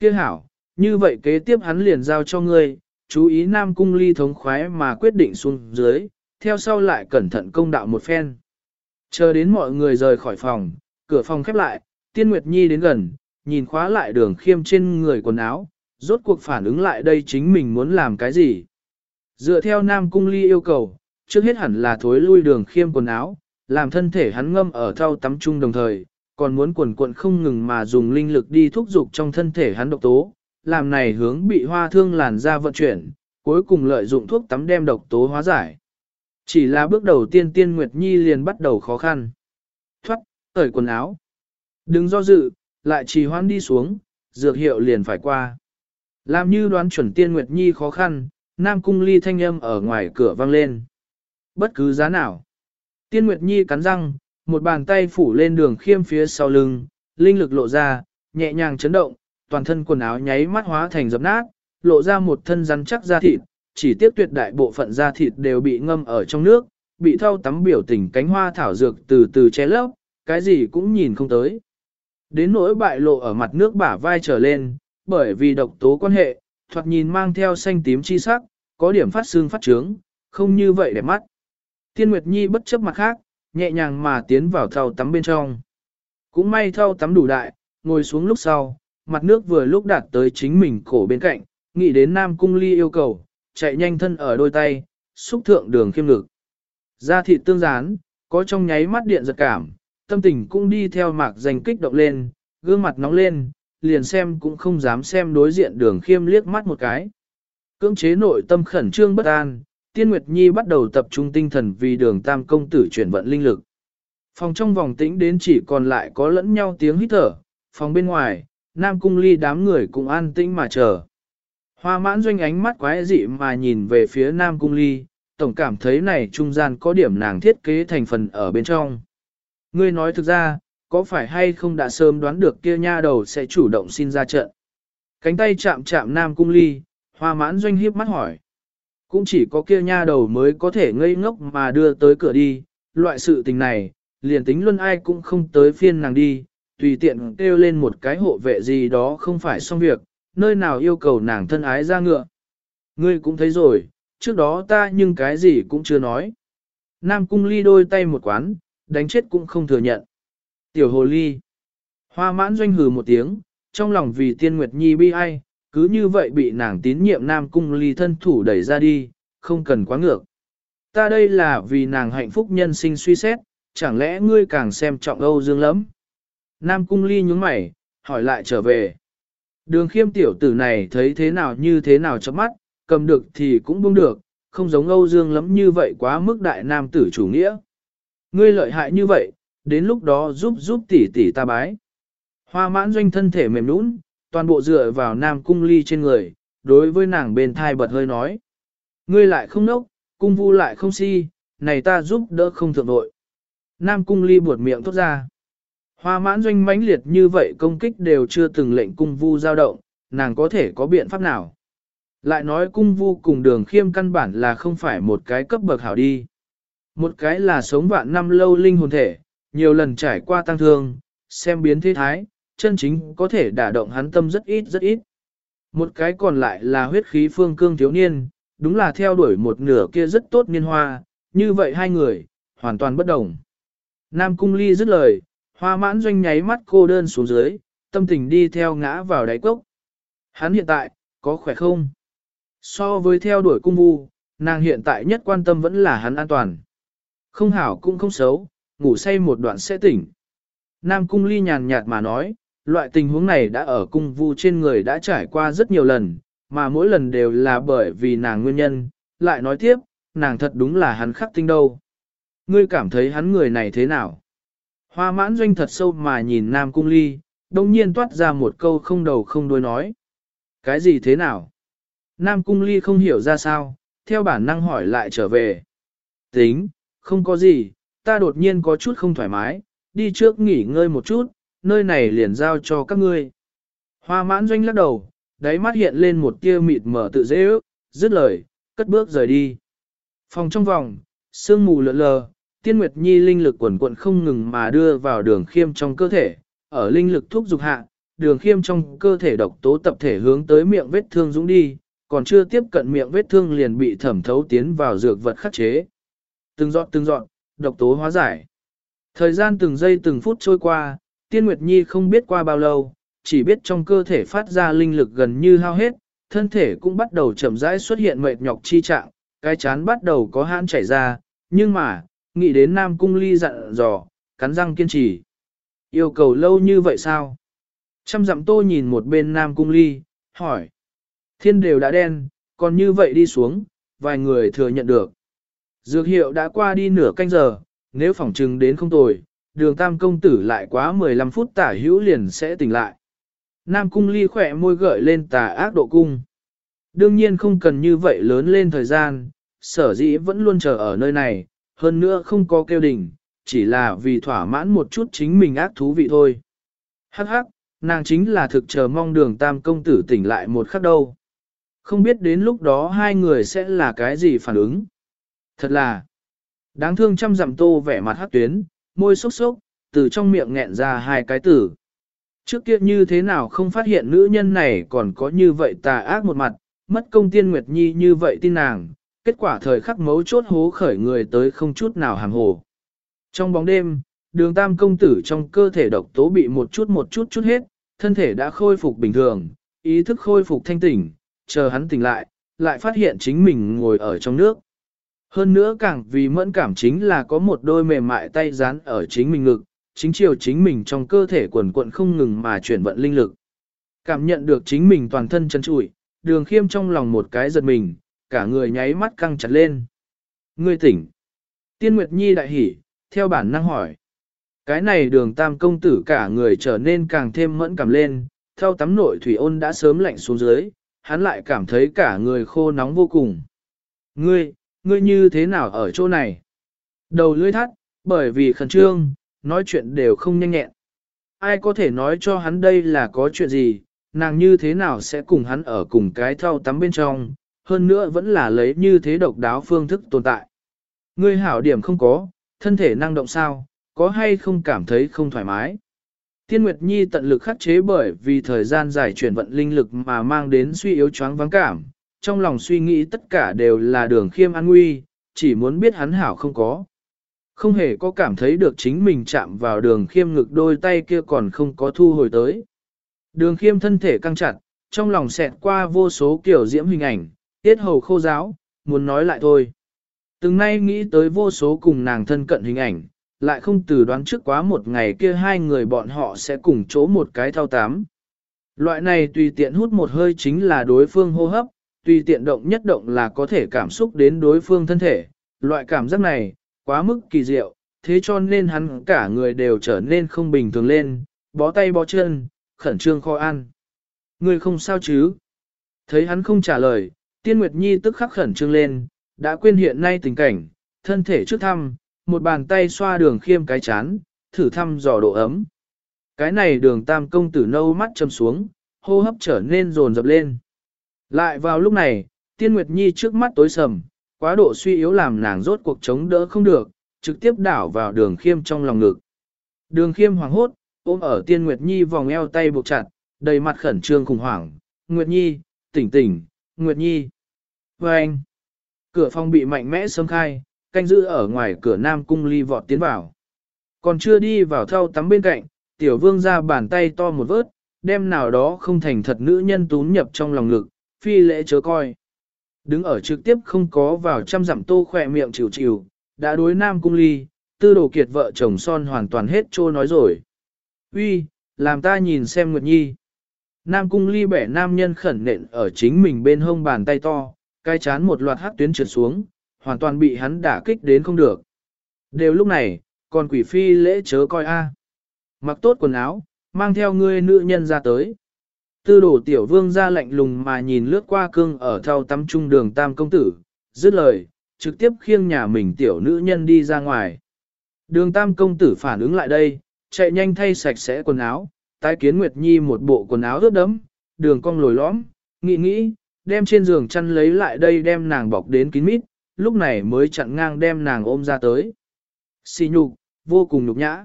A: Kia hảo, như vậy kế tiếp hắn liền giao cho ngươi, chú ý Nam Cung ly thống khoái mà quyết định xuống dưới, theo sau lại cẩn thận công đạo một phen. Chờ đến mọi người rời khỏi phòng, cửa phòng khép lại, Tiên Nguyệt Nhi đến gần, nhìn khóa lại đường khiêm trên người quần áo, rốt cuộc phản ứng lại đây chính mình muốn làm cái gì. Dựa theo Nam Cung Ly yêu cầu, trước hết hẳn là thối lui đường khiêm quần áo, làm thân thể hắn ngâm ở thau tắm chung đồng thời, còn muốn quần quận không ngừng mà dùng linh lực đi thúc dục trong thân thể hắn độc tố, làm này hướng bị hoa thương làn ra vận chuyển, cuối cùng lợi dụng thuốc tắm đem độc tố hóa giải. Chỉ là bước đầu tiên tiên Nguyệt Nhi liền bắt đầu khó khăn. Thoát, tởi quần áo. Đừng do dự, lại trì hoãn đi xuống, dược hiệu liền phải qua. Làm như đoán chuẩn tiên Nguyệt Nhi khó khăn, Nam Cung Ly thanh âm ở ngoài cửa vang lên. Bất cứ giá nào. Tiên Nguyệt Nhi cắn răng, một bàn tay phủ lên đường khiêm phía sau lưng, linh lực lộ ra, nhẹ nhàng chấn động, toàn thân quần áo nháy mắt hóa thành dập nát, lộ ra một thân rắn chắc da thịt, chỉ tiếc tuyệt đại bộ phận da thịt đều bị ngâm ở trong nước, bị thâu tắm biểu tình cánh hoa thảo dược từ từ che lấp, cái gì cũng nhìn không tới. Đến nỗi bại lộ ở mặt nước bả vai trở lên, bởi vì độc tố quan hệ, thoạt nhìn mang theo xanh tím chi sắc, có điểm phát xương phát trướng, không như vậy đẹp mắt. Tiên Nguyệt Nhi bất chấp mặt khác, nhẹ nhàng mà tiến vào thau tắm bên trong. Cũng may thau tắm đủ đại, ngồi xuống lúc sau, mặt nước vừa lúc đạt tới chính mình cổ bên cạnh, nghĩ đến Nam Cung Ly yêu cầu, chạy nhanh thân ở đôi tay, xúc thượng đường khiêm ngực. Da thịt tương rán, có trong nháy mắt điện giật cảm, tâm tình cũng đi theo mạc danh kích động lên, gương mặt nóng lên, liền xem cũng không dám xem đối diện đường khiêm liếc mắt một cái. Cưỡng chế nội tâm khẩn trương bất an, Tiên Nguyệt Nhi bắt đầu tập trung tinh thần vì đường tam công tử chuyển vận linh lực. Phòng trong vòng tĩnh đến chỉ còn lại có lẫn nhau tiếng hít thở, phòng bên ngoài, Nam Cung Ly đám người cũng an tĩnh mà chờ. Hoa mãn doanh ánh mắt quái dị mà nhìn về phía Nam Cung Ly, tổng cảm thấy này trung gian có điểm nàng thiết kế thành phần ở bên trong. Ngươi nói thực ra, có phải hay không đã sớm đoán được kia nha đầu sẽ chủ động xin ra trận? Cánh tay chạm chạm Nam Cung Ly, hoa mãn doanh hiếp mắt hỏi. Cũng chỉ có kia nha đầu mới có thể ngây ngốc mà đưa tới cửa đi, loại sự tình này, liền tính luôn ai cũng không tới phiên nàng đi, tùy tiện kêu lên một cái hộ vệ gì đó không phải xong việc, nơi nào yêu cầu nàng thân ái ra ngựa. Ngươi cũng thấy rồi, trước đó ta nhưng cái gì cũng chưa nói. Nam cung ly đôi tay một quán, đánh chết cũng không thừa nhận. Tiểu hồ ly. Hoa mãn doanh hừ một tiếng, trong lòng vì tiên nguyệt nhi bi ai, cứ như vậy bị nàng tín nhiệm Nam cung ly thân thủ đẩy ra đi, không cần quá ngược. Ta đây là vì nàng hạnh phúc nhân sinh suy xét, chẳng lẽ ngươi càng xem trọng Âu Dương lắm? Nam cung ly nhướng mày, hỏi lại trở về. Đường khiêm tiểu tử này thấy thế nào như thế nào cho mắt, cầm được thì cũng buông được, không giống Âu Dương lắm như vậy quá mức đại nam tử chủ nghĩa. Ngươi lợi hại như vậy, đến lúc đó giúp giúp tỷ tỷ ta bái. Hoa mãn doanh thân thể mềm nũng, toàn bộ dựa vào nam cung ly trên người, đối với nàng bên thai bật hơi nói. Ngươi lại không nốc, cung vu lại không si, này ta giúp đỡ không thượng nội. Nam cung ly buột miệng thốt ra. Hoa mãn doanh mãnh liệt như vậy công kích đều chưa từng lệnh cung vu dao động, nàng có thể có biện pháp nào. Lại nói cung vu cùng đường khiêm căn bản là không phải một cái cấp bậc hảo đi. Một cái là sống vạn năm lâu linh hồn thể, nhiều lần trải qua tăng thương, xem biến thế thái, chân chính có thể đả động hắn tâm rất ít rất ít. Một cái còn lại là huyết khí phương cương thiếu niên, đúng là theo đuổi một nửa kia rất tốt niên hoa, như vậy hai người, hoàn toàn bất đồng. Nam Cung Ly dứt lời, hoa mãn doanh nháy mắt cô đơn xuống dưới, tâm tình đi theo ngã vào đáy cốc. Hắn hiện tại, có khỏe không? So với theo đuổi cung vu, nàng hiện tại nhất quan tâm vẫn là hắn an toàn. Không hảo cũng không xấu, ngủ say một đoạn sẽ tỉnh. Nam Cung Ly nhàn nhạt mà nói, loại tình huống này đã ở cung vu trên người đã trải qua rất nhiều lần, mà mỗi lần đều là bởi vì nàng nguyên nhân, lại nói tiếp, nàng thật đúng là hắn khắc tinh đâu. Ngươi cảm thấy hắn người này thế nào? Hoa mãn doanh thật sâu mà nhìn Nam Cung Ly, đồng nhiên toát ra một câu không đầu không đuôi nói. Cái gì thế nào? Nam Cung Ly không hiểu ra sao, theo bản năng hỏi lại trở về. Tính, không có gì, ta đột nhiên có chút không thoải mái, đi trước nghỉ ngơi một chút, nơi này liền giao cho các ngươi. Hoa mãn doanh lắc đầu, đáy mắt hiện lên một tia mịt mở tự dễ ước, dứt lời, cất bước rời đi. Phòng trong vòng, sương mù lợn lờ, tiên nguyệt nhi linh lực quần quận không ngừng mà đưa vào đường khiêm trong cơ thể, ở linh lực thuốc dục hạ, đường khiêm trong cơ thể độc tố tập thể hướng tới miệng vết thương dũng đi, còn chưa tiếp cận miệng vết thương liền bị thẩm thấu tiến vào dược vật khắc chế. Từng dọn từng dọn, độc tố hóa giải. Thời gian từng giây từng phút trôi qua, tiên nguyệt nhi không biết qua bao lâu, chỉ biết trong cơ thể phát ra linh lực gần như hao hết, thân thể cũng bắt đầu chậm rãi xuất hiện mệt nhọc chi trạng, cái chán bắt đầu có hãn chảy ra, nhưng mà, nghĩ đến Nam Cung Ly dặn dò, cắn răng kiên trì. Yêu cầu lâu như vậy sao? Trăm dặm tô nhìn một bên Nam Cung Ly, hỏi. Thiên đều đã đen, còn như vậy đi xuống, vài người thừa nhận được. Dược hiệu đã qua đi nửa canh giờ, nếu phỏng trừng đến không tồi, đường tam công tử lại quá 15 phút tả hữu liền sẽ tỉnh lại. Nam cung ly khỏe môi gợi lên tà ác độ cung. Đương nhiên không cần như vậy lớn lên thời gian, sở dĩ vẫn luôn chờ ở nơi này, hơn nữa không có kêu đỉnh, chỉ là vì thỏa mãn một chút chính mình ác thú vị thôi. Hắc hắc, nàng chính là thực chờ mong đường tam công tử tỉnh lại một khắc đâu. Không biết đến lúc đó hai người sẽ là cái gì phản ứng. Thật là, đáng thương trăm dặm tô vẻ mặt hắc tuyến, môi sốc sốc, từ trong miệng nghẹn ra hai cái tử. Trước kia như thế nào không phát hiện nữ nhân này còn có như vậy tà ác một mặt, mất công tiên Nguyệt Nhi như vậy tin nàng, kết quả thời khắc mấu chốt hố khởi người tới không chút nào hàm hồ. Trong bóng đêm, đường tam công tử trong cơ thể độc tố bị một chút một chút chút hết, thân thể đã khôi phục bình thường, ý thức khôi phục thanh tỉnh, chờ hắn tỉnh lại, lại phát hiện chính mình ngồi ở trong nước. Hơn nữa càng vì mẫn cảm chính là có một đôi mềm mại tay dán ở chính mình ngực, chính chiều chính mình trong cơ thể quần quận không ngừng mà chuyển vận linh lực. Cảm nhận được chính mình toàn thân chân trụi, đường khiêm trong lòng một cái giật mình, cả người nháy mắt căng chặt lên. Ngươi tỉnh. Tiên Nguyệt Nhi đại hỉ, theo bản năng hỏi. Cái này đường tam công tử cả người trở nên càng thêm mẫn cảm lên, theo tắm nội thủy ôn đã sớm lạnh xuống dưới, hắn lại cảm thấy cả người khô nóng vô cùng. Ngươi, ngươi như thế nào ở chỗ này? Đầu lưỡi thắt, bởi vì khẩn trương, nói chuyện đều không nhanh nhẹn. Ai có thể nói cho hắn đây là có chuyện gì, nàng như thế nào sẽ cùng hắn ở cùng cái thau tắm bên trong, hơn nữa vẫn là lấy như thế độc đáo phương thức tồn tại. Ngươi hảo điểm không có, thân thể năng động sao, có hay không cảm thấy không thoải mái. thiên Nguyệt Nhi tận lực khắc chế bởi vì thời gian giải chuyển vận linh lực mà mang đến suy yếu choáng vắng cảm, trong lòng suy nghĩ tất cả đều là đường khiêm an nguy, chỉ muốn biết hắn hảo không có. Không hề có cảm thấy được chính mình chạm vào đường khiêm ngực đôi tay kia còn không có thu hồi tới. Đường khiêm thân thể căng chặt, trong lòng xẹt qua vô số kiểu diễm hình ảnh, tiết hầu khô giáo, muốn nói lại thôi. Từng nay nghĩ tới vô số cùng nàng thân cận hình ảnh, lại không từ đoán trước quá một ngày kia hai người bọn họ sẽ cùng chỗ một cái thao tám. Loại này tùy tiện hút một hơi chính là đối phương hô hấp, tùy tiện động nhất động là có thể cảm xúc đến đối phương thân thể. Loại cảm giác này, quá mức kỳ diệu, thế cho nên hắn cả người đều trở nên không bình thường lên, bó tay bó chân, khẩn trương kho ăn. Người không sao chứ? Thấy hắn không trả lời, Tiên Nguyệt Nhi tức khắc khẩn trương lên, đã quên hiện nay tình cảnh, thân thể trước thăm, một bàn tay xoa đường khiêm cái chán, thử thăm dò độ ấm, Cái này đường tam công tử nâu mắt châm xuống, hô hấp trở nên rồn rập lên. Lại vào lúc này, tiên nguyệt nhi trước mắt tối sầm, quá độ suy yếu làm nàng rốt cuộc chống đỡ không được, trực tiếp đảo vào đường khiêm trong lòng ngực. Đường khiêm hoàng hốt, ôm ở tiên nguyệt nhi vòng eo tay buộc chặt, đầy mặt khẩn trương khủng hoảng. Nguyệt nhi, tỉnh tỉnh, Nguyệt nhi. Và anh, cửa phòng bị mạnh mẽ sớm khai, canh giữ ở ngoài cửa nam cung ly vọt tiến vào. Còn chưa đi vào thau tắm bên cạnh, tiểu vương ra bàn tay to một vớt, đem nào đó không thành thật nữ nhân tún nhập trong lòng ngực, phi lễ chớ coi. Đứng ở trực tiếp không có vào trăm dặm tô khỏe miệng chịu chịu, đã đối nam cung ly, tư đồ kiệt vợ chồng son hoàn toàn hết trô nói rồi. Uy, làm ta nhìn xem Nguyệt Nhi. Nam cung ly bẻ nam nhân khẩn nện ở chính mình bên hông bàn tay to, cai chán một loạt hắc tuyến trượt xuống, hoàn toàn bị hắn đả kích đến không được. Đều lúc này, còn quỷ phi lễ chớ coi a. Mặc tốt quần áo, mang theo ngươi nữ nhân ra tới. Tư đổ tiểu vương ra lạnh lùng mà nhìn lướt qua cương ở thao tắm trung đường tam công tử, dứt lời, trực tiếp khiêng nhà mình tiểu nữ nhân đi ra ngoài. Đường tam công tử phản ứng lại đây, chạy nhanh thay sạch sẽ quần áo, tái kiến Nguyệt Nhi một bộ quần áo ướt đẫm, đường cong lồi lõm, nghĩ nghĩ, đem trên giường chăn lấy lại đây đem nàng bọc đến kín mít, lúc này mới chặn ngang đem nàng ôm ra tới. Xì nhục, vô cùng nhục nhã.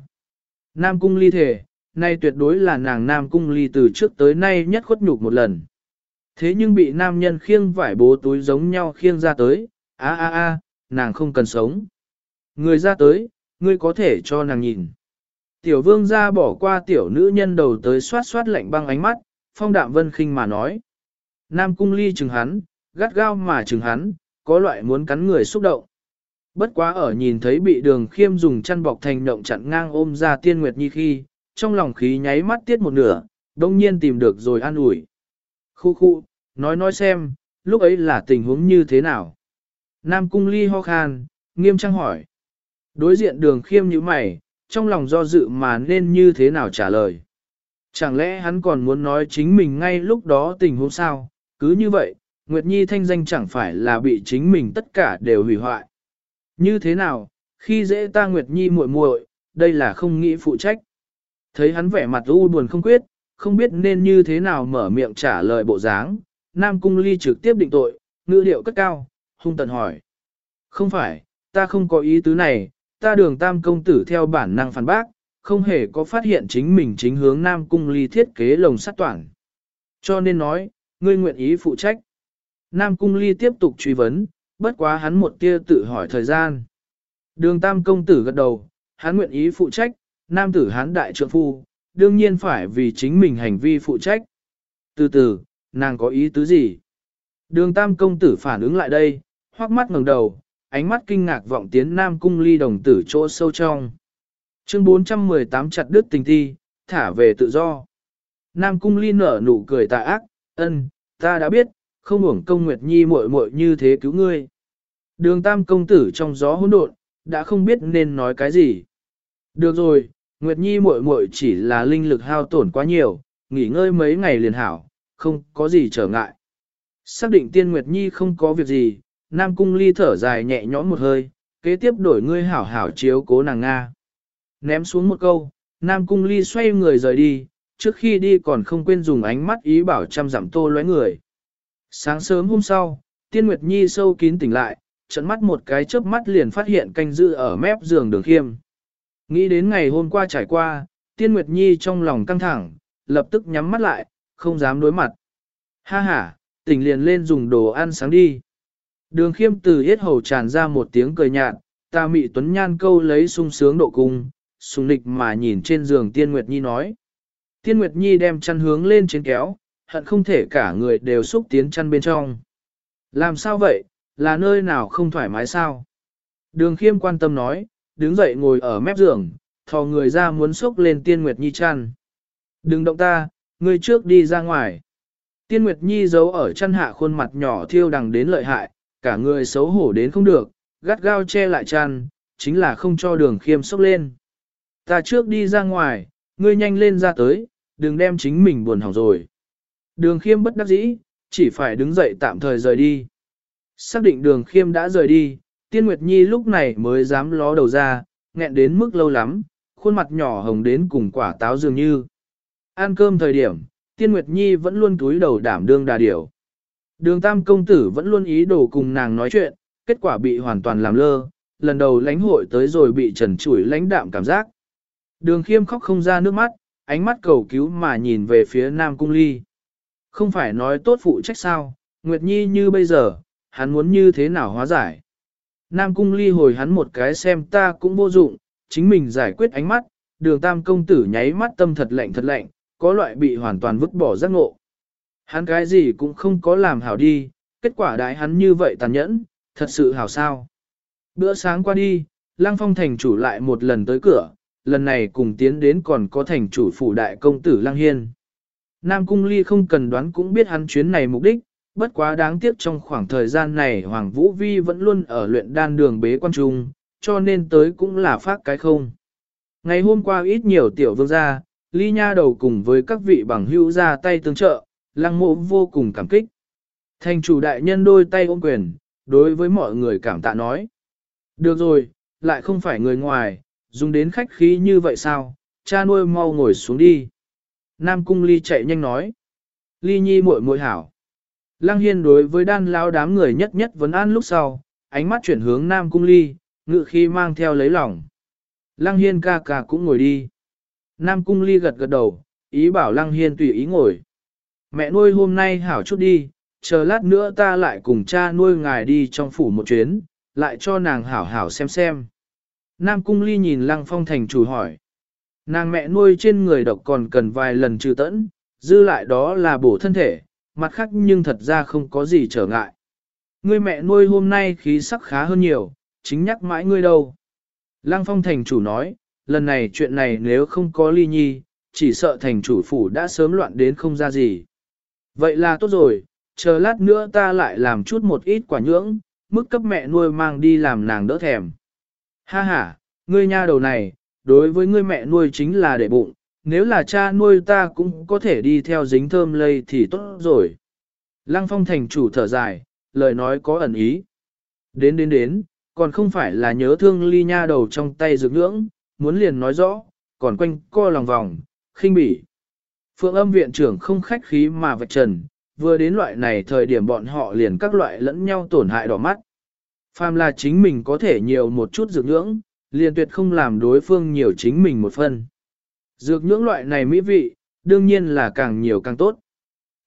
A: Nam cung ly thể, nay tuyệt đối là nàng Nam cung ly từ trước tới nay nhất khuất nhục một lần. Thế nhưng bị nam nhân khiêng vải bố túi giống nhau khiêng ra tới, a a a, nàng không cần sống. Người ra tới, ngươi có thể cho nàng nhìn. Tiểu vương ra bỏ qua tiểu nữ nhân đầu tới xoát xoát lạnh băng ánh mắt, phong đạm vân khinh mà nói. Nam cung ly chừng hắn, gắt gao mà chừng hắn, có loại muốn cắn người xúc động. Bất quá ở nhìn thấy bị đường khiêm dùng chăn bọc thành động chặn ngang ôm ra tiên nguyệt nhi khi, trong lòng khí nháy mắt tiết một nửa, đông nhiên tìm được rồi an ủi. Khu khu, nói nói xem, lúc ấy là tình huống như thế nào? Nam cung ly ho khan, nghiêm trang hỏi. Đối diện đường khiêm như mày, trong lòng do dự mà nên như thế nào trả lời. Chẳng lẽ hắn còn muốn nói chính mình ngay lúc đó tình huống sao, cứ như vậy, Nguyệt Nhi thanh danh chẳng phải là bị chính mình tất cả đều hủy hoại. Như thế nào, khi dễ ta Nguyệt Nhi muội muội, đây là không nghĩ phụ trách. Thấy hắn vẻ mặt u buồn không quyết, không biết nên như thế nào mở miệng trả lời bộ dáng, Nam Cung Ly trực tiếp định tội, ngữ điệu cất cao, hung tận hỏi. Không phải, ta không có ý tứ này, ta đường tam công tử theo bản năng phản bác, không hề có phát hiện chính mình chính hướng Nam Cung Ly thiết kế lồng sắt toàn. Cho nên nói, ngươi nguyện ý phụ trách. Nam Cung Ly tiếp tục truy vấn, bất quá hắn một tia tự hỏi thời gian. Đường tam công tử gật đầu, hắn nguyện ý phụ trách, nam tử hắn đại trượng phu, đương nhiên phải vì chính mình hành vi phụ trách. Từ từ, nàng có ý tứ gì? Đường tam công tử phản ứng lại đây, hoắc mắt ngẩng đầu, ánh mắt kinh ngạc vọng tiến nam cung ly đồng tử chỗ sâu trong. Chương 418 chặt đứt tình thi, thả về tự do. Nam cung ly nở nụ cười tà ác, ân, ta đã biết, không uổng công nguyệt nhi muội muội như thế cứu ngươi. Đường tam công tử trong gió hỗn độn, đã không biết nên nói cái gì. Được rồi, Nguyệt Nhi muội muội chỉ là linh lực hao tổn quá nhiều, nghỉ ngơi mấy ngày liền hảo, không có gì trở ngại. Xác định tiên Nguyệt Nhi không có việc gì, Nam Cung Ly thở dài nhẹ nhõm một hơi, kế tiếp đổi ngươi hảo hảo chiếu cố nàng Nga. Ném xuống một câu, Nam Cung Ly xoay người rời đi, trước khi đi còn không quên dùng ánh mắt ý bảo chăm giảm tô lóe người. Sáng sớm hôm sau, Tiên Nguyệt Nhi sâu kín tỉnh lại, trận mắt một cái chớp mắt liền phát hiện canh giữ ở mép giường đường khiêm. Nghĩ đến ngày hôm qua trải qua, Tiên Nguyệt Nhi trong lòng căng thẳng, lập tức nhắm mắt lại, không dám đối mặt. Ha ha, tỉnh liền lên dùng đồ ăn sáng đi. Đường khiêm từ hết hầu tràn ra một tiếng cười nhạt, ta mị tuấn nhan câu lấy sung sướng độ cung, sung nịch mà nhìn trên giường Tiên Nguyệt Nhi nói. Tiên Nguyệt Nhi đem chăn hướng lên trên kéo, hận không thể cả người đều xúc tiến chăn bên trong. Làm sao vậy, là nơi nào không thoải mái sao? Đường khiêm quan tâm nói, đứng dậy ngồi ở mép giường, thò người ra muốn xúc lên Tiên Nguyệt Nhi chăn. Đừng động ta, ngươi trước đi ra ngoài. Tiên Nguyệt Nhi giấu ở chăn hạ khuôn mặt nhỏ thiêu đằng đến lợi hại, cả người xấu hổ đến không được, gắt gao che lại chăn, chính là không cho đường khiêm xúc lên. Ta trước đi ra ngoài, ngươi nhanh lên ra tới, đừng đem chính mình buồn hỏng rồi. Đường khiêm bất đắc dĩ, chỉ phải đứng dậy tạm thời rời đi. Xác định đường khiêm đã rời đi, tiên nguyệt nhi lúc này mới dám ló đầu ra, nghẹn đến mức lâu lắm, khuôn mặt nhỏ hồng đến cùng quả táo dường như. Ăn cơm thời điểm, Tiên Nguyệt Nhi vẫn luôn túi đầu đảm đương đà điểu. Đường Tam công tử vẫn luôn ý đồ cùng nàng nói chuyện, kết quả bị hoàn toàn làm lơ, lần đầu lãnh hội tới rồi bị trần chủi lãnh đạm cảm giác. Đường khiêm khóc không ra nước mắt, ánh mắt cầu cứu mà nhìn về phía Nam Cung Ly. Không phải nói tốt phụ trách sao, Nguyệt Nhi như bây giờ, hắn muốn như thế nào hóa giải. Nam Cung Ly hồi hắn một cái xem ta cũng vô dụng, chính mình giải quyết ánh mắt, đường tam công tử nháy mắt tâm thật lạnh thật lạnh, có loại bị hoàn toàn vứt bỏ giác ngộ. Hắn cái gì cũng không có làm hảo đi, kết quả đại hắn như vậy tàn nhẫn, thật sự hảo sao. Bữa sáng qua đi, Lăng Phong thành chủ lại một lần tới cửa, lần này cùng tiến đến còn có thành chủ phủ đại công tử Lăng Hiên. Nam Cung Ly không cần đoán cũng biết hắn chuyến này mục đích, bất quá đáng tiếc trong khoảng thời gian này Hoàng Vũ Vi vẫn luôn ở luyện đan đường bế quan trung, cho nên tới cũng là phát cái không. Ngày hôm qua ít nhiều tiểu vương gia, Ly Nha đầu cùng với các vị bằng hữu ra tay tương trợ, Lăng mộ vô cùng cảm kích. Thành chủ đại nhân đôi tay ôm quyền, đối với mọi người cảm tạ nói. Được rồi, lại không phải người ngoài, dùng đến khách khí như vậy sao, cha nuôi mau ngồi xuống đi. Nam cung ly chạy nhanh nói. Ly nhi muội muội hảo. Lăng hiên đối với đan lao đám người nhất nhất vấn an lúc sau, ánh mắt chuyển hướng Nam cung ly, ngự khi mang theo lấy lòng. Lăng hiên ca ca cũng ngồi đi. Nam cung ly gật gật đầu, ý bảo lăng hiên tùy ý ngồi. Mẹ nuôi hôm nay hảo chút đi, chờ lát nữa ta lại cùng cha nuôi ngài đi trong phủ một chuyến, lại cho nàng hảo hảo xem xem. Nam cung ly nhìn lăng phong thành chủ hỏi. Nàng mẹ nuôi trên người độc còn cần vài lần trừ tẫn, dư lại đó là bổ thân thể, mặt khác nhưng thật ra không có gì trở ngại. Ngươi mẹ nuôi hôm nay khí sắc khá hơn nhiều, chính nhắc mãi ngươi đâu. Lăng phong thành chủ nói, lần này chuyện này nếu không có ly nhi, chỉ sợ thành chủ phủ đã sớm loạn đến không ra gì. Vậy là tốt rồi, chờ lát nữa ta lại làm chút một ít quả nhưỡng, mức cấp mẹ nuôi mang đi làm nàng đỡ thèm. Ha ha, ngươi nha đầu này, đối với ngươi mẹ nuôi chính là để bụng, nếu là cha nuôi ta cũng có thể đi theo dính thơm lây thì tốt rồi. Lăng phong thành chủ thở dài, lời nói có ẩn ý. Đến đến đến, còn không phải là nhớ thương ly nha đầu trong tay dược ngưỡng, muốn liền nói rõ, còn quanh co lòng vòng, khinh bỉ. Phượng âm viện trưởng không khách khí mà vạch trần, vừa đến loại này thời điểm bọn họ liền các loại lẫn nhau tổn hại đỏ mắt. Phàm là chính mình có thể nhiều một chút dược nhưỡng, liền tuyệt không làm đối phương nhiều chính mình một phần. Dược nhưỡng loại này mỹ vị, đương nhiên là càng nhiều càng tốt.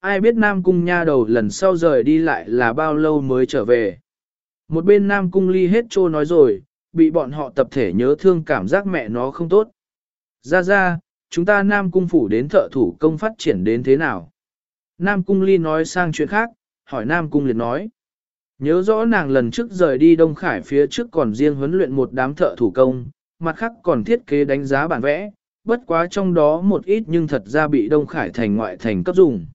A: Ai biết Nam Cung nha đầu lần sau rời đi lại là bao lâu mới trở về. Một bên Nam Cung ly hết trô nói rồi, bị bọn họ tập thể nhớ thương cảm giác mẹ nó không tốt. Ra ra, chúng ta Nam Cung phủ đến thợ thủ công phát triển đến thế nào? Nam Cung ly nói sang chuyện khác, hỏi Nam Cung liệt nói. Nhớ rõ nàng lần trước rời đi Đông Khải phía trước còn riêng huấn luyện một đám thợ thủ công, mặt khác còn thiết kế đánh giá bản vẽ, bất quá trong đó một ít nhưng thật ra bị Đông Khải thành ngoại thành cấp dùng.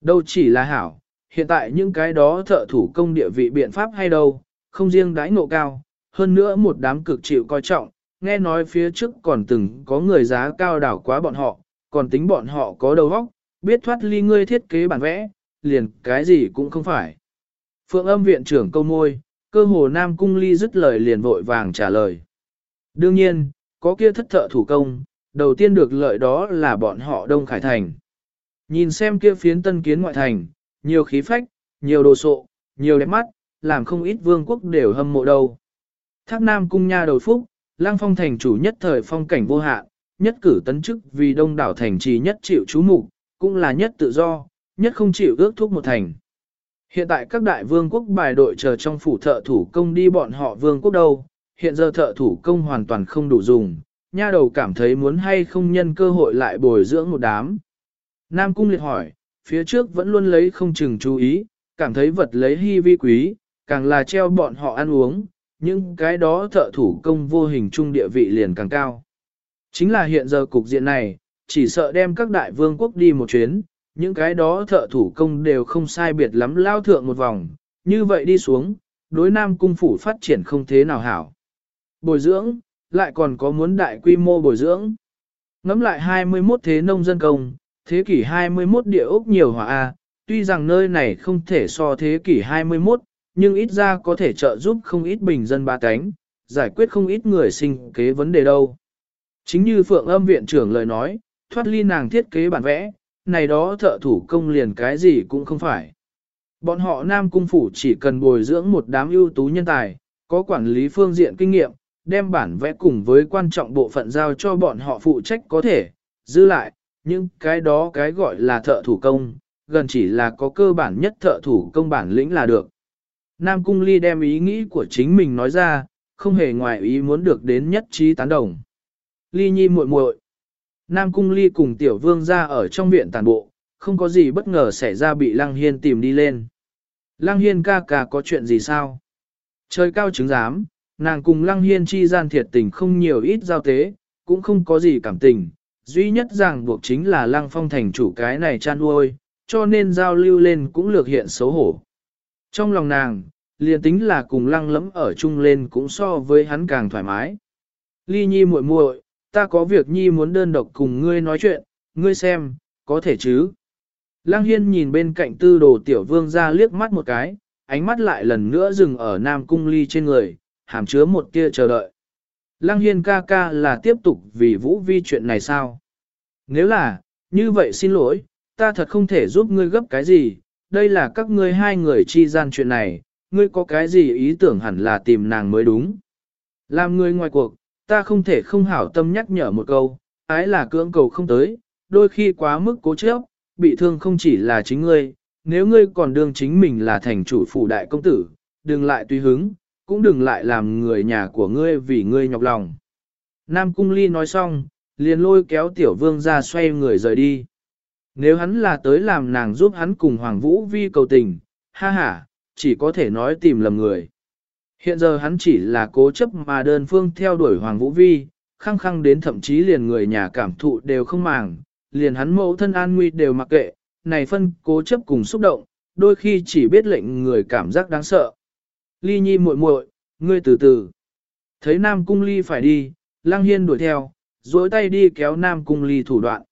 A: Đâu chỉ là hảo, hiện tại những cái đó thợ thủ công địa vị biện pháp hay đâu, không riêng đãi ngộ cao, hơn nữa một đám cực chịu coi trọng, nghe nói phía trước còn từng có người giá cao đảo quá bọn họ, còn tính bọn họ có đầu óc, biết thoát ly ngươi thiết kế bản vẽ, liền cái gì cũng không phải. Phượng âm viện trưởng câu môi, cơ hồ Nam Cung Ly dứt lời liền vội vàng trả lời. Đương nhiên, có kia thất thợ thủ công, đầu tiên được lợi đó là bọn họ Đông Khải Thành. Nhìn xem kia phiến tân kiến ngoại thành, nhiều khí phách, nhiều đồ sộ, nhiều đẹp mắt, làm không ít vương quốc đều hâm mộ đâu. Thác Nam Cung Nha đầu phúc, lang phong thành chủ nhất thời phong cảnh vô hạn, nhất cử tấn chức vì đông đảo thành trì nhất chịu chú mục cũng là nhất tự do, nhất không chịu ước thúc một thành. Hiện tại các đại vương quốc bài đội chờ trong phủ thợ thủ công đi bọn họ vương quốc đâu, hiện giờ thợ thủ công hoàn toàn không đủ dùng, nha đầu cảm thấy muốn hay không nhân cơ hội lại bồi dưỡng một đám. Nam Cung liệt hỏi, phía trước vẫn luôn lấy không chừng chú ý, cảm thấy vật lấy hy vi quý, càng là treo bọn họ ăn uống, những cái đó thợ thủ công vô hình trung địa vị liền càng cao. Chính là hiện giờ cục diện này, chỉ sợ đem các đại vương quốc đi một chuyến, những cái đó thợ thủ công đều không sai biệt lắm lao thượng một vòng, như vậy đi xuống, đối nam cung phủ phát triển không thế nào hảo. Bồi dưỡng, lại còn có muốn đại quy mô bồi dưỡng. Ngắm lại 21 thế nông dân công, thế kỷ 21 địa ốc nhiều hòa A, tuy rằng nơi này không thể so thế kỷ 21, nhưng ít ra có thể trợ giúp không ít bình dân ba cánh, giải quyết không ít người sinh kế vấn đề đâu. Chính như Phượng âm viện trưởng lời nói, thoát ly nàng thiết kế bản vẽ, này đó thợ thủ công liền cái gì cũng không phải. Bọn họ Nam Cung Phủ chỉ cần bồi dưỡng một đám ưu tú nhân tài, có quản lý phương diện kinh nghiệm, đem bản vẽ cùng với quan trọng bộ phận giao cho bọn họ phụ trách có thể, giữ lại, nhưng cái đó cái gọi là thợ thủ công, gần chỉ là có cơ bản nhất thợ thủ công bản lĩnh là được. Nam Cung Ly đem ý nghĩ của chính mình nói ra, không hề ngoài ý muốn được đến nhất trí tán đồng. Ly nhi muội muội. Nam Cung Ly cùng Tiểu Vương ra ở trong viện tàn bộ, không có gì bất ngờ xảy ra bị Lăng Hiên tìm đi lên. Lăng Hiên ca ca có chuyện gì sao? Trời cao chứng giám, nàng cùng Lăng Hiên chi gian thiệt tình không nhiều ít giao tế, cũng không có gì cảm tình, duy nhất ràng buộc chính là Lăng Phong thành chủ cái này chan nuôi, cho nên giao lưu lên cũng lược hiện xấu hổ. Trong lòng nàng, liền tính là cùng Lăng lẫm ở chung lên cũng so với hắn càng thoải mái. Ly nhi muội muội, ta có việc nhi muốn đơn độc cùng ngươi nói chuyện, ngươi xem, có thể chứ? Lăng Hiên nhìn bên cạnh tư đồ tiểu vương ra liếc mắt một cái, ánh mắt lại lần nữa dừng ở Nam Cung Ly trên người, hàm chứa một tia chờ đợi. Lăng Hiên ca ca là tiếp tục vì vũ vi chuyện này sao? Nếu là, như vậy xin lỗi, ta thật không thể giúp ngươi gấp cái gì, đây là các ngươi hai người chi gian chuyện này, ngươi có cái gì ý tưởng hẳn là tìm nàng mới đúng. Làm người ngoài cuộc, ta không thể không hảo tâm nhắc nhở một câu, ái là cưỡng cầu không tới, đôi khi quá mức cố chấp, bị thương không chỉ là chính ngươi, nếu ngươi còn đương chính mình là thành chủ phủ đại công tử, đừng lại tùy hứng, cũng đừng lại làm người nhà của ngươi vì ngươi nhọc lòng. Nam Cung Ly nói xong, liền lôi kéo tiểu vương ra xoay người rời đi. Nếu hắn là tới làm nàng giúp hắn cùng Hoàng Vũ Vi cầu tình, ha ha, chỉ có thể nói tìm lầm người. Hiện giờ hắn chỉ là cố chấp mà đơn phương theo đuổi Hoàng Vũ Vi, khăng khăng đến thậm chí liền người nhà cảm thụ đều không màng, liền hắn mẫu thân an nguy đều mặc kệ, này phân cố chấp cùng xúc động, đôi khi chỉ biết lệnh người cảm giác đáng sợ. Ly nhi muội muội, ngươi từ từ. Thấy Nam Cung Ly phải đi, Lăng Hiên đuổi theo, duỗi tay đi kéo Nam Cung Ly thủ đoạn.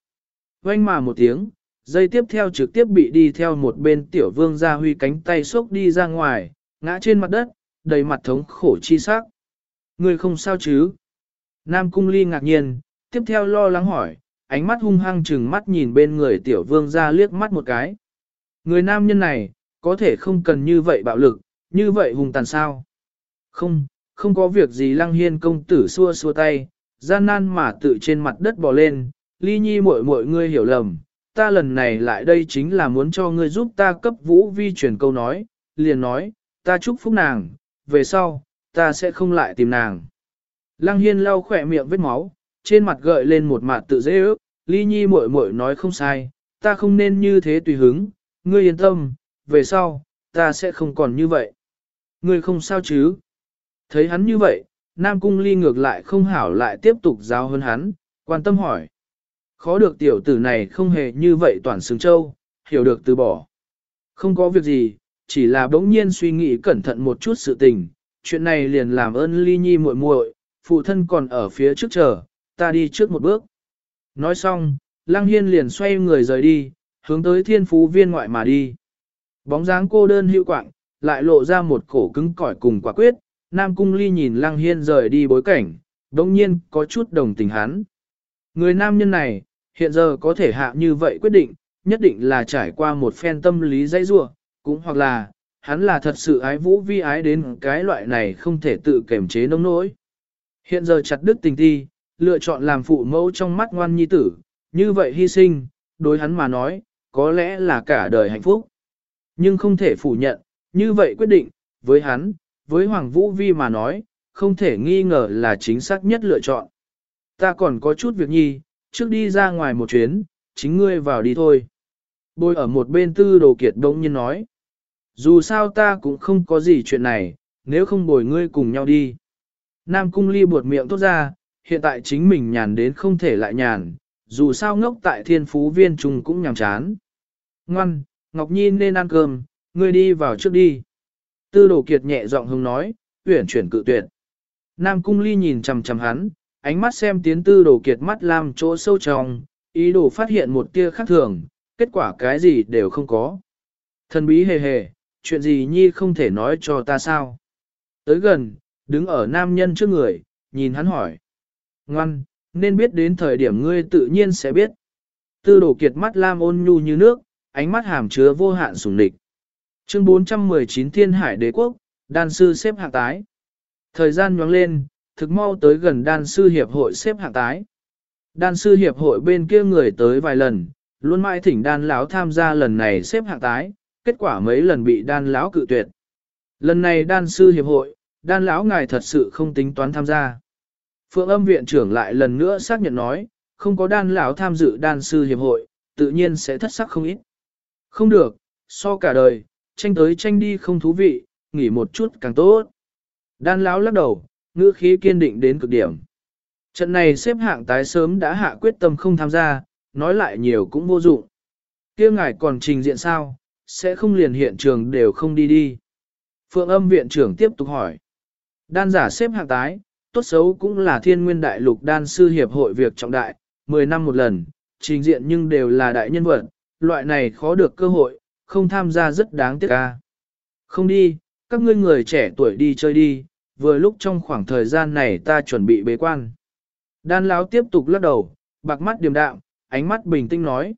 A: Oanh mà một tiếng, dây tiếp theo trực tiếp bị đi theo một bên tiểu vương gia huy cánh tay xốc đi ra ngoài, ngã trên mặt đất, đầy mặt thống khổ chi sắc. người không sao chứ? Nam Cung Ly ngạc nhiên, tiếp theo lo lắng hỏi, ánh mắt hung hăng chừng mắt nhìn bên người tiểu vương ra liếc mắt một cái. Người nam nhân này, có thể không cần như vậy bạo lực, như vậy hung tàn sao? Không, không có việc gì lăng hiên công tử xua xua tay, gian nan mà tự trên mặt đất bò lên, ly nhi muội muội ngươi hiểu lầm, ta lần này lại đây chính là muốn cho ngươi giúp ta cấp vũ vi truyền câu nói, liền nói, ta chúc phúc nàng, về sau, ta sẽ không lại tìm nàng. Lăng hiên lau khỏe miệng vết máu, trên mặt gợi lên một mặt tự dễ ước, ly nhi muội muội nói không sai, ta không nên như thế tùy hứng, ngươi yên tâm, về sau, ta sẽ không còn như vậy. Ngươi không sao chứ? Thấy hắn như vậy, Nam Cung Ly ngược lại không hảo lại tiếp tục giáo hơn hắn, quan tâm hỏi. Khó được tiểu tử này không hề như vậy toàn xứng châu, hiểu được từ bỏ. Không có việc gì, chỉ là bỗng nhiên suy nghĩ cẩn thận một chút sự tình, chuyện này liền làm ơn Ly Nhi muội muội, phụ thân còn ở phía trước chờ, ta đi trước một bước. Nói xong, Lăng Hiên liền xoay người rời đi, hướng tới thiên phú viên ngoại mà đi. Bóng dáng cô đơn hữu quạng, lại lộ ra một cổ cứng cỏi cùng quả quyết, Nam Cung Ly nhìn Lăng Hiên rời đi bối cảnh, đồng nhiên có chút đồng tình hắn. Người nam nhân này, hiện giờ có thể hạ như vậy quyết định, nhất định là trải qua một phen tâm lý dây rua, cũng hoặc là, hắn là thật sự ái vũ vi ái đến cái loại này không thể tự kiểm chế nông nỗi. Hiện giờ chặt đứt tình thi, lựa chọn làm phụ mẫu trong mắt ngoan nhi tử, như vậy hy sinh, đối hắn mà nói, có lẽ là cả đời hạnh phúc. Nhưng không thể phủ nhận, như vậy quyết định, với hắn, với Hoàng Vũ Vi mà nói, không thể nghi ngờ là chính xác nhất lựa chọn. Ta còn có chút việc nhi, trước đi ra ngoài một chuyến, chính ngươi vào đi thôi. Bôi ở một bên tư đồ kiệt đông nhiên nói. Dù sao ta cũng không có gì chuyện này, nếu không bồi ngươi cùng nhau đi. Nam cung ly buột miệng tốt ra, hiện tại chính mình nhàn đến không thể lại nhàn, dù sao ngốc tại thiên phú viên trung cũng nhàm chán. Ngoan, Ngọc Nhi nên ăn cơm, ngươi đi vào trước đi. Tư đồ kiệt nhẹ giọng hứng nói, tuyển chuyển cự tuyệt. Nam cung ly nhìn chầm chầm hắn, ánh mắt xem tiến tư đồ kiệt mắt làm chỗ sâu trong, ý đồ phát hiện một tia khác thường, kết quả cái gì đều không có. Thần bí hề hề, chuyện gì nhi không thể nói cho ta sao. Tới gần, đứng ở nam nhân trước người, nhìn hắn hỏi. Ngoan, nên biết đến thời điểm ngươi tự nhiên sẽ biết. Tư đồ kiệt mắt lam ôn nhu như nước, ánh mắt hàm chứa vô hạn sùng địch. Chương 419 Thiên Hải Đế Quốc, đan sư xếp hạng tái. Thời gian nhoáng lên, thực mau tới gần đan sư hiệp hội xếp hạng tái. Đan sư hiệp hội bên kia người tới vài lần, luôn mãi thỉnh đan lão tham gia lần này xếp hạng tái, kết quả mấy lần bị đan lão cự tuyệt. Lần này đan sư hiệp hội, đan lão ngài thật sự không tính toán tham gia. Phượng âm viện trưởng lại lần nữa xác nhận nói, không có đan lão tham dự đan sư hiệp hội, tự nhiên sẽ thất sắc không ít. Không được, so cả đời, tranh tới tranh đi không thú vị, nghỉ một chút càng tốt. Đan lão lắc đầu, ngữ khí kiên định đến cực điểm. Trận này xếp hạng tái sớm đã hạ quyết tâm không tham gia, nói lại nhiều cũng vô dụng. kia ngài còn trình diện sao, sẽ không liền hiện trường đều không đi đi. Phượng âm viện trưởng tiếp tục hỏi. Đan giả xếp hạng tái, tốt xấu cũng là thiên nguyên đại lục đan sư hiệp hội việc trọng đại, 10 năm một lần, trình diện nhưng đều là đại nhân vật, loại này khó được cơ hội, không tham gia rất đáng tiếc ca. Không đi, các ngươi người trẻ tuổi đi chơi đi, vừa lúc trong khoảng thời gian này ta chuẩn bị bế quan. Đan lão tiếp tục lắc đầu, bạc mắt điềm đạm, ánh mắt bình tĩnh nói.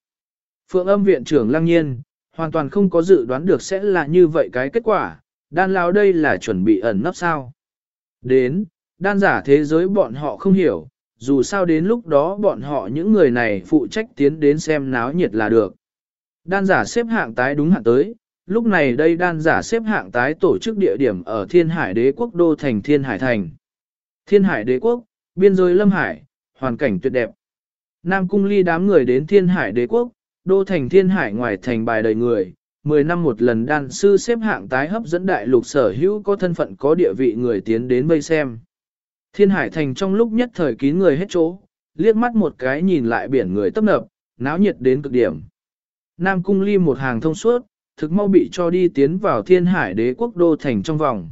A: Phượng âm viện trưởng lăng nhiên, hoàn toàn không có dự đoán được sẽ là như vậy cái kết quả, đan lão đây là chuẩn bị ẩn nấp sao. Đến, đan giả thế giới bọn họ không hiểu, dù sao đến lúc đó bọn họ những người này phụ trách tiến đến xem náo nhiệt là được. Đan giả xếp hạng tái đúng hạng tới, lúc này đây đan giả xếp hạng tái tổ chức địa điểm ở Thiên Hải Đế quốc đô thành Thiên Hải Thành. Thiên Hải Đế quốc, biên giới Lâm Hải, hoàn cảnh tuyệt đẹp. Nam Cung ly đám người đến Thiên Hải Đế quốc, đô thành Thiên Hải ngoài thành bài đầy người, 10 năm một lần đan sư xếp hạng tái hấp dẫn đại lục sở hữu có thân phận có địa vị người tiến đến vây xem. Thiên Hải Thành trong lúc nhất thời kín người hết chỗ, liếc mắt một cái nhìn lại biển người tấp nập, náo nhiệt đến cực điểm. Nam Cung ly một hàng thông suốt, thực mau bị cho đi tiến vào thiên hải đế quốc đô thành trong vòng.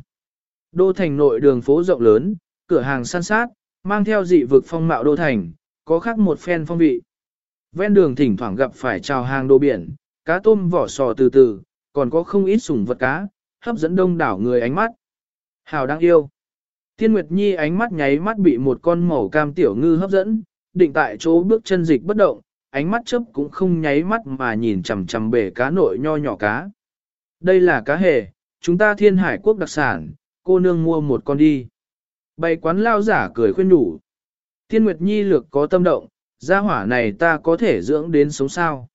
A: Đô thành nội đường phố rộng lớn, cửa hàng san sát, mang theo dị vực phong mạo đô thành, có khác một phen phong vị. Ven đường thỉnh thoảng gặp phải trào hàng đô biển, cá tôm vỏ sò từ từ, còn có không ít sủng vật cá, hấp dẫn đông đảo người ánh mắt. Hào đang yêu. Tiên Nguyệt Nhi ánh mắt nháy mắt bị một con màu cam tiểu ngư hấp dẫn, định tại chỗ bước chân dịch bất động, ánh mắt chớp cũng không nháy mắt mà nhìn chằm chằm bể cá nội nho nhỏ cá. Đây là cá hề, chúng ta thiên hải quốc đặc sản, cô nương mua một con đi. Bày quán lao giả cười khuyên đủ. Thiên Nguyệt Nhi lược có tâm động, gia hỏa này ta có thể dưỡng đến sống sao.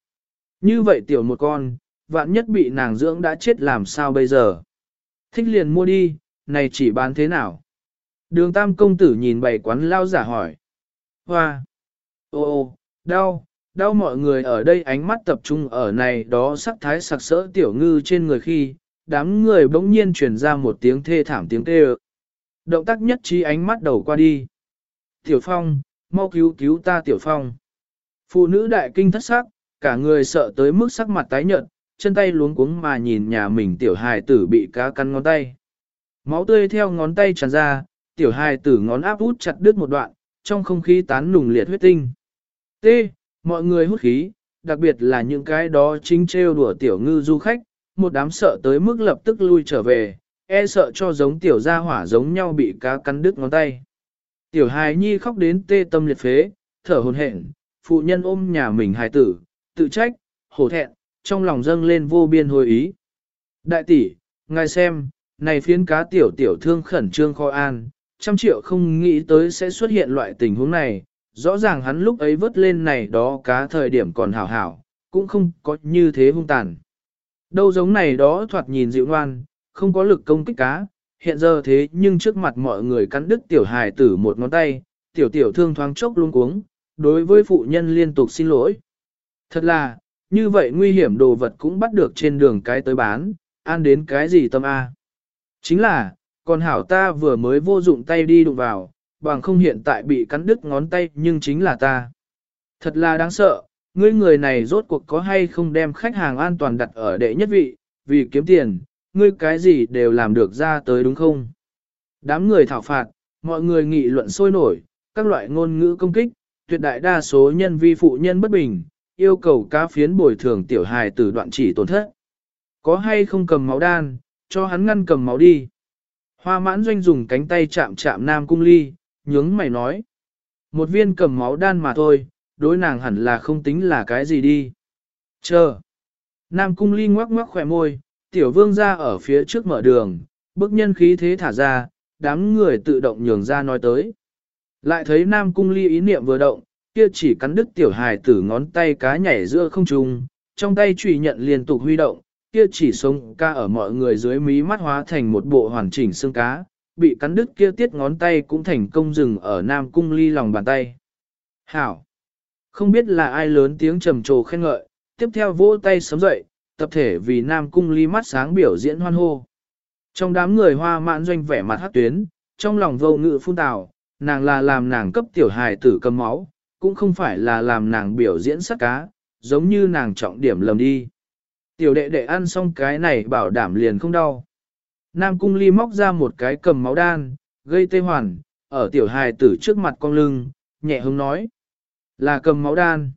A: Như vậy tiểu một con, vạn nhất bị nàng dưỡng đã chết làm sao bây giờ. Thích liền mua đi, này chỉ bán thế nào? Đường tam công tử nhìn bày quán lao giả hỏi. Hoa! Ô ô, đau, đau mọi người ở đây ánh mắt tập trung ở này đó sắc thái sặc sỡ tiểu ngư trên người khi, đám người bỗng nhiên truyền ra một tiếng thê thảm tiếng kêu. Động tác nhất trí ánh mắt đầu qua đi. Tiểu Phong, mau cứu cứu ta Tiểu Phong. Phụ nữ đại kinh thất sắc, cả người sợ tới mức sắc mặt tái nhợt, chân tay luống cuống mà nhìn nhà mình tiểu hài tử bị cá cắn ngón tay. Máu tươi theo ngón tay tràn ra, tiểu hài tử ngón áp út chặt đứt một đoạn, trong không khí tán nùng liệt huyết tinh. T. Mọi người hút khí, đặc biệt là những cái đó chính trêu đùa tiểu ngư du khách, một đám sợ tới mức lập tức lui trở về, e sợ cho giống tiểu gia hỏa giống nhau bị cá cắn đứt ngón tay. Tiểu hài nhi khóc đến tê tâm liệt phế, thở hồn hển, phụ nhân ôm nhà mình hài tử, tự trách, hổ thẹn, trong lòng dâng lên vô biên hồi ý. Đại tỷ, ngài xem, này phiến cá tiểu tiểu thương khẩn trương kho an, trăm triệu không nghĩ tới sẽ xuất hiện loại tình huống này, rõ ràng hắn lúc ấy vớt lên này đó cá thời điểm còn hảo hảo, cũng không có như thế hung tàn. Đâu giống này đó thoạt nhìn dịu ngoan, không có lực công kích cá, hiện giờ thế nhưng trước mặt mọi người cắn đứt tiểu hài tử một ngón tay, tiểu tiểu thương thoáng chốc luôn cuống, đối với phụ nhân liên tục xin lỗi. Thật là, như vậy nguy hiểm đồ vật cũng bắt được trên đường cái tới bán, ăn đến cái gì tâm A. Chính là, còn hảo ta vừa mới vô dụng tay đi đụng vào, bằng không hiện tại bị cắn đứt ngón tay nhưng chính là ta. Thật là đáng sợ, ngươi người này rốt cuộc có hay không đem khách hàng an toàn đặt ở đệ nhất vị, vì kiếm tiền, ngươi cái gì đều làm được ra tới đúng không? Đám người thảo phạt, mọi người nghị luận sôi nổi, các loại ngôn ngữ công kích, tuyệt đại đa số nhân vi phụ nhân bất bình, yêu cầu cá phiến bồi thường tiểu hài từ đoạn chỉ tổn thất. Có hay không cầm máu đan, cho hắn ngăn cầm máu đi. Hoa mãn doanh dùng cánh tay chạm chạm nam cung ly, nhướng mày nói. Một viên cầm máu đan mà thôi, đối nàng hẳn là không tính là cái gì đi. Chờ. Nam cung ly ngoắc ngoắc khỏe môi, tiểu vương ra ở phía trước mở đường, bức nhân khí thế thả ra, đám người tự động nhường ra nói tới. Lại thấy Nam cung ly ý niệm vừa động, kia chỉ cắn đứt tiểu hài tử ngón tay cá nhảy giữa không trung, trong tay trùy nhận liên tục huy động, kia chỉ sống ca ở mọi người dưới mí mắt hóa thành một bộ hoàn chỉnh xương cá, bị cắn đứt kia tiết ngón tay cũng thành công dừng ở Nam cung ly lòng bàn tay. Hảo! Không biết là ai lớn tiếng trầm trồ khen ngợi, tiếp theo vỗ tay sớm dậy, tập thể vì Nam cung ly mắt sáng biểu diễn hoan hô. Trong đám người hoa mãn doanh vẻ mặt hát tuyến, trong lòng vô ngự phun tào, nàng là làm nàng cấp tiểu hài tử cầm máu, cũng không phải là làm nàng biểu diễn sắc cá, giống như nàng trọng điểm lầm đi. Tiểu đệ đệ ăn xong cái này bảo đảm liền không đau. Nam cung ly móc ra một cái cầm máu đan, gây tê hoàn, ở tiểu hài tử trước mặt con lưng, nhẹ hứng nói. Là cầm máu đan.